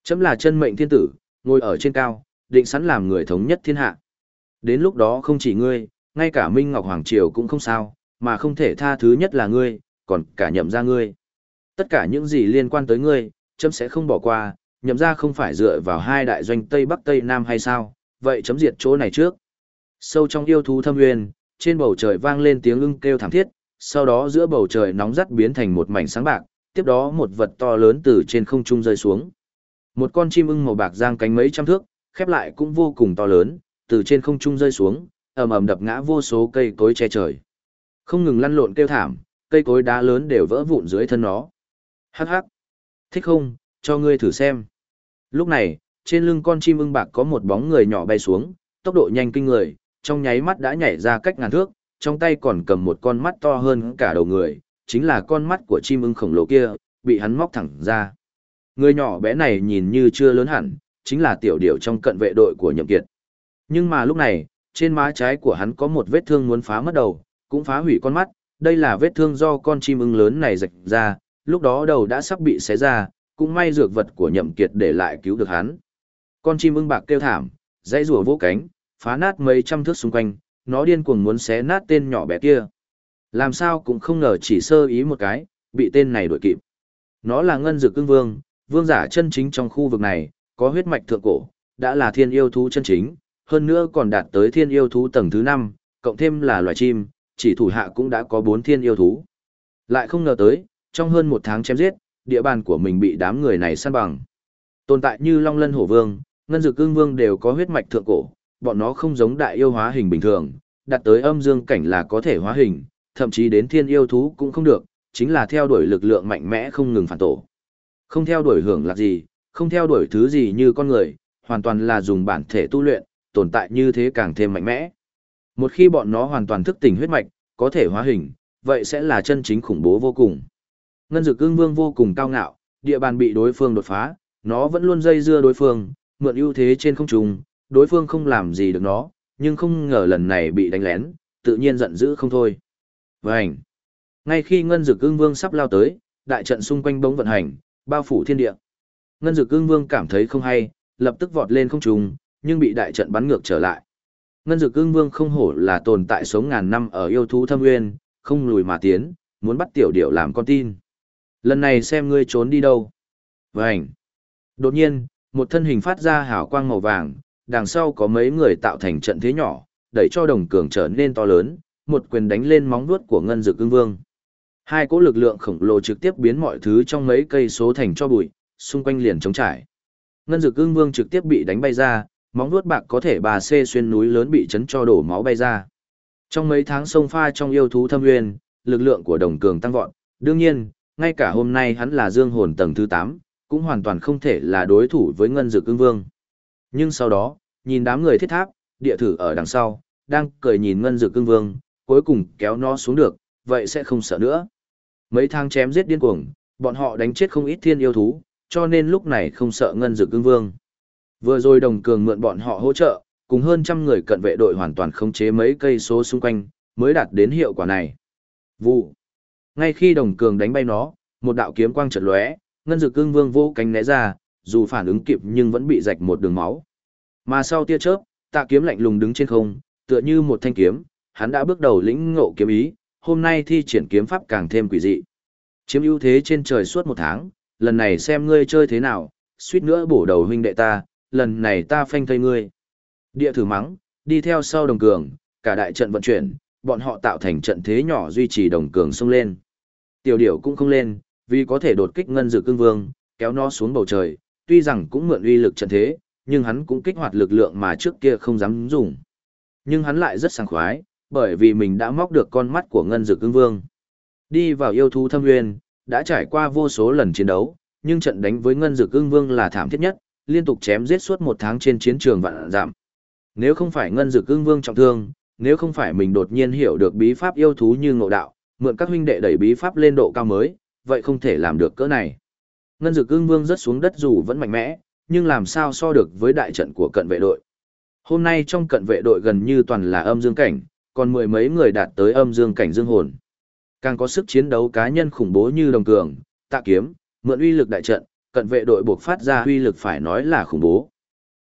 Chấm là chân mệnh thiên tử, ngồi ở trên cao, định sẵn làm người thống nhất thiên hạ. Đến lúc đó không chỉ ngươi, ngay cả Minh Ngọc Hoàng Triều cũng không sao, mà không thể tha thứ nhất là ngươi, còn cả nhậm ra ngươi. Tất cả những gì liên quan tới ngươi, chấm sẽ không bỏ qua, nhậm ra không phải dựa vào hai đại doanh Tây Bắc Tây Nam hay sao, vậy chấm diệt chỗ này trước. Sâu trong yêu thú thâm nguyên, trên bầu trời vang lên tiếng ưng kêu thảm thiết, sau đó giữa bầu trời nóng rắt biến thành một mảnh sáng bạc, tiếp đó một vật to lớn từ trên không trung rơi xuống. Một con chim ưng màu bạc giang cánh mấy trăm thước, khép lại cũng vô cùng to lớn, từ trên không trung rơi xuống, ầm ầm đập ngã vô số cây cối che trời. Không ngừng lăn lộn kêu thảm, cây cối đá lớn đều vỡ vụn dưới thân nó. Hắc hắc. Thích không, cho ngươi thử xem. Lúc này, trên lưng con chim ưng bạc có một bóng người nhỏ bay xuống, tốc độ nhanh kinh người, trong nháy mắt đã nhảy ra cách ngàn thước, trong tay còn cầm một con mắt to hơn cả đầu người, chính là con mắt của chim ưng khổng lồ kia, bị hắn móc thẳng ra. Người nhỏ bé này nhìn như chưa lớn hẳn, chính là tiểu điểu trong cận vệ đội của Nhậm Kiệt. Nhưng mà lúc này, trên má trái của hắn có một vết thương muốn phá mất đầu, cũng phá hủy con mắt, đây là vết thương do con chim ưng lớn này rạch ra, lúc đó đầu đã sắp bị xé ra, cũng may dược vật của Nhậm Kiệt để lại cứu được hắn. Con chim ưng bạc kêu thảm, dãy rùa vỗ cánh, phá nát mấy trăm thước xung quanh, nó điên cuồng muốn xé nát tên nhỏ bé kia. Làm sao cũng không ngờ chỉ sơ ý một cái, bị tên này đuổi kịp. Nó là ngân dược cương vương, vương giả chân chính trong khu vực này, có huyết mạch thượng cổ, đã là thiên yêu thú chân chính, hơn nữa còn đạt tới thiên yêu thú tầng thứ 5, cộng thêm là loài chim, chỉ thủ hạ cũng đã có 4 thiên yêu thú. Lại không ngờ tới, trong hơn một tháng chém giết, địa bàn của mình bị đám người này săn bằng. Tồn tại như Long Lân Hổ Vương, Ngân Dược Cương Vương đều có huyết mạch thượng cổ, bọn nó không giống đại yêu hóa hình bình thường, đặt tới âm dương cảnh là có thể hóa hình, thậm chí đến thiên yêu thú cũng không được, chính là theo đuổi lực lượng mạnh mẽ không ngừng phản tổ. Không theo đuổi hưởng lạc gì, không theo đuổi thứ gì như con người, hoàn toàn là dùng bản thể tu luyện, tồn tại như thế càng thêm mạnh mẽ. Một khi bọn nó hoàn toàn thức tỉnh huyết mạch, có thể hóa hình, vậy sẽ là chân chính khủng bố vô cùng. Ngân Dực Cương Vương vô cùng cao ngạo, địa bàn bị đối phương đột phá, nó vẫn luôn dây dưa đối phương, mượn ưu thế trên không trung, đối phương không làm gì được nó, nhưng không ngờ lần này bị đánh lén, tự nhiên giận dữ không thôi. Vành. Ngay khi Ngân Dực Ưng Vương sắp lao tới, đại trận xung quanh bỗng vận hành, bao phủ thiên địa. Ngân Dực Ưng Vương cảm thấy không hay, lập tức vọt lên không trung, nhưng bị đại trận bắn ngược trở lại. Ngân Dực Ưng Vương không hổ là tồn tại sống ngàn năm ở yêu thú thâm nguyên, không lùi mà tiến, muốn bắt tiểu điểu làm con tin. Lần này xem ngươi trốn đi đâu. Vành. Đột nhiên, một thân hình phát ra hào quang màu vàng, đằng sau có mấy người tạo thành trận thế nhỏ, đẩy cho đồng cường trở nên to lớn, một quyền đánh lên móng vuốt của ngân dược ưng vương. Hai cỗ lực lượng khổng lồ trực tiếp biến mọi thứ trong mấy cây số thành cho bụi, xung quanh liền trống trải. Ngân dược ưng vương trực tiếp bị đánh bay ra, móng vuốt bạc có thể bà xê xuyên núi lớn bị chấn cho đổ máu bay ra. Trong mấy tháng sông pha trong yêu thú thâm nguyên, lực lượng của đồng cường tăng vọt, đương nhiên, ngay cả hôm nay hắn là dương hồn tầng thứ 8, cũng hoàn toàn không thể là đối thủ với ngân dược ưng vương. Nhưng sau đó, nhìn đám người thiết tháp, địa thử ở đằng sau, đang cười nhìn ngân dược ưng vương, cuối cùng kéo nó xuống được, vậy sẽ không sợ nữa. Mấy tháng chém giết điên cuồng, bọn họ đánh chết không ít thiên yêu thú, cho nên lúc này không sợ ngân dược ưng vương. Vừa rồi đồng cường mượn bọn họ hỗ trợ, cùng hơn trăm người cận vệ đội hoàn toàn khống chế mấy cây số xung quanh, mới đạt đến hiệu quả này. Vụ. Ngay khi đồng cường đánh bay nó, một đạo kiếm quang chợt lóe, ngân dược cương vương vô cánh né ra, dù phản ứng kịp nhưng vẫn bị rạch một đường máu. Mà sau tia chớp, tạ kiếm lạnh lùng đứng trên không, tựa như một thanh kiếm, hắn đã bước đầu lĩnh ngộ kiếm ý, hôm nay thi triển kiếm pháp càng thêm quỷ dị. Chiếm ưu thế trên trời suốt một tháng, lần này xem ngươi chơi thế nào, suýt nữa bổ đầu huynh đệ ta, lần này ta phanh thây ngươi. Địa thử mắng, đi theo sau đồng cường, cả đại trận vận chuyển, bọn họ tạo thành trận thế nhỏ duy trì đồng cường xông lên. Tiểu điểu cũng không lên, vì có thể đột kích ngân dự cương vương, kéo nó xuống bầu trời, tuy rằng cũng mượn uy lực trận thế, nhưng hắn cũng kích hoạt lực lượng mà trước kia không dám dùng. Nhưng hắn lại rất sảng khoái, bởi vì mình đã móc được con mắt của ngân dược cương vương. Đi vào yêu thú thâm nguyên, đã trải qua vô số lần chiến đấu, nhưng trận đánh với ngân dược cương vương là thảm thiết nhất, liên tục chém giết suốt một tháng trên chiến trường vạn giảm. Nếu không phải ngân dược cương vương trọng thương, nếu không phải mình đột nhiên hiểu được bí pháp yêu thú như ngộ đạo, mượn các huynh đệ đẩy bí pháp lên độ cao mới, vậy không thể làm được cỡ này. Ngân Dực cương vương rất xuống đất dù vẫn mạnh mẽ, nhưng làm sao so được với đại trận của cận vệ đội. Hôm nay trong cận vệ đội gần như toàn là âm dương cảnh, còn mười mấy người đạt tới âm dương cảnh dương hồn. Càng có sức chiến đấu cá nhân khủng bố như đồng cường, tạ kiếm, mượn uy lực đại trận, cận vệ đội buộc phát ra uy lực phải nói là khủng bố.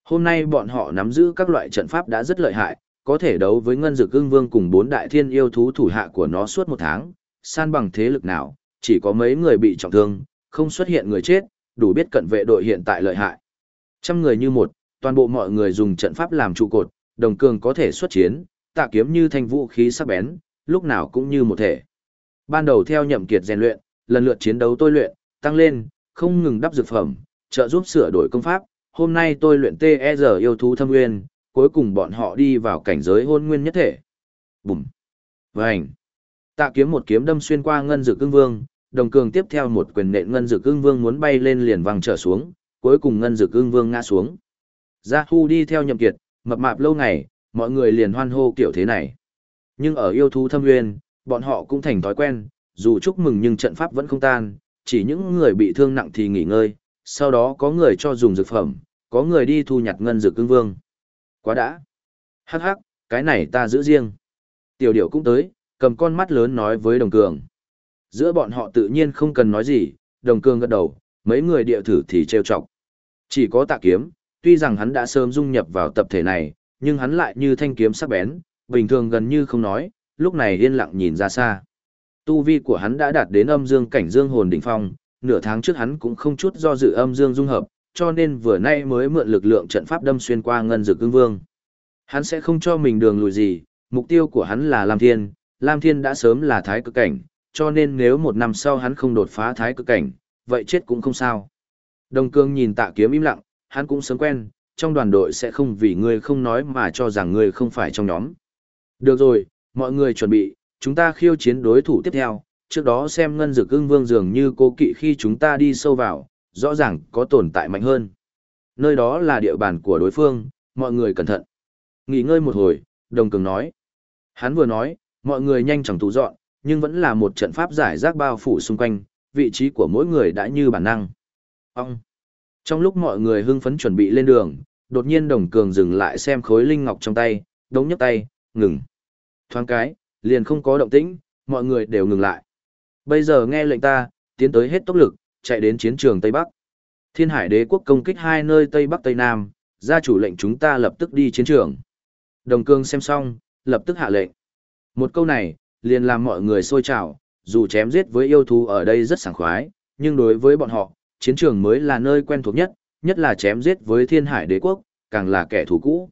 Hôm nay bọn họ nắm giữ các loại trận pháp đã rất lợi hại, có thể đấu với ngân dược ưng vương cùng bốn đại thiên yêu thú thủ hạ của nó suốt một tháng, san bằng thế lực nào, chỉ có mấy người bị trọng thương, không xuất hiện người chết, đủ biết cận vệ đội hiện tại lợi hại. Trăm người như một, toàn bộ mọi người dùng trận pháp làm trụ cột, đồng cường có thể xuất chiến, tạ kiếm như thanh vũ khí sắc bén, lúc nào cũng như một thể. Ban đầu theo nhậm kiệt rèn luyện, lần lượt chiến đấu tôi luyện, tăng lên, không ngừng đắp dược phẩm, trợ giúp sửa đổi công pháp. Hôm nay tôi luyện TR yêu thú thâm nguyên, cuối cùng bọn họ đi vào cảnh giới hôn nguyên nhất thể. Bùm! Vành! Tạ kiếm một kiếm đâm xuyên qua ngân dược cương vương, đồng cường tiếp theo một quyền nện ngân dược cương vương muốn bay lên liền văng trở xuống, cuối cùng ngân dược cương vương ngã xuống. Gia Thu đi theo nhậm kiệt, mập mạp lâu ngày, mọi người liền hoan hô kiểu thế này. Nhưng ở yêu thú thâm nguyên, bọn họ cũng thành thói quen, dù chúc mừng nhưng trận pháp vẫn không tan, chỉ những người bị thương nặng thì nghỉ ngơi, sau đó có người cho dùng dược phẩm, có người đi thu nhặt ngân dược cương vương. Quá đã. Hắc hắc, cái này ta giữ riêng. Tiểu điểu cũng tới, cầm con mắt lớn nói với đồng cường. Giữa bọn họ tự nhiên không cần nói gì, đồng cường gật đầu, mấy người địa thử thì trêu chọc. Chỉ có tạ kiếm, tuy rằng hắn đã sớm dung nhập vào tập thể này, nhưng hắn lại như thanh kiếm sắc bén, bình thường gần như không nói, lúc này yên lặng nhìn ra xa. Tu vi của hắn đã đạt đến âm dương cảnh dương hồn đỉnh phong, nửa tháng trước hắn cũng không chút do dự âm dương dung hợp, cho nên vừa nay mới mượn lực lượng trận pháp đâm xuyên qua ngân dược cương vương. Hắn sẽ không cho mình đường lùi gì, mục tiêu của hắn là Lam Thiên, Lam Thiên đã sớm là thái cực cảnh, cho nên nếu một năm sau hắn không đột phá thái cực cảnh, vậy chết cũng không sao. Đồng cương nhìn tạ kiếm im lặng, hắn cũng sớm quen, trong đoàn đội sẽ không vì ngươi không nói mà cho rằng ngươi không phải trong nhóm. Được rồi, mọi người chuẩn bị, chúng ta khiêu chiến đối thủ tiếp theo, trước đó xem ngân dược ưng vương dường như cố kỵ khi chúng ta đi sâu vào, rõ ràng có tồn tại mạnh hơn. Nơi đó là địa bàn của đối phương, mọi người cẩn thận. Nghỉ ngơi một hồi, đồng cường nói. Hắn vừa nói, mọi người nhanh chóng tụ dọn, nhưng vẫn là một trận pháp giải rác bao phủ xung quanh, vị trí của mỗi người đã như bản năng. Ông! Trong lúc mọi người hưng phấn chuẩn bị lên đường, đột nhiên đồng cường dừng lại xem khối linh ngọc trong tay, đống nhấc tay, ngừng. Thoáng cái, liền không có động tĩnh, mọi người đều ngừng lại. Bây giờ nghe lệnh ta, tiến tới hết tốc lực, chạy đến chiến trường Tây Bắc. Thiên Hải đế quốc công kích hai nơi Tây Bắc Tây Nam, gia chủ lệnh chúng ta lập tức đi chiến trường. Đồng cương xem xong, lập tức hạ lệnh. Một câu này, liền làm mọi người sôi trào, dù chém giết với yêu thú ở đây rất sảng khoái, nhưng đối với bọn họ, chiến trường mới là nơi quen thuộc nhất, nhất là chém giết với thiên hải đế quốc, càng là kẻ thù cũ.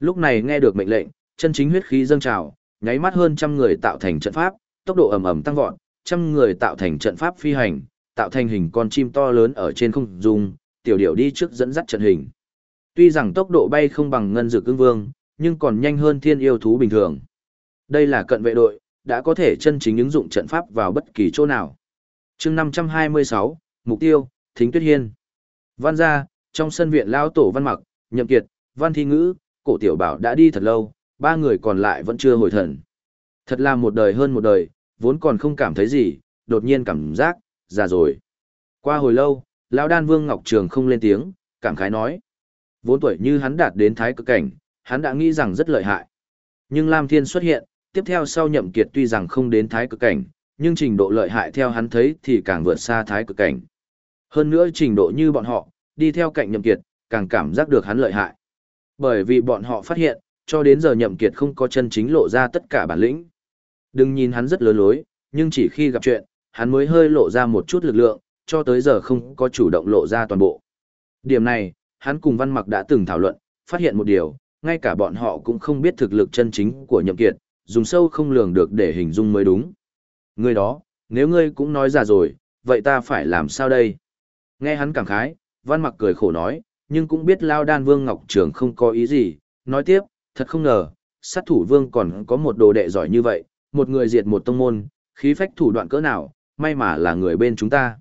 Lúc này nghe được mệnh lệnh, chân chính huyết khí dâng trào, nháy mắt hơn trăm người tạo thành trận pháp, tốc độ ầm ầm tăng vọt, trăm người tạo thành trận pháp phi hành, tạo thành hình con chim to lớn ở trên không dung, tiểu điểu đi trước dẫn dắt trận hình. Tuy rằng tốc độ bay không bằng ngân dược cương vương, nhưng còn nhanh hơn thiên yêu thú bình thường. Đây là cận vệ đội, đã có thể chân chính ứng dụng trận pháp vào bất kỳ chỗ nào. chương 526, mục tiêu, thính tuyết hiên. Văn gia, trong sân viện lao tổ văn mặc, nhậm kiệt, văn thi ngữ, cổ tiểu bảo đã đi thật lâu, ba người còn lại vẫn chưa hồi thần. Thật là một đời hơn một đời, vốn còn không cảm thấy gì, đột nhiên cảm giác, già rồi. Qua hồi lâu, lão đan vương Ngọc Trường không lên tiếng, cảm khái nói. Vốn tuổi như hắn đạt đến thái cực cảnh, hắn đã nghĩ rằng rất lợi hại. Nhưng Lam Thiên xuất hiện, tiếp theo sau nhậm kiệt tuy rằng không đến thái cực cảnh, nhưng trình độ lợi hại theo hắn thấy thì càng vượt xa thái cực cảnh. Hơn nữa trình độ như bọn họ, đi theo cạnh nhậm kiệt, càng cảm giác được hắn lợi hại. Bởi vì bọn họ phát hiện, cho đến giờ nhậm kiệt không có chân chính lộ ra tất cả bản lĩnh. Đừng nhìn hắn rất lớn lối, nhưng chỉ khi gặp chuyện, hắn mới hơi lộ ra một chút lực lượng, cho tới giờ không có chủ động lộ ra toàn bộ. Điểm này, hắn cùng Văn Mặc đã từng thảo luận, phát hiện một điều, ngay cả bọn họ cũng không biết thực lực chân chính của nhậm kiệt, dùng sâu không lường được để hình dung mới đúng. Người đó, nếu ngươi cũng nói ra rồi, vậy ta phải làm sao đây? Nghe hắn cảm khái, Văn Mặc cười khổ nói, nhưng cũng biết Lao Đan Vương Ngọc Trường không có ý gì, nói tiếp, thật không ngờ, sát thủ vương còn có một đồ đệ giỏi như vậy, một người diệt một tông môn, khí phách thủ đoạn cỡ nào, may mà là người bên chúng ta.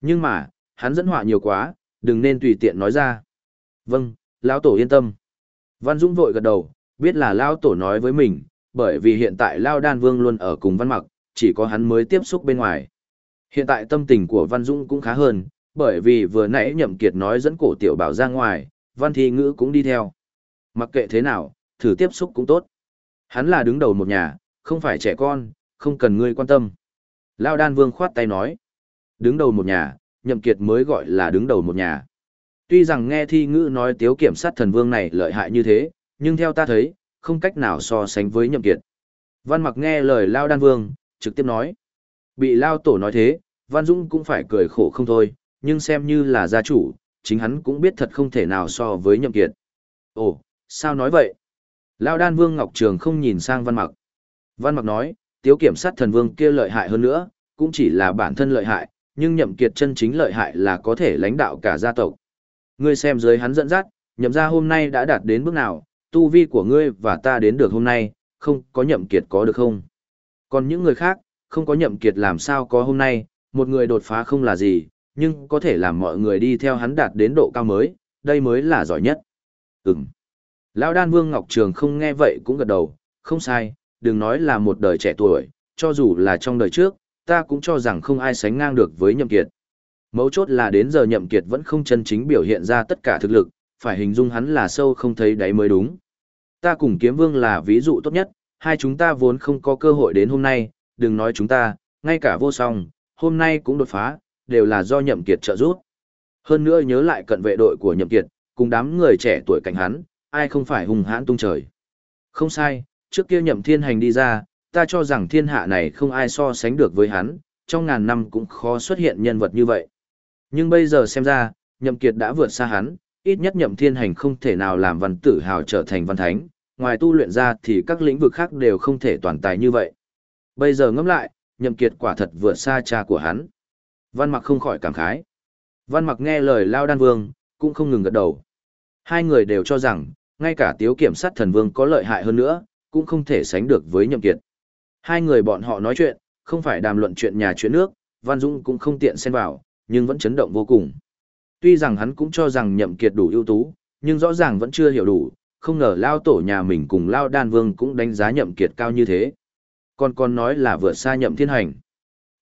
Nhưng mà, hắn dẫn họa nhiều quá, đừng nên tùy tiện nói ra. Vâng, lão tổ yên tâm. Văn Dũng vội gật đầu, biết là lão tổ nói với mình, bởi vì hiện tại Lao Đan Vương luôn ở cùng Văn Mặc, chỉ có hắn mới tiếp xúc bên ngoài. Hiện tại tâm tình của Văn Dũng cũng khá hơn, bởi vì vừa nãy Nhậm Kiệt nói dẫn cổ tiểu bảo ra ngoài, Văn Thi Ngữ cũng đi theo. Mặc kệ thế nào, thử tiếp xúc cũng tốt. Hắn là đứng đầu một nhà, không phải trẻ con, không cần ngươi quan tâm. Lao Đan Vương khoát tay nói. Đứng đầu một nhà, Nhậm Kiệt mới gọi là đứng đầu một nhà. Tuy rằng nghe thi ngữ nói tiếu kiểm sát thần vương này lợi hại như thế, nhưng theo ta thấy, không cách nào so sánh với nhậm kiệt. Văn mặc nghe lời Lao Đan Vương, trực tiếp nói. Bị Lao Tổ nói thế, Văn Dũng cũng phải cười khổ không thôi, nhưng xem như là gia chủ, chính hắn cũng biết thật không thể nào so với nhậm kiệt. Ồ, sao nói vậy? Lao Đan Vương Ngọc Trường không nhìn sang Văn mặc. Văn mặc nói, tiếu kiểm sát thần vương kia lợi hại hơn nữa, cũng chỉ là bản thân lợi hại, nhưng nhậm kiệt chân chính lợi hại là có thể lãnh đạo cả gia tộc. Ngươi xem dưới hắn dẫn dắt, nhậm gia hôm nay đã đạt đến bước nào, tu vi của ngươi và ta đến được hôm nay, không có nhậm kiệt có được không? Còn những người khác, không có nhậm kiệt làm sao có hôm nay, một người đột phá không là gì, nhưng có thể làm mọi người đi theo hắn đạt đến độ cao mới, đây mới là giỏi nhất. Ừm. Lão đan vương Ngọc Trường không nghe vậy cũng gật đầu, không sai, đừng nói là một đời trẻ tuổi, cho dù là trong đời trước, ta cũng cho rằng không ai sánh ngang được với nhậm kiệt. Mấu chốt là đến giờ nhậm kiệt vẫn không chân chính biểu hiện ra tất cả thực lực, phải hình dung hắn là sâu không thấy đáy mới đúng. Ta cùng kiếm vương là ví dụ tốt nhất, hai chúng ta vốn không có cơ hội đến hôm nay, đừng nói chúng ta, ngay cả vô song, hôm nay cũng đột phá, đều là do nhậm kiệt trợ giúp. Hơn nữa nhớ lại cận vệ đội của nhậm kiệt, cùng đám người trẻ tuổi cạnh hắn, ai không phải hùng hãn tung trời. Không sai, trước kia nhậm thiên hành đi ra, ta cho rằng thiên hạ này không ai so sánh được với hắn, trong ngàn năm cũng khó xuất hiện nhân vật như vậy. Nhưng bây giờ xem ra, nhậm kiệt đã vượt xa hắn, ít nhất nhậm thiên hành không thể nào làm văn tử hào trở thành văn thánh, ngoài tu luyện ra thì các lĩnh vực khác đều không thể toàn tài như vậy. Bây giờ ngẫm lại, nhậm kiệt quả thật vượt xa cha của hắn. Văn mặc không khỏi cảm khái. Văn mặc nghe lời Lao Đan Vương, cũng không ngừng gật đầu. Hai người đều cho rằng, ngay cả tiếu kiểm sát thần vương có lợi hại hơn nữa, cũng không thể sánh được với nhậm kiệt. Hai người bọn họ nói chuyện, không phải đàm luận chuyện nhà chuyện nước, Văn Dũng cũng không tiện xen vào, nhưng vẫn chấn động vô cùng. Tuy rằng hắn cũng cho rằng nhậm kiệt đủ ưu tú, nhưng rõ ràng vẫn chưa hiểu đủ, không ngờ lao tổ nhà mình cùng lao đan vương cũng đánh giá nhậm kiệt cao như thế. Còn còn nói là vượt xa nhậm thiên hành.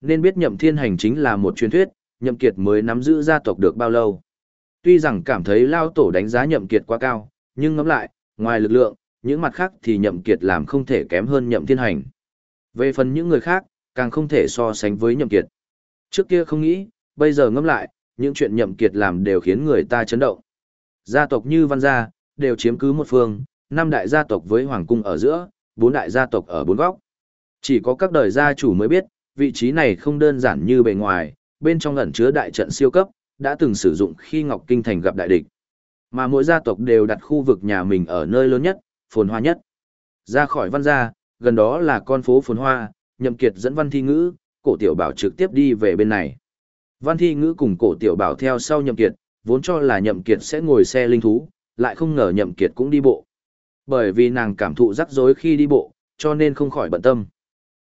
Nên biết nhậm thiên hành chính là một truyền thuyết, nhậm kiệt mới nắm giữ gia tộc được bao lâu. Tuy rằng cảm thấy lao tổ đánh giá nhậm kiệt quá cao, nhưng ngẫm lại, ngoài lực lượng, những mặt khác thì nhậm kiệt làm không thể kém hơn nhậm thiên hành. Về phần những người khác, càng không thể so sánh với nhậm kiệt. Trước kia không nghĩ, bây giờ ngẫm lại, những chuyện nhậm kiệt làm đều khiến người ta chấn động. Gia tộc như văn gia, đều chiếm cứ một phương, năm đại gia tộc với hoàng cung ở giữa, bốn đại gia tộc ở bốn góc. Chỉ có các đời gia chủ mới biết, vị trí này không đơn giản như bề ngoài, bên trong ẩn chứa đại trận siêu cấp, đã từng sử dụng khi Ngọc Kinh Thành gặp đại địch. Mà mỗi gia tộc đều đặt khu vực nhà mình ở nơi lớn nhất, phồn hoa nhất. Ra khỏi văn gia, gần đó là con phố phồn hoa, nhậm kiệt dẫn văn thi ngữ, cổ tiểu bảo trực tiếp đi về bên này. Văn thi ngữ cùng cổ tiểu bảo theo sau nhậm kiệt, vốn cho là nhậm kiệt sẽ ngồi xe linh thú, lại không ngờ nhậm kiệt cũng đi bộ. Bởi vì nàng cảm thụ rắc rối khi đi bộ, cho nên không khỏi bận tâm.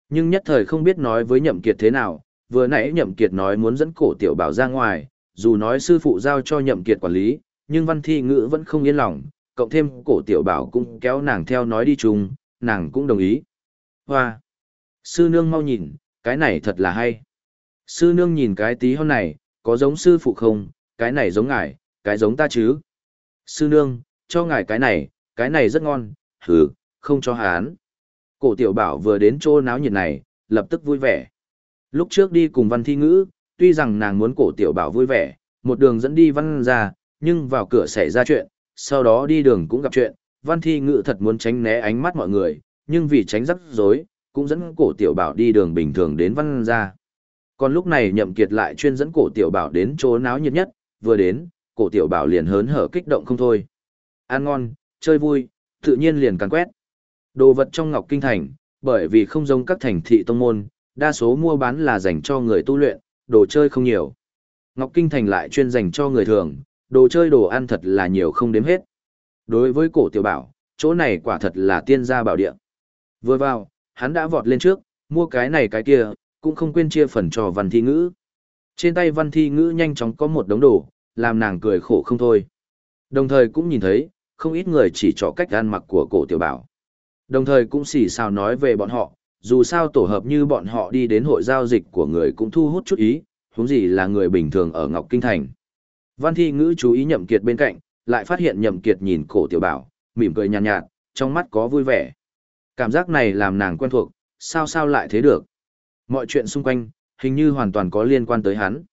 Nhưng nhất thời không biết nói với nhậm kiệt thế nào, vừa nãy nhậm kiệt nói muốn dẫn cổ tiểu bảo ra ngoài, dù nói sư phụ giao cho nhậm kiệt quản lý, nhưng văn thi ngữ vẫn không yên lòng, cộng thêm cổ tiểu bảo cũng kéo nàng theo nói đi chung, nàng cũng đồng ý. Hoa! Sư nương mau nhìn, cái này thật là hay. Sư nương nhìn cái tí hon này, có giống sư phụ không, cái này giống ngài, cái giống ta chứ. Sư nương, cho ngài cái này, cái này rất ngon, hừ, không cho hán. Cổ tiểu bảo vừa đến chỗ náo nhiệt này, lập tức vui vẻ. Lúc trước đi cùng văn thi ngữ, tuy rằng nàng muốn cổ tiểu bảo vui vẻ, một đường dẫn đi văn ra, nhưng vào cửa xảy ra chuyện, sau đó đi đường cũng gặp chuyện, văn thi Ngự thật muốn tránh né ánh mắt mọi người, nhưng vì tránh rắc rối, cũng dẫn cổ tiểu bảo đi đường bình thường đến văn ra. Còn lúc này nhậm kiệt lại chuyên dẫn cổ tiểu bảo đến chỗ náo nhiệt nhất, vừa đến, cổ tiểu bảo liền hớn hở kích động không thôi. Ăn ngon, chơi vui, tự nhiên liền càng quét. Đồ vật trong Ngọc Kinh Thành, bởi vì không giống các thành thị tông môn, đa số mua bán là dành cho người tu luyện, đồ chơi không nhiều. Ngọc Kinh Thành lại chuyên dành cho người thường, đồ chơi đồ ăn thật là nhiều không đếm hết. Đối với cổ tiểu bảo, chỗ này quả thật là tiên gia bảo địa. Vừa vào, hắn đã vọt lên trước, mua cái này cái kia, cũng không quên chia phần cho văn thi ngữ. Trên tay văn thi ngữ nhanh chóng có một đống đồ, làm nàng cười khổ không thôi. Đồng thời cũng nhìn thấy, không ít người chỉ trỏ cách ăn mặc của cổ tiểu bảo. Đồng thời cũng xì xào nói về bọn họ, dù sao tổ hợp như bọn họ đi đến hội giao dịch của người cũng thu hút chút ý, huống gì là người bình thường ở Ngọc Kinh Thành. Văn thi ngữ chú ý nhậm kiệt bên cạnh, lại phát hiện nhậm kiệt nhìn cổ tiểu bảo, mỉm cười nhàn nhạt, nhạt, trong mắt có vui vẻ. Cảm giác này làm nàng quen thuộc, sao sao lại thế được. Mọi chuyện xung quanh, hình như hoàn toàn có liên quan tới hắn.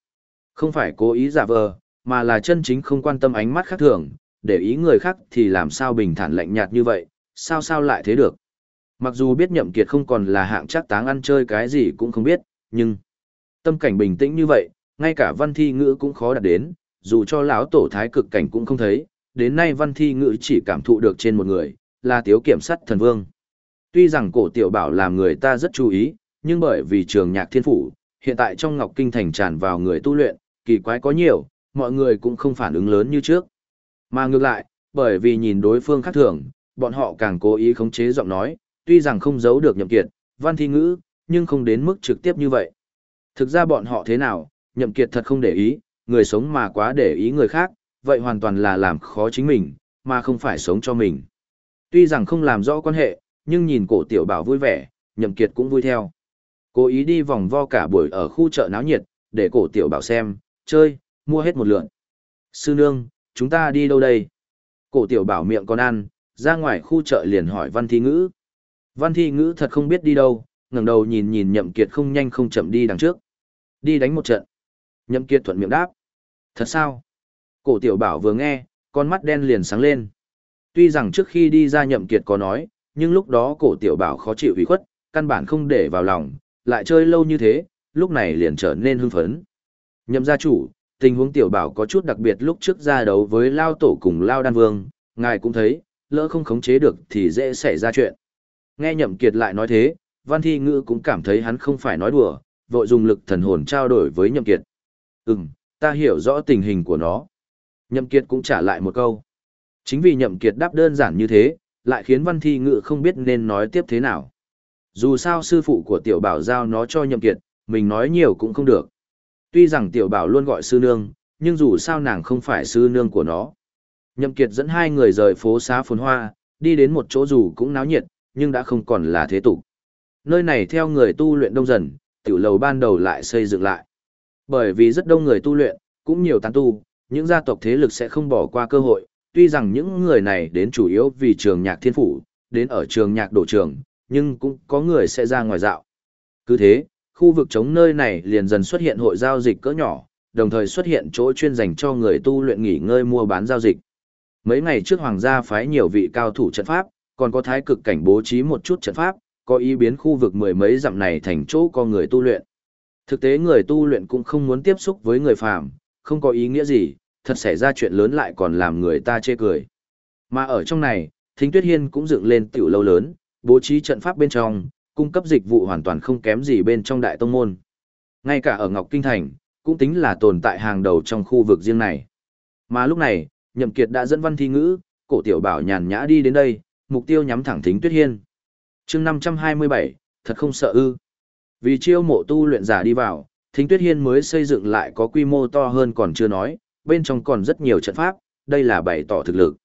Không phải cố ý giả vờ, mà là chân chính không quan tâm ánh mắt khác thường, để ý người khác thì làm sao bình thản lạnh nhạt như vậy, sao sao lại thế được. Mặc dù biết nhậm kiệt không còn là hạng chắc táng ăn chơi cái gì cũng không biết, nhưng tâm cảnh bình tĩnh như vậy, ngay cả văn thi ngữ cũng khó đạt đến, dù cho lão tổ thái cực cảnh cũng không thấy, đến nay văn thi ngữ chỉ cảm thụ được trên một người, là tiếu kiểm sát thần vương. Tuy rằng cổ tiểu bảo làm người ta rất chú ý, nhưng bởi vì trường nhạc thiên phủ, hiện tại trong ngọc kinh thành tràn vào người tu luyện, kỳ quái có nhiều, mọi người cũng không phản ứng lớn như trước. Mà ngược lại, bởi vì nhìn đối phương khác thường, bọn họ càng cố ý khống chế giọng nói, tuy rằng không giấu được nhậm kiệt, văn thi ngữ, nhưng không đến mức trực tiếp như vậy. Thực ra bọn họ thế nào, nhậm kiệt thật không để ý, người sống mà quá để ý người khác, vậy hoàn toàn là làm khó chính mình, mà không phải sống cho mình. Tuy rằng không làm rõ quan hệ, nhưng nhìn cổ tiểu bảo vui vẻ, nhậm kiệt cũng vui theo. Cố ý đi vòng vo cả buổi ở khu chợ náo nhiệt, để cổ tiểu bảo xem, chơi, mua hết một lượn. Sư nương, chúng ta đi đâu đây? Cổ tiểu bảo miệng còn ăn, ra ngoài khu chợ liền hỏi văn thi ngữ. Văn thi ngữ thật không biết đi đâu, ngẩng đầu nhìn nhìn nhậm kiệt không nhanh không chậm đi đằng trước. Đi đánh một trận. Nhậm kiệt thuận miệng đáp. Thật sao? Cổ tiểu bảo vừa nghe, con mắt đen liền sáng lên. Tuy rằng trước khi đi ra nhậm kiệt có nói, nhưng lúc đó cổ tiểu bảo khó chịu ủy khuất, căn bản không để vào lòng, lại chơi lâu như thế, lúc này liền trở nên hưng phấn. Nhậm gia chủ, tình huống tiểu bảo có chút đặc biệt lúc trước ra đấu với Lao Tổ cùng Lao Đan Vương, ngài cũng thấy, lỡ không khống chế được thì dễ xảy ra chuyện. Nghe nhậm kiệt lại nói thế, Văn Thi Ngữ cũng cảm thấy hắn không phải nói đùa, vội dùng lực thần hồn trao đổi với nhậm kiệt. Ừm, ta hiểu rõ tình hình của nó. Nhậm kiệt cũng trả lại một câu. Chính vì nhậm kiệt đáp đơn giản như thế, lại khiến Văn Thi Ngự không biết nên nói tiếp thế nào. Dù sao sư phụ của tiểu bảo giao nó cho nhậm kiệt, mình nói nhiều cũng không được. Tuy rằng tiểu bảo luôn gọi sư nương, nhưng dù sao nàng không phải sư nương của nó. Nhậm kiệt dẫn hai người rời phố xá phồn hoa, đi đến một chỗ dù cũng náo nhiệt, nhưng đã không còn là thế tục. Nơi này theo người tu luyện đông dần, tiểu lầu ban đầu lại xây dựng lại. Bởi vì rất đông người tu luyện, cũng nhiều tán tu, những gia tộc thế lực sẽ không bỏ qua cơ hội, tuy rằng những người này đến chủ yếu vì trường nhạc thiên phủ, đến ở trường nhạc đổ trường, nhưng cũng có người sẽ ra ngoài dạo. Cứ thế, khu vực chống nơi này liền dần xuất hiện hội giao dịch cỡ nhỏ, đồng thời xuất hiện chỗ chuyên dành cho người tu luyện nghỉ ngơi mua bán giao dịch. Mấy ngày trước hoàng gia phái nhiều vị cao thủ trận pháp, còn có thái cực cảnh bố trí một chút trận pháp, có ý biến khu vực mười mấy dặm này thành chỗ có người tu luyện. Thực tế người tu luyện cũng không muốn tiếp xúc với người phàm, không có ý nghĩa gì, thật xảy ra chuyện lớn lại còn làm người ta chê cười. Mà ở trong này, Thính Tuyết Hiên cũng dựng lên tiểu lâu lớn, bố trí trận pháp bên trong, cung cấp dịch vụ hoàn toàn không kém gì bên trong đại tông môn. Ngay cả ở Ngọc Kinh Thành, cũng tính là tồn tại hàng đầu trong khu vực riêng này. Mà lúc này, Nhậm Kiệt đã dẫn văn thi ngữ, cổ tiểu bảo nhàn nhã đi đến đây, mục tiêu nhắm thẳng Thính Tuyết Hiên. Chương 527, thật không sợ ư. Vì chiêu mộ tu luyện giả đi vào, Thính Tuyết Hiên mới xây dựng lại có quy mô to hơn còn chưa nói, bên trong còn rất nhiều trận pháp, đây là bày tỏ thực lực.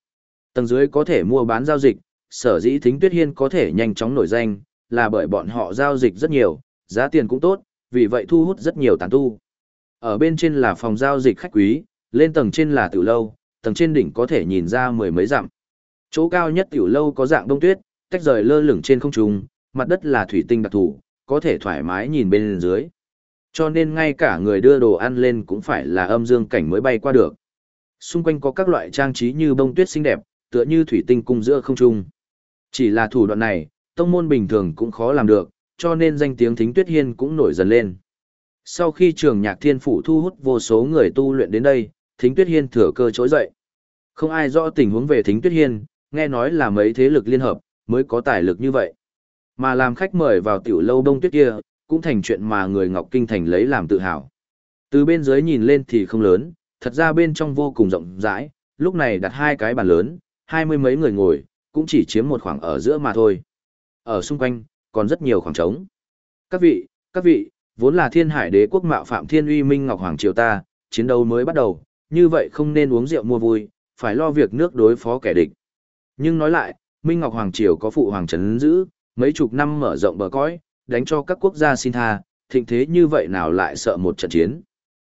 Tầng dưới có thể mua bán giao dịch, sở dĩ Thính Tuyết Hiên có thể nhanh chóng nổi danh, là bởi bọn họ giao dịch rất nhiều, giá tiền cũng tốt, vì vậy thu hút rất nhiều tán tu. Ở bên trên là phòng giao dịch khách quý, lên tầng trên là tiểu lâu, tầng trên đỉnh có thể nhìn ra mười mấy dặm. Chỗ cao nhất tiểu lâu có dạng đông tuyết, tách rời lơ lửng trên không trung, mặt đất là thủy tinh đặc thù, có thể thoải mái nhìn bên dưới. Cho nên ngay cả người đưa đồ ăn lên cũng phải là âm dương cảnh mới bay qua được. Xung quanh có các loại trang trí như bông tuyết xinh đẹp, tựa như thủy tinh cung giữa không trung. Chỉ là thủ đoạn này, tông môn bình thường cũng khó làm được, cho nên danh tiếng Thính Tuyết Hiên cũng nổi dần lên. Sau khi trường nhạc thiên phủ thu hút vô số người tu luyện đến đây, Thính Tuyết Hiên thừa cơ trỗi dậy. Không ai rõ tình huống về Thính Tuyết Hiên, nghe nói là mấy thế lực liên hợp, mới có tài lực như vậy. Mà làm khách mời vào tiểu lâu đông tuyết kia, cũng thành chuyện mà người Ngọc Kinh Thành lấy làm tự hào. Từ bên dưới nhìn lên thì không lớn, thật ra bên trong vô cùng rộng rãi, lúc này đặt hai cái bàn lớn, hai mươi mấy người ngồi, cũng chỉ chiếm một khoảng ở giữa mà thôi. Ở xung quanh, còn rất nhiều khoảng trống. Các vị, các vị, vốn là thiên hải đế quốc mạo phạm thiên uy minh ngọc hoàng triều ta, chiến đấu mới bắt đầu, như vậy không nên uống rượu mua vui, phải lo việc nước đối phó kẻ địch. Nhưng nói lại, Minh Ngọc Hoàng Triều có phụ hoàng trấn giữ, mấy chục năm mở rộng bờ cõi, đánh cho các quốc gia xin tha, thịnh thế như vậy nào lại sợ một trận chiến.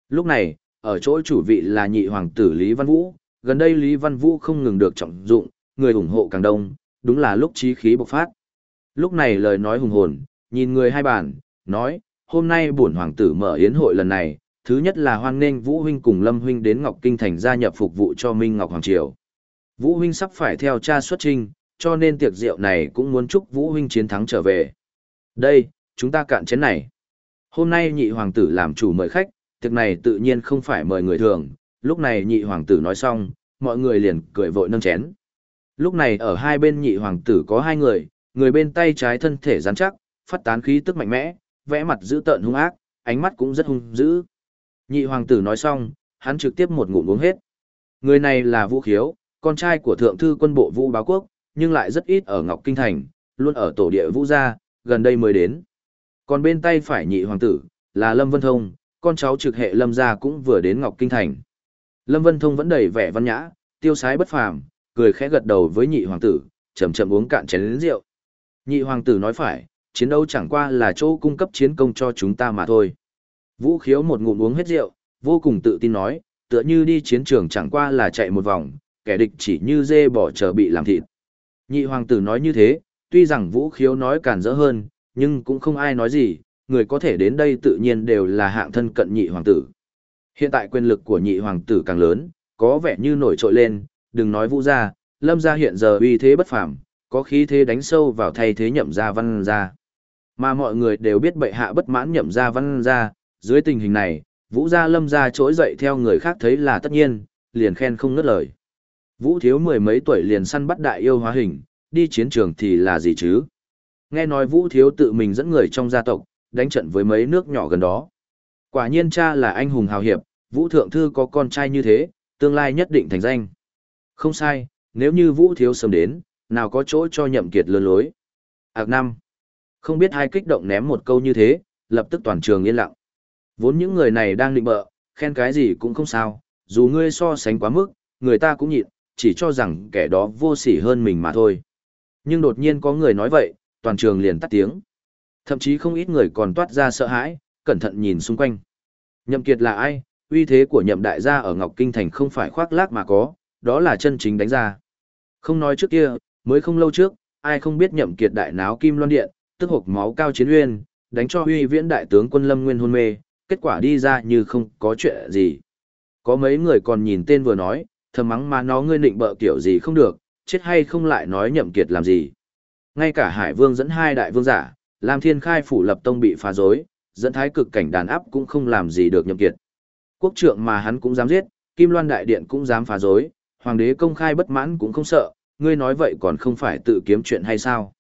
Lúc này, ở chỗ chủ vị là nhị hoàng tử Lý Văn Vũ, gần đây Lý Văn Vũ không ngừng được trọng dụng, người ủng hộ càng đông, đúng là lúc trí khí bộc phát. Lúc này lời nói hùng hồn, nhìn người hai bản, nói, hôm nay bổn hoàng tử mở yến hội lần này, thứ nhất là hoan nghênh Vũ huynh cùng Lâm huynh đến Ngọc Kinh thành gia nhập phục vụ cho Minh Ngọc Hoàng triều. Vũ huynh sắp phải theo cha xuất trình, cho nên tiệc rượu này cũng muốn chúc Vũ huynh chiến thắng trở về. Đây, chúng ta cạn chén này. Hôm nay nhị hoàng tử làm chủ mời khách, tiệc này tự nhiên không phải mời người thường, lúc này nhị hoàng tử nói xong, mọi người liền cười vội nâng chén. Lúc này ở hai bên nhị hoàng tử có hai người, người bên tay trái thân thể rắn chắc, phát tán khí tức mạnh mẽ, vẽ mặt dữ tợn hung ác, ánh mắt cũng rất hung dữ. Nhị hoàng tử nói xong, hắn trực tiếp một ngụm uống hết. Người này là Vũ Khiếu, con trai của thượng thư quân bộ Vũ Báo Quốc, nhưng lại rất ít ở Ngọc Kinh Thành, luôn ở tổ địa Vũ gia, gần đây mới đến. Còn bên tay phải nhị hoàng tử, là Lâm Vân Thông, con cháu trực hệ Lâm gia cũng vừa đến Ngọc Kinh Thành. Lâm Vân Thông vẫn đầy vẻ văn nhã, tiêu sái bất phàm, cười khẽ gật đầu với nhị hoàng tử, chậm chậm uống cạn chén rượu. Nhị hoàng tử nói phải, chiến đấu chẳng qua là chỗ cung cấp chiến công cho chúng ta mà thôi. Vũ khiếu một ngụm uống hết rượu, vô cùng tự tin nói, tựa như đi chiến trường chẳng qua là chạy một vòng, kẻ địch chỉ như dê bỏ chờ bị làm thịt. Nhị hoàng tử nói như thế, tuy rằng vũ khiếu nói càn rỡ hơn, nhưng cũng không ai nói gì, người có thể đến đây tự nhiên đều là hạng thân cận nhị hoàng tử. Hiện tại quyền lực của nhị hoàng tử càng lớn, có vẻ như nổi trội lên, đừng nói vũ gia, lâm gia hiện giờ uy thế bất phàm, có khí thế đánh sâu vào thay thế nhậm gia văn gia. Mà mọi người đều biết bệ hạ bất mãn nhậm gia văn gia, dưới tình hình này, vũ gia lâm gia trỗi dậy theo người khác thấy là tất nhiên, liền khen không ngớt lời. Vũ thiếu mười mấy tuổi liền săn bắt đại yêu hóa hình, đi chiến trường thì là gì chứ? Nghe nói Vũ thiếu tự mình dẫn người trong gia tộc, đánh trận với mấy nước nhỏ gần đó. Quả nhiên cha là anh hùng hào hiệp, Vũ thượng thư có con trai như thế, tương lai nhất định thành danh. Không sai, nếu như Vũ thiếu sớm đến, nào có chỗ cho nhậm kiệt lươn lối. Ảc năm. Không biết hai kích động ném một câu như thế, lập tức toàn trường yên lặng. Vốn những người này đang định bợ, khen cái gì cũng không sao, dù ngươi so sánh quá mức, người ta cũng nhịn, chỉ cho rằng kẻ đó vô sỉ hơn mình mà thôi. Nhưng đột nhiên có người nói vậy, toàn trường liền tắt tiếng. Thậm chí không ít người còn toát ra sợ hãi, cẩn thận nhìn xung quanh. Nhậm Kiệt là ai? Uy thế của Nhậm Đại gia ở Ngọc Kinh Thành không phải khoác lác mà có, đó là chân chính đánh ra. Không nói trước kia, mới không lâu trước, ai không biết Nhậm Kiệt đại náo Kim Loan Điện, tức hộc máu cao chiến uyên, đánh cho huy viễn đại tướng quân Lâm Nguyên hôn mê, kết quả đi ra như không có chuyện gì. Có mấy người còn nhìn tên vừa nói, thầm mắng mà nó ngươi nịnh bợ kiểu gì không được, chết hay không lại nói nhậm kiệt làm gì. Ngay cả Hải Vương dẫn hai đại vương giả, Lam Thiên Khai phủ lập tông bị phá rối, dẫn thái cực cảnh đàn áp cũng không làm gì được nhậm kiệt. Quốc trượng mà hắn cũng dám giết, Kim Loan đại điện cũng dám phá rối, hoàng đế công khai bất mãn cũng không sợ, ngươi nói vậy còn không phải tự kiếm chuyện hay sao?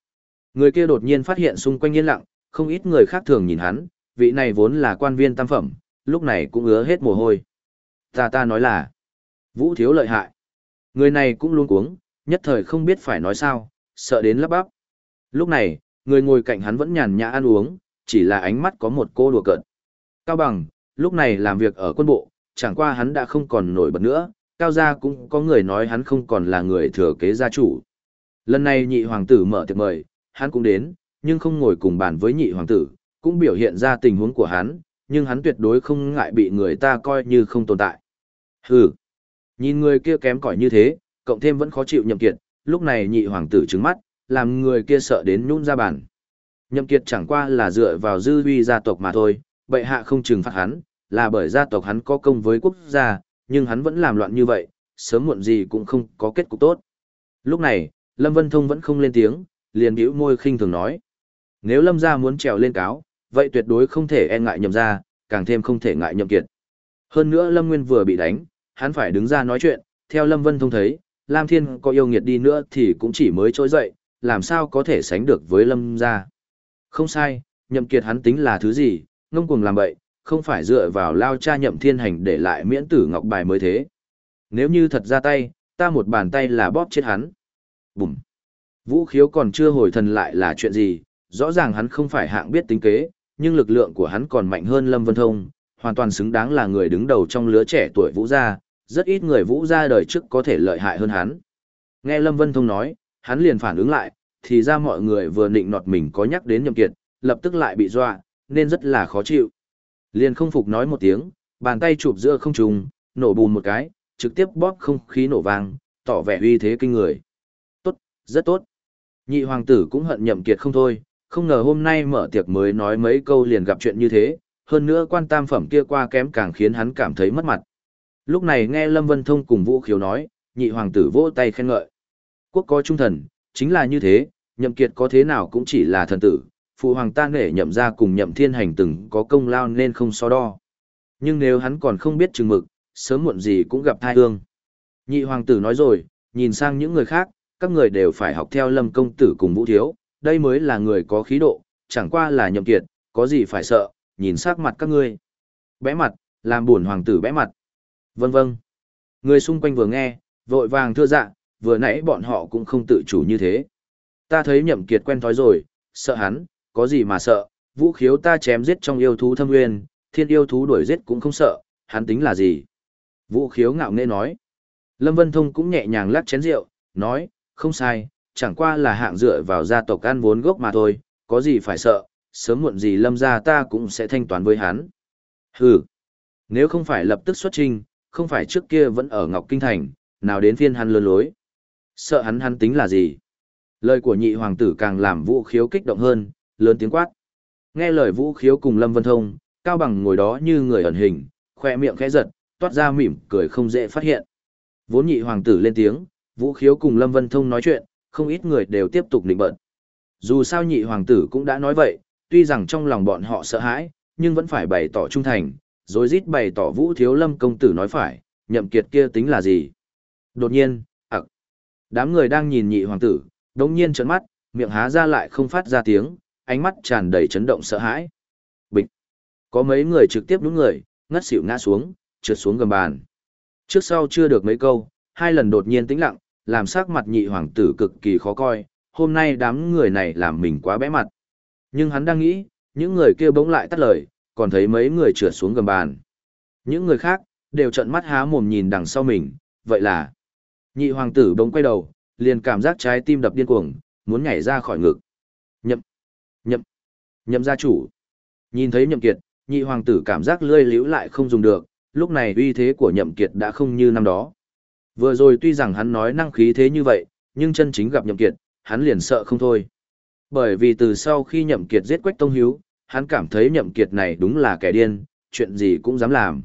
Người kia đột nhiên phát hiện xung quanh yên lặng, không ít người khác thường nhìn hắn, vị này vốn là quan viên tam phẩm, lúc này cũng ứa hết mồ hôi. Ta ta nói là, Vũ thiếu lợi hại. Người này cũng luôn cuống, nhất thời không biết phải nói sao, sợ đến lắp bắp. Lúc này, người ngồi cạnh hắn vẫn nhàn nhã ăn uống, chỉ là ánh mắt có một cô đùa cợt. Cao bằng, lúc này làm việc ở quân bộ, chẳng qua hắn đã không còn nổi bật nữa, cao gia cũng có người nói hắn không còn là người thừa kế gia chủ. Lần này nhị hoàng tử mở tiệc mời, hắn cũng đến, nhưng không ngồi cùng bàn với nhị hoàng tử, cũng biểu hiện ra tình huống của hắn, nhưng hắn tuyệt đối không ngại bị người ta coi như không tồn tại. Hừ, nhìn người kia kém cỏi như thế, cộng thêm vẫn khó chịu nhậm kiệt, lúc này nhị hoàng tử trừng mắt, làm người kia sợ đến nhún ra bàn. Nhậm kiệt chẳng qua là dựa vào dư uy gia tộc mà thôi, bệ hạ không trừng phạt hắn, là bởi gia tộc hắn có công với quốc gia, nhưng hắn vẫn làm loạn như vậy, sớm muộn gì cũng không có kết cục tốt. Lúc này, Lâm Vân Thông vẫn không lên tiếng, liền bĩu môi khinh thường nói. Nếu Lâm gia muốn trèo lên cáo, vậy tuyệt đối không thể e ngại nhậm gia, càng thêm không thể ngại nhậm kiệt. Hơn nữa Lâm Nguyên vừa bị đánh, hắn phải đứng ra nói chuyện, theo Lâm Vân Thông thấy, Lam Thiên có yêu nghiệt đi nữa thì cũng chỉ mới trỗi dậy, làm sao có thể sánh được với Lâm gia. Không sai, nhậm kiệt hắn tính là thứ gì, ngông cuồng làm bậy, không phải dựa vào lao cha nhậm thiên hành để lại miễn tử ngọc bài mới thế. Nếu như thật ra tay, ta một bàn tay là bóp chết hắn. Bùm. Vũ khiếu còn chưa hồi thần lại là chuyện gì, rõ ràng hắn không phải hạng biết tính kế, nhưng lực lượng của hắn còn mạnh hơn Lâm Vân Thông, hoàn toàn xứng đáng là người đứng đầu trong lứa trẻ tuổi Vũ gia, rất ít người Vũ gia đời trước có thể lợi hại hơn hắn. Nghe Lâm Vân Thông nói, hắn liền phản ứng lại, thì ra mọi người vừa định nọt mình có nhắc đến nhậm kiệt, lập tức lại bị dọa, nên rất là khó chịu. Liền không phục nói một tiếng, bàn tay chụp giữa không trung, nổ bùn một cái, trực tiếp bóp không khí nổ vang, tỏ vẻ uy thế kinh người. Tốt, rất tốt. Nhị hoàng tử cũng hận nhậm kiệt không thôi, không ngờ hôm nay mở tiệc mới nói mấy câu liền gặp chuyện như thế, hơn nữa quan tam phẩm kia qua kém càng khiến hắn cảm thấy mất mặt. Lúc này nghe Lâm Vân Thông cùng Vũ Khiếu nói, nhị hoàng tử vỗ tay khen ngợi. Quốc có trung thần, chính là như thế, nhậm kiệt có thế nào cũng chỉ là thần tử, phụ hoàng ta nể nhậm ra cùng nhậm thiên hành từng có công lao nên không so đo. Nhưng nếu hắn còn không biết chừng mực, sớm muộn gì cũng gặp thai ương. Nhị hoàng tử nói rồi, nhìn sang những người khác, các người đều phải học theo lâm công tử cùng vũ thiếu, đây mới là người có khí độ, chẳng qua là nhậm kiệt, có gì phải sợ, nhìn sắc mặt các ngươi. Bẽ mặt, làm buồn hoàng tử bẽ mặt. Vâng vâng. Người xung quanh vừa nghe, vội vàng thưa dạ, vừa nãy bọn họ cũng không tự chủ như thế. Ta thấy nhậm kiệt quen thói rồi, sợ hắn, có gì mà sợ, vũ khiếu ta chém giết trong yêu thú thâm nguyên, thiên yêu thú đuổi giết cũng không sợ, hắn tính là gì. Vũ khiếu ngạo nghễ nói. Lâm Vân Thông cũng nhẹ nhàng lắc chén rượu, nói, không sai, chẳng qua là hạng dựa vào gia tộc ăn vốn gốc mà thôi, có gì phải sợ, sớm muộn gì lâm gia ta cũng sẽ thanh toán với hắn. Hừ, nếu không phải lập tức xuất trình, không phải trước kia vẫn ở Ngọc Kinh Thành, nào đến phiên hắn lơn lối. Sợ hắn hắn tính là gì? Lời của nhị hoàng tử càng làm vũ khiếu kích động hơn, lớn tiếng quát. Nghe lời vũ khiếu cùng Lâm Vân Thông, Cao Bằng ngồi đó như người ẩn hình, khoe miệng khẽ giật, toát ra mỉm cười không dễ phát hiện. Vốn nhị hoàng tử lên tiếng, vũ khiếu cùng Lâm Vân Thông nói chuyện, không ít người đều tiếp tục định bận. Dù sao nhị hoàng tử cũng đã nói vậy, tuy rằng trong lòng bọn họ sợ hãi, nhưng vẫn phải bày tỏ trung thành, rồi rít bày tỏ vũ thiếu lâm công tử nói phải, nhậm kiệt kia tính là gì. Đột nhiên, ặc, đám người đang nhìn nhị hoàng tử, đống nhiên trợn mắt, miệng há ra lại không phát ra tiếng, ánh mắt tràn đầy chấn động sợ hãi. Bịch, có mấy người trực tiếp đúng người, ngất xỉu ngã xuống, trượt xuống gầm bàn. Trước sau chưa được mấy câu, hai lần đột nhiên tĩnh lặng, làm sắc mặt nhị hoàng tử cực kỳ khó coi, hôm nay đám người này làm mình quá bẽ mặt. Nhưng hắn đang nghĩ, những người kia bỗng lại tắt lời, còn thấy mấy người trượt xuống gầm bàn. Những người khác, đều trợn mắt há mồm nhìn đằng sau mình, vậy là... Nhị hoàng tử bỗng quay đầu, liền cảm giác trái tim đập điên cuồng, muốn nhảy ra khỏi ngực. Nhậm, nhậm, nhậm gia chủ. Nhìn thấy nhậm kiệt, nhị hoàng tử cảm giác lươi liễu lại không dùng được, lúc này uy thế của nhậm kiệt đã không như năm đó. Vừa rồi tuy rằng hắn nói năng khí thế như vậy, nhưng chân chính gặp nhậm kiệt, hắn liền sợ không thôi. Bởi vì từ sau khi nhậm kiệt giết quách tông hiếu, hắn cảm thấy nhậm kiệt này đúng là kẻ điên, chuyện gì cũng dám làm.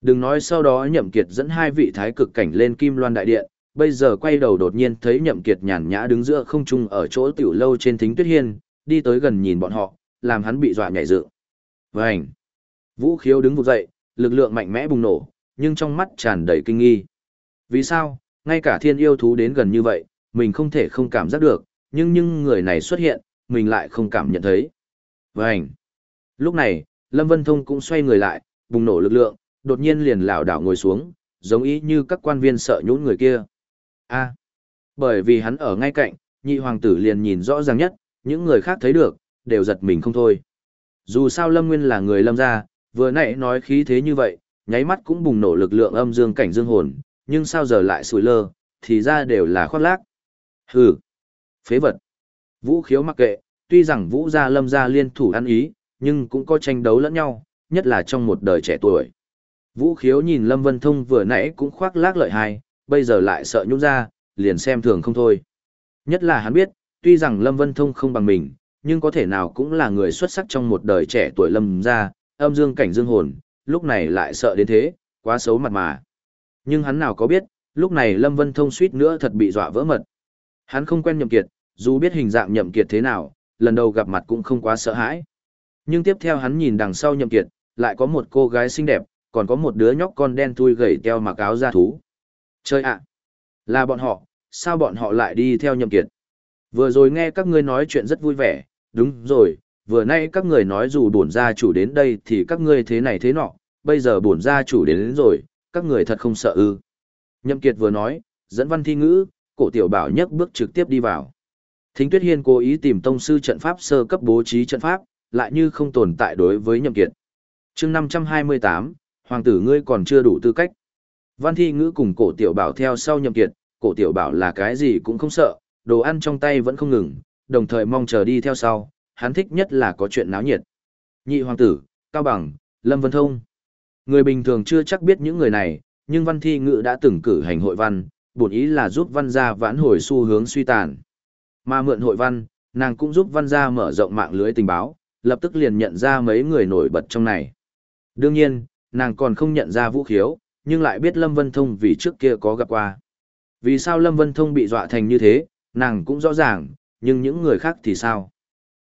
Đừng nói sau đó nhậm kiệt dẫn hai vị thái cực cảnh lên kim loan đại điện, bây giờ quay đầu đột nhiên thấy nhậm kiệt nhàn nhã đứng giữa không trung ở chỗ tiểu lâu trên thính tuyết hiên, đi tới gần nhìn bọn họ, làm hắn bị dọa nhảy dựng. Vành! Vũ khiếu đứng vụt dậy, lực lượng mạnh mẽ bùng nổ, nhưng trong mắt tràn đầy kinh nghi. Vì sao, ngay cả thiên yêu thú đến gần như vậy, mình không thể không cảm giác được, nhưng nhưng người này xuất hiện, mình lại không cảm nhận thấy. Vành! Lúc này, Lâm Vân Thông cũng xoay người lại, bùng nổ lực lượng, đột nhiên liền lảo đảo ngồi xuống, giống ý như các quan viên sợ nhũn người kia. A. bởi vì hắn ở ngay cạnh, nhị hoàng tử liền nhìn rõ ràng nhất, những người khác thấy được, đều giật mình không thôi. Dù sao Lâm Nguyên là người lâm gia, vừa nãy nói khí thế như vậy, nháy mắt cũng bùng nổ lực lượng âm dương cảnh dương hồn, nhưng sao giờ lại sủi lơ, thì ra đều là khoác lác. Hừ, phế vật. Vũ khiếu mặc kệ, tuy rằng Vũ gia lâm gia liên thủ ăn ý, nhưng cũng có tranh đấu lẫn nhau, nhất là trong một đời trẻ tuổi. Vũ khiếu nhìn Lâm Vân Thông vừa nãy cũng khoác lác lợi hại, bây giờ lại sợ nhũ ra, liền xem thường không thôi. Nhất là hắn biết, tuy rằng Lâm Vân Thông không bằng mình, nhưng có thể nào cũng là người xuất sắc trong một đời trẻ tuổi Lâm Gia, âm dương cảnh dương hồn, lúc này lại sợ đến thế, quá xấu mặt mà. Nhưng hắn nào có biết, lúc này Lâm Vân Thông suýt nữa thật bị dọa vỡ mật. Hắn không quen nhậm kiệt, dù biết hình dạng nhậm kiệt thế nào, lần đầu gặp mặt cũng không quá sợ hãi. Nhưng tiếp theo hắn nhìn đằng sau nhậm kiệt, lại có một cô gái xinh đẹp, còn có một đứa nhóc con đen thui gầy teo mặc áo da thú. Chơi ạ! là bọn họ, sao bọn họ lại đi theo nhậm kiệt? Vừa rồi nghe các ngươi nói chuyện rất vui vẻ, đúng rồi, vừa nay các người nói dù bổn gia chủ đến đây thì các ngươi thế này thế nọ, bây giờ bổn gia chủ đến, đến rồi, các người thật không sợ ư. Nhậm kiệt vừa nói, dẫn văn thi ngữ, cổ tiểu bảo nhấc bước trực tiếp đi vào. Thính Tuyết Hiên cố ý tìm tông sư trận pháp sơ cấp bố trí trận pháp, lại như không tồn tại đối với Nhậm Kiệt. Chương 528, hoàng tử ngươi còn chưa đủ tư cách. Văn thi ngữ cùng cổ tiểu bảo theo sau nhậm kiệt, cổ tiểu bảo là cái gì cũng không sợ, đồ ăn trong tay vẫn không ngừng, đồng thời mong chờ đi theo sau, hắn thích nhất là có chuyện náo nhiệt. Nhị hoàng tử, Cao Bằng, Lâm Vân Thông. Người bình thường chưa chắc biết những người này, nhưng văn thi ngữ đã từng cử hành hội văn, bổn ý là giúp văn gia vãn hồi xu hướng suy tàn. Mà mượn hội văn, nàng cũng giúp văn gia mở rộng mạng lưới tình báo, lập tức liền nhận ra mấy người nổi bật trong này. Đương nhiên, nàng còn không nhận ra vũ khiếu, nhưng lại biết Lâm Vân Thông vì trước kia có gặp qua. Vì sao Lâm Vân Thông bị dọa thành như thế, nàng cũng rõ ràng, nhưng những người khác thì sao?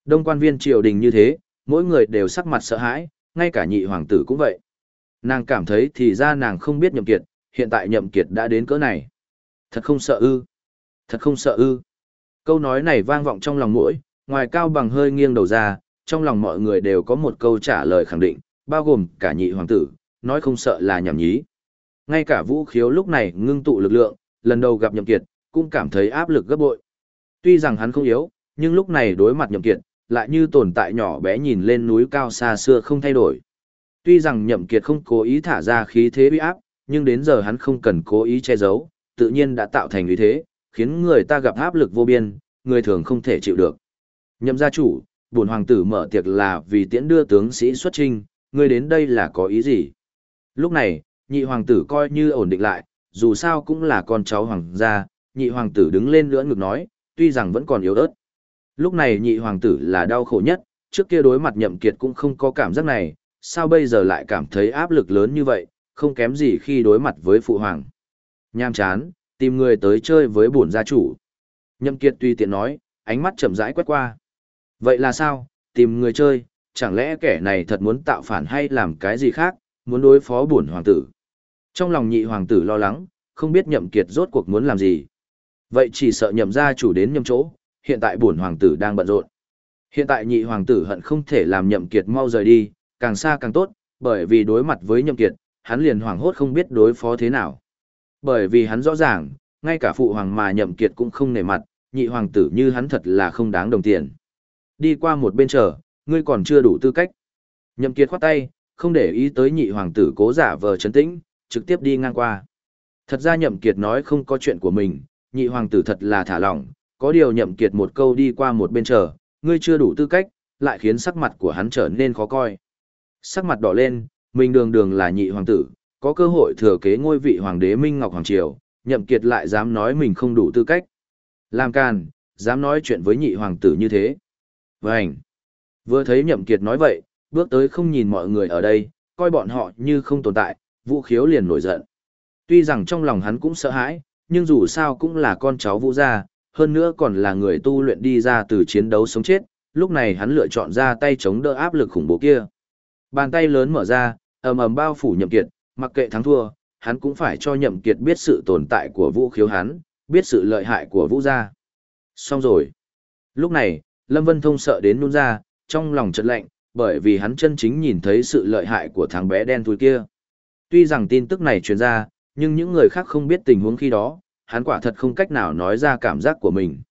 Đông quan viên triều đình như thế, mỗi người đều sắc mặt sợ hãi, ngay cả nhị hoàng tử cũng vậy. Nàng cảm thấy thì ra nàng không biết nhậm kiệt, hiện tại nhậm kiệt đã đến cỡ này. Thật không sợ ư. Thật không sợ ư. Câu nói này vang vọng trong lòng mỗi, ngoài cao bằng hơi nghiêng đầu ra, trong lòng mọi người đều có một câu trả lời khẳng định, bao gồm cả nhị hoàng tử, nói không sợ là nhảm nhí. Ngay cả vũ khiếu lúc này ngưng tụ lực lượng, lần đầu gặp nhậm kiệt, cũng cảm thấy áp lực gấp bội. Tuy rằng hắn không yếu, nhưng lúc này đối mặt nhậm kiệt, lại như tồn tại nhỏ bé nhìn lên núi cao xa xưa không thay đổi. Tuy rằng nhậm kiệt không cố ý thả ra khí thế uy áp, nhưng đến giờ hắn không cần cố ý che giấu, tự nhiên đã tạo thành như thế, khiến người ta gặp áp lực vô biên, người thường không thể chịu được. Nhậm gia chủ, buồn hoàng tử mở tiệc là vì tiễn đưa tướng sĩ xuất trinh, ngươi đến đây là có ý gì? Lúc này, nhị hoàng tử coi như ổn định lại, dù sao cũng là con cháu hoàng gia, nhị hoàng tử đứng lên lưỡng ngực nói, tuy rằng vẫn còn yếu ớt. Lúc này nhị hoàng tử là đau khổ nhất, trước kia đối mặt nhậm kiệt cũng không có cảm giác này, sao bây giờ lại cảm thấy áp lực lớn như vậy, không kém gì khi đối mặt với phụ hoàng. Nham chán, tìm người tới chơi với bổn gia chủ. Nhậm kiệt tùy tiện nói, ánh mắt chậm rãi quét qua. Vậy là sao, tìm người chơi, chẳng lẽ kẻ này thật muốn tạo phản hay làm cái gì khác, muốn đối phó bổn hoàng tử. Trong lòng nhị hoàng tử lo lắng, không biết nhậm kiệt rốt cuộc muốn làm gì. Vậy chỉ sợ nhậm gia chủ đến nhầm chỗ, hiện tại bổn hoàng tử đang bận rộn. Hiện tại nhị hoàng tử hận không thể làm nhậm kiệt mau rời đi, càng xa càng tốt, bởi vì đối mặt với nhậm kiệt, hắn liền hoảng hốt không biết đối phó thế nào. Bởi vì hắn rõ ràng, ngay cả phụ hoàng mà nhậm kiệt cũng không nể mặt, nhị hoàng tử như hắn thật là không đáng đồng tiền. Đi qua một bên chờ, ngươi còn chưa đủ tư cách. Nhậm kiệt khoát tay, không để ý tới nhị hoàng tử cố giả vờ chấn tĩnh, trực tiếp đi ngang qua. Thật ra nhậm kiệt nói không có chuyện của mình, nhị hoàng tử thật là thả lỏng, có điều nhậm kiệt một câu đi qua một bên chờ, ngươi chưa đủ tư cách, lại khiến sắc mặt của hắn trở nên khó coi. Sắc mặt đỏ lên, mình đường đường là nhị hoàng tử, có cơ hội thừa kế ngôi vị hoàng đế Minh Ngọc Hoàng Triều, nhậm kiệt lại dám nói mình không đủ tư cách. Làm can, dám nói chuyện với nhị hoàng tử như thế. Vânh! Vừa thấy Nhậm Kiệt nói vậy, bước tới không nhìn mọi người ở đây, coi bọn họ như không tồn tại, Vũ Khiếu liền nổi giận. Tuy rằng trong lòng hắn cũng sợ hãi, nhưng dù sao cũng là con cháu Vũ gia, hơn nữa còn là người tu luyện đi ra từ chiến đấu sống chết, lúc này hắn lựa chọn ra tay chống đỡ áp lực khủng bố kia. Bàn tay lớn mở ra, ầm ầm bao phủ Nhậm Kiệt, mặc kệ thắng thua, hắn cũng phải cho Nhậm Kiệt biết sự tồn tại của Vũ Khiếu hắn, biết sự lợi hại của Vũ gia. Xong rồi. Lúc này, Lâm Vân Thông sợ đến nôn ra, trong lòng chợt lạnh, bởi vì hắn chân chính nhìn thấy sự lợi hại của thằng bé đen thui kia. Tuy rằng tin tức này truyền ra, nhưng những người khác không biết tình huống khi đó, hắn quả thật không cách nào nói ra cảm giác của mình.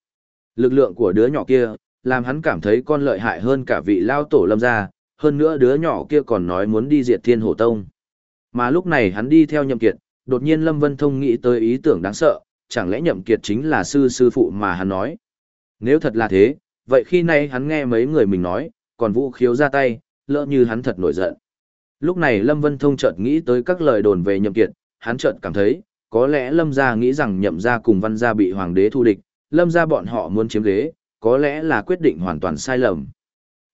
Lực lượng của đứa nhỏ kia, làm hắn cảm thấy con lợi hại hơn cả vị lao tổ lâm gia, hơn nữa đứa nhỏ kia còn nói muốn đi diệt thiên hổ tông. Mà lúc này hắn đi theo nhậm kiệt, đột nhiên Lâm Vân Thông nghĩ tới ý tưởng đáng sợ, chẳng lẽ nhậm kiệt chính là sư sư phụ mà hắn nói. Nếu thật là thế, vậy khi nay hắn nghe mấy người mình nói, còn vũ khiếu ra tay, lỡ như hắn thật nổi giận. Lúc này Lâm Vân Thông chợt nghĩ tới các lời đồn về nhậm kiệt, hắn chợt cảm thấy, có lẽ Lâm gia nghĩ rằng nhậm gia cùng văn gia bị hoàng đế thu địch, Lâm gia bọn họ muốn chiếm ghế, có lẽ là quyết định hoàn toàn sai lầm.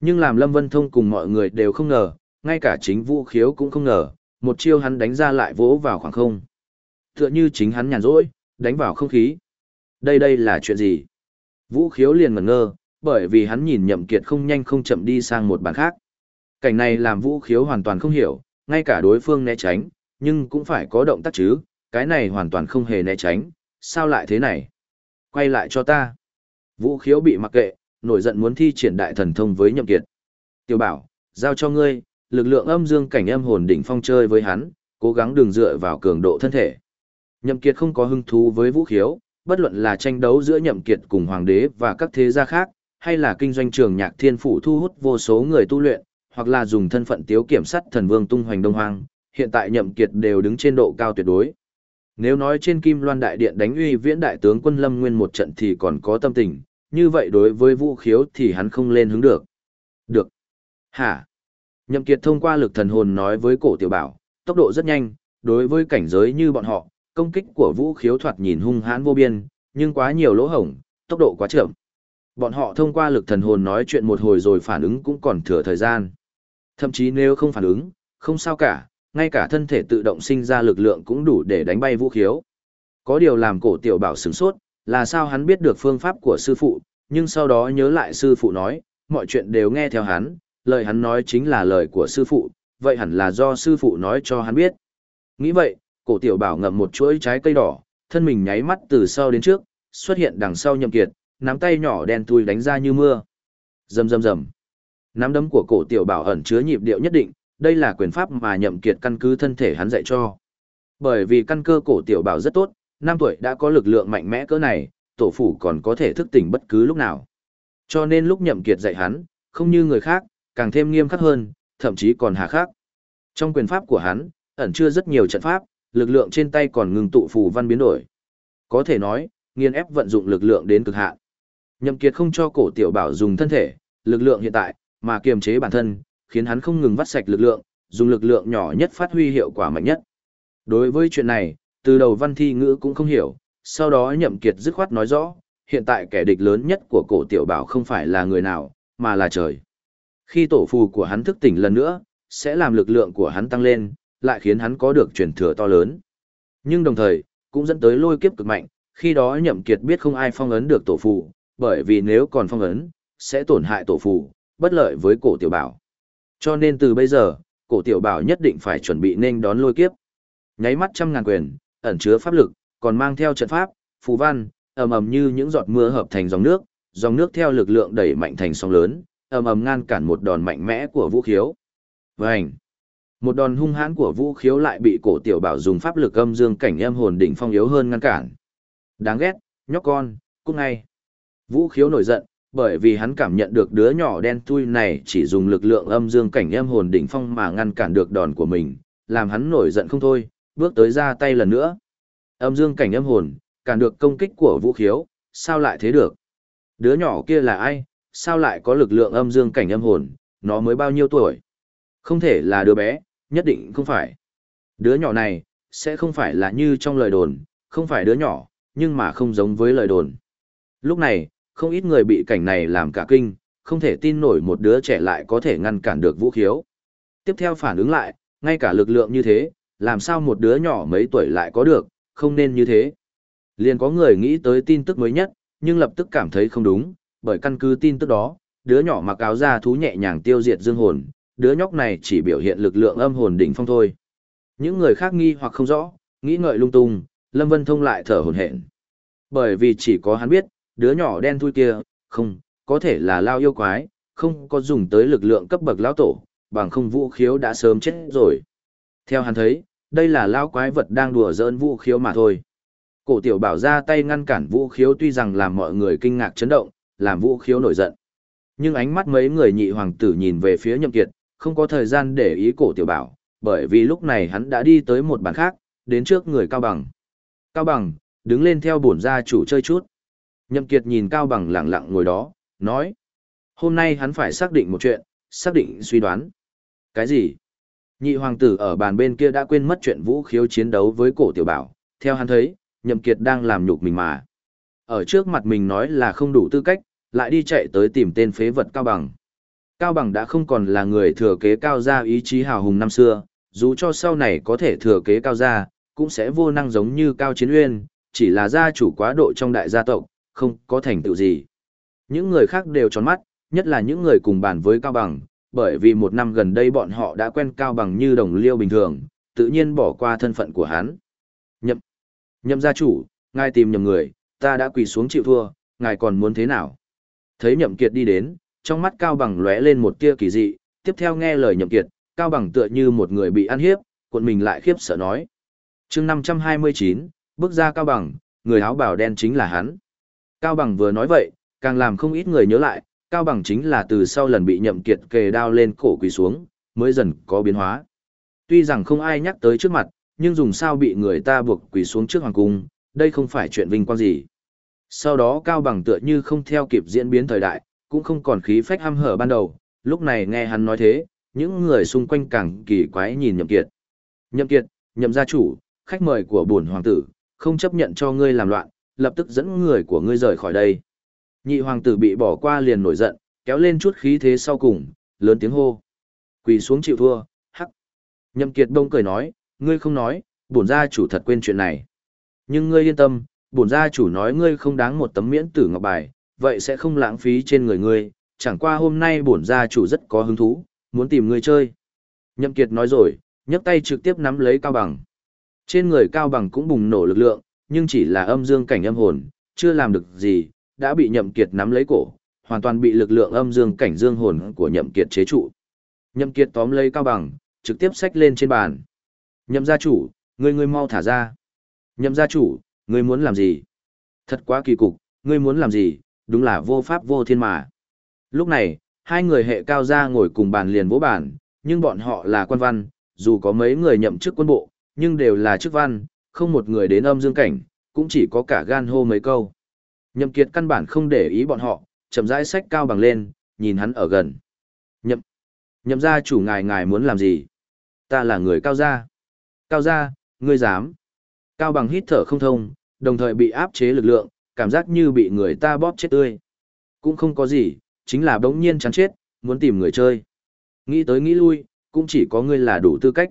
Nhưng làm Lâm Vân Thông cùng mọi người đều không ngờ, ngay cả chính vũ khiếu cũng không ngờ, một chiêu hắn đánh ra lại vỗ vào khoảng không. Tựa như chính hắn nhàn rỗi, đánh vào không khí. Đây đây là chuyện gì? Vũ khiếu liền ngẩn ngơ, bởi vì hắn nhìn nhậm kiệt không nhanh không chậm đi sang một bàn khác. Cảnh này làm vũ khiếu hoàn toàn không hiểu, ngay cả đối phương né tránh, nhưng cũng phải có động tác chứ, cái này hoàn toàn không hề né tránh, sao lại thế này? Quay lại cho ta. Vũ khiếu bị mặc kệ, nổi giận muốn thi triển đại thần thông với nhậm kiệt. Tiểu bảo, giao cho ngươi, lực lượng âm dương cảnh âm hồn đỉnh phong chơi với hắn, cố gắng đừng dựa vào cường độ thân thể. Nhậm kiệt không có hứng thú với vũ khiếu, bất luận là tranh đấu giữa nhậm kiệt cùng hoàng đế và các thế gia khác, hay là kinh doanh trường nhạc thiên phủ thu hút vô số người tu luyện, hoặc là dùng thân phận tiếu kiểm sát thần vương tung hoành đông hoang, hiện tại nhậm kiệt đều đứng trên độ cao tuyệt đối. Nếu nói trên Kim Loan Đại Điện đánh uy viễn đại tướng quân Lâm Nguyên một trận thì còn có tâm tình, như vậy đối với vũ khiếu thì hắn không lên hứng được. Được. Hả? Nhậm kiệt thông qua lực thần hồn nói với cổ tiểu bảo, tốc độ rất nhanh, đối với cảnh giới như bọn họ, công kích của vũ khiếu thoạt nhìn hung hãn vô biên, nhưng quá nhiều lỗ hổng, tốc độ quá chậm. Bọn họ thông qua lực thần hồn nói chuyện một hồi rồi phản ứng cũng còn thừa thời gian. Thậm chí nếu không phản ứng, không sao cả, ngay cả thân thể tự động sinh ra lực lượng cũng đủ để đánh bay vũ khiếu. Có điều làm cổ tiểu bảo sửng sốt, là sao hắn biết được phương pháp của sư phụ, nhưng sau đó nhớ lại sư phụ nói, mọi chuyện đều nghe theo hắn, lời hắn nói chính là lời của sư phụ, vậy hẳn là do sư phụ nói cho hắn biết. Nghĩ vậy, cổ tiểu bảo ngậm một chuỗi trái cây đỏ, thân mình nháy mắt từ sau đến trước, xuất hiện đằng sau nhậm kiệt, nắm tay nhỏ đen tui đánh ra như mưa. Rầm rầm rầm. Nắm đấm của cổ tiểu bảo ẩn chứa nhịp điệu nhất định, đây là quyền pháp mà nhậm kiệt căn cứ thân thể hắn dạy cho. Bởi vì căn cơ cổ tiểu bảo rất tốt, năm tuổi đã có lực lượng mạnh mẽ cỡ này, tổ phủ còn có thể thức tỉnh bất cứ lúc nào. Cho nên lúc nhậm kiệt dạy hắn, không như người khác, càng thêm nghiêm khắc hơn, thậm chí còn hà khắc. Trong quyền pháp của hắn, ẩn chứa rất nhiều trận pháp, lực lượng trên tay còn ngừng tụ phù văn biến đổi. Có thể nói, nghiên ép vận dụng lực lượng đến cực hạn. Nhậm Kiệt không cho cổ tiểu bảo dùng thân thể, lực lượng hiện tại, mà kiềm chế bản thân, khiến hắn không ngừng vắt sạch lực lượng, dùng lực lượng nhỏ nhất phát huy hiệu quả mạnh nhất. Đối với chuyện này, từ đầu văn thi ngữ cũng không hiểu, sau đó Nhậm Kiệt dứt khoát nói rõ, hiện tại kẻ địch lớn nhất của cổ tiểu bảo không phải là người nào, mà là trời. Khi tổ phù của hắn thức tỉnh lần nữa, sẽ làm lực lượng của hắn tăng lên, lại khiến hắn có được truyền thừa to lớn. Nhưng đồng thời, cũng dẫn tới lôi kiếp cực mạnh, khi đó Nhậm Kiệt biết không ai phong ấn được tổ phù, bởi vì nếu còn phong ấn, sẽ tổn hại tổ phù, bất lợi với cổ tiểu bảo. Cho nên từ bây giờ, cổ tiểu bảo nhất định phải chuẩn bị nên đón lôi kiếp. Nháy mắt trăm ngàn quyền, ẩn chứa pháp lực, còn mang theo trận pháp, phù văn, ầm ầm như những giọt mưa hợp thành dòng nước, dòng nước theo lực lượng đẩy mạnh thành sóng lớn, ầm ầm ngăn cản một đòn mạnh mẽ của vũ khiếu. Vành! Một đòn hung hãn của vũ khiếu lại bị cổ tiểu bảo dùng pháp lực âm dương cảnh em hồn đỉnh phong yếu hơn ngăn cản. Đáng ghét, nhóc con, cút ngay. Vũ khiếu nổi giận, bởi vì hắn cảm nhận được đứa nhỏ đen tui này chỉ dùng lực lượng âm dương cảnh em hồn đỉnh phong mà ngăn cản được đòn của mình, làm hắn nổi giận không thôi, bước tới ra tay lần nữa. Âm dương cảnh em hồn, cản được công kích của vũ khiếu, sao lại thế được? Đứa nhỏ kia là ai, sao lại có lực lượng âm dương cảnh âm hồn, nó mới bao nhiêu tuổi? Không thể là đứa bé, nhất định không phải. Đứa nhỏ này, sẽ không phải là như trong lời đồn, không phải đứa nhỏ, nhưng mà không giống với lời đồn. Lúc này, không ít người bị cảnh này làm cả kinh, không thể tin nổi một đứa trẻ lại có thể ngăn cản được vũ khiếu. Tiếp theo phản ứng lại, ngay cả lực lượng như thế, làm sao một đứa nhỏ mấy tuổi lại có được, không nên như thế. Liền có người nghĩ tới tin tức mới nhất, nhưng lập tức cảm thấy không đúng, bởi căn cứ tin tức đó, đứa nhỏ mặc áo da thú nhẹ nhàng tiêu diệt dương hồn, đứa nhóc này chỉ biểu hiện lực lượng âm hồn đỉnh phong thôi. Những người khác nghi hoặc không rõ, nghĩ ngợi lung tung, Lâm Vân Thông lại thở hổn hển. Bởi vì chỉ có hắn biết, đứa nhỏ đen thui kia, không, có thể là lao yêu quái, không có dùng tới lực lượng cấp bậc lão tổ, bằng không vũ khiếu đã sớm chết rồi. Theo hắn thấy, đây là lao quái vật đang đùa giỡn vũ khiếu mà thôi. Cổ tiểu bảo ra tay ngăn cản vũ khiếu tuy rằng làm mọi người kinh ngạc chấn động, làm vũ khiếu nổi giận. Nhưng ánh mắt mấy người nhị hoàng tử nhìn về phía nhậm kiệt, không có thời gian để ý cổ tiểu bảo, bởi vì lúc này hắn đã đi tới một bàn khác, đến trước người Cao Bằng. Cao Bằng, đứng lên theo bổn gia chủ chơi chút. Nhậm Kiệt nhìn Cao Bằng lặng lặng ngồi đó, nói. Hôm nay hắn phải xác định một chuyện, xác định suy đoán. Cái gì? Nhị hoàng tử ở bàn bên kia đã quên mất chuyện vũ khiếu chiến đấu với cổ tiểu bảo. Theo hắn thấy, Nhậm Kiệt đang làm nhục mình mà. Ở trước mặt mình nói là không đủ tư cách, lại đi chạy tới tìm tên phế vật Cao Bằng. Cao Bằng đã không còn là người thừa kế cao gia ý chí hào hùng năm xưa, dù cho sau này có thể thừa kế cao gia, cũng sẽ vô năng giống như Cao Chiến Uyên, chỉ là gia chủ quá độ trong đại gia tộc, không có thành tựu gì. Những người khác đều tròn mắt, nhất là những người cùng bàn với Cao Bằng, bởi vì một năm gần đây bọn họ đã quen Cao Bằng như đồng liêu bình thường, tự nhiên bỏ qua thân phận của hắn. Nhậm, nhậm gia chủ, ngài tìm nhầm người, ta đã quỳ xuống chịu thua, ngài còn muốn thế nào? Thấy nhậm kiệt đi đến, trong mắt Cao Bằng lóe lên một tia kỳ dị, tiếp theo nghe lời nhậm kiệt, Cao Bằng tựa như một người bị ăn hiếp, cuộn mình lại khiếp sợ nói. chương 529, bước ra Cao Bằng, người áo bào đen chính là hắn. Cao Bằng vừa nói vậy, càng làm không ít người nhớ lại, Cao Bằng chính là từ sau lần bị nhậm kiệt kề đao lên cổ quỳ xuống, mới dần có biến hóa. Tuy rằng không ai nhắc tới trước mặt, nhưng dùng sao bị người ta buộc quỳ xuống trước hoàng cung, đây không phải chuyện vinh quang gì. Sau đó Cao Bằng tựa như không theo kịp diễn biến thời đại, cũng không còn khí phách ham hở ban đầu, lúc này nghe hắn nói thế, những người xung quanh càng kỳ quái nhìn Nhậm Kiệt. Nhậm Kiệt, nhậm gia chủ, khách mời của bổn hoàng tử, không chấp nhận cho ngươi làm loạn, lập tức dẫn người của ngươi rời khỏi đây. Nhị hoàng tử bị bỏ qua liền nổi giận, kéo lên chút khí thế sau cùng, lớn tiếng hô. Quỳ xuống chịu thua, hắc. Nhậm Kiệt đông cười nói, ngươi không nói, bổn gia chủ thật quên chuyện này. Nhưng ngươi yên tâm, bổn gia chủ nói ngươi không đáng một tấm miễn tử ngọc bài, vậy sẽ không lãng phí trên người ngươi, chẳng qua hôm nay bổn gia chủ rất có hứng thú, muốn tìm ngươi chơi. Nhậm Kiệt nói rồi, nhấc tay trực tiếp nắm lấy Cao Bằng. Trên người Cao Bằng cũng bùng nổ lực lượng, nhưng chỉ là âm dương cảnh âm hồn, chưa làm được gì, đã bị Nhậm Kiệt nắm lấy cổ, hoàn toàn bị lực lượng âm dương cảnh dương hồn của Nhậm Kiệt chế trụ. Nhậm Kiệt tóm lấy Cao Bằng, trực tiếp xách lên trên bàn. Nhậm gia chủ, ngươi ngươi mau thả ra. Nhậm gia chủ, ngươi muốn làm gì? Thật quá kỳ cục, ngươi muốn làm gì, đúng là vô pháp vô thiên mà. Lúc này, hai người hệ cao gia ngồi cùng bàn liền vỗ bàn, nhưng bọn họ là quan văn, dù có mấy người nhậm chức quân bộ, nhưng đều là chức văn, không một người đến âm dương cảnh, cũng chỉ có cả gan hô mấy câu. Nhậm kiệt căn bản không để ý bọn họ, chậm rãi sách cao bằng lên, nhìn hắn ở gần. Nhậm, nhậm gia chủ ngài ngài muốn làm gì? Ta là người cao gia. Cao gia, ngươi dám. Cao bằng hít thở không thông, đồng thời bị áp chế lực lượng, cảm giác như bị người ta bóp chết tươi. Cũng không có gì, chính là bỗng nhiên chán chết, muốn tìm người chơi. Nghĩ tới nghĩ lui, cũng chỉ có ngươi là đủ tư cách.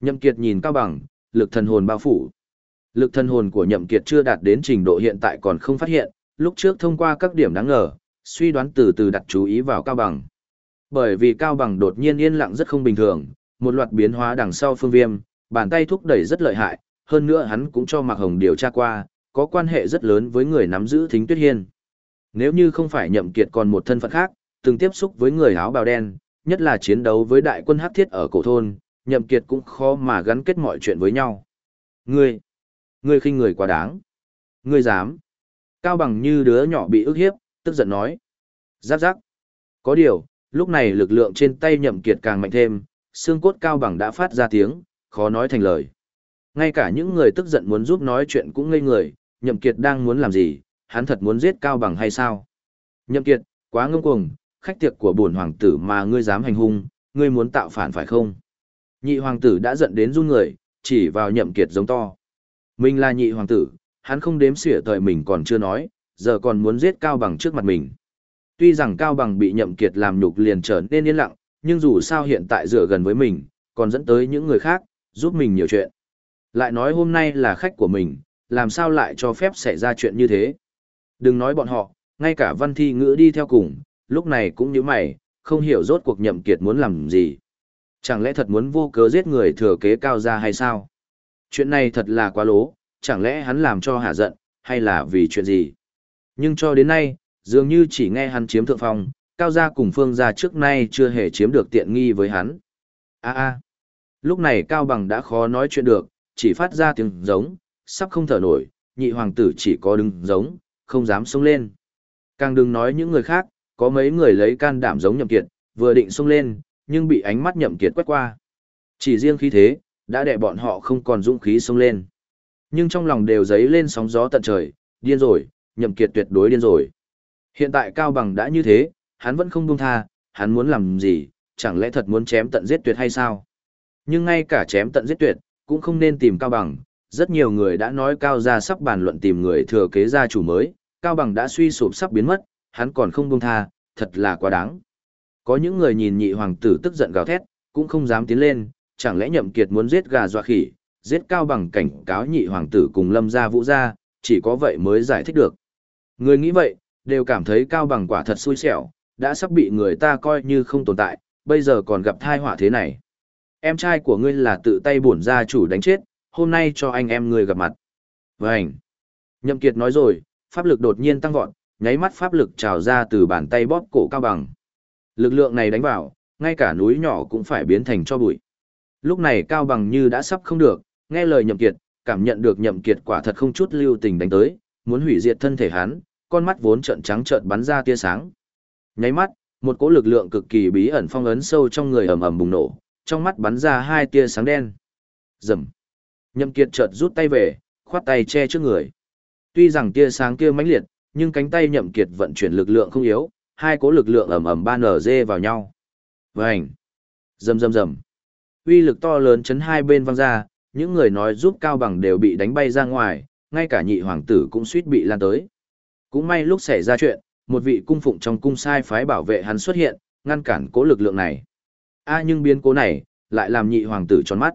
Nhậm Kiệt nhìn Cao Bằng, lực thần hồn bao phủ. Lực thần hồn của Nhậm Kiệt chưa đạt đến trình độ hiện tại còn không phát hiện, lúc trước thông qua các điểm đáng ngờ, suy đoán từ từ đặt chú ý vào Cao Bằng. Bởi vì Cao Bằng đột nhiên yên lặng rất không bình thường, một loạt biến hóa đằng sau phương viêm, bàn tay thúc đẩy rất lợi hại, hơn nữa hắn cũng cho Mạc Hồng điều tra qua, có quan hệ rất lớn với người nắm giữ thính tuyết hiên. Nếu như không phải nhậm kiệt còn một thân phận khác, từng tiếp xúc với người áo bào đen, nhất là chiến đấu với đại quân hắc thiết ở cổ thôn, nhậm kiệt cũng khó mà gắn kết mọi chuyện với nhau. Ngươi, ngươi khinh người quá đáng. Ngươi dám. Cao bằng như đứa nhỏ bị ức hiếp, tức giận nói. Giáp giáp. Có điều, lúc này lực lượng trên tay nhậm kiệt càng mạnh thêm, xương cốt cao bằng đã phát ra tiếng, khó nói thành lời. Ngay cả những người tức giận muốn giúp nói chuyện cũng ngây người, nhậm kiệt đang muốn làm gì, hắn thật muốn giết cao bằng hay sao? Nhậm kiệt, quá ngông cuồng, khách tiệc của bổn hoàng tử mà ngươi dám hành hung, ngươi muốn tạo phản phải không? Nhị hoàng tử đã giận đến run người, chỉ vào nhậm kiệt giống to. Mình là nhị hoàng tử, hắn không đếm xỉa thời mình còn chưa nói, giờ còn muốn giết cao bằng trước mặt mình. Tuy rằng Cao Bằng bị nhậm kiệt làm nhục liền trở nên yên lặng, nhưng dù sao hiện tại dựa gần với mình, còn dẫn tới những người khác, giúp mình nhiều chuyện. Lại nói hôm nay là khách của mình, làm sao lại cho phép xảy ra chuyện như thế. Đừng nói bọn họ, ngay cả văn thi ngữ đi theo cùng, lúc này cũng như mày, không hiểu rốt cuộc nhậm kiệt muốn làm gì. Chẳng lẽ thật muốn vô cớ giết người thừa kế cao gia hay sao? Chuyện này thật là quá lố, chẳng lẽ hắn làm cho hạ giận, hay là vì chuyện gì? Nhưng cho đến nay, dường như chỉ nghe hắn chiếm thượng phong, cao gia cùng phương gia trước nay chưa hề chiếm được tiện nghi với hắn. A a. Lúc này Cao Bằng đã khó nói chuyện được, chỉ phát ra tiếng giống, sắp không thở nổi, nhị hoàng tử chỉ có đứng giống, không dám xông lên. Càng đừng nói những người khác, có mấy người lấy can đảm giống nhậm kiệt, vừa định xông lên, nhưng bị ánh mắt nhậm kiệt quét qua. Chỉ riêng khí thế, đã đè bọn họ không còn dũng khí xông lên. Nhưng trong lòng đều dấy lên sóng gió tận trời, điên rồi, nhậm kiệt tuyệt đối điên rồi. Hiện tại Cao Bằng đã như thế, hắn vẫn không buông tha, hắn muốn làm gì, chẳng lẽ thật muốn chém tận giết tuyệt hay sao? Nhưng ngay cả chém tận giết tuyệt, cũng không nên tìm Cao Bằng, rất nhiều người đã nói Cao gia sắp bàn luận tìm người thừa kế gia chủ mới, Cao Bằng đã suy sụp sắp biến mất, hắn còn không buông tha, thật là quá đáng. Có những người nhìn nhị hoàng tử tức giận gào thét, cũng không dám tiến lên, chẳng lẽ nhậm kiệt muốn giết gà dọa khỉ, giết Cao Bằng cảnh cáo nhị hoàng tử cùng lâm gia vũ gia, chỉ có vậy mới giải thích được. Người nghĩ vậy, đều cảm thấy Cao Bằng quả thật xui xẻo, đã sắp bị người ta coi như không tồn tại, bây giờ còn gặp tai họa thế này. Em trai của ngươi là tự tay bổn gia chủ đánh chết, hôm nay cho anh em ngươi gặp mặt. Vânh! Nhậm Kiệt nói rồi, pháp lực đột nhiên tăng vọt, nháy mắt pháp lực trào ra từ bàn tay bóp cổ Cao Bằng. Lực lượng này đánh vào, ngay cả núi nhỏ cũng phải biến thành cho bụi. Lúc này Cao Bằng như đã sắp không được, nghe lời Nhậm Kiệt, cảm nhận được Nhậm Kiệt quả thật không chút lưu tình đánh tới, muốn hủy diệt thân thể hắn, con mắt vốn trợn trắng trợn bắn ra tia sáng. Nháy mắt, một cỗ lực lượng cực kỳ bí ẩn phong ấn sâu trong người ầm ầm bùng nổ, trong mắt bắn ra hai tia sáng đen. Rầm. Nhậm Kiệt chợt rút tay về, khoát tay che trước người. Tuy rằng tia sáng kia mãnh liệt, nhưng cánh tay Nhậm Kiệt vận chuyển lực lượng không yếu, hai cỗ lực lượng ầm ầm ban ở dê vào nhau. Vành. Rầm rầm rầm. Uy lực to lớn chấn hai bên văng ra, những người nói giúp cao bằng đều bị đánh bay ra ngoài, ngay cả nhị hoàng tử cũng suýt bị lan tới. Cũng may lúc xảy ra chuyện, một vị cung phụng trong cung sai phái bảo vệ hắn xuất hiện, ngăn cản cố lực lượng này. A nhưng biến cố này, lại làm nhị hoàng tử tròn mắt.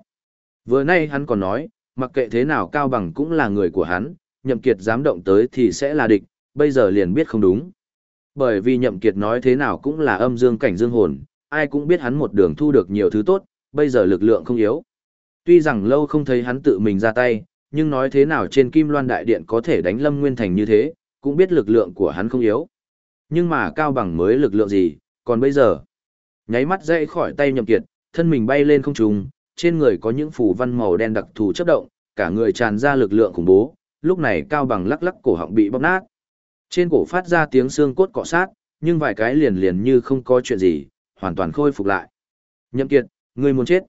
Vừa nay hắn còn nói, mặc kệ thế nào Cao Bằng cũng là người của hắn, nhậm kiệt dám động tới thì sẽ là địch, bây giờ liền biết không đúng. Bởi vì nhậm kiệt nói thế nào cũng là âm dương cảnh dương hồn, ai cũng biết hắn một đường thu được nhiều thứ tốt, bây giờ lực lượng không yếu. Tuy rằng lâu không thấy hắn tự mình ra tay, nhưng nói thế nào trên Kim Loan Đại Điện có thể đánh Lâm Nguyên Thành như thế, cũng biết lực lượng của hắn không yếu. Nhưng mà Cao Bằng mới lực lượng gì, còn bây giờ, nháy mắt dậy khỏi tay nhậm kiệt, thân mình bay lên không trung, trên người có những phù văn màu đen đặc thù chớp động, cả người tràn ra lực lượng khủng bố, lúc này Cao Bằng lắc lắc cổ họng bị bóp nát. Trên cổ phát ra tiếng xương cốt cọ sát, nhưng vài cái liền liền như không có chuyện gì, hoàn toàn khôi phục lại. Nhậm kiệt, ngươi muốn chết.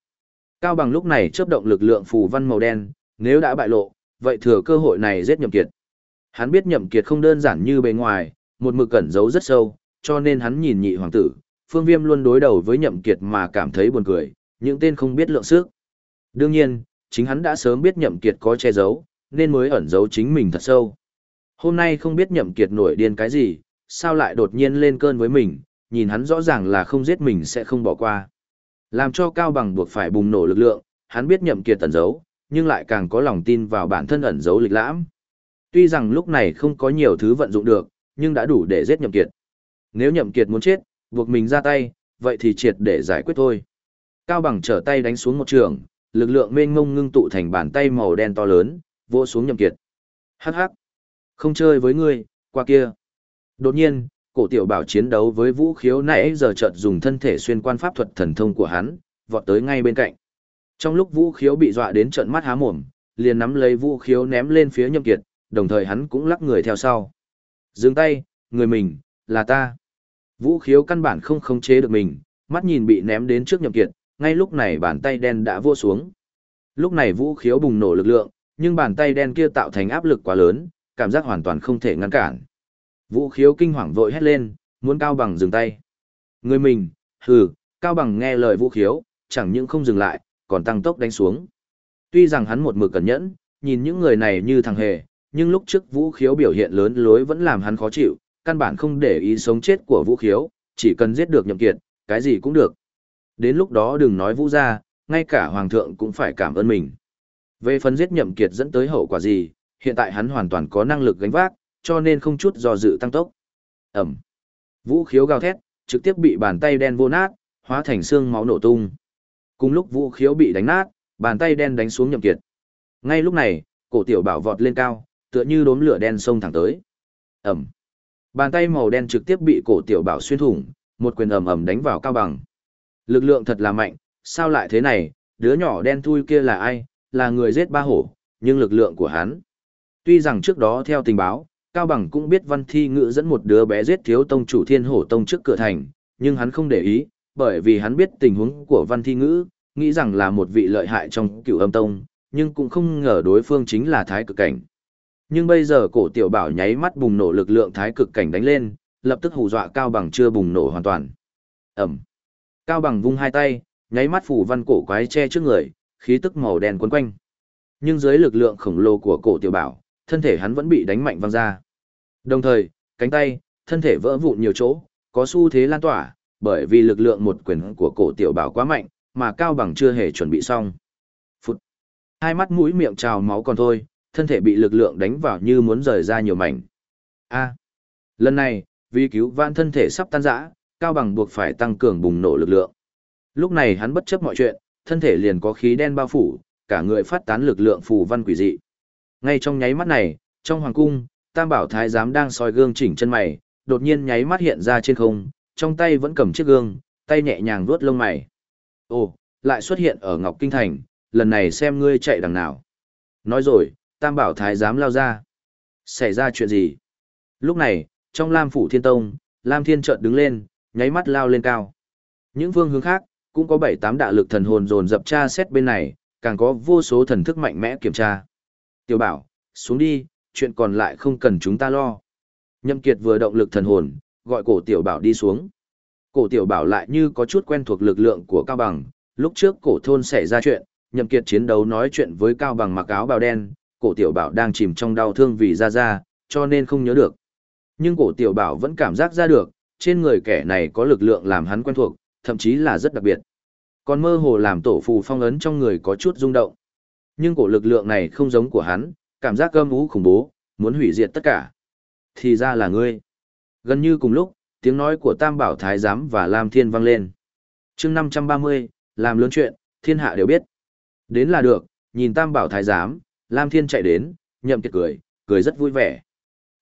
Cao Bằng lúc này chớp động lực lượng phù văn màu đen, nếu đã bại lộ, vậy thừa cơ hội này giết Nhậm Kiệt. Hắn biết Nhậm Kiệt không đơn giản như bề ngoài, một mực cẩn giấu rất sâu, cho nên hắn nhìn nhị hoàng tử, Phương Viêm luôn đối đầu với Nhậm Kiệt mà cảm thấy buồn cười, những tên không biết lượng sức. Đương nhiên, chính hắn đã sớm biết Nhậm Kiệt có che giấu, nên mới ẩn giấu chính mình thật sâu. Hôm nay không biết Nhậm Kiệt nổi điên cái gì, sao lại đột nhiên lên cơn với mình, nhìn hắn rõ ràng là không giết mình sẽ không bỏ qua. Làm cho Cao Bằng buộc phải bùng nổ lực lượng, hắn biết Nhậm Kiệt ẩn giấu, nhưng lại càng có lòng tin vào bản thân ẩn giấu lịch lãm. Tuy rằng lúc này không có nhiều thứ vận dụng được, nhưng đã đủ để giết Nhậm Kiệt. Nếu Nhậm Kiệt muốn chết, buộc mình ra tay, vậy thì triệt để giải quyết thôi. Cao Bằng trở tay đánh xuống một trường, lực lượng mênh mông ngưng tụ thành bàn tay màu đen to lớn, vỗ xuống Nhậm Kiệt. Hắc hắc, không chơi với ngươi, qua kia. Đột nhiên, cổ tiểu bảo chiến đấu với vũ khiếu nãy giờ chợt dùng thân thể xuyên quan pháp thuật thần thông của hắn, vọt tới ngay bên cạnh. Trong lúc vũ khiếu bị dọa đến trợn mắt há mồm, liền nắm lấy vũ khiếu ném lên phía nhậm kiệt, đồng thời hắn cũng lắc người theo sau. Dừng tay, người mình, là ta. Vũ khiếu căn bản không khống chế được mình, mắt nhìn bị ném đến trước nhậm kiệt, ngay lúc này bàn tay đen đã vô xuống. Lúc này vũ khiếu bùng nổ lực lượng, nhưng bàn tay đen kia tạo thành áp lực quá lớn, cảm giác hoàn toàn không thể ngăn cản. Vũ khiếu kinh hoàng vội hét lên, muốn Cao Bằng dừng tay. Người mình, hừ, Cao Bằng nghe lời vũ khiếu, chẳng những không dừng lại, còn tăng tốc đánh xuống. Tuy rằng hắn một mực cẩn nhẫn, nhìn những người này như thằng hề, nhưng lúc trước vũ khiếu biểu hiện lớn lối vẫn làm hắn khó chịu, căn bản không để ý sống chết của vũ khiếu, chỉ cần giết được nhậm kiệt, cái gì cũng được. Đến lúc đó đừng nói vũ gia, ngay cả hoàng thượng cũng phải cảm ơn mình. Về phần giết nhậm kiệt dẫn tới hậu quả gì, hiện tại hắn hoàn toàn có năng lực gánh vác, cho nên không chút do dự tăng tốc. Ẩm. Vũ khiếu gào thét, trực tiếp bị bàn tay đen vô nát, hóa thành xương máu nổ tung. Cùng lúc vũ khiếu bị đánh nát, bàn tay đen đánh xuống nhậm kiệt. Ngay lúc này, cổ tiểu bảo vọt lên cao, tựa như đốm lửa đen xông thẳng tới. Ẩm. Bàn tay màu đen trực tiếp bị cổ tiểu bảo xuyên thủng, một quyền ầm ầm đánh vào cao bằng. Lực lượng thật là mạnh, sao lại thế này, đứa nhỏ đen thui kia là ai, là người giết ba hổ, nhưng lực lượng của hắn. Tuy rằng trước đó theo tình báo, Cao Bằng cũng biết Văn Thi Ngữ dẫn một đứa bé giết thiếu tông chủ thiên hổ tông trước cửa thành, nhưng hắn không để ý, bởi vì hắn biết tình huống của Văn Thi Ngữ, nghĩ rằng là một vị lợi hại trong cựu âm tông, nhưng cũng không ngờ đối phương chính là thái cực cảnh. Nhưng bây giờ cổ tiểu bảo nháy mắt bùng nổ lực lượng thái cực cảnh đánh lên, lập tức hù dọa Cao Bằng chưa bùng nổ hoàn toàn. Ẩm. Cao Bằng vung hai tay, nháy mắt phủ văn cổ quái che trước người, khí tức màu đen quấn quanh. Nhưng dưới lực lượng khổng lồ của cổ tiểu bảo, thân thể hắn vẫn bị đánh mạnh văng ra. Đồng thời, cánh tay, thân thể vỡ vụn nhiều chỗ, có xu thế lan tỏa, bởi vì lực lượng một quyền của cổ tiểu bảo quá mạnh, mà Cao Bằng chưa hề chuẩn bị xong. Phụt. Hai mắt mũi miệng trào máu còn thôi, thân thể bị lực lượng đánh vào như muốn rời ra nhiều mảnh. A. Lần này, vì cứu vãn thân thể sắp tan rã, Cao Bằng buộc phải tăng cường bùng nổ lực lượng. Lúc này hắn bất chấp mọi chuyện, thân thể liền có khí đen bao phủ, cả người phát tán lực lượng phù văn quỷ dị. Ngay trong nháy mắt này, trong hoàng cung, Tam Bảo Thái giám đang soi gương chỉnh chân mày, đột nhiên nháy mắt hiện ra trên không, trong tay vẫn cầm chiếc gương, tay nhẹ nhàng vuốt lông mày. Ồ, lại xuất hiện ở Ngọc Kinh Thành, lần này xem ngươi chạy đằng nào. Nói rồi, Tam Bảo Thái giám lao ra. Xảy ra chuyện gì? Lúc này, trong Lam Phủ Thiên Tông, Lam Thiên chợt đứng lên, nháy mắt lao lên cao. Những phương hướng khác, cũng có bảy tám đạo lực thần hồn dồn dập tra xét bên này, càng có vô số thần thức mạnh mẽ kiểm tra. Tiểu bảo, xuống đi, chuyện còn lại không cần chúng ta lo. Nhậm Kiệt vừa động lực thần hồn, gọi cổ tiểu bảo đi xuống. Cổ tiểu bảo lại như có chút quen thuộc lực lượng của Cao Bằng, lúc trước cổ thôn xảy ra chuyện, Nhậm Kiệt chiến đấu nói chuyện với Cao Bằng mặc áo bào đen, cổ tiểu bảo đang chìm trong đau thương vì ra ra, cho nên không nhớ được. Nhưng cổ tiểu bảo vẫn cảm giác ra được, trên người kẻ này có lực lượng làm hắn quen thuộc, thậm chí là rất đặc biệt. Còn mơ hồ làm tổ phù phong ấn trong người có chút rung động. Nhưng cổ lực lượng này không giống của hắn, cảm giác gâm ú khủng bố, muốn hủy diệt tất cả. Thì ra là ngươi. Gần như cùng lúc, tiếng nói của Tam Bảo Thái Giám và Lam Thiên vang lên. chương 530, làm lớn chuyện, thiên hạ đều biết. Đến là được, nhìn Tam Bảo Thái Giám, Lam Thiên chạy đến, nhậm kiệt cười, cười rất vui vẻ.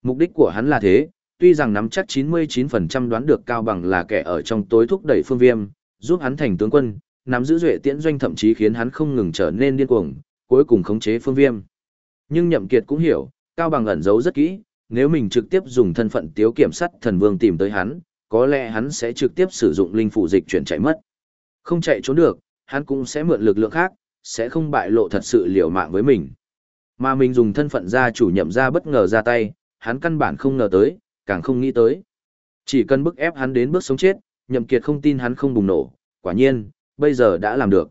Mục đích của hắn là thế, tuy rằng nắm chắc 99% đoán được Cao Bằng là kẻ ở trong tối thúc đẩy phương viêm, giúp hắn thành tướng quân, nắm giữ duệ tiễn doanh thậm chí khiến hắn không ngừng trở nên điên cuồng, cuối cùng khống chế phương viêm. Nhưng Nhậm Kiệt cũng hiểu, Cao Bằng ẩn giấu rất kỹ, nếu mình trực tiếp dùng thân phận tiếu kiểm sát thần vương tìm tới hắn, có lẽ hắn sẽ trực tiếp sử dụng linh phụ dịch chuyển chạy mất. Không chạy trốn được, hắn cũng sẽ mượn lực lượng khác, sẽ không bại lộ thật sự liều mạng với mình. Mà mình dùng thân phận gia chủ nhậm ra bất ngờ ra tay, hắn căn bản không ngờ tới, càng không nghĩ tới. Chỉ cần bức ép hắn đến bước sống chết, nhậm kiệt không tin hắn không bùng nổ, quả nhiên, bây giờ đã làm được.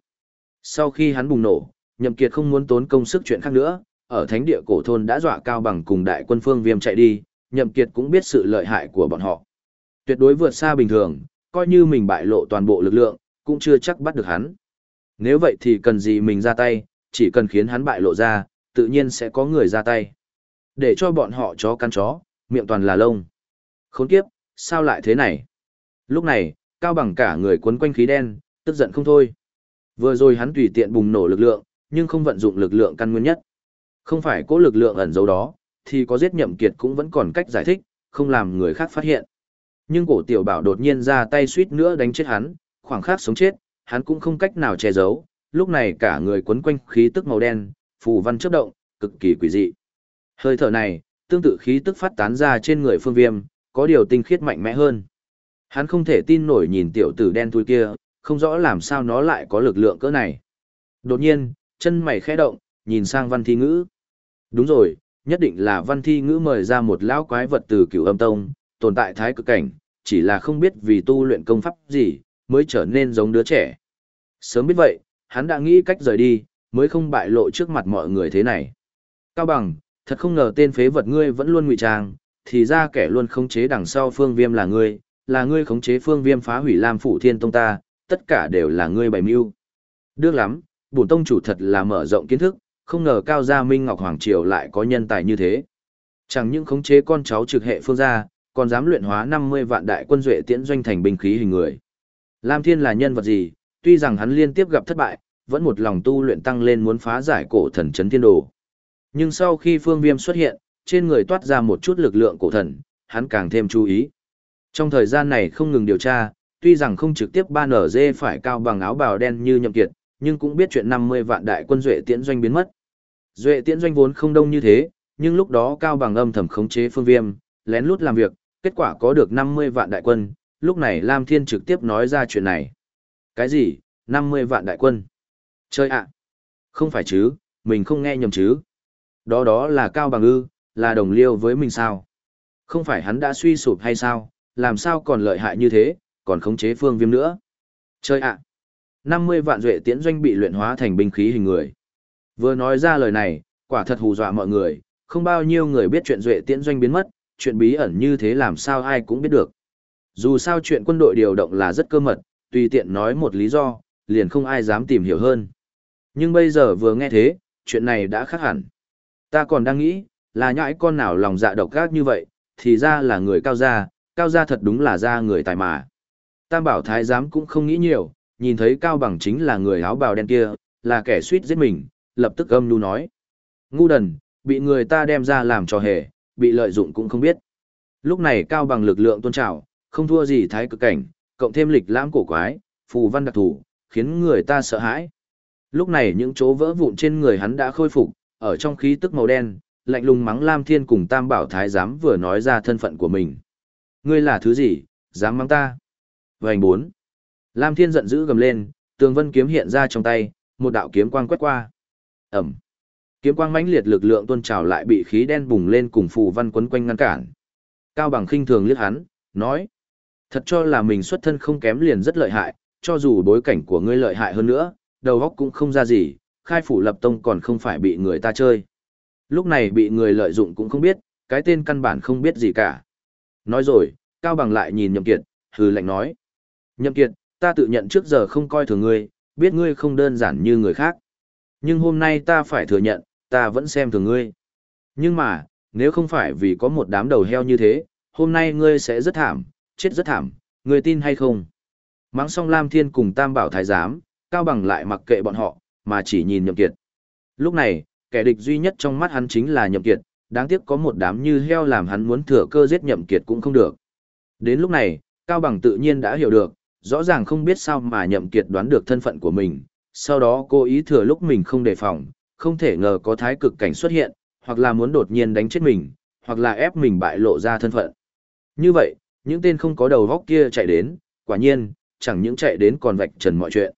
Sau khi hắn bùng nổ, nhậm kiệt không muốn tốn công sức chuyện khác nữa, ở thánh địa cổ thôn đã dọa cao bằng cùng đại quân phương viêm chạy đi, nhậm kiệt cũng biết sự lợi hại của bọn họ. Tuyệt đối vượt xa bình thường, coi như mình bại lộ toàn bộ lực lượng, cũng chưa chắc bắt được hắn. Nếu vậy thì cần gì mình ra tay, chỉ cần khiến hắn bại lộ ra, tự nhiên sẽ có người ra tay. Để cho bọn họ chó căn chó, miệng toàn là lông. Khốn kiếp, sao lại thế này? Lúc này, Cao Bằng cả người quấn quanh khí đen, tức giận không thôi. Vừa rồi hắn tùy tiện bùng nổ lực lượng, nhưng không vận dụng lực lượng căn nguyên nhất. Không phải cố lực lượng ẩn giấu đó, thì có giết nhậm kiệt cũng vẫn còn cách giải thích, không làm người khác phát hiện. Nhưng cổ tiểu bảo đột nhiên ra tay suýt nữa đánh chết hắn, khoảng khắc sống chết, hắn cũng không cách nào che giấu, lúc này cả người quấn quanh khí tức màu đen, phù văn chấp động, cực kỳ quỷ dị. Hơi thở này, tương tự khí tức phát tán ra trên người phương viêm, có điều tinh khiết mạnh mẽ hơn. Hắn không thể tin nổi nhìn tiểu tử đen thui kia, không rõ làm sao nó lại có lực lượng cỡ này. Đột nhiên, chân mày khẽ động, nhìn sang văn thi ngữ. Đúng rồi, nhất định là văn thi ngữ mời ra một lão quái vật từ cửu âm tông, tồn tại thái cực cảnh, chỉ là không biết vì tu luyện công pháp gì, mới trở nên giống đứa trẻ. Sớm biết vậy, hắn đã nghĩ cách rời đi, mới không bại lộ trước mặt mọi người thế này. Cao bằng, thật không ngờ tên phế vật ngươi vẫn luôn ngụy trang, thì ra kẻ luôn khống chế đằng sau phương viêm là ngươi, là ngươi khống chế phương viêm phá hủy Lam Phủ Thiên Tông ta, tất cả đều là ngươi bày mưu. Được lắm, bổn tông chủ thật là mở rộng kiến thức, không ngờ cao gia Minh Ngọc Hoàng Triều lại có nhân tài như thế. Chẳng những khống chế con cháu trực hệ phương gia, còn dám luyện hóa 50 vạn đại quân duệ tiễn doanh thành binh khí hình người. Lam Thiên là nhân vật gì, tuy rằng hắn liên tiếp gặp thất bại, vẫn một lòng tu luyện tăng lên muốn phá giải cổ thần chấn thiên đồ. Nhưng sau khi phương viêm xuất hiện, trên người toát ra một chút lực lượng cổ thần, hắn càng thêm chú ý. Trong thời gian này không ngừng điều tra, tuy rằng không trực tiếp ban ở dê phải cao bằng áo bào đen như nhậm kiệt, nhưng cũng biết chuyện 50 vạn đại quân duệ tiễn doanh biến mất. Duệ tiễn doanh vốn không đông như thế, nhưng lúc đó cao bằng âm thầm khống chế phương viêm, lén lút làm việc, kết quả có được 50 vạn đại quân, lúc này Lam Thiên trực tiếp nói ra chuyện này. Cái gì, 50 vạn đại quân? Chơi ạ! Không phải chứ, mình không nghe nhầm chứ. Đó đó là cao bằng ư, là đồng liêu với mình sao? Không phải hắn đã suy sụp hay sao, làm sao còn lợi hại như thế, còn khống chế phương viêm nữa? Chơi ạ! 50 vạn duệ tiễn doanh bị luyện hóa thành binh khí hình người. Vừa nói ra lời này, quả thật hù dọa mọi người, không bao nhiêu người biết chuyện duệ tiễn doanh biến mất, chuyện bí ẩn như thế làm sao ai cũng biết được. Dù sao chuyện quân đội điều động là rất cơ mật, tùy tiện nói một lý do, liền không ai dám tìm hiểu hơn. Nhưng bây giờ vừa nghe thế, chuyện này đã khác hẳn. Ta còn đang nghĩ, là nhãi con nào lòng dạ độc ác như vậy, thì ra là người cao gia, cao gia thật đúng là gia người tài mà. Tam bảo thái giám cũng không nghĩ nhiều, nhìn thấy cao bằng chính là người áo bào đen kia, là kẻ suýt giết mình, lập tức âm nu nói. Ngu đần, bị người ta đem ra làm trò hề, bị lợi dụng cũng không biết. Lúc này cao bằng lực lượng tôn trào, không thua gì thái cực cảnh, cộng thêm lịch lãm cổ quái, phù văn đặc thủ, khiến người ta sợ hãi. Lúc này những chỗ vỡ vụn trên người hắn đã khôi phục, ở trong khí tức màu đen, lạnh lùng mắng Lam Thiên cùng Tam Bảo Thái giám vừa nói ra thân phận của mình. Ngươi là thứ gì, dám mắng ta? Vành bốn. Lam Thiên giận dữ gầm lên, tường vân kiếm hiện ra trong tay, một đạo kiếm quang quét qua. Ẩm. Kiếm quang mãnh liệt lực lượng tuôn trào lại bị khí đen bùng lên cùng phù văn quấn quanh ngăn cản. Cao bằng khinh thường liếc hắn, nói. Thật cho là mình xuất thân không kém liền rất lợi hại, cho dù bối cảnh của ngươi lợi hại hơn nữa, đầu óc cũng không ra gì, khai phủ lập tông còn không phải bị người ta chơi. Lúc này bị người lợi dụng cũng không biết, cái tên căn bản không biết gì cả. Nói rồi, Cao Bằng lại nhìn Nhậm Kiệt, hừ lạnh nói. Nhậm Kiệt, ta tự nhận trước giờ không coi thường ngươi, biết ngươi không đơn giản như người khác. Nhưng hôm nay ta phải thừa nhận, ta vẫn xem thường ngươi. Nhưng mà, nếu không phải vì có một đám đầu heo như thế, hôm nay ngươi sẽ rất thảm, chết rất thảm, ngươi tin hay không? Mắng xong Lam Thiên cùng Tam Bảo Thái Giám, Cao Bằng lại mặc kệ bọn họ, mà chỉ nhìn Nhậm Kiệt. Lúc này, kẻ địch duy nhất trong mắt hắn chính là Nhậm Kiệt, đáng tiếc có một đám như heo làm hắn muốn thừa cơ giết Nhậm Kiệt cũng không được. Đến lúc này, Cao Bằng tự nhiên đã hiểu được, rõ ràng không biết sao mà Nhậm Kiệt đoán được thân phận của mình, sau đó cố ý thừa lúc mình không đề phòng, không thể ngờ có thái cực cảnh xuất hiện, hoặc là muốn đột nhiên đánh chết mình, hoặc là ép mình bại lộ ra thân phận. Như vậy, những tên không có đầu góc kia chạy đến, quả nhiên, chẳng những chạy đến còn vạch trần mọi chuyện.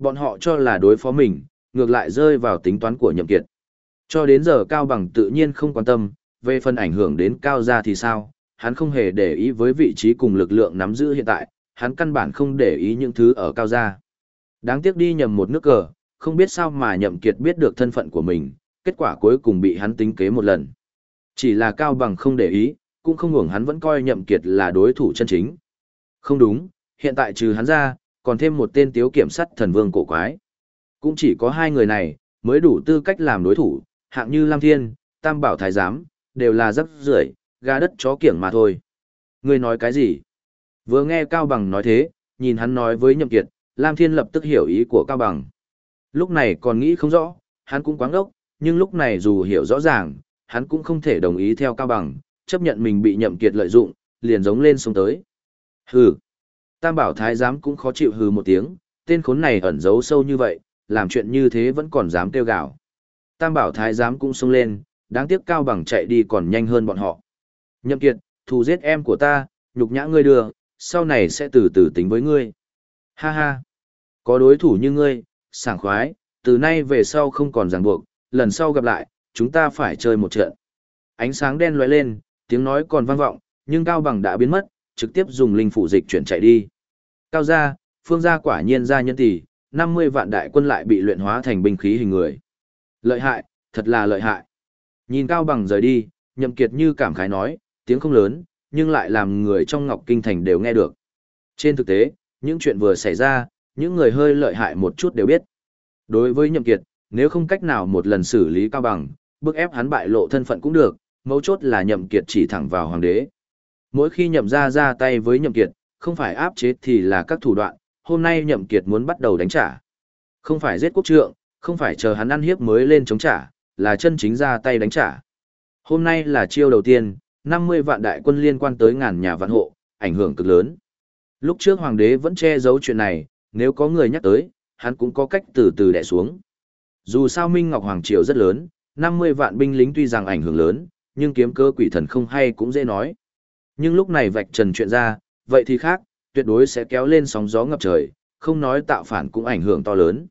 Bọn họ cho là đối phó mình, ngược lại rơi vào tính toán của nhậm kiệt. Cho đến giờ Cao Bằng tự nhiên không quan tâm, về phần ảnh hưởng đến Cao gia thì sao, hắn không hề để ý với vị trí cùng lực lượng nắm giữ hiện tại, hắn căn bản không để ý những thứ ở Cao gia. Đáng tiếc đi nhầm một nước cờ, không biết sao mà nhậm kiệt biết được thân phận của mình, kết quả cuối cùng bị hắn tính kế một lần. Chỉ là Cao Bằng không để ý, cũng không ngủng hắn vẫn coi nhậm kiệt là đối thủ chân chính. Không đúng, hiện tại trừ hắn ra, còn thêm một tên tiếu kiểm sát thần vương cổ quái. Cũng chỉ có hai người này, mới đủ tư cách làm đối thủ, hạng như Lam Thiên, Tam Bảo Thái Giám, đều là rất rưởi, gà đất chó kiểng mà thôi. người nói cái gì? Vừa nghe Cao Bằng nói thế, nhìn hắn nói với Nhậm Kiệt, Lam Thiên lập tức hiểu ý của Cao Bằng. Lúc này còn nghĩ không rõ, hắn cũng quáng ốc, nhưng lúc này dù hiểu rõ ràng, hắn cũng không thể đồng ý theo Cao Bằng, chấp nhận mình bị Nhậm Kiệt lợi dụng, liền giống lên xuống tới. Hừ. Tam bảo thái giám cũng khó chịu hừ một tiếng, tên khốn này ẩn giấu sâu như vậy, làm chuyện như thế vẫn còn dám kêu gào. Tam bảo thái giám cũng xông lên, đáng tiếc cao bằng chạy đi còn nhanh hơn bọn họ. Nhậm kiệt, thù giết em của ta, nhục nhã ngươi đưa, sau này sẽ từ từ tính với ngươi. Ha ha, có đối thủ như ngươi, sảng khoái, từ nay về sau không còn ràng buộc, lần sau gặp lại, chúng ta phải chơi một trận. Ánh sáng đen lóe lên, tiếng nói còn vang vọng, nhưng cao bằng đã biến mất, trực tiếp dùng linh phủ dịch chuyển chạy đi. Cao gia, phương gia quả nhiên gia nhân tỷ, 50 vạn đại quân lại bị luyện hóa thành binh khí hình người. Lợi hại, thật là lợi hại. Nhìn Cao Bằng rời đi, Nhậm Kiệt như cảm khái nói, tiếng không lớn, nhưng lại làm người trong Ngọc Kinh Thành đều nghe được. Trên thực tế, những chuyện vừa xảy ra, những người hơi lợi hại một chút đều biết. Đối với Nhậm Kiệt, nếu không cách nào một lần xử lý cao bằng, bức ép hắn bại lộ thân phận cũng được, mấu chốt là Nhậm Kiệt chỉ thẳng vào hoàng đế. Mỗi khi Nhậm ra ra tay với Nhậm Kiệt, không phải áp chế thì là các thủ đoạn, hôm nay Nhậm Kiệt muốn bắt đầu đánh trả. Không phải giết quốc trượng, không phải chờ hắn ăn hiếp mới lên chống trả, là chân chính ra tay đánh trả. Hôm nay là chiêu đầu tiên, 50 vạn đại quân liên quan tới ngàn nhà vạn hộ, ảnh hưởng cực lớn. Lúc trước hoàng đế vẫn che giấu chuyện này, nếu có người nhắc tới, hắn cũng có cách từ từ đè xuống. Dù sao Minh Ngọc Hoàng Triều rất lớn, 50 vạn binh lính tuy rằng ảnh hưởng lớn, nhưng kiếm cơ quỷ thần không hay cũng dễ nói. Nhưng lúc này vạch trần chuyện ra, vậy thì khác, tuyệt đối sẽ kéo lên sóng gió ngập trời, không nói tạo phản cũng ảnh hưởng to lớn.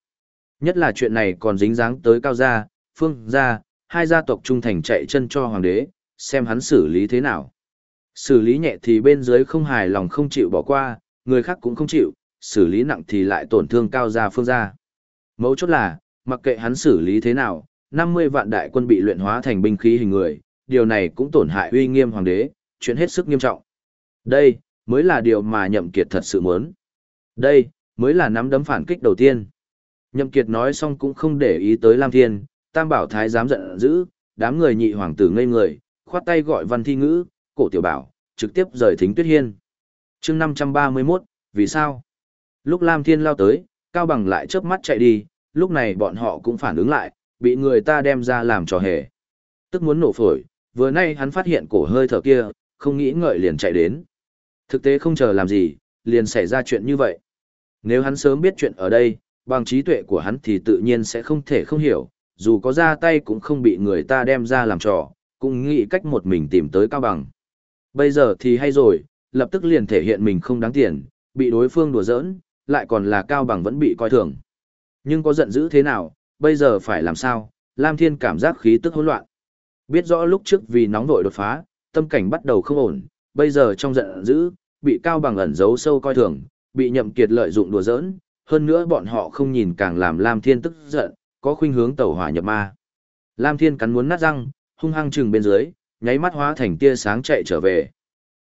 Nhất là chuyện này còn dính dáng tới cao gia, phương gia, hai gia tộc trung thành chạy chân cho hoàng đế, xem hắn xử lý thế nào. Xử lý nhẹ thì bên dưới không hài lòng không chịu bỏ qua, người khác cũng không chịu, xử lý nặng thì lại tổn thương cao gia phương gia. Mấu chốt là, mặc kệ hắn xử lý thế nào, 50 vạn đại quân bị luyện hóa thành binh khí hình người, điều này cũng tổn hại uy nghiêm hoàng đế, chuyện hết sức nghiêm trọng. Đây, mới là điều mà nhậm kiệt thật sự muốn. Đây, mới là nắm đấm phản kích đầu tiên. Nhậm kiệt nói xong cũng không để ý tới Lam Thiên, Tam Bảo Thái dám giận dữ, đám người nhị hoàng tử ngây người, khoát tay gọi văn thi ngữ, cổ tiểu bảo, trực tiếp rời thính tuyết hiên. chương 531, vì sao? Lúc Lam Thiên lao tới, Cao Bằng lại chớp mắt chạy đi, lúc này bọn họ cũng phản ứng lại, bị người ta đem ra làm trò hề. Tức muốn nổ phổi, vừa nay hắn phát hiện cổ hơi thở kia, không nghĩ ngợi liền chạy đến. Thực tế không chờ làm gì, liền xảy ra chuyện như vậy. Nếu hắn sớm biết chuyện ở đây, bằng trí tuệ của hắn thì tự nhiên sẽ không thể không hiểu, dù có ra tay cũng không bị người ta đem ra làm trò, cũng nghĩ cách một mình tìm tới cao bằng. Bây giờ thì hay rồi, lập tức liền thể hiện mình không đáng tiền, bị đối phương đùa giỡn, lại còn là cao bằng vẫn bị coi thường. Nhưng có giận dữ thế nào, bây giờ phải làm sao, Lam Thiên cảm giác khí tức hỗn loạn. Biết rõ lúc trước vì nóng vội đột phá, tâm cảnh bắt đầu không ổn, bây giờ trong giận dữ, bị cao bằng ẩn giấu sâu coi thường, bị nhậm kiệt lợi dụng đùa giỡn, hơn nữa bọn họ không nhìn càng làm Lam Thiên tức giận, có khuynh hướng tẩu hỏa nhập ma. Lam Thiên cắn muốn nát răng, hung hăng chừng bên dưới, nháy mắt hóa thành tia sáng chạy trở về.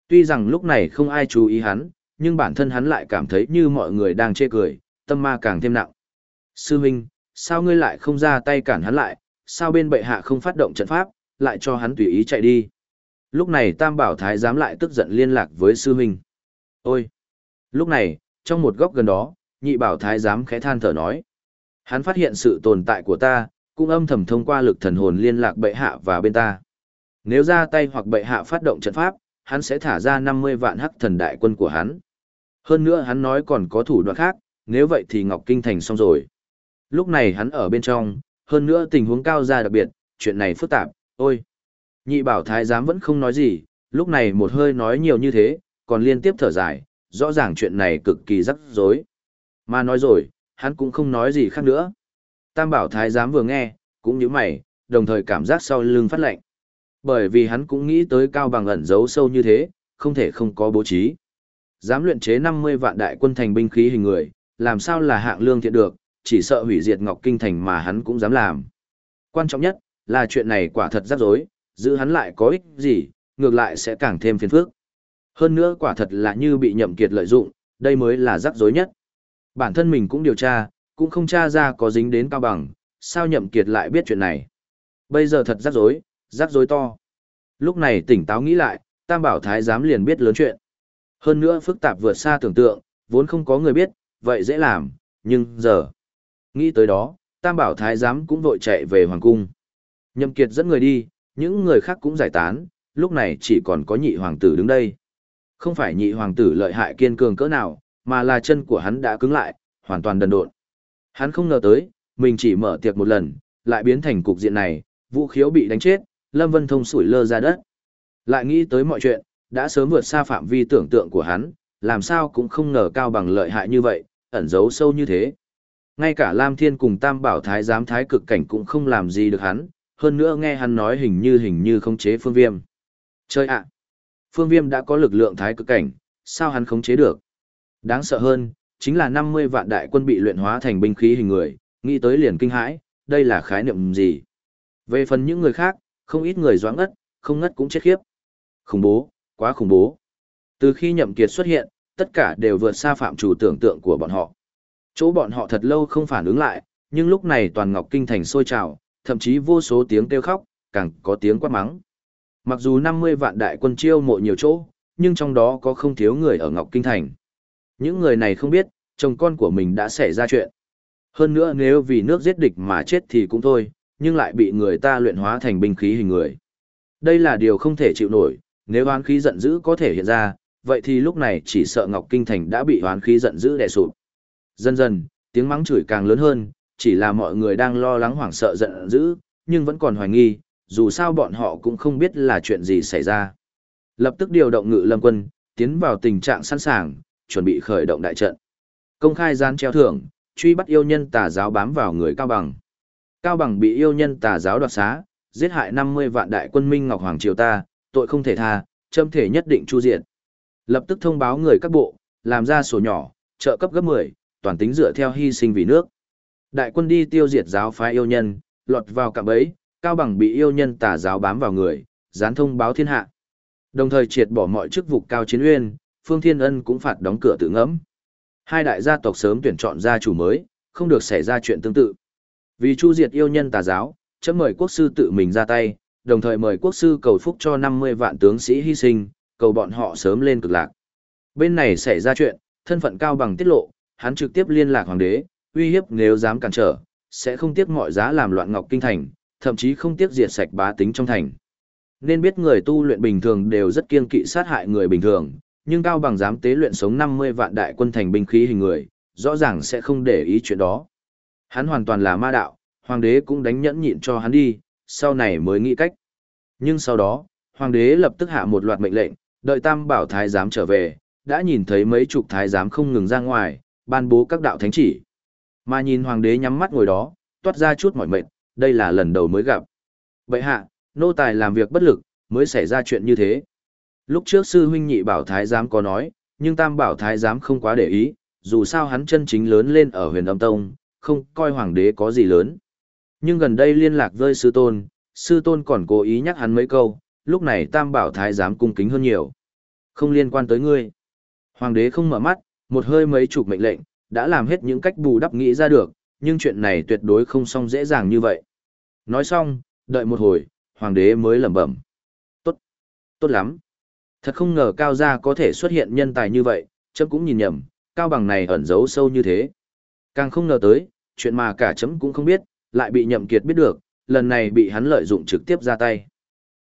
Tuy rằng lúc này không ai chú ý hắn, nhưng bản thân hắn lại cảm thấy như mọi người đang chê cười, tâm ma càng thêm nặng. Sư Minh, sao ngươi lại không ra tay cản hắn lại, sao bên bệ hạ không phát động trận pháp, lại cho hắn tùy ý chạy đi. Lúc này Tam Bảo Thái dám lại tức giận liên lạc với sư huynh. Ôi! Lúc này, trong một góc gần đó, nhị bảo thái giám khẽ than thở nói. Hắn phát hiện sự tồn tại của ta, cũng âm thầm thông qua lực thần hồn liên lạc bệ hạ và bên ta. Nếu ra tay hoặc bệ hạ phát động trận pháp, hắn sẽ thả ra 50 vạn hắc thần đại quân của hắn. Hơn nữa hắn nói còn có thủ đoạn khác, nếu vậy thì Ngọc Kinh thành xong rồi. Lúc này hắn ở bên trong, hơn nữa tình huống cao ra đặc biệt, chuyện này phức tạp, ôi. Nhị bảo thái giám vẫn không nói gì, lúc này một hơi nói nhiều như thế, còn liên tiếp thở dài, rõ ràng chuyện này cực kỳ rắc rối. Mà nói rồi, hắn cũng không nói gì khác nữa. Tam bảo thái giám vừa nghe, cũng như mày, đồng thời cảm giác sau lưng phát lạnh. Bởi vì hắn cũng nghĩ tới cao bằng ẩn giấu sâu như thế, không thể không có bố trí. Dám luyện chế 50 vạn đại quân thành binh khí hình người, làm sao là hạng lương thiện được, chỉ sợ hủy diệt Ngọc Kinh Thành mà hắn cũng dám làm. Quan trọng nhất, là chuyện này quả thật rắc rối, giữ hắn lại có ích gì, ngược lại sẽ càng thêm phiền phức. Hơn nữa quả thật là như bị nhậm kiệt lợi dụng, đây mới là rắc rối nhất. Bản thân mình cũng điều tra, cũng không tra ra có dính đến cao bằng, sao nhậm kiệt lại biết chuyện này. Bây giờ thật rắc rối, rắc rối to. Lúc này tỉnh táo nghĩ lại, Tam Bảo Thái giám liền biết lớn chuyện. Hơn nữa phức tạp vượt xa tưởng tượng, vốn không có người biết, vậy dễ làm, nhưng giờ. Nghĩ tới đó, Tam Bảo Thái giám cũng vội chạy về Hoàng Cung. Nhậm Kiệt dẫn người đi, những người khác cũng giải tán, lúc này chỉ còn có nhị hoàng tử đứng đây. Không phải nhị hoàng tử lợi hại kiên cường cỡ nào, mà là chân của hắn đã cứng lại, hoàn toàn đần độn. Hắn không ngờ tới, mình chỉ mở tiệc một lần, lại biến thành cục diện này, vũ khiếu bị đánh chết, Lâm Vân Thông sủi lơ ra đất. Lại nghĩ tới mọi chuyện, đã sớm vượt xa phạm vi tưởng tượng của hắn, làm sao cũng không ngờ cao bằng lợi hại như vậy, ẩn giấu sâu như thế. Ngay cả Lam Thiên cùng Tam Bảo Thái giám thái cực cảnh cũng không làm gì được hắn, hơn nữa nghe hắn nói hình như hình như không chế phương viêm. Chơi ạ! phương viêm đã có lực lượng thái cực cảnh, sao hắn khống chế được? Đáng sợ hơn, chính là 50 vạn đại quân bị luyện hóa thành binh khí hình người, nghĩ tới liền kinh hãi, đây là khái niệm gì? Về phần những người khác, không ít người doãn ngất, không ngất cũng chết khiếp. Khủng bố, quá khủng bố. Từ khi nhậm kiệt xuất hiện, tất cả đều vượt xa phạm chủ tưởng tượng của bọn họ. Chỗ bọn họ thật lâu không phản ứng lại, nhưng lúc này toàn Ngọc Kinh thành sôi trào, thậm chí vô số tiếng kêu khóc, càng có tiếng quát mắng. Mặc dù 50 vạn đại quân chiêu mộ nhiều chỗ, nhưng trong đó có không thiếu người ở Ngọc Kinh thành. Những người này không biết, chồng con của mình đã xảy ra chuyện. Hơn nữa nếu vì nước giết địch mà chết thì cũng thôi, nhưng lại bị người ta luyện hóa thành binh khí hình người. Đây là điều không thể chịu nổi, nếu oán khí giận dữ có thể hiện ra, vậy thì lúc này chỉ sợ Ngọc Kinh Thành đã bị oán khí giận dữ đè sụp. Dần dần, tiếng mắng chửi càng lớn hơn, chỉ là mọi người đang lo lắng hoảng sợ giận dữ, nhưng vẫn còn hoài nghi, dù sao bọn họ cũng không biết là chuyện gì xảy ra. Lập tức điều động ngự lâm quân, tiến vào tình trạng sẵn sàng, chuẩn bị khởi động đại trận. Công khai gian treo thưởng, truy bắt yêu nhân tà giáo bám vào người Cao Bằng. Cao Bằng bị yêu nhân tà giáo đoạt xá, giết hại 50 vạn đại quân Minh Ngọc Hoàng Triều ta, tội không thể tha, châm thể nhất định chu diện. Lập tức thông báo người các bộ, làm ra sổ nhỏ, trợ cấp gấp 10, toàn tính dựa theo hy sinh vì nước. Đại quân đi tiêu diệt giáo phái yêu nhân, lọt vào cạm bẫy, Cao Bằng bị yêu nhân tà giáo bám vào người, dán thông báo thiên hạ. Đồng thời triệt bỏ mọi chức vụ cao chiến uyên, Phương Thiên Ân cũng phạt đóng cửa tự ngẫm. Hai đại gia tộc sớm tuyển chọn gia chủ mới, không được xảy ra chuyện tương tự. Vì chu diệt yêu nhân tà giáo, chấm mời quốc sư tự mình ra tay, đồng thời mời quốc sư cầu phúc cho 50 vạn tướng sĩ hy sinh, cầu bọn họ sớm lên cực lạc. Bên này xảy ra chuyện, thân phận cao bằng tiết lộ, hắn trực tiếp liên lạc hoàng đế, uy hiếp nếu dám cản trở, sẽ không tiếc mọi giá làm loạn ngọc kinh thành, thậm chí không tiếc diệt sạch bá tính trong thành. Nên biết người tu luyện bình thường đều rất kiên kỵ sát hại người bình thường, nhưng cao bằng dám tế luyện sống 50 vạn đại quân thành binh khí hình người, rõ ràng sẽ không để ý chuyện đó. Hắn hoàn toàn là ma đạo, hoàng đế cũng đánh nhẫn nhịn cho hắn đi, sau này mới nghĩ cách. Nhưng sau đó, hoàng đế lập tức hạ một loạt mệnh lệnh, đợi tam bảo thái giám trở về, đã nhìn thấy mấy chục thái giám không ngừng ra ngoài, ban bố các đạo thánh chỉ. Mà nhìn hoàng đế nhắm mắt ngồi đó, toát ra chút mỏi mệt, đây là lần đầu mới gặp. Vậy hạ, nô tài làm việc bất lực, mới xảy ra chuyện như thế. Lúc trước sư huynh nhị bảo thái giám có nói, nhưng tam bảo thái giám không quá để ý, dù sao hắn chân chính lớn lên ở huyền âm tông, không coi hoàng đế có gì lớn. Nhưng gần đây liên lạc với sư tôn, sư tôn còn cố ý nhắc hắn mấy câu, lúc này tam bảo thái giám cung kính hơn nhiều. Không liên quan tới ngươi. Hoàng đế không mở mắt, một hơi mấy chục mệnh lệnh, đã làm hết những cách bù đắp nghĩ ra được, nhưng chuyện này tuyệt đối không xong dễ dàng như vậy. Nói xong, đợi một hồi, hoàng đế mới lẩm bẩm. Tốt, tốt lắm. Thật không ngờ cao gia có thể xuất hiện nhân tài như vậy, chấm cũng nhìn nhầm, cao bằng này ẩn giấu sâu như thế. Càng không ngờ tới, chuyện mà cả chấm cũng không biết, lại bị nhậm kiệt biết được, lần này bị hắn lợi dụng trực tiếp ra tay.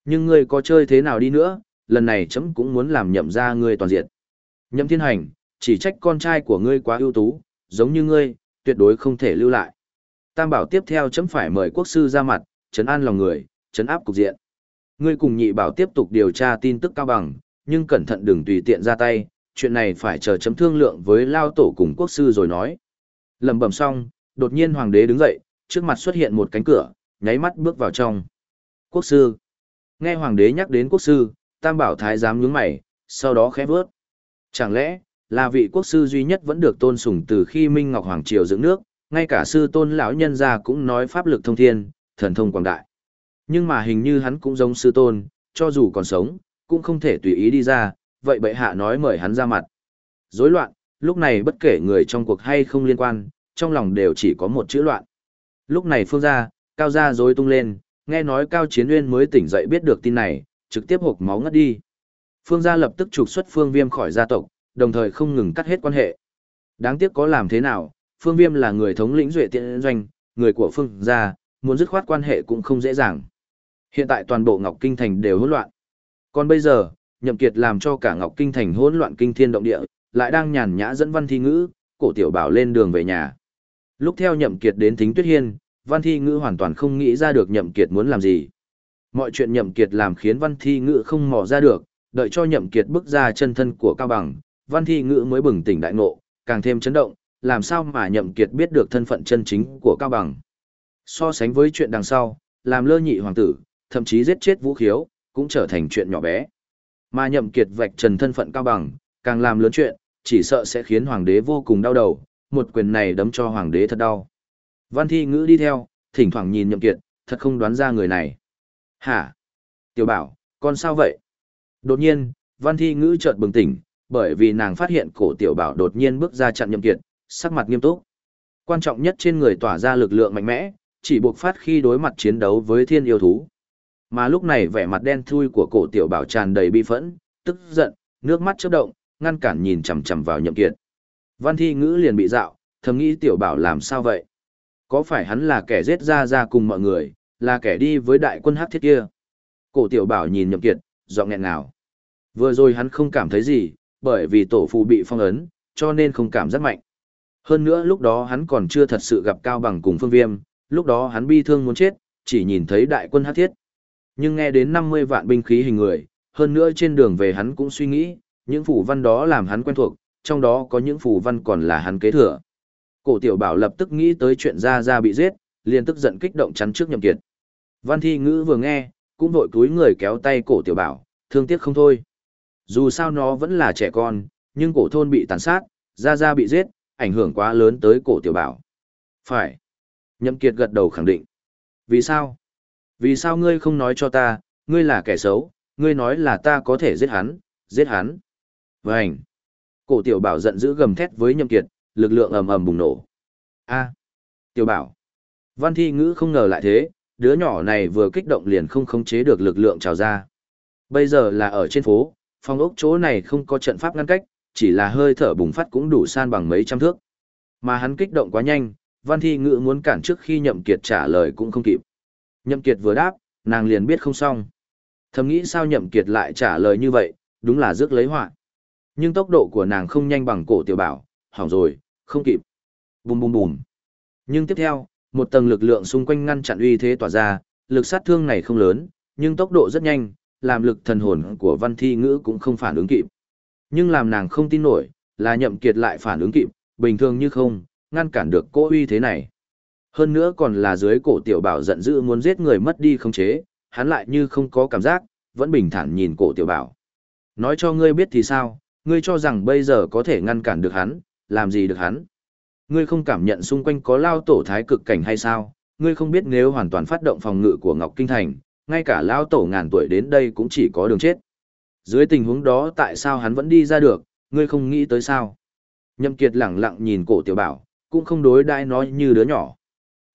Nhưng ngươi có chơi thế nào đi nữa, lần này chấm cũng muốn làm nhậm ra ngươi toàn diện. Nhậm thiên hành, chỉ trách con trai của ngươi quá ưu tú, giống như ngươi, tuyệt đối không thể lưu lại. Tam bảo tiếp theo chấm phải mời quốc sư ra mặt, trấn an lòng người, trấn áp cục diện. Ngươi cùng nhị bảo tiếp tục điều tra tin tức cao bằng, nhưng cẩn thận đừng tùy tiện ra tay, chuyện này phải chờ chấm thương lượng với lao tổ cùng quốc sư rồi nói. Lầm bầm xong, đột nhiên hoàng đế đứng dậy, trước mặt xuất hiện một cánh cửa, nháy mắt bước vào trong. Quốc sư. Nghe hoàng đế nhắc đến quốc sư, tam bảo thái giám nhướng mày, sau đó khẽ vớt. Chẳng lẽ, là vị quốc sư duy nhất vẫn được tôn sùng từ khi Minh Ngọc Hoàng Triều dựng nước, ngay cả sư tôn lão nhân gia cũng nói pháp lực thông thiên, thần thông quảng đại. Nhưng mà hình như hắn cũng giống sư tôn, cho dù còn sống, cũng không thể tùy ý đi ra, vậy bệ hạ nói mời hắn ra mặt. Rối loạn, lúc này bất kể người trong cuộc hay không liên quan, trong lòng đều chỉ có một chữ loạn. Lúc này phương gia, cao gia rối tung lên, nghe nói cao chiến nguyên mới tỉnh dậy biết được tin này, trực tiếp hộp máu ngất đi. Phương gia lập tức trục xuất phương viêm khỏi gia tộc, đồng thời không ngừng cắt hết quan hệ. Đáng tiếc có làm thế nào, phương viêm là người thống lĩnh duệ tiện doanh, người của phương gia, muốn dứt khoát quan hệ cũng không dễ dàng. Hiện tại toàn bộ Ngọc Kinh Thành đều hỗn loạn. Còn bây giờ, Nhậm Kiệt làm cho cả Ngọc Kinh Thành hỗn loạn kinh thiên động địa, lại đang nhàn nhã dẫn Văn Thi Ngữ, cổ tiểu bảo lên đường về nhà. Lúc theo Nhậm Kiệt đến Thính Tuyết Hiên, Văn Thi Ngữ hoàn toàn không nghĩ ra được Nhậm Kiệt muốn làm gì. Mọi chuyện Nhậm Kiệt làm khiến Văn Thi Ngữ không mò ra được, đợi cho Nhậm Kiệt bước ra chân thân của Cao Bằng, Văn Thi Ngữ mới bừng tỉnh đại ngộ, càng thêm chấn động, làm sao mà Nhậm Kiệt biết được thân phận chân chính của Cao Bằng. So sánh với chuyện đằng sau, làm lơ nhị hoàng tử, thậm chí giết chết Vũ Khiếu, cũng trở thành chuyện nhỏ bé. Mà Nhậm Kiệt vạch trần thân phận Cao Bằng, càng làm lớn chuyện, chỉ sợ sẽ khiến hoàng đế vô cùng đau đầu, một quyền này đấm cho hoàng đế thật đau. Văn thi ngữ đi theo, thỉnh thoảng nhìn nhậm kiệt, thật không đoán ra người này. Hả? Tiểu bảo, con sao vậy? Đột nhiên, Văn Thi Ngữ chợt bừng tỉnh, bởi vì nàng phát hiện cổ tiểu bảo đột nhiên bước ra chặn nhậm kiệt, sắc mặt nghiêm túc. Quan trọng nhất trên người tỏa ra lực lượng mạnh mẽ, chỉ buộc phát khi đối mặt chiến đấu với thiên yêu thú. Mà lúc này vẻ mặt đen thui của cổ tiểu bảo tràn đầy bi phẫn, tức giận, nước mắt chớp động, ngăn cản nhìn chằm chằm vào nhậm kiệt. Văn thi ngữ liền bị dạo, thầm nghĩ tiểu bảo làm sao vậy? Có phải hắn là kẻ giết ra ra cùng mọi người, là kẻ đi với đại quân hắc thiết kia? Cổ tiểu bảo nhìn nhậm kiệt, giọng nghẹn ngào. Vừa rồi hắn không cảm thấy gì, bởi vì tổ phụ bị phong ấn, cho nên không cảm giác mạnh. Hơn nữa lúc đó hắn còn chưa thật sự gặp Cao Bằng cùng Phương Viêm, lúc đó hắn bi thương muốn chết, chỉ nhìn thấy đại quân hắc thiết. Nhưng nghe đến 50 vạn binh khí hình người, hơn nữa trên đường về hắn cũng suy nghĩ, những phủ văn đó làm hắn quen thuộc, trong đó có những phủ văn còn là hắn kế thừa. Cổ tiểu bảo lập tức nghĩ tới chuyện Gia Gia bị giết, liền tức giận kích động chắn trước nhậm kiệt. Văn thi ngữ vừa nghe, cũng vội túi người kéo tay cổ tiểu bảo, thương tiếc không thôi. Dù sao nó vẫn là trẻ con, nhưng cổ thôn bị tàn sát, Gia Gia bị giết, ảnh hưởng quá lớn tới cổ tiểu bảo. Phải. Nhậm kiệt gật đầu khẳng định. Vì sao? Vì sao ngươi không nói cho ta, ngươi là kẻ xấu, ngươi nói là ta có thể giết hắn, giết hắn. Vânh. Cổ tiểu bảo giận dữ gầm thét với nhậm kiệt, lực lượng ầm ầm bùng nổ. A. Tiểu bảo. Văn thi ngữ không ngờ lại thế, đứa nhỏ này vừa kích động liền không khống chế được lực lượng trào ra. Bây giờ là ở trên phố, phòng ốc chỗ này không có trận pháp ngăn cách, chỉ là hơi thở bùng phát cũng đủ san bằng mấy trăm thước. Mà hắn kích động quá nhanh, văn thi ngữ muốn cản trước khi nhậm kiệt trả lời cũng không kịp. Nhậm kiệt vừa đáp, nàng liền biết không xong. Thầm nghĩ sao nhậm kiệt lại trả lời như vậy, đúng là rước lấy họa. Nhưng tốc độ của nàng không nhanh bằng cổ tiểu bảo, hỏng rồi, không kịp. Bùm bùm bùm. Nhưng tiếp theo, một tầng lực lượng xung quanh ngăn chặn uy thế tỏa ra, lực sát thương này không lớn, nhưng tốc độ rất nhanh, làm lực thần hồn của văn thi ngữ cũng không phản ứng kịp. Nhưng làm nàng không tin nổi, là nhậm kiệt lại phản ứng kịp, bình thường như không, ngăn cản được cô uy thế này. Hơn nữa còn là dưới cổ tiểu bảo giận dữ muốn giết người mất đi không chế, hắn lại như không có cảm giác, vẫn bình thản nhìn cổ tiểu bảo. Nói cho ngươi biết thì sao, ngươi cho rằng bây giờ có thể ngăn cản được hắn, làm gì được hắn. Ngươi không cảm nhận xung quanh có lao tổ thái cực cảnh hay sao, ngươi không biết nếu hoàn toàn phát động phòng ngự của Ngọc Kinh Thành, ngay cả lao tổ ngàn tuổi đến đây cũng chỉ có đường chết. Dưới tình huống đó tại sao hắn vẫn đi ra được, ngươi không nghĩ tới sao? Nhậm Kiệt lẳng lặng nhìn cổ tiểu bảo, cũng không đối đãi nói như đứa nhỏ.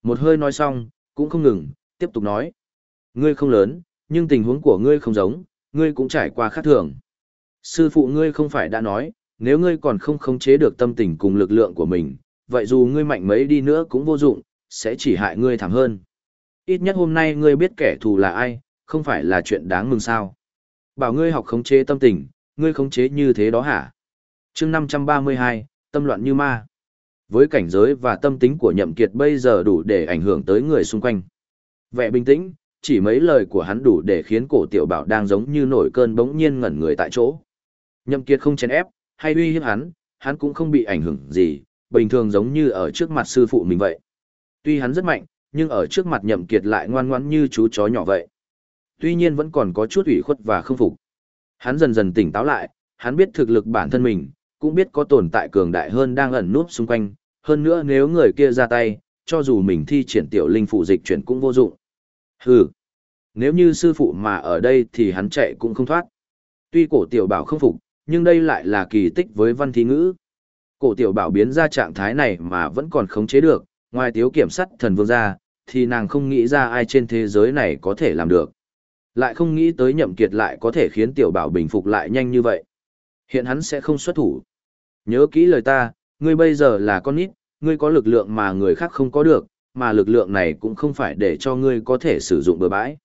Một hơi nói xong, cũng không ngừng, tiếp tục nói. Ngươi không lớn, nhưng tình huống của ngươi không giống, ngươi cũng trải qua khác thường. Sư phụ ngươi không phải đã nói, nếu ngươi còn không khống chế được tâm tình cùng lực lượng của mình, vậy dù ngươi mạnh mấy đi nữa cũng vô dụng, sẽ chỉ hại ngươi thảm hơn. Ít nhất hôm nay ngươi biết kẻ thù là ai, không phải là chuyện đáng mừng sao. Bảo ngươi học khống chế tâm tình, ngươi khống chế như thế đó hả? chương 532, tâm loạn như ma. Với cảnh giới và tâm tính của nhậm kiệt bây giờ đủ để ảnh hưởng tới người xung quanh. Vẻ bình tĩnh, chỉ mấy lời của hắn đủ để khiến cổ tiểu bảo đang giống như nổi cơn bỗng nhiên ngẩn người tại chỗ. Nhậm kiệt không chèn ép, hay uy hiếp hắn, hắn cũng không bị ảnh hưởng gì, bình thường giống như ở trước mặt sư phụ mình vậy. Tuy hắn rất mạnh, nhưng ở trước mặt nhậm kiệt lại ngoan ngoãn như chú chó nhỏ vậy. Tuy nhiên vẫn còn có chút ủy khuất và không phục. Hắn dần dần tỉnh táo lại, hắn biết thực lực bản thân mình, cũng biết có tồn tại cường đại hơn đang ẩn núp xung quanh, hơn nữa nếu người kia ra tay, cho dù mình thi triển tiểu linh phụ dịch chuyển cũng vô dụng. Hừ, nếu như sư phụ mà ở đây thì hắn chạy cũng không thoát. Tuy cổ tiểu bảo không phục, nhưng đây lại là kỳ tích với văn thí ngữ. Cổ tiểu bảo biến ra trạng thái này mà vẫn còn khống chế được, ngoài tiếu kiểm sát thần vương ra, thì nàng không nghĩ ra ai trên thế giới này có thể làm được. Lại không nghĩ tới nhậm kiệt lại có thể khiến tiểu bảo bình phục lại nhanh như vậy. Hiện hắn sẽ không xuất thủ. Nhớ kỹ lời ta, ngươi bây giờ là con nít, ngươi có lực lượng mà người khác không có được, mà lực lượng này cũng không phải để cho ngươi có thể sử dụng bừa bãi.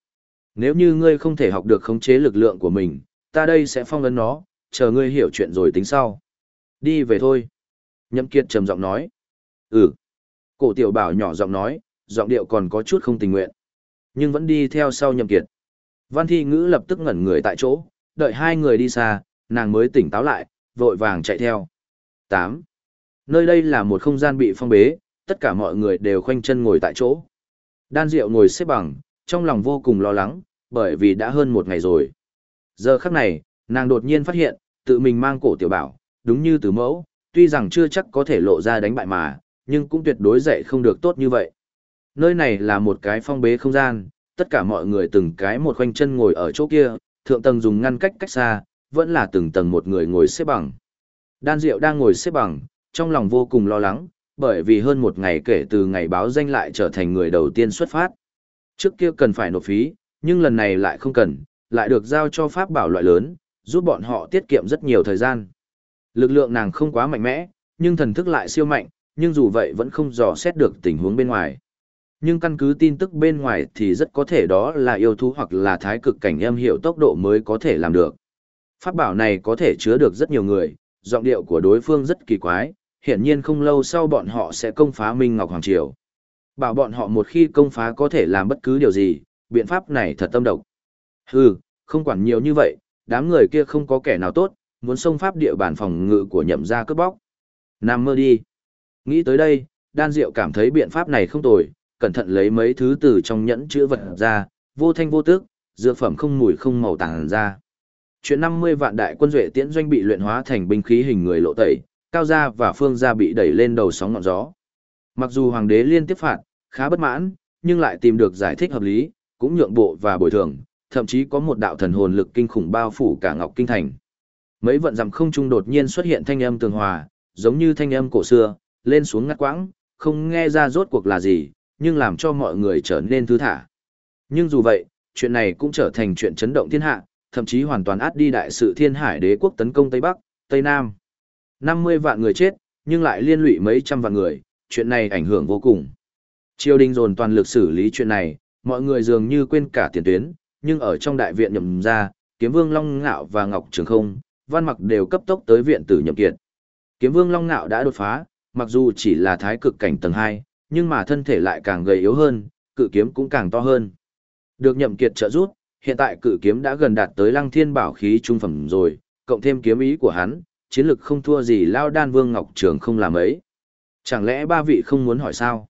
Nếu như ngươi không thể học được khống chế lực lượng của mình, ta đây sẽ phong ấn nó, chờ ngươi hiểu chuyện rồi tính sau. Đi về thôi. Nhậm Kiệt trầm giọng nói. Ừ. Cổ tiểu bảo nhỏ giọng nói, giọng điệu còn có chút không tình nguyện. Nhưng vẫn đi theo sau Nhậm Kiệt. Văn thi ngữ lập tức ngẩn người tại chỗ, đợi hai người đi xa, nàng mới tỉnh táo lại, vội vàng chạy theo. 8. Nơi đây là một không gian bị phong bế, tất cả mọi người đều khoanh chân ngồi tại chỗ. Đan Diệu ngồi xếp bằng, trong lòng vô cùng lo lắng, bởi vì đã hơn một ngày rồi. Giờ khắc này, nàng đột nhiên phát hiện, tự mình mang cổ tiểu bảo, đúng như từ mẫu, tuy rằng chưa chắc có thể lộ ra đánh bại mà, nhưng cũng tuyệt đối dạy không được tốt như vậy. Nơi này là một cái phong bế không gian, tất cả mọi người từng cái một khoanh chân ngồi ở chỗ kia, thượng tầng dùng ngăn cách cách xa, vẫn là từng tầng một người ngồi xếp bằng. Đan Diệu đang ngồi xếp bằng, trong lòng vô cùng lo lắng, bởi vì hơn một ngày kể từ ngày báo danh lại trở thành người đầu tiên xuất phát. Trước kia cần phải nộp phí, nhưng lần này lại không cần, lại được giao cho pháp bảo loại lớn, giúp bọn họ tiết kiệm rất nhiều thời gian. Lực lượng nàng không quá mạnh mẽ, nhưng thần thức lại siêu mạnh, nhưng dù vậy vẫn không dò xét được tình huống bên ngoài. Nhưng căn cứ tin tức bên ngoài thì rất có thể đó là yêu thú hoặc là thái cực cảnh em hiểu tốc độ mới có thể làm được. Pháp bảo này có thể chứa được rất nhiều người, giọng điệu của đối phương rất kỳ quái, hiển nhiên không lâu sau bọn họ sẽ công phá Minh Ngọc Hoàng Triều. Bảo bọn họ một khi công phá có thể làm bất cứ điều gì, biện pháp này thật tâm độc. Hừ, không quản nhiều như vậy, đám người kia không có kẻ nào tốt, muốn xông pháp địa bàn phòng ngự của nhậm gia cướp bóc. Nam mơ đi. Nghĩ tới đây, đan diệu cảm thấy biện pháp này không tồi, cẩn thận lấy mấy thứ từ trong nhẫn chữ vật ra, vô thanh vô tức, dược phẩm không mùi không màu tàng ra. Chuyện 50 vạn đại quân duệ tiễn doanh bị luyện hóa thành binh khí hình người lộ tẩy, cao gia và phương gia bị đẩy lên đầu sóng ngọn gió. Mặc dù hoàng đế liên tiếp phạt, khá bất mãn, nhưng lại tìm được giải thích hợp lý, cũng nhượng bộ và bồi thường, thậm chí có một đạo thần hồn lực kinh khủng bao phủ cả Ngọc Kinh Thành. Mấy vận dặm không trung đột nhiên xuất hiện thanh âm tường hòa, giống như thanh âm cổ xưa, lên xuống ngắt quãng, không nghe ra rốt cuộc là gì, nhưng làm cho mọi người trở nên thư thả. Nhưng dù vậy, chuyện này cũng trở thành chuyện chấn động thiên hạ, thậm chí hoàn toàn át đi đại sự thiên hải đế quốc tấn công Tây Bắc, Tây Nam. 50 vạn người chết, nhưng lại liên lụy mấy trăm vạn người, chuyện này ảnh hưởng vô cùng. Triều đình dồn toàn lực xử lý chuyện này, mọi người dường như quên cả tiền tuyến, nhưng ở trong đại viện nhậm ra, kiếm vương Long Ngạo và Ngọc Trường Không, văn mặc đều cấp tốc tới viện tử nhậm kiệt. Kiếm vương Long Ngạo đã đột phá, mặc dù chỉ là thái cực cảnh tầng 2, nhưng mà thân thể lại càng gầy yếu hơn, cự kiếm cũng càng to hơn. Được nhậm kiệt trợ giúp, hiện tại cự kiếm đã gần đạt tới lăng thiên bảo khí trung phẩm rồi, cộng thêm kiếm ý của hắn, chiến lực không thua gì Lao Đan Vương Ngọc Trường không làm ấy. Chẳng lẽ ba vị không muốn hỏi sao?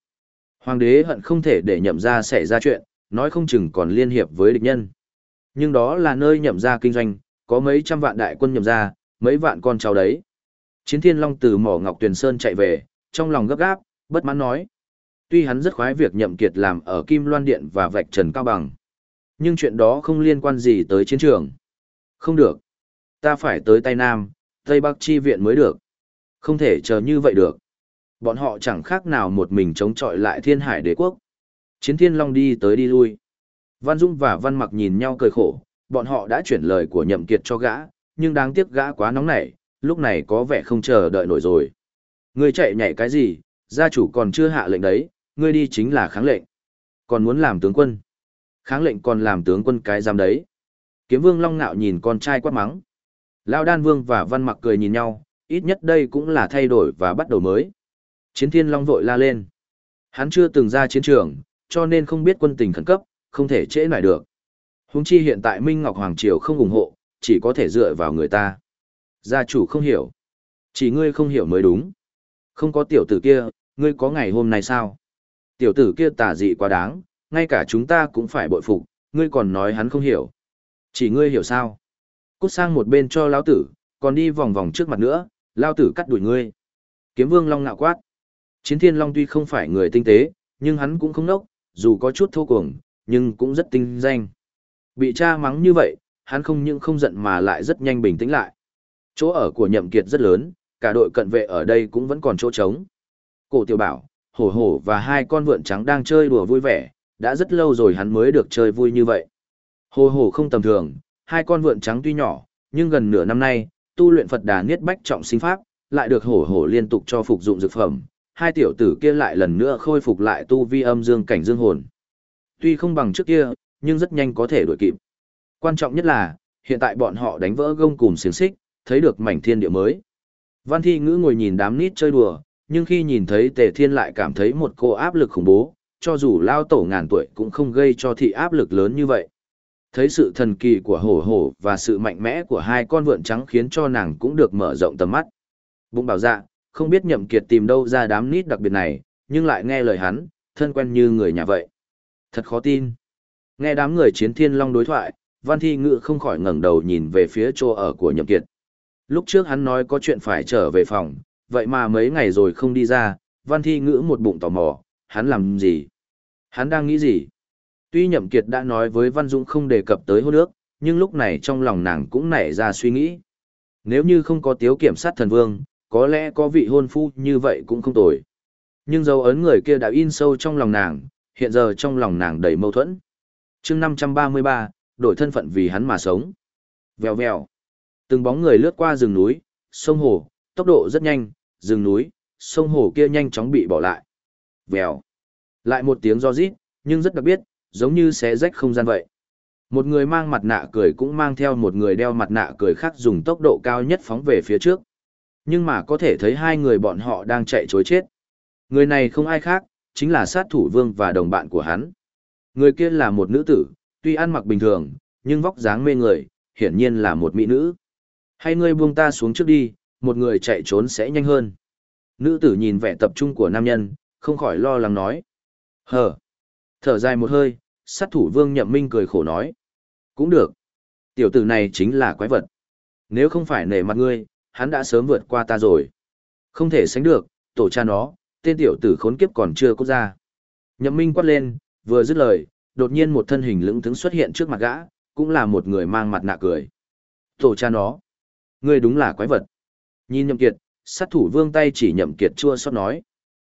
Hoàng đế hận không thể để nhậm ra xảy ra chuyện, nói không chừng còn liên hiệp với địch nhân. Nhưng đó là nơi nhậm ra kinh doanh, có mấy trăm vạn đại quân nhậm ra, mấy vạn con cháu đấy. Chiến thiên long từ mỏ Ngọc Tuyền Sơn chạy về, trong lòng gấp gáp, bất mãn nói. Tuy hắn rất khoái việc nhậm kiệt làm ở Kim Loan Điện và vạch trần cao bằng. Nhưng chuyện đó không liên quan gì tới chiến trường. Không được. Ta phải tới Tây Nam, Tây Bắc chi viện mới được. Không thể chờ như vậy được. Bọn họ chẳng khác nào một mình chống chọi lại thiên hải đế quốc. Chiến thiên long đi tới đi lui. Văn Dung và Văn Mặc nhìn nhau cười khổ, bọn họ đã chuyển lời của nhậm kiệt cho gã, nhưng đáng tiếc gã quá nóng nảy, lúc này có vẻ không chờ đợi nổi rồi. Ngươi chạy nhảy cái gì, gia chủ còn chưa hạ lệnh đấy, ngươi đi chính là kháng lệnh. Còn muốn làm tướng quân. Kháng lệnh còn làm tướng quân cái giam đấy. Kiếm vương long nạo nhìn con trai quát mắng. Lao đan vương và văn mặc cười nhìn nhau, ít nhất đây cũng là thay đổi và bắt đầu mới. Chiến thiên long vội la lên. Hắn chưa từng ra chiến trường, cho nên không biết quân tình khẩn cấp, không thể trễ nải được. Húng chi hiện tại Minh Ngọc Hoàng Triều không ủng hộ, chỉ có thể dựa vào người ta. Gia chủ không hiểu. Chỉ ngươi không hiểu mới đúng. Không có tiểu tử kia, ngươi có ngày hôm nay sao? Tiểu tử kia tà dị quá đáng, ngay cả chúng ta cũng phải bội phục, ngươi còn nói hắn không hiểu. Chỉ ngươi hiểu sao? Cút sang một bên cho lão tử, còn đi vòng vòng trước mặt nữa, lão tử cắt đuổi ngươi. Kiếm vương long ngạo quát. Chiến thiên long tuy không phải người tinh tế, nhưng hắn cũng không nốc, dù có chút thô cuồng, nhưng cũng rất tinh danh. Bị cha mắng như vậy, hắn không những không giận mà lại rất nhanh bình tĩnh lại. Chỗ ở của nhậm kiệt rất lớn, cả đội cận vệ ở đây cũng vẫn còn chỗ trống. Cổ tiểu bảo, hổ hổ và hai con vượn trắng đang chơi đùa vui vẻ, đã rất lâu rồi hắn mới được chơi vui như vậy. Hổ hổ không tầm thường, hai con vượn trắng tuy nhỏ, nhưng gần nửa năm nay, tu luyện Phật Đà Niết Bách trọng sinh pháp, lại được hổ hổ liên tục cho phục dụng dược phẩm, hai tiểu tử kia lại lần nữa khôi phục lại tu vi âm dương cảnh dương hồn. Tuy không bằng trước kia, nhưng rất nhanh có thể đuổi kịp. Quan trọng nhất là, hiện tại bọn họ đánh vỡ gông cùm xiềng xích, thấy được mảnh thiên địa mới. Văn Thi Ngữ ngồi nhìn đám nít chơi đùa, nhưng khi nhìn thấy Tề Thiên lại cảm thấy một cô áp lực khủng bố, cho dù lao tổ ngàn tuổi cũng không gây cho thị áp lực lớn như vậy. Thấy sự thần kỳ của hổ hổ và sự mạnh mẽ của hai con vượn trắng khiến cho nàng cũng được mở rộng tầm mắt. Bụng bảo dạ, không biết nhậm kiệt tìm đâu ra đám nít đặc biệt này, nhưng lại nghe lời hắn, thân quen như người nhà vậy. Thật khó tin. Nghe đám người chiến thiên long đối thoại, văn thi ngự không khỏi ngẩng đầu nhìn về phía chỗ ở của nhậm kiệt. Lúc trước hắn nói có chuyện phải trở về phòng, vậy mà mấy ngày rồi không đi ra, văn thi ngữ một bụng tò mò, hắn làm gì? Hắn đang nghĩ gì? Tuy Nhậm Kiệt đã nói với Văn Dũng không đề cập tới hôn nước, nhưng lúc này trong lòng nàng cũng nảy ra suy nghĩ. Nếu như không có tiếu kiểm sát thần vương, có lẽ có vị hôn phu như vậy cũng không tồi. Nhưng dấu ấn người kia đã in sâu trong lòng nàng, hiện giờ trong lòng nàng đầy mâu thuẫn. chương 533, đổi thân phận vì hắn mà sống. Vèo vèo. Từng bóng người lướt qua rừng núi, sông hồ, tốc độ rất nhanh, rừng núi, sông hồ kia nhanh chóng bị bỏ lại. Vèo. Lại một tiếng do rít, nhưng rất đặc biệt, giống như xé rách không gian vậy. Một người mang mặt nạ cười cũng mang theo một người đeo mặt nạ cười khác dùng tốc độ cao nhất phóng về phía trước. Nhưng mà có thể thấy hai người bọn họ đang chạy chối chết. Người này không ai khác, chính là sát thủ vương và đồng bạn của hắn. Người kia là một nữ tử, tuy ăn mặc bình thường, nhưng vóc dáng mê người, hiển nhiên là một mỹ nữ. Hay ngươi buông ta xuống trước đi, một người chạy trốn sẽ nhanh hơn. Nữ tử nhìn vẻ tập trung của nam nhân, không khỏi lo lắng nói. Hờ. Thở dài một hơi, sát thủ vương nhậm minh cười khổ nói. Cũng được. Tiểu tử này chính là quái vật. Nếu không phải nể mặt ngươi, hắn đã sớm vượt qua ta rồi. Không thể sánh được, tổ cha nó, tên tiểu tử khốn kiếp còn chưa có ra. Nhậm minh quát lên, vừa dứt lời, đột nhiên một thân hình lững thững xuất hiện trước mặt gã, cũng là một người mang mặt nạ cười. Tổ cha nó, ngươi đúng là quái vật. Nhìn nhậm kiệt, sát thủ vương tay chỉ nhậm kiệt chua xót nói.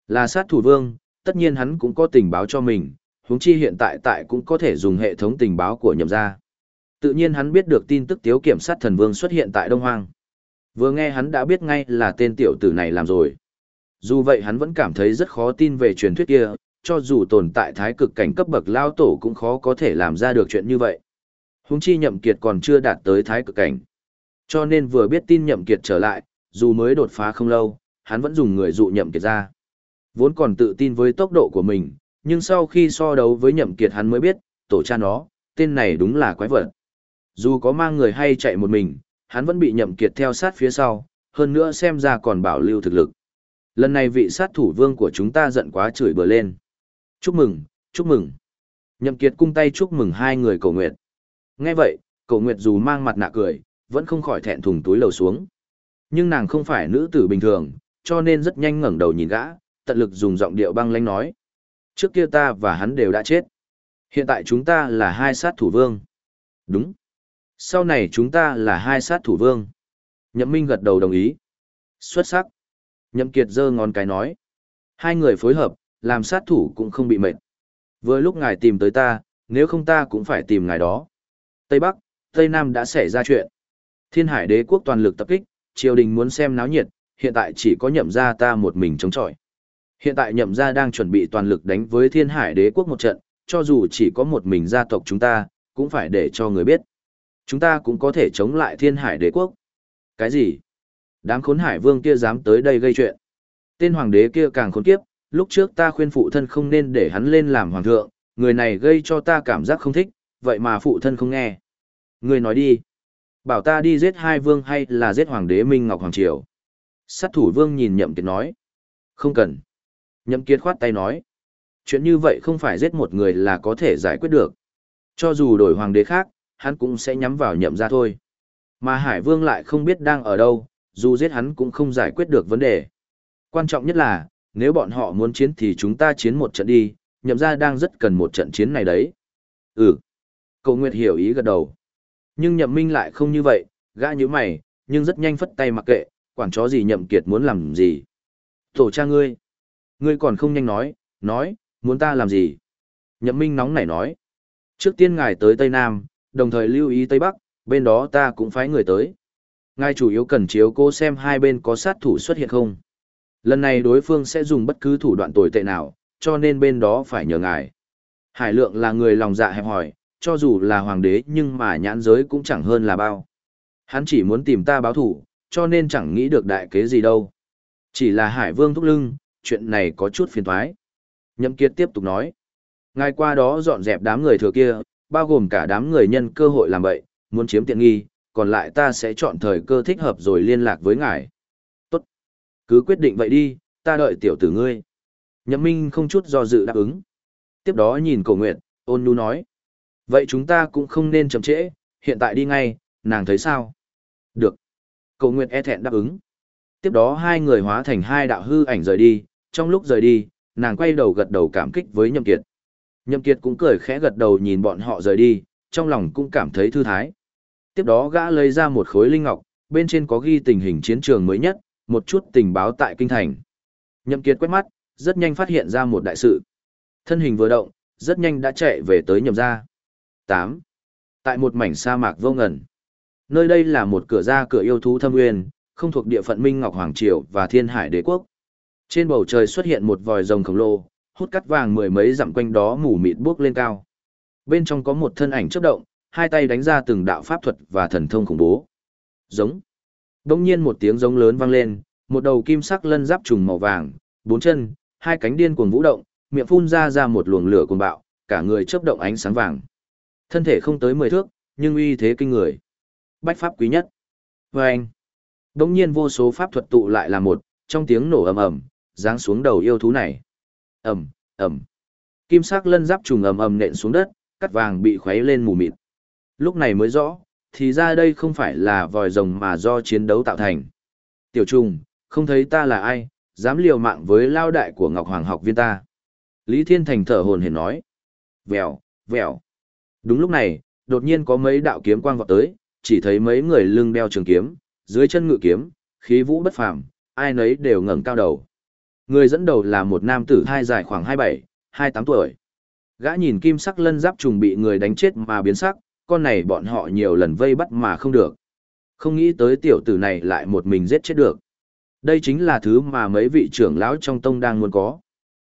Là sát thủ vương, tất nhiên hắn cũng có tình báo cho mình, huống chi hiện tại tại cũng có thể dùng hệ thống tình báo của nhậm gia. Tự nhiên hắn biết được tin tức tiếu kiểm sát thần vương xuất hiện tại Đông Hoang. Vừa nghe hắn đã biết ngay là tên tiểu tử này làm rồi. Dù vậy hắn vẫn cảm thấy rất khó tin về truyền thuyết kia, cho dù tồn tại thái cực cảnh cấp bậc lao tổ cũng khó có thể làm ra được chuyện như vậy. Huống chi nhậm kiệt còn chưa đạt tới thái cực cảnh. Cho nên vừa biết tin nhậm kiệt trở lại, dù mới đột phá không lâu, hắn vẫn dùng người dụ nhậm kiệt ra. Vốn còn tự tin với tốc độ của mình, nhưng sau khi so đấu với nhậm kiệt hắn mới biết, tổ cha nó, tên này đúng là quái vật. Dù có mang người hay chạy một mình, hắn vẫn bị nhậm kiệt theo sát phía sau, hơn nữa xem ra còn bảo lưu thực lực. Lần này vị sát thủ vương của chúng ta giận quá chửi bừa lên. Chúc mừng, chúc mừng. Nhậm kiệt cung tay chúc mừng hai người cầu nguyện. Nghe vậy, cầu nguyệt dù mang mặt nạ cười, vẫn không khỏi thẹn thùng túi lầu xuống. Nhưng nàng không phải nữ tử bình thường, cho nên rất nhanh ngẩng đầu nhìn gã, tận lực dùng giọng điệu băng lãnh nói. Trước kia ta và hắn đều đã chết. Hiện tại chúng ta là hai sát thủ vương. Đúng. Sau này chúng ta là hai sát thủ vương. Nhậm Minh gật đầu đồng ý. Xuất sắc. Nhậm Kiệt giơ ngón cái nói. Hai người phối hợp, làm sát thủ cũng không bị mệt. Vừa lúc ngài tìm tới ta, nếu không ta cũng phải tìm ngài đó. Tây Bắc, Tây Nam đã xảy ra chuyện. Thiên hải đế quốc toàn lực tập kích, triều đình muốn xem náo nhiệt, hiện tại chỉ có nhậm gia ta một mình chống chọi. Hiện tại nhậm gia đang chuẩn bị toàn lực đánh với thiên hải đế quốc một trận, cho dù chỉ có một mình gia tộc chúng ta, cũng phải để cho người biết. Chúng ta cũng có thể chống lại thiên hải đế quốc. Cái gì? Đám khốn hải vương kia dám tới đây gây chuyện. Tên hoàng đế kia càng khốn kiếp, lúc trước ta khuyên phụ thân không nên để hắn lên làm hoàng thượng, người này gây cho ta cảm giác không thích, vậy mà phụ thân không nghe. Người nói đi. Bảo ta đi giết hai vương hay là giết hoàng đế Minh Ngọc Hoàng Triều. Sát thủ vương nhìn nhậm kiệt nói. Không cần. Nhậm kiệt khoát tay nói. Chuyện như vậy không phải giết một người là có thể giải quyết được. Cho dù đổi hoàng đế khác, hắn cũng sẽ nhắm vào nhậm ra thôi. Mà Hải Vương lại không biết đang ở đâu, dù giết hắn cũng không giải quyết được vấn đề. Quan trọng nhất là, nếu bọn họ muốn chiến thì chúng ta chiến một trận đi, nhậm ra đang rất cần một trận chiến này đấy. Ừ. Cậu Nguyệt hiểu ý gật đầu. Nhưng nhậm minh lại không như vậy, gã như mày, nhưng rất nhanh phất tay mặc kệ, quản chó gì nhậm kiệt muốn làm gì. Tổ cha ngươi. Ngươi còn không nhanh nói, nói, muốn ta làm gì. Nhậm minh nóng nảy nói. Trước tiên ngài tới Tây Nam, đồng thời lưu ý Tây Bắc, bên đó ta cũng phái người tới. Ngài chủ yếu cần chiếu cô xem hai bên có sát thủ xuất hiện không. Lần này đối phương sẽ dùng bất cứ thủ đoạn tồi tệ nào, cho nên bên đó phải nhờ ngài. Hải lượng là người lòng dạ hẹp hỏi, cho dù là hoàng đế nhưng mà nhãn giới cũng chẳng hơn là bao. Hắn chỉ muốn tìm ta báo thủ, cho nên chẳng nghĩ được đại kế gì đâu. Chỉ là hải vương thúc lưng, chuyện này có chút phiền thoái. Nhậm kiệt tiếp tục nói. Ngay qua đó dọn dẹp đám người thừa kia, bao gồm cả đám người nhân cơ hội làm vậy, muốn chiếm tiện nghi, còn lại ta sẽ chọn thời cơ thích hợp rồi liên lạc với ngài. Tốt. Cứ quyết định vậy đi, ta đợi tiểu tử ngươi. Nhậm Minh không chút do dự đáp ứng. Tiếp đó nhìn cổ nguyệt, ôn nhu nói. Vậy chúng ta cũng không nên chậm trễ, hiện tại đi ngay, nàng thấy sao? Được. cầu nguyệt e thẹn đáp ứng. Tiếp đó hai người hóa thành hai đạo hư ảnh rời đi, trong lúc rời đi, nàng quay đầu gật đầu cảm kích với Nhậm Kiệt. Nhậm Kiệt cũng cười khẽ gật đầu nhìn bọn họ rời đi, trong lòng cũng cảm thấy thư thái. Tiếp đó gã lấy ra một khối linh ngọc, bên trên có ghi tình hình chiến trường mới nhất, một chút tình báo tại kinh thành. Nhậm Kiệt quét mắt, rất nhanh phát hiện ra một đại sự. Thân hình vừa động, rất nhanh đã chạy về tới nhậm gia. 8. Tại một mảnh sa mạc vô ngần. Nơi đây là một cửa ra cửa yêu thú thâm nguyên, không thuộc địa phận Minh Ngọc Hoàng Triều và Thiên Hải Đế Quốc. Trên bầu trời xuất hiện một vòi rồng khổng lồ, hút cắt vàng mười mấy dặm quanh đó mù mịt bước lên cao. Bên trong có một thân ảnh chớp động, hai tay đánh ra từng đạo pháp thuật và thần thông khủng bố. Giống. Đông nhiên một tiếng giống lớn vang lên, một đầu kim sắc lân giáp trùng màu vàng, bốn chân, hai cánh điên cuồng vũ động, miệng phun ra ra một luồng lửa cuồng bạo, cả người chớp động ánh sáng vàng. Thân thể không tới 10 thước, nhưng uy thế kinh người. Bách pháp quý nhất. Và anh. Đông nhiên vô số pháp thuật tụ lại là một, trong tiếng nổ ầm ầm, giáng xuống đầu yêu thú này. Ầm, ầm. Kim sắc lân giáp trùng ầm ầm nện xuống đất, cắt vàng bị khuấy lên mù mịt. Lúc này mới rõ, thì ra đây không phải là vòi rồng mà do chiến đấu tạo thành. Tiểu trùng, không thấy ta là ai, dám liều mạng với lao đại của Ngọc Hoàng học viên ta. Lý Thiên Thành thở hồn hển nói. Vèo, vèo. Đúng lúc này, đột nhiên có mấy đạo kiếm quang vọt tới, chỉ thấy mấy người lưng đeo trường kiếm, dưới chân ngự kiếm, khí vũ bất phàm, ai nấy đều ngẩng cao đầu. Người dẫn đầu là một nam tử hai dài khoảng 27, 28 tuổi. Gã nhìn kim sắc lân giáp trùng bị người đánh chết mà biến sắc, con này bọn họ nhiều lần vây bắt mà không được. Không nghĩ tới tiểu tử này lại một mình giết chết được. Đây chính là thứ mà mấy vị trưởng lão trong tông đang muốn có.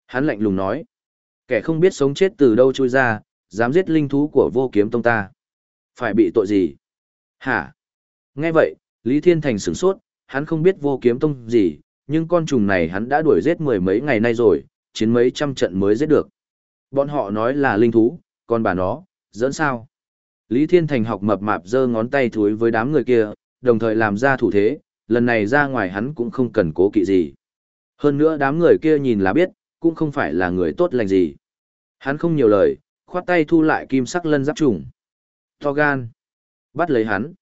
Hắn lạnh lùng nói. Kẻ không biết sống chết từ đâu trôi ra, dám giết linh thú của vô kiếm tông ta. Phải bị tội gì? Hả? Nghe vậy, Lý Thiên Thành sửng sốt, hắn không biết vô kiếm tông gì, nhưng con trùng này hắn đã đuổi giết mười mấy ngày nay rồi, chiến mấy trăm trận mới giết được. Bọn họ nói là linh thú, còn bà nó, dẫn sao? Lý Thiên Thành học mập mạp giơ ngón tay thúi với đám người kia, đồng thời làm ra thủ thế, lần này ra ngoài hắn cũng không cần cố kỵ gì. Hơn nữa đám người kia nhìn là biết, cũng không phải là người tốt lành gì. Hắn không nhiều lời, khoát tay thu lại kim sắc lân giáp trùng. To gan. Bắt lấy hắn.